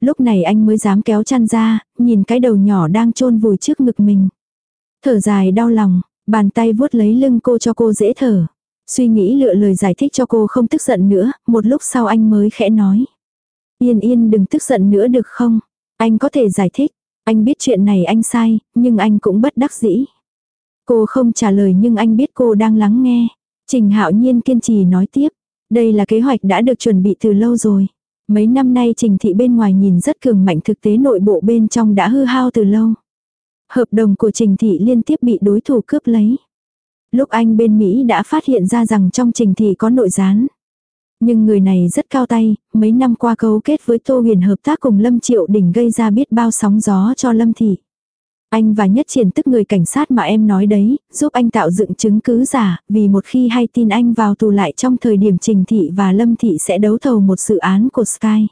Lúc này anh mới dám kéo chăn ra, nhìn cái đầu nhỏ đang chôn vùi trước ngực mình. Thở dài đau lòng, bàn tay vuốt lấy lưng cô cho cô dễ thở. Suy nghĩ lựa lời giải thích cho cô không tức giận nữa, một lúc sau anh mới khẽ nói. Yên yên đừng tức giận nữa được không? Anh có thể giải thích. Anh biết chuyện này anh sai, nhưng anh cũng bất đắc dĩ. Cô không trả lời nhưng anh biết cô đang lắng nghe. Trình hạo nhiên kiên trì nói tiếp. Đây là kế hoạch đã được chuẩn bị từ lâu rồi. Mấy năm nay trình thị bên ngoài nhìn rất cường mạnh thực tế nội bộ bên trong đã hư hao từ lâu. Hợp đồng của trình thị liên tiếp bị đối thủ cướp lấy. Lúc anh bên Mỹ đã phát hiện ra rằng trong trình thị có nội gián. Nhưng người này rất cao tay, mấy năm qua cấu kết với Tô Huyền hợp tác cùng Lâm Triệu Đình gây ra biết bao sóng gió cho Lâm Thị. Anh và nhất triển tức người cảnh sát mà em nói đấy, giúp anh tạo dựng chứng cứ giả, vì một khi hay tin anh vào tù lại trong thời điểm Trình Thị và Lâm Thị sẽ đấu thầu một dự án của Sky.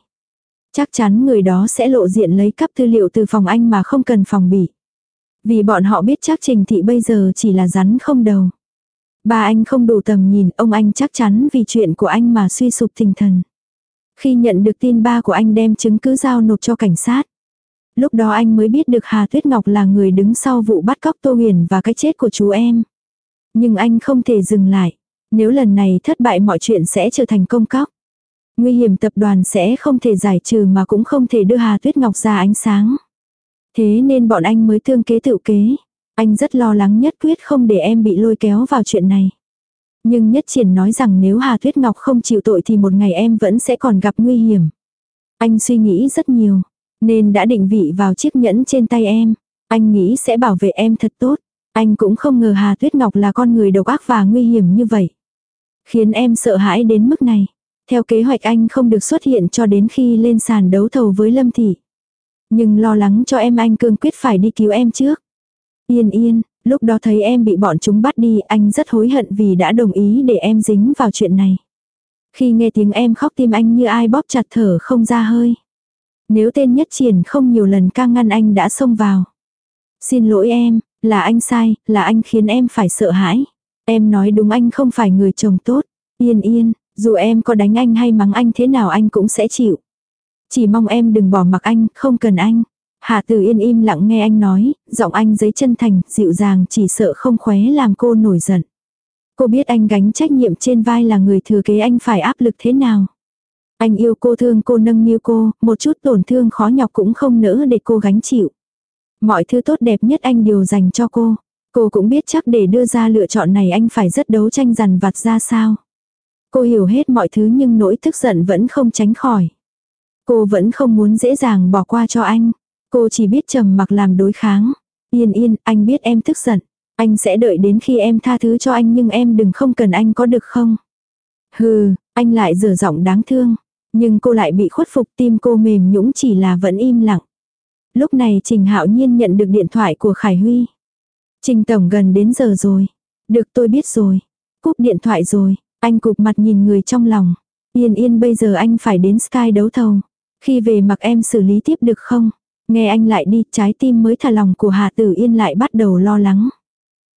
Chắc chắn người đó sẽ lộ diện lấy cắp tư liệu từ phòng anh mà không cần phòng bị. Vì bọn họ biết chắc Trình Thị bây giờ chỉ là rắn không đầu. Ba anh không đủ tầm nhìn, ông anh chắc chắn vì chuyện của anh mà suy sụp tinh thần. Khi nhận được tin ba của anh đem chứng cứ giao nộp cho cảnh sát. Lúc đó anh mới biết được Hà Tuyết Ngọc là người đứng sau vụ bắt cóc Tô Huyền và cái chết của chú em. Nhưng anh không thể dừng lại. Nếu lần này thất bại mọi chuyện sẽ trở thành công cóc. Nguy hiểm tập đoàn sẽ không thể giải trừ mà cũng không thể đưa Hà Tuyết Ngọc ra ánh sáng. Thế nên bọn anh mới thương kế tự kế. Anh rất lo lắng nhất quyết không để em bị lôi kéo vào chuyện này. Nhưng nhất triển nói rằng nếu Hà Tuyết Ngọc không chịu tội thì một ngày em vẫn sẽ còn gặp nguy hiểm. Anh suy nghĩ rất nhiều. Nên đã định vị vào chiếc nhẫn trên tay em. Anh nghĩ sẽ bảo vệ em thật tốt. Anh cũng không ngờ Hà Tuyết Ngọc là con người độc ác và nguy hiểm như vậy. Khiến em sợ hãi đến mức này. Theo kế hoạch anh không được xuất hiện cho đến khi lên sàn đấu thầu với Lâm Thị. Nhưng lo lắng cho em anh cương quyết phải đi cứu em trước. Yên yên, lúc đó thấy em bị bọn chúng bắt đi anh rất hối hận vì đã đồng ý để em dính vào chuyện này. Khi nghe tiếng em khóc tim anh như ai bóp chặt thở không ra hơi. Nếu tên nhất triển không nhiều lần ca ngăn anh đã xông vào. Xin lỗi em, là anh sai, là anh khiến em phải sợ hãi. Em nói đúng anh không phải người chồng tốt. Yên yên, dù em có đánh anh hay mắng anh thế nào anh cũng sẽ chịu. Chỉ mong em đừng bỏ mặc anh, không cần anh. Hạ Tử Yên im lặng nghe anh nói, giọng anh giấy chân thành, dịu dàng chỉ sợ không khóe làm cô nổi giận. Cô biết anh gánh trách nhiệm trên vai là người thừa kế anh phải áp lực thế nào. Anh yêu cô thương cô nâng niu cô, một chút tổn thương khó nhọc cũng không nỡ để cô gánh chịu. Mọi thứ tốt đẹp nhất anh đều dành cho cô. Cô cũng biết chắc để đưa ra lựa chọn này anh phải rất đấu tranh dằn vặt ra sao. Cô hiểu hết mọi thứ nhưng nỗi tức giận vẫn không tránh khỏi. Cô vẫn không muốn dễ dàng bỏ qua cho anh. Cô chỉ biết trầm mặc làm đối kháng. Yên yên, anh biết em tức giận. Anh sẽ đợi đến khi em tha thứ cho anh nhưng em đừng không cần anh có được không? Hừ, anh lại rửa giọng đáng thương. Nhưng cô lại bị khuất phục tim cô mềm nhũng chỉ là vẫn im lặng. Lúc này Trình Hạo Nhiên nhận được điện thoại của Khải Huy. Trình Tổng gần đến giờ rồi. Được tôi biết rồi. Cúp điện thoại rồi. Anh cụp mặt nhìn người trong lòng. Yên yên bây giờ anh phải đến Sky đấu thầu. Khi về mặc em xử lý tiếp được không? Nghe anh lại đi, trái tim mới thả lòng của Hà Tử Yên lại bắt đầu lo lắng.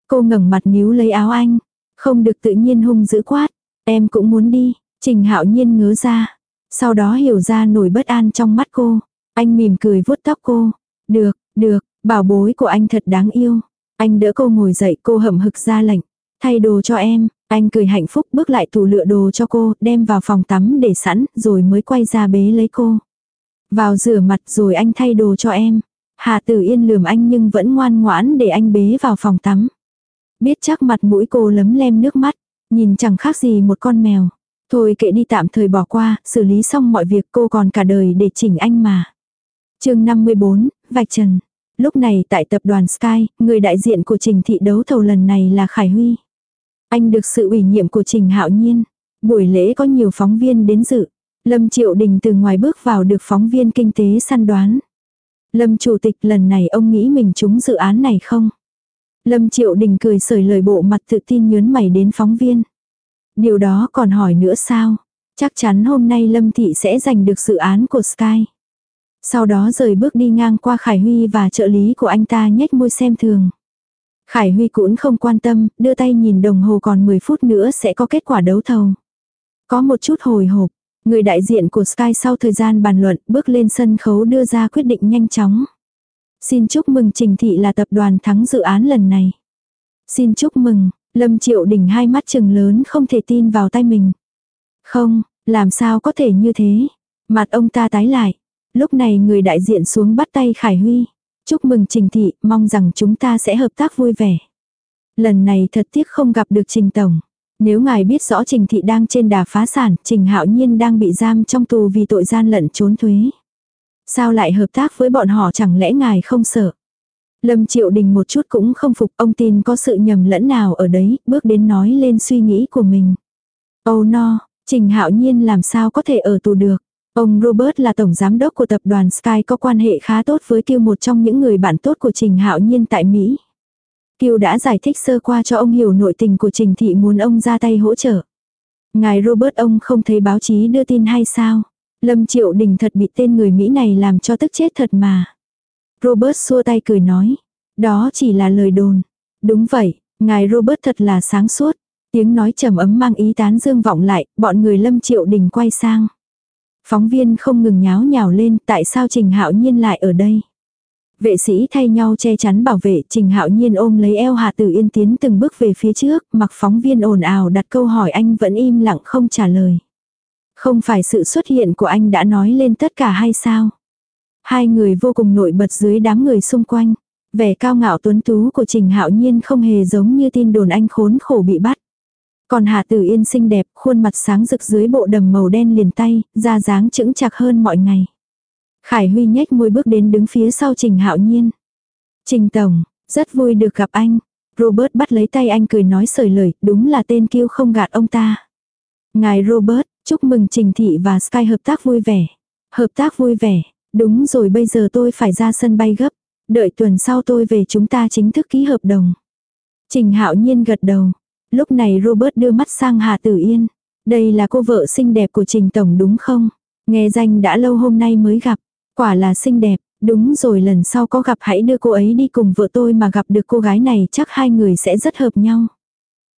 Cô ngẩng mặt níu lấy áo anh. Không được tự nhiên hung dữ quát. Em cũng muốn đi. Trình hạo nhiên ngớ ra. Sau đó hiểu ra nổi bất an trong mắt cô. Anh mỉm cười vuốt tóc cô. Được, được, bảo bối của anh thật đáng yêu. Anh đỡ cô ngồi dậy cô hậm hực ra lệnh. Thay đồ cho em. Anh cười hạnh phúc bước lại tủ lựa đồ cho cô, đem vào phòng tắm để sẵn, rồi mới quay ra bế lấy cô. Vào rửa mặt rồi anh thay đồ cho em. Hà Tử Yên lườm anh nhưng vẫn ngoan ngoãn để anh bế vào phòng tắm. Biết chắc mặt mũi cô lấm lem nước mắt, nhìn chẳng khác gì một con mèo. Thôi kệ đi tạm thời bỏ qua, xử lý xong mọi việc cô còn cả đời để chỉnh anh mà. chương 54, Vạch Trần. Lúc này tại tập đoàn Sky, người đại diện của trình thị đấu thầu lần này là Khải Huy. Anh được sự ủy nhiệm của Trình Hạo Nhiên. Buổi lễ có nhiều phóng viên đến dự. Lâm Triệu Đình từ ngoài bước vào được phóng viên kinh tế săn đoán. Lâm Chủ tịch lần này ông nghĩ mình trúng dự án này không? Lâm Triệu Đình cười sởi lời bộ mặt tự tin nhớn mày đến phóng viên. Điều đó còn hỏi nữa sao? Chắc chắn hôm nay Lâm Thị sẽ giành được dự án của Sky. Sau đó rời bước đi ngang qua Khải Huy và trợ lý của anh ta nhếch môi xem thường. Khải Huy cũng không quan tâm, đưa tay nhìn đồng hồ còn 10 phút nữa sẽ có kết quả đấu thầu. Có một chút hồi hộp, người đại diện của Sky sau thời gian bàn luận bước lên sân khấu đưa ra quyết định nhanh chóng. Xin chúc mừng Trình Thị là tập đoàn thắng dự án lần này. Xin chúc mừng, Lâm Triệu Đình hai mắt trừng lớn không thể tin vào tay mình. Không, làm sao có thể như thế? Mặt ông ta tái lại. Lúc này người đại diện xuống bắt tay Khải Huy. Chúc mừng Trình Thị, mong rằng chúng ta sẽ hợp tác vui vẻ. Lần này thật tiếc không gặp được Trình Tổng. Nếu ngài biết rõ Trình Thị đang trên đà phá sản, Trình Hạo Nhiên đang bị giam trong tù vì tội gian lận trốn thuế. Sao lại hợp tác với bọn họ chẳng lẽ ngài không sợ? Lâm Triệu Đình một chút cũng không phục ông tin có sự nhầm lẫn nào ở đấy, bước đến nói lên suy nghĩ của mình. Oh no, Trình Hạo Nhiên làm sao có thể ở tù được? Ông Robert là tổng giám đốc của tập đoàn Sky có quan hệ khá tốt với Kiêu một trong những người bạn tốt của Trình Hạo Nhiên tại Mỹ. Kiêu đã giải thích sơ qua cho ông hiểu nội tình của Trình Thị muốn ông ra tay hỗ trợ. Ngài Robert ông không thấy báo chí đưa tin hay sao? Lâm Triệu Đình thật bị tên người Mỹ này làm cho tức chết thật mà. Robert xua tay cười nói. Đó chỉ là lời đồn. Đúng vậy, ngài Robert thật là sáng suốt. Tiếng nói trầm ấm mang ý tán dương vọng lại, bọn người Lâm Triệu Đình quay sang. Phóng viên không ngừng nháo nhào lên, tại sao Trình Hạo Nhiên lại ở đây? Vệ sĩ thay nhau che chắn bảo vệ, Trình Hạo Nhiên ôm lấy eo Hà Tử Yên tiến từng bước về phía trước, mặc phóng viên ồn ào đặt câu hỏi anh vẫn im lặng không trả lời. Không phải sự xuất hiện của anh đã nói lên tất cả hay sao? Hai người vô cùng nổi bật dưới đám người xung quanh. Vẻ cao ngạo tuấn tú của Trình Hạo Nhiên không hề giống như tin đồn anh khốn khổ bị bắt. Còn Hà Tử Yên xinh đẹp, khuôn mặt sáng rực dưới bộ đầm màu đen liền tay, da dáng chững chạc hơn mọi ngày. Khải Huy nhếch môi bước đến đứng phía sau Trình Hạo Nhiên. Trình Tổng, rất vui được gặp anh. Robert bắt lấy tay anh cười nói sởi lời, đúng là tên kiêu không gạt ông ta. Ngài Robert, Chúc mừng Trình Thị và Sky hợp tác vui vẻ. Hợp tác vui vẻ, đúng rồi bây giờ tôi phải ra sân bay gấp. Đợi tuần sau tôi về chúng ta chính thức ký hợp đồng. Trình Hạo Nhiên gật đầu. Lúc này Robert đưa mắt sang Hà Tử Yên. Đây là cô vợ xinh đẹp của Trình Tổng đúng không? Nghe danh đã lâu hôm nay mới gặp. Quả là xinh đẹp, đúng rồi lần sau có gặp hãy đưa cô ấy đi cùng vợ tôi mà gặp được cô gái này chắc hai người sẽ rất hợp nhau.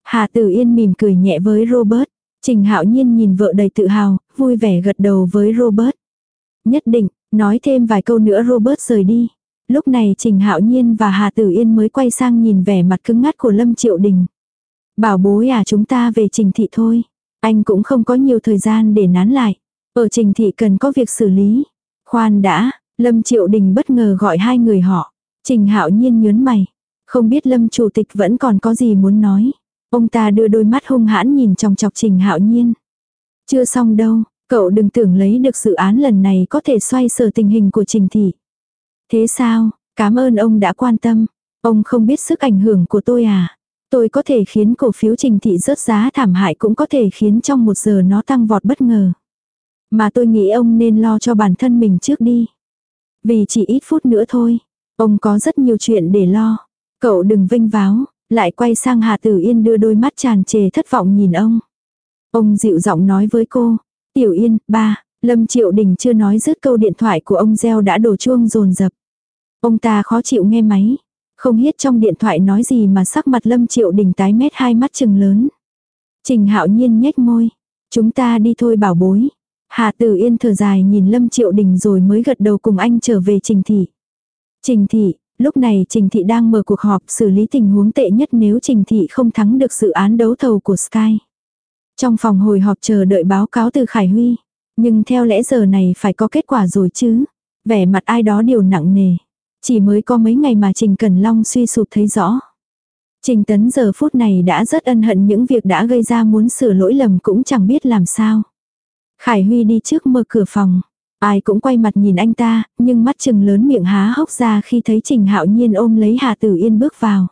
Hà Tử Yên mỉm cười nhẹ với Robert. Trình Hạo Nhiên nhìn vợ đầy tự hào, vui vẻ gật đầu với Robert. Nhất định, nói thêm vài câu nữa Robert rời đi. Lúc này Trình Hạo Nhiên và Hà Tử Yên mới quay sang nhìn vẻ mặt cứng ngắt của Lâm Triệu Đình. Bảo bối à chúng ta về Trình Thị thôi. Anh cũng không có nhiều thời gian để nán lại. Ở Trình Thị cần có việc xử lý. Khoan đã, Lâm Triệu Đình bất ngờ gọi hai người họ. Trình Hạo Nhiên nhớn mày. Không biết Lâm Chủ tịch vẫn còn có gì muốn nói. Ông ta đưa đôi mắt hung hãn nhìn trong chọc Trình Hạo Nhiên. Chưa xong đâu, cậu đừng tưởng lấy được dự án lần này có thể xoay sở tình hình của Trình Thị. Thế sao, cảm ơn ông đã quan tâm. Ông không biết sức ảnh hưởng của tôi à? Tôi có thể khiến cổ phiếu Trình Thị rớt giá thảm hại cũng có thể khiến trong một giờ nó tăng vọt bất ngờ. Mà tôi nghĩ ông nên lo cho bản thân mình trước đi. Vì chỉ ít phút nữa thôi. Ông có rất nhiều chuyện để lo. Cậu đừng vinh váo. Lại quay sang Hà Tử Yên đưa đôi mắt tràn trề thất vọng nhìn ông. Ông dịu giọng nói với cô. Tiểu Yên, ba, Lâm Triệu Đình chưa nói dứt câu điện thoại của ông gieo đã đổ chuông rồn rập. Ông ta khó chịu nghe máy. Không biết trong điện thoại nói gì mà sắc mặt Lâm Triệu Đình tái mét hai mắt chừng lớn. Trình hạo nhiên nhếch môi. Chúng ta đi thôi bảo bối. Hà Tử Yên thở dài nhìn Lâm Triệu Đình rồi mới gật đầu cùng anh trở về Trình Thị. Trình Thị, lúc này Trình Thị đang mở cuộc họp xử lý tình huống tệ nhất nếu Trình Thị không thắng được dự án đấu thầu của Sky. Trong phòng hồi họp chờ đợi báo cáo từ Khải Huy. Nhưng theo lẽ giờ này phải có kết quả rồi chứ. Vẻ mặt ai đó điều nặng nề. Chỉ mới có mấy ngày mà Trình Cẩn Long suy sụp thấy rõ. Trình Tấn giờ phút này đã rất ân hận những việc đã gây ra muốn sửa lỗi lầm cũng chẳng biết làm sao. Khải Huy đi trước mở cửa phòng. Ai cũng quay mặt nhìn anh ta, nhưng mắt chừng lớn miệng há hốc ra khi thấy Trình Hạo Nhiên ôm lấy Hà Tử Yên bước vào.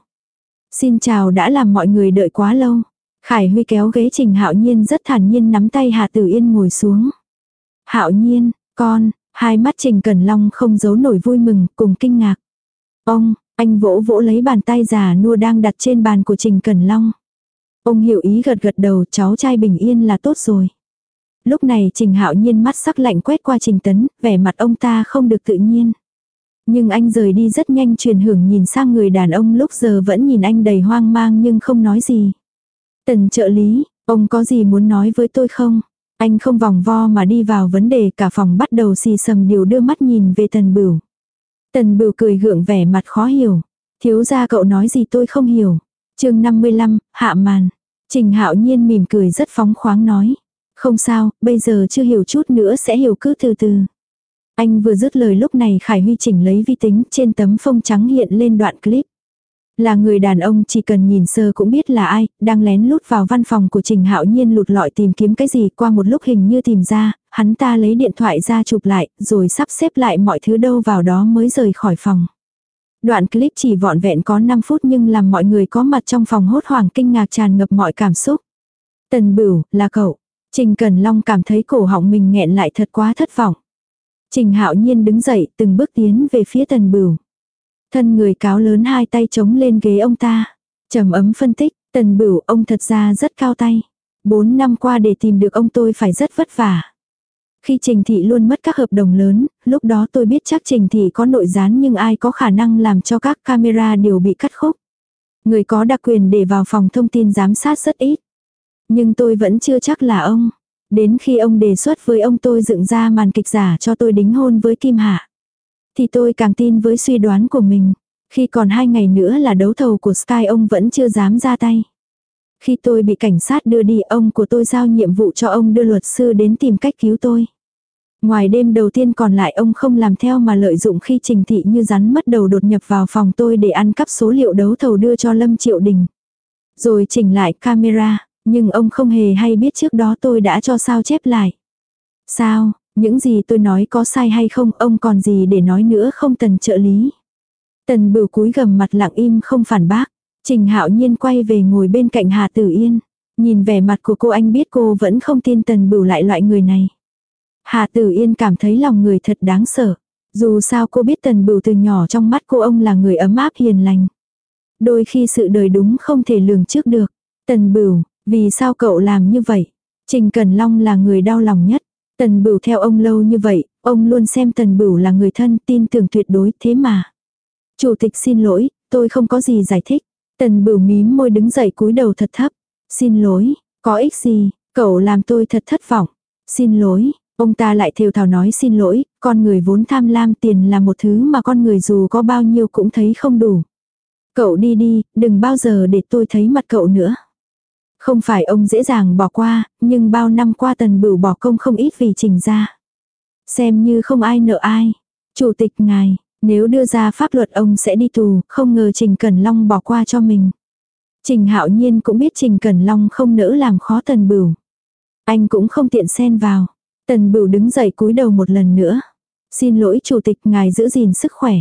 Xin chào đã làm mọi người đợi quá lâu. Khải Huy kéo ghế Trình Hạo Nhiên rất thản nhiên nắm tay Hà Tử Yên ngồi xuống. Hạo Nhiên, con, hai mắt Trình Cẩn Long không giấu nổi vui mừng cùng kinh ngạc. Ông, anh vỗ vỗ lấy bàn tay già nua đang đặt trên bàn của Trình Cẩn Long. Ông hiểu ý gật gật đầu cháu trai bình yên là tốt rồi. Lúc này Trình Hạo Nhiên mắt sắc lạnh quét qua Trình Tấn, vẻ mặt ông ta không được tự nhiên. Nhưng anh rời đi rất nhanh truyền hưởng nhìn sang người đàn ông lúc giờ vẫn nhìn anh đầy hoang mang nhưng không nói gì. Tần trợ lý, ông có gì muốn nói với tôi không? Anh không vòng vo mà đi vào vấn đề cả phòng bắt đầu xì sầm điều đưa mắt nhìn về tần bửu. Tần bửu cười gượng vẻ mặt khó hiểu. Thiếu ra cậu nói gì tôi không hiểu. chương 55, hạ màn. Trình hạo nhiên mỉm cười rất phóng khoáng nói. Không sao, bây giờ chưa hiểu chút nữa sẽ hiểu cứ từ từ. Anh vừa dứt lời lúc này Khải Huy chỉnh lấy vi tính trên tấm phông trắng hiện lên đoạn clip. Là người đàn ông chỉ cần nhìn sơ cũng biết là ai, đang lén lút vào văn phòng của Trình Hạo Nhiên lụt lọi tìm kiếm cái gì qua một lúc hình như tìm ra, hắn ta lấy điện thoại ra chụp lại, rồi sắp xếp lại mọi thứ đâu vào đó mới rời khỏi phòng. Đoạn clip chỉ vọn vẹn có 5 phút nhưng làm mọi người có mặt trong phòng hốt hoảng kinh ngạc tràn ngập mọi cảm xúc. Tần Bửu, là cậu. Trình Cần Long cảm thấy cổ họng mình nghẹn lại thật quá thất vọng. Trình Hạo Nhiên đứng dậy, từng bước tiến về phía Tần Bửu. Thân người cáo lớn hai tay chống lên ghế ông ta. Trầm ấm phân tích, Tần Bửu ông thật ra rất cao tay. Bốn năm qua để tìm được ông tôi phải rất vất vả. Khi Trình Thị luôn mất các hợp đồng lớn, lúc đó tôi biết chắc Trình Thị có nội gián nhưng ai có khả năng làm cho các camera đều bị cắt khúc. Người có đặc quyền để vào phòng thông tin giám sát rất ít. Nhưng tôi vẫn chưa chắc là ông. Đến khi ông đề xuất với ông tôi dựng ra màn kịch giả cho tôi đính hôn với Kim Hạ. Thì tôi càng tin với suy đoán của mình. Khi còn hai ngày nữa là đấu thầu của Sky ông vẫn chưa dám ra tay. Khi tôi bị cảnh sát đưa đi ông của tôi giao nhiệm vụ cho ông đưa luật sư đến tìm cách cứu tôi. Ngoài đêm đầu tiên còn lại ông không làm theo mà lợi dụng khi trình thị như rắn mất đầu đột nhập vào phòng tôi để ăn cắp số liệu đấu thầu đưa cho Lâm Triệu Đình. Rồi chỉnh lại camera, nhưng ông không hề hay biết trước đó tôi đã cho sao chép lại. Sao, những gì tôi nói có sai hay không ông còn gì để nói nữa không tần trợ lý. Tần bửu cúi gầm mặt lặng im không phản bác. Trình hạo nhiên quay về ngồi bên cạnh Hà Tử Yên. Nhìn vẻ mặt của cô anh biết cô vẫn không tin tần bửu lại loại người này. Hà Tử Yên cảm thấy lòng người thật đáng sợ. Dù sao cô biết tần bửu từ nhỏ trong mắt cô ông là người ấm áp hiền lành. Đôi khi sự đời đúng không thể lường trước được. Tần bửu, vì sao cậu làm như vậy? Trình cần Long là người đau lòng nhất. Tần bửu theo ông lâu như vậy, ông luôn xem tần bửu là người thân tin tưởng tuyệt đối thế mà. Chủ tịch xin lỗi, tôi không có gì giải thích. Tần bửu mím môi đứng dậy cúi đầu thật thấp. Xin lỗi, có ích gì, cậu làm tôi thật thất vọng. Xin lỗi, ông ta lại thều thào nói xin lỗi, con người vốn tham lam tiền là một thứ mà con người dù có bao nhiêu cũng thấy không đủ. Cậu đi đi, đừng bao giờ để tôi thấy mặt cậu nữa. Không phải ông dễ dàng bỏ qua, nhưng bao năm qua tần bửu bỏ công không ít vì trình ra. Xem như không ai nợ ai. Chủ tịch ngài, nếu đưa ra pháp luật ông sẽ đi tù, không ngờ Trình Cẩn Long bỏ qua cho mình. Trình Hạo Nhiên cũng biết Trình Cẩn Long không nỡ làm khó Tần Bửu. Anh cũng không tiện xen vào. Tần Bửu đứng dậy cúi đầu một lần nữa. Xin lỗi chủ tịch ngài giữ gìn sức khỏe.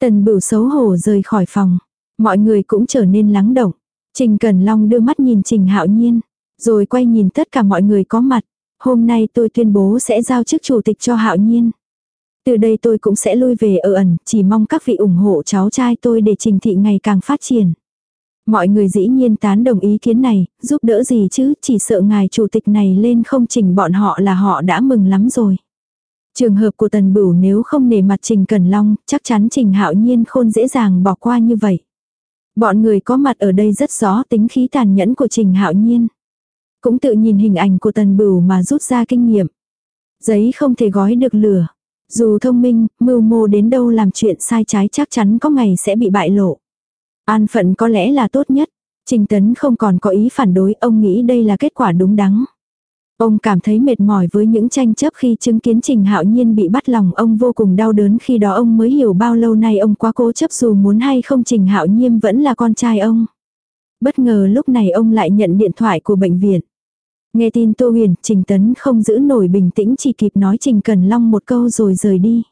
Tần Bửu xấu hổ rời khỏi phòng. Mọi người cũng trở nên lắng động. Trình Cẩn Long đưa mắt nhìn Trình Hạo Nhiên, rồi quay nhìn tất cả mọi người có mặt. Hôm nay tôi tuyên bố sẽ giao chức chủ tịch cho Hạo Nhiên. Từ đây tôi cũng sẽ lui về ở ẩn, chỉ mong các vị ủng hộ cháu trai tôi để Trình Thị ngày càng phát triển. Mọi người dĩ nhiên tán đồng ý kiến này, giúp đỡ gì chứ, chỉ sợ ngài chủ tịch này lên không chỉnh bọn họ là họ đã mừng lắm rồi. Trường hợp của Tần Bửu nếu không nể mặt Trình Cẩn Long, chắc chắn Trình Hạo Nhiên khôn dễ dàng bỏ qua như vậy. Bọn người có mặt ở đây rất rõ tính khí tàn nhẫn của Trình Hạo Nhiên. Cũng tự nhìn hình ảnh của Tần Bửu mà rút ra kinh nghiệm. Giấy không thể gói được lửa. Dù thông minh, mưu mô đến đâu làm chuyện sai trái chắc chắn có ngày sẽ bị bại lộ. An phận có lẽ là tốt nhất. Trình Tấn không còn có ý phản đối, ông nghĩ đây là kết quả đúng đắn. Ông cảm thấy mệt mỏi với những tranh chấp khi chứng kiến Trình Hạo Nhiên bị bắt lòng ông vô cùng đau đớn khi đó ông mới hiểu bao lâu nay ông quá cố chấp dù muốn hay không Trình Hạo Nhiên vẫn là con trai ông. Bất ngờ lúc này ông lại nhận điện thoại của bệnh viện. Nghe tin Tô Huyền, Trình Tấn không giữ nổi bình tĩnh chỉ kịp nói Trình Cần Long một câu rồi rời đi.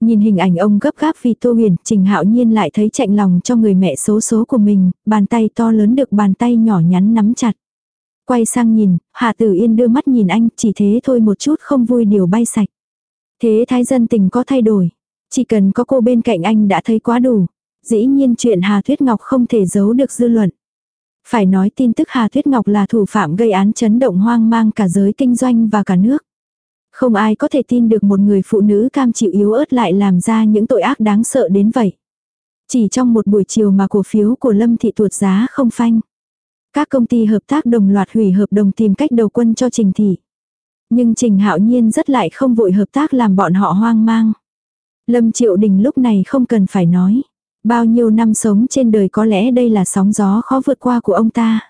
Nhìn hình ảnh ông gấp gáp vì Tô Huyền, Trình Hạo Nhiên lại thấy chạnh lòng cho người mẹ xấu số của mình, bàn tay to lớn được bàn tay nhỏ nhắn nắm chặt. Quay sang nhìn, Hà Tử Yên đưa mắt nhìn anh, chỉ thế thôi một chút không vui điều bay sạch. Thế thái dân tình có thay đổi. Chỉ cần có cô bên cạnh anh đã thấy quá đủ. Dĩ nhiên chuyện Hà Thuyết Ngọc không thể giấu được dư luận. Phải nói tin tức Hà Thuyết Ngọc là thủ phạm gây án chấn động hoang mang cả giới kinh doanh và cả nước. Không ai có thể tin được một người phụ nữ cam chịu yếu ớt lại làm ra những tội ác đáng sợ đến vậy. Chỉ trong một buổi chiều mà cổ phiếu của Lâm Thị tuột giá không phanh. Các công ty hợp tác đồng loạt hủy hợp đồng tìm cách đầu quân cho Trình Thị. Nhưng Trình Hạo Nhiên rất lại không vội hợp tác làm bọn họ hoang mang. Lâm Triệu Đình lúc này không cần phải nói. Bao nhiêu năm sống trên đời có lẽ đây là sóng gió khó vượt qua của ông ta.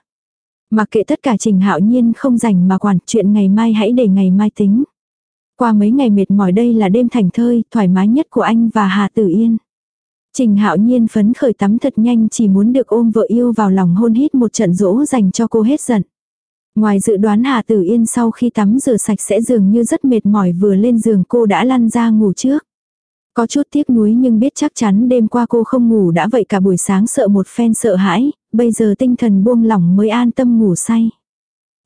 Mặc kệ tất cả Trình Hạo Nhiên không rảnh mà quản chuyện ngày mai hãy để ngày mai tính. Qua mấy ngày mệt mỏi đây là đêm thành thơi, thoải mái nhất của anh và Hà Tử Yên. Trình hạo nhiên phấn khởi tắm thật nhanh chỉ muốn được ôm vợ yêu vào lòng hôn hít một trận dỗ dành cho cô hết giận. Ngoài dự đoán Hà Tử Yên sau khi tắm rửa sạch sẽ dường như rất mệt mỏi vừa lên giường cô đã lăn ra ngủ trước. Có chút tiếc nuối nhưng biết chắc chắn đêm qua cô không ngủ đã vậy cả buổi sáng sợ một phen sợ hãi, bây giờ tinh thần buông lỏng mới an tâm ngủ say.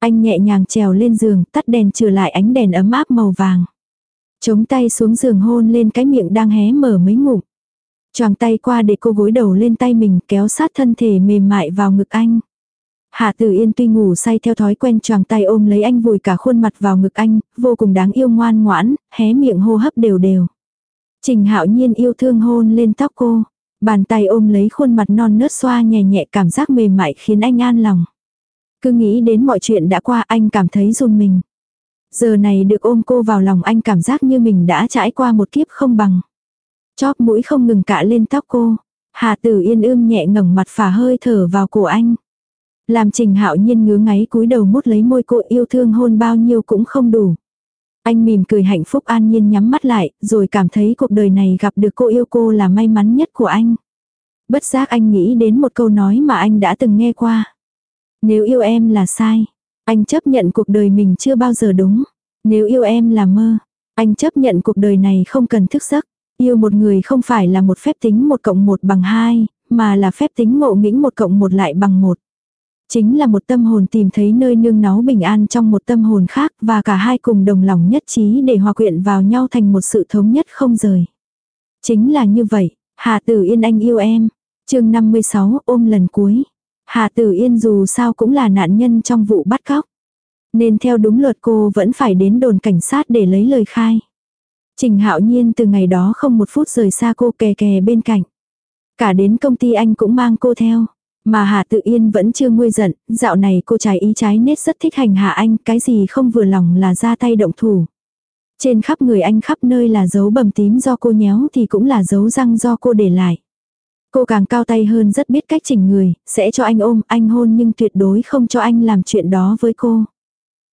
Anh nhẹ nhàng trèo lên giường, tắt đèn trừ lại ánh đèn ấm áp màu vàng. Chống tay xuống giường hôn lên cái miệng đang hé mở mấy ngụm. Choàng tay qua để cô gối đầu lên tay mình kéo sát thân thể mềm mại vào ngực anh. Hạ Tử Yên tuy ngủ say theo thói quen choàng tay ôm lấy anh vùi cả khuôn mặt vào ngực anh, vô cùng đáng yêu ngoan ngoãn, hé miệng hô hấp đều đều. Trình Hạo Nhiên yêu thương hôn lên tóc cô, bàn tay ôm lấy khuôn mặt non nớt xoa nhẹ nhẹ cảm giác mềm mại khiến anh an lòng. Cứ nghĩ đến mọi chuyện đã qua anh cảm thấy run mình. Giờ này được ôm cô vào lòng anh cảm giác như mình đã trải qua một kiếp không bằng. Chóp mũi không ngừng cạ lên tóc cô. Hà tử yên ươm nhẹ ngẩng mặt phả hơi thở vào cổ anh. Làm trình hạo nhiên ngứa ngáy cúi đầu mút lấy môi cô yêu thương hôn bao nhiêu cũng không đủ. Anh mỉm cười hạnh phúc an nhiên nhắm mắt lại, rồi cảm thấy cuộc đời này gặp được cô yêu cô là may mắn nhất của anh. Bất giác anh nghĩ đến một câu nói mà anh đã từng nghe qua. Nếu yêu em là sai, anh chấp nhận cuộc đời mình chưa bao giờ đúng. Nếu yêu em là mơ, anh chấp nhận cuộc đời này không cần thức giấc. Yêu một người không phải là một phép tính một cộng một bằng hai, mà là phép tính ngộ nghĩnh một cộng một lại bằng một. Chính là một tâm hồn tìm thấy nơi nương náu bình an trong một tâm hồn khác và cả hai cùng đồng lòng nhất trí để hòa quyện vào nhau thành một sự thống nhất không rời. Chính là như vậy, Hà Tử Yên anh yêu em. chương 56 ôm lần cuối. Hà Tử Yên dù sao cũng là nạn nhân trong vụ bắt cóc. Nên theo đúng luật cô vẫn phải đến đồn cảnh sát để lấy lời khai. Trình Hạo Nhiên từ ngày đó không một phút rời xa cô kè kè bên cạnh. Cả đến công ty anh cũng mang cô theo. Mà Hà Tự Yên vẫn chưa nguôi giận, dạo này cô trái ý trái nết rất thích hành hạ anh, cái gì không vừa lòng là ra tay động thủ. Trên khắp người anh khắp nơi là dấu bầm tím do cô nhéo thì cũng là dấu răng do cô để lại. Cô càng cao tay hơn rất biết cách chỉnh người, sẽ cho anh ôm, anh hôn nhưng tuyệt đối không cho anh làm chuyện đó với cô.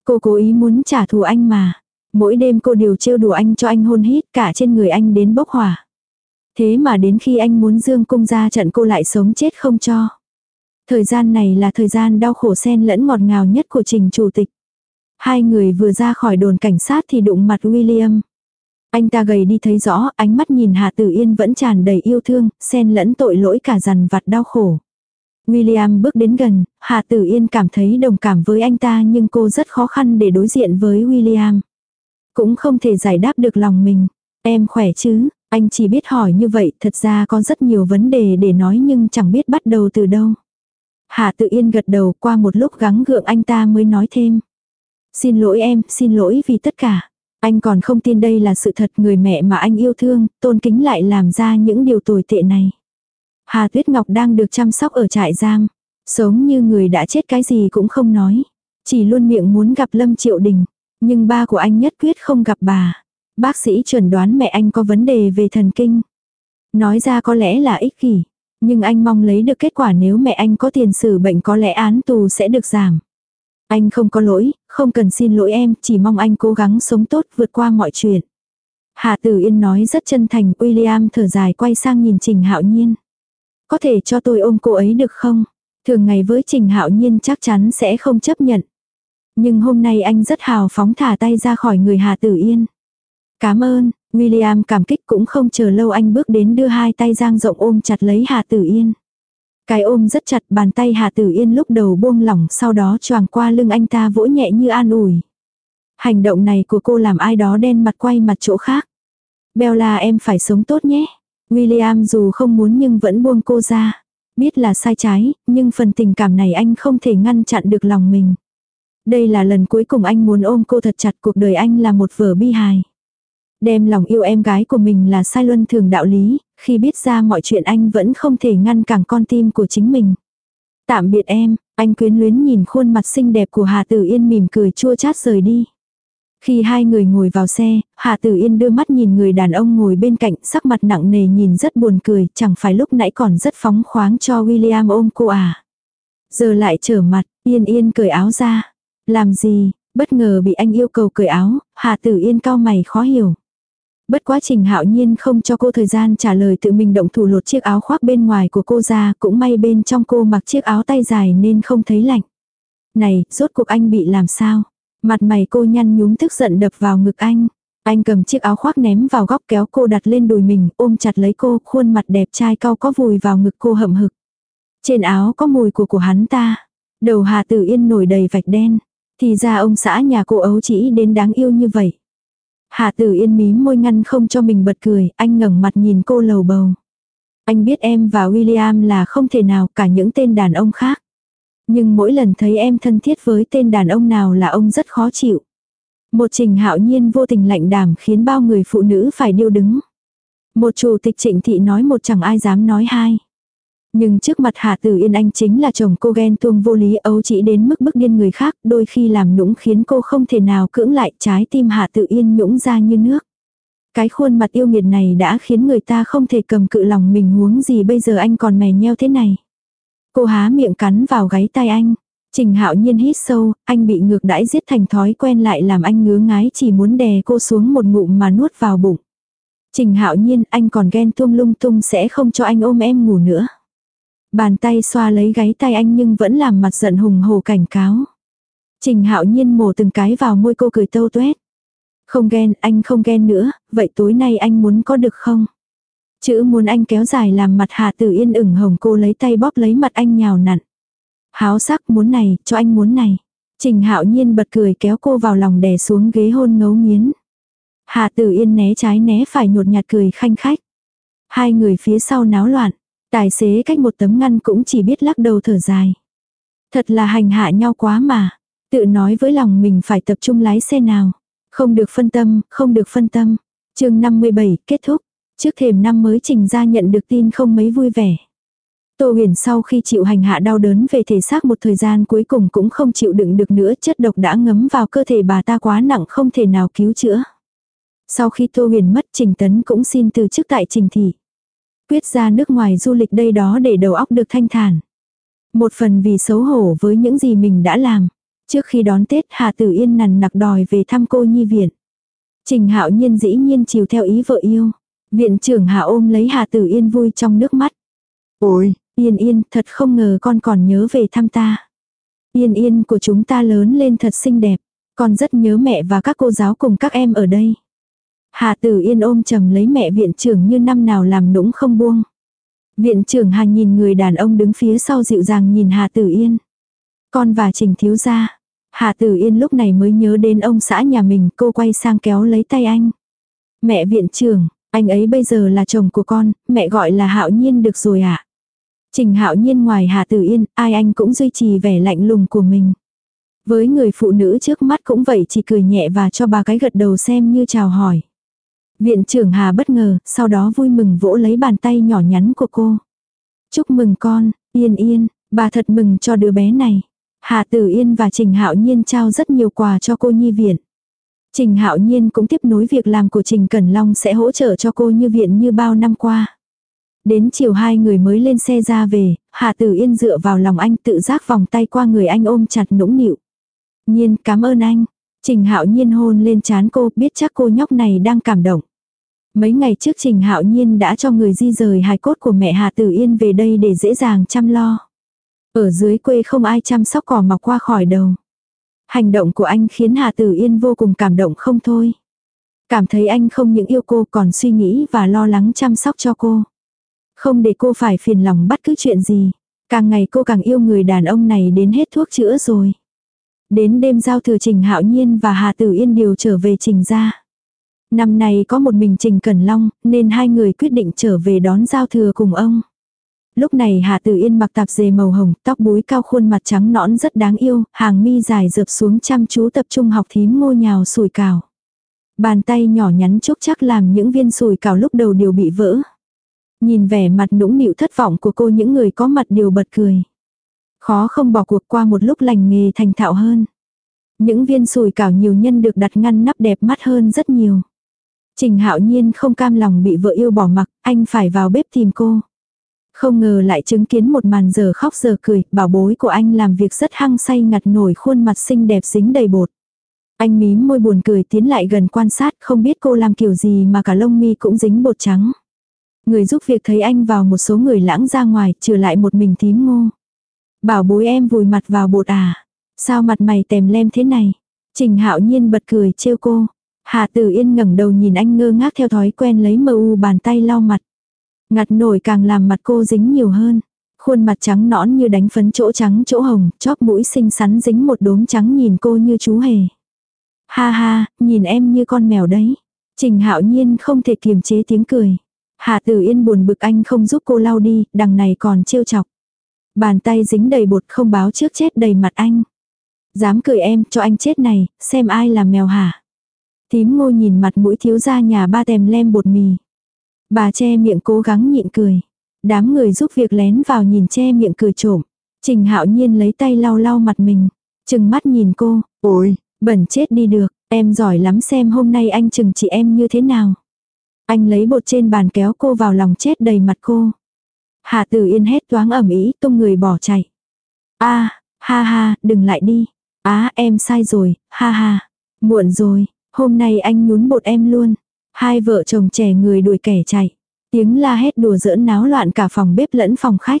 Cô cố ý muốn trả thù anh mà. Mỗi đêm cô đều trêu đùa anh cho anh hôn hít cả trên người anh đến bốc hỏa. Thế mà đến khi anh muốn dương cung ra trận cô lại sống chết không cho. Thời gian này là thời gian đau khổ xen lẫn ngọt ngào nhất của trình chủ tịch. Hai người vừa ra khỏi đồn cảnh sát thì đụng mặt William. Anh ta gầy đi thấy rõ, ánh mắt nhìn Hà Tử Yên vẫn tràn đầy yêu thương, xen lẫn tội lỗi cả dằn vặt đau khổ. William bước đến gần, Hà Tử Yên cảm thấy đồng cảm với anh ta nhưng cô rất khó khăn để đối diện với William. Cũng không thể giải đáp được lòng mình. Em khỏe chứ, anh chỉ biết hỏi như vậy, thật ra có rất nhiều vấn đề để nói nhưng chẳng biết bắt đầu từ đâu. Hà Tự Yên gật đầu qua một lúc gắng gượng anh ta mới nói thêm. Xin lỗi em, xin lỗi vì tất cả. Anh còn không tin đây là sự thật người mẹ mà anh yêu thương, tôn kính lại làm ra những điều tồi tệ này. Hà Tuyết Ngọc đang được chăm sóc ở trại giam. Sống như người đã chết cái gì cũng không nói. Chỉ luôn miệng muốn gặp Lâm Triệu Đình. Nhưng ba của anh nhất quyết không gặp bà. Bác sĩ chuẩn đoán mẹ anh có vấn đề về thần kinh. Nói ra có lẽ là ích kỷ. Nhưng anh mong lấy được kết quả nếu mẹ anh có tiền sử bệnh có lẽ án tù sẽ được giảm. Anh không có lỗi, không cần xin lỗi em, chỉ mong anh cố gắng sống tốt vượt qua mọi chuyện. Hà Tử Yên nói rất chân thành, William thở dài quay sang nhìn Trình Hạo Nhiên. Có thể cho tôi ôm cô ấy được không? Thường ngày với Trình Hạo Nhiên chắc chắn sẽ không chấp nhận. Nhưng hôm nay anh rất hào phóng thả tay ra khỏi người Hà Tử Yên. Cảm ơn, William cảm kích cũng không chờ lâu anh bước đến đưa hai tay giang rộng ôm chặt lấy Hà Tử Yên. Cái ôm rất chặt bàn tay Hà Tử Yên lúc đầu buông lỏng sau đó choàng qua lưng anh ta vỗ nhẹ như an ủi. Hành động này của cô làm ai đó đen mặt quay mặt chỗ khác. Bella em phải sống tốt nhé. William dù không muốn nhưng vẫn buông cô ra. Biết là sai trái, nhưng phần tình cảm này anh không thể ngăn chặn được lòng mình. Đây là lần cuối cùng anh muốn ôm cô thật chặt cuộc đời anh là một vở bi hài. Đem lòng yêu em gái của mình là sai luân thường đạo lý, khi biết ra mọi chuyện anh vẫn không thể ngăn cản con tim của chính mình. Tạm biệt em, anh quyến luyến nhìn khuôn mặt xinh đẹp của Hà Tử Yên mỉm cười chua chát rời đi. Khi hai người ngồi vào xe, Hà Tử Yên đưa mắt nhìn người đàn ông ngồi bên cạnh, sắc mặt nặng nề nhìn rất buồn cười, chẳng phải lúc nãy còn rất phóng khoáng cho William ôm cô à. Giờ lại trở mặt, Yên Yên cởi áo ra. Làm gì, bất ngờ bị anh yêu cầu cởi áo, Hà Tử Yên cao mày khó hiểu. Bất quá trình hạo nhiên không cho cô thời gian trả lời tự mình động thủ lột chiếc áo khoác bên ngoài của cô ra, cũng may bên trong cô mặc chiếc áo tay dài nên không thấy lạnh. Này, rốt cuộc anh bị làm sao? Mặt mày cô nhăn nhúm tức giận đập vào ngực anh. Anh cầm chiếc áo khoác ném vào góc kéo cô đặt lên đùi mình, ôm chặt lấy cô, khuôn mặt đẹp trai cao có vùi vào ngực cô hậm hực. Trên áo có mùi của của hắn ta. Đầu Hà Tử Yên nổi đầy vạch đen. Thì ra ông xã nhà cô ấu chỉ đến đáng yêu như vậy. Hạ tử yên mí môi ngăn không cho mình bật cười, anh ngẩng mặt nhìn cô lầu bầu. Anh biết em và William là không thể nào cả những tên đàn ông khác. Nhưng mỗi lần thấy em thân thiết với tên đàn ông nào là ông rất khó chịu. Một trình hạo nhiên vô tình lạnh đảm khiến bao người phụ nữ phải điêu đứng. Một chủ tịch trịnh thị nói một chẳng ai dám nói hai. Nhưng trước mặt Hạ Tử Yên Anh chính là chồng cô ghen tuông vô lý ấu chỉ đến mức bức điên người khác, đôi khi làm nũng khiến cô không thể nào cưỡng lại trái tim Hạ Tử Yên nhũng ra như nước. Cái khuôn mặt yêu nghiệt này đã khiến người ta không thể cầm cự lòng mình huống gì bây giờ anh còn mè nheo thế này. Cô há miệng cắn vào gáy tai anh. Trình hạo nhiên hít sâu, anh bị ngược đãi giết thành thói quen lại làm anh ngứa ngái chỉ muốn đè cô xuống một ngụm mà nuốt vào bụng. Trình hạo nhiên anh còn ghen tuông lung tung sẽ không cho anh ôm em ngủ nữa. Bàn tay xoa lấy gáy tay anh nhưng vẫn làm mặt giận hùng hồ cảnh cáo. Trình hạo nhiên mổ từng cái vào môi cô cười tâu tuét. Không ghen, anh không ghen nữa, vậy tối nay anh muốn có được không? Chữ muốn anh kéo dài làm mặt Hà Tử Yên ửng hồng cô lấy tay bóp lấy mặt anh nhào nặn. Háo sắc muốn này, cho anh muốn này. Trình hạo nhiên bật cười kéo cô vào lòng đè xuống ghế hôn ngấu nghiến. Hà tử yên né trái né phải nhột nhạt cười khanh khách. Hai người phía sau náo loạn. Tài xế cách một tấm ngăn cũng chỉ biết lắc đầu thở dài. Thật là hành hạ nhau quá mà. Tự nói với lòng mình phải tập trung lái xe nào. Không được phân tâm, không được phân tâm. chương 57 kết thúc. Trước thềm năm mới trình ra nhận được tin không mấy vui vẻ. Tô huyền sau khi chịu hành hạ đau đớn về thể xác một thời gian cuối cùng cũng không chịu đựng được nữa chất độc đã ngấm vào cơ thể bà ta quá nặng không thể nào cứu chữa. Sau khi Tô huyền mất Trình Tấn cũng xin từ chức tại Trình Thị. Quyết ra nước ngoài du lịch đây đó để đầu óc được thanh thản. Một phần vì xấu hổ với những gì mình đã làm. Trước khi đón Tết Hà Tử Yên nằn nặc đòi về thăm cô nhi viện. Trình Hạo Nhiên dĩ nhiên chiều theo ý vợ yêu. Viện trưởng Hà ôm lấy Hà Tử Yên vui trong nước mắt. Ôi, Yên Yên, thật không ngờ con còn nhớ về thăm ta. Yên Yên của chúng ta lớn lên thật xinh đẹp. Con rất nhớ mẹ và các cô giáo cùng các em ở đây. Hà Tử Yên ôm chầm lấy mẹ viện trưởng như năm nào làm nũng không buông. Viện trưởng Hà nhìn người đàn ông đứng phía sau dịu dàng nhìn Hà Tử Yên. Con và Trình Thiếu Gia. Hà Tử Yên lúc này mới nhớ đến ông xã nhà mình, cô quay sang kéo lấy tay anh. Mẹ viện trưởng, anh ấy bây giờ là chồng của con, mẹ gọi là Hạo Nhiên được rồi ạ. À? Trình Hạo Nhiên ngoài Hà Tử Yên, ai anh cũng duy trì vẻ lạnh lùng của mình. Với người phụ nữ trước mắt cũng vậy chỉ cười nhẹ và cho bà cái gật đầu xem như chào hỏi. Viện trưởng Hà bất ngờ, sau đó vui mừng vỗ lấy bàn tay nhỏ nhắn của cô. Chúc mừng con, Yên Yên, bà thật mừng cho đứa bé này. Hà Tử Yên và Trình Hạo Nhiên trao rất nhiều quà cho cô nhi viện. Trình Hạo Nhiên cũng tiếp nối việc làm của Trình Cẩn Long sẽ hỗ trợ cho cô như viện như bao năm qua. Đến chiều hai người mới lên xe ra về, Hà Tử Yên dựa vào lòng anh tự giác vòng tay qua người anh ôm chặt nũng nịu. Nhiên cảm ơn anh. Trình Hạo Nhiên hôn lên chán cô, biết chắc cô nhóc này đang cảm động. Mấy ngày trước Trình Hạo Nhiên đã cho người di rời hài cốt của mẹ Hà Tử Yên về đây để dễ dàng chăm lo. Ở dưới quê không ai chăm sóc cỏ mọc qua khỏi đầu. Hành động của anh khiến Hà Tử Yên vô cùng cảm động không thôi. Cảm thấy anh không những yêu cô còn suy nghĩ và lo lắng chăm sóc cho cô. Không để cô phải phiền lòng bất cứ chuyện gì. Càng ngày cô càng yêu người đàn ông này đến hết thuốc chữa rồi. Đến đêm giao thừa Trình Hạo Nhiên và Hà Tử Yên đều trở về Trình ra. Năm nay có một mình Trình Cẩn Long, nên hai người quyết định trở về đón giao thừa cùng ông. Lúc này Hà Tử Yên mặc tạp dề màu hồng, tóc búi cao khuôn mặt trắng nõn rất đáng yêu, hàng mi dài dợp xuống chăm chú tập trung học thím ngô nhào sủi cào. Bàn tay nhỏ nhắn chốc chắc làm những viên sùi cào lúc đầu đều bị vỡ. Nhìn vẻ mặt nũng nịu thất vọng của cô những người có mặt đều bật cười. Khó không bỏ cuộc qua một lúc lành nghề thành thạo hơn. Những viên sùi cảo nhiều nhân được đặt ngăn nắp đẹp mắt hơn rất nhiều. Trình hạo nhiên không cam lòng bị vợ yêu bỏ mặc, anh phải vào bếp tìm cô. Không ngờ lại chứng kiến một màn giờ khóc giờ cười, bảo bối của anh làm việc rất hăng say ngặt nổi khuôn mặt xinh đẹp dính đầy bột. Anh mím môi buồn cười tiến lại gần quan sát không biết cô làm kiểu gì mà cả lông mi cũng dính bột trắng. Người giúp việc thấy anh vào một số người lãng ra ngoài, trừ lại một mình thím ngô. Bảo bối em vùi mặt vào bột à. Sao mặt mày tèm lem thế này? Trình hạo nhiên bật cười trêu cô. Hà Tử Yên ngẩng đầu nhìn anh ngơ ngác theo thói quen lấy mờ u bàn tay lau mặt. Ngặt nổi càng làm mặt cô dính nhiều hơn. Khuôn mặt trắng nõn như đánh phấn chỗ trắng chỗ hồng, chóp mũi xinh xắn dính một đốm trắng nhìn cô như chú hề. Ha ha, nhìn em như con mèo đấy. Trình hạo nhiên không thể kiềm chế tiếng cười. Hà Tử Yên buồn bực anh không giúp cô lau đi, đằng này còn trêu chọc. Bàn tay dính đầy bột không báo trước chết đầy mặt anh. Dám cười em, cho anh chết này, xem ai là mèo hả. Tím ngô nhìn mặt mũi thiếu ra nhà ba tèm lem bột mì. Bà che miệng cố gắng nhịn cười. Đám người giúp việc lén vào nhìn che miệng cười trộm. Trình hạo nhiên lấy tay lau lau mặt mình. Chừng mắt nhìn cô, ôi, bẩn chết đi được, em giỏi lắm xem hôm nay anh chừng chị em như thế nào. Anh lấy bột trên bàn kéo cô vào lòng chết đầy mặt cô. Hà tử yên hét toáng ẩm ý tung người bỏ chạy. a ha ha, đừng lại đi. Á em sai rồi, ha ha. Muộn rồi, hôm nay anh nhún bột em luôn. Hai vợ chồng trẻ người đuổi kẻ chạy. Tiếng la hét đùa giỡn náo loạn cả phòng bếp lẫn phòng khách.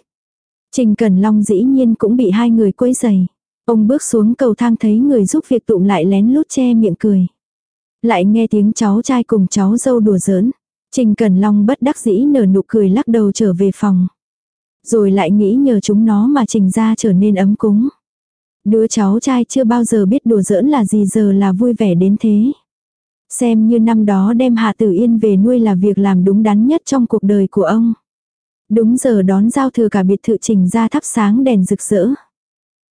Trình Cần Long dĩ nhiên cũng bị hai người quấy giày. Ông bước xuống cầu thang thấy người giúp việc tụng lại lén lút che miệng cười. Lại nghe tiếng cháu trai cùng cháu dâu đùa giỡn. Trình Cần Long bất đắc dĩ nở nụ cười lắc đầu trở về phòng. Rồi lại nghĩ nhờ chúng nó mà trình ra trở nên ấm cúng. Đứa cháu trai chưa bao giờ biết đùa giỡn là gì giờ là vui vẻ đến thế. Xem như năm đó đem Hà Tử Yên về nuôi là việc làm đúng đắn nhất trong cuộc đời của ông. Đúng giờ đón giao thừa cả biệt thự trình ra thắp sáng đèn rực rỡ.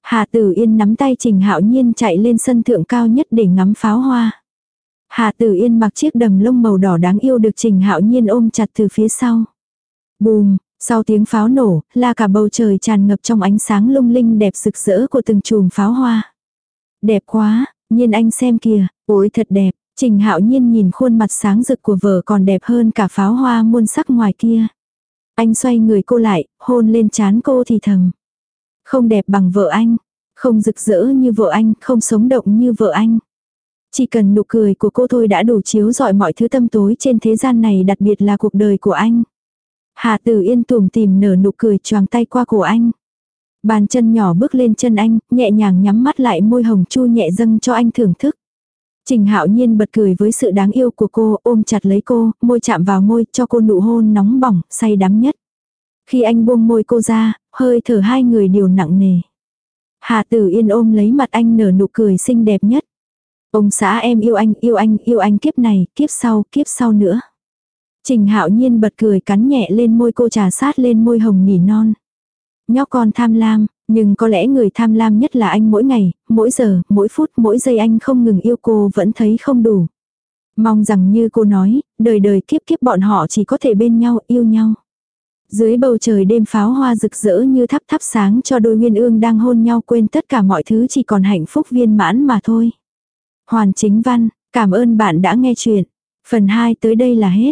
Hà Tử Yên nắm tay Trình Hạo Nhiên chạy lên sân thượng cao nhất để ngắm pháo hoa. Hà Tử Yên mặc chiếc đầm lông màu đỏ đáng yêu được Trình Hạo Nhiên ôm chặt từ phía sau. Bùm, sau tiếng pháo nổ, là cả bầu trời tràn ngập trong ánh sáng lung linh đẹp rực rỡ của từng chùm pháo hoa. Đẹp quá, nhiên anh xem kìa, ôi thật đẹp, Trình Hạo Nhiên nhìn khuôn mặt sáng rực của vợ còn đẹp hơn cả pháo hoa muôn sắc ngoài kia. Anh xoay người cô lại, hôn lên trán cô thì thầm. Không đẹp bằng vợ anh, không rực rỡ như vợ anh, không sống động như vợ anh. Chỉ cần nụ cười của cô thôi đã đủ chiếu rọi mọi thứ tâm tối trên thế gian này đặc biệt là cuộc đời của anh. Hà Tử Yên tùm tìm nở nụ cười choàng tay qua cổ anh. Bàn chân nhỏ bước lên chân anh, nhẹ nhàng nhắm mắt lại môi hồng chu nhẹ dâng cho anh thưởng thức. Trình Hạo Nhiên bật cười với sự đáng yêu của cô, ôm chặt lấy cô, môi chạm vào môi, cho cô nụ hôn nóng bỏng, say đắm nhất. Khi anh buông môi cô ra, hơi thở hai người đều nặng nề. Hà Tử Yên ôm lấy mặt anh nở nụ cười xinh đẹp nhất. Ông xã em yêu anh, yêu anh, yêu anh kiếp này, kiếp sau, kiếp sau nữa. Trình Hạo Nhiên bật cười cắn nhẹ lên môi cô trà sát lên môi hồng nỉ non. Nhóc con tham lam, nhưng có lẽ người tham lam nhất là anh mỗi ngày, mỗi giờ, mỗi phút, mỗi giây anh không ngừng yêu cô vẫn thấy không đủ. Mong rằng như cô nói, đời đời kiếp kiếp bọn họ chỉ có thể bên nhau, yêu nhau. Dưới bầu trời đêm pháo hoa rực rỡ như thắp thắp sáng cho đôi nguyên ương đang hôn nhau quên tất cả mọi thứ chỉ còn hạnh phúc viên mãn mà thôi. Hoàn chính văn, cảm ơn bạn đã nghe chuyện. Phần 2 tới đây là hết.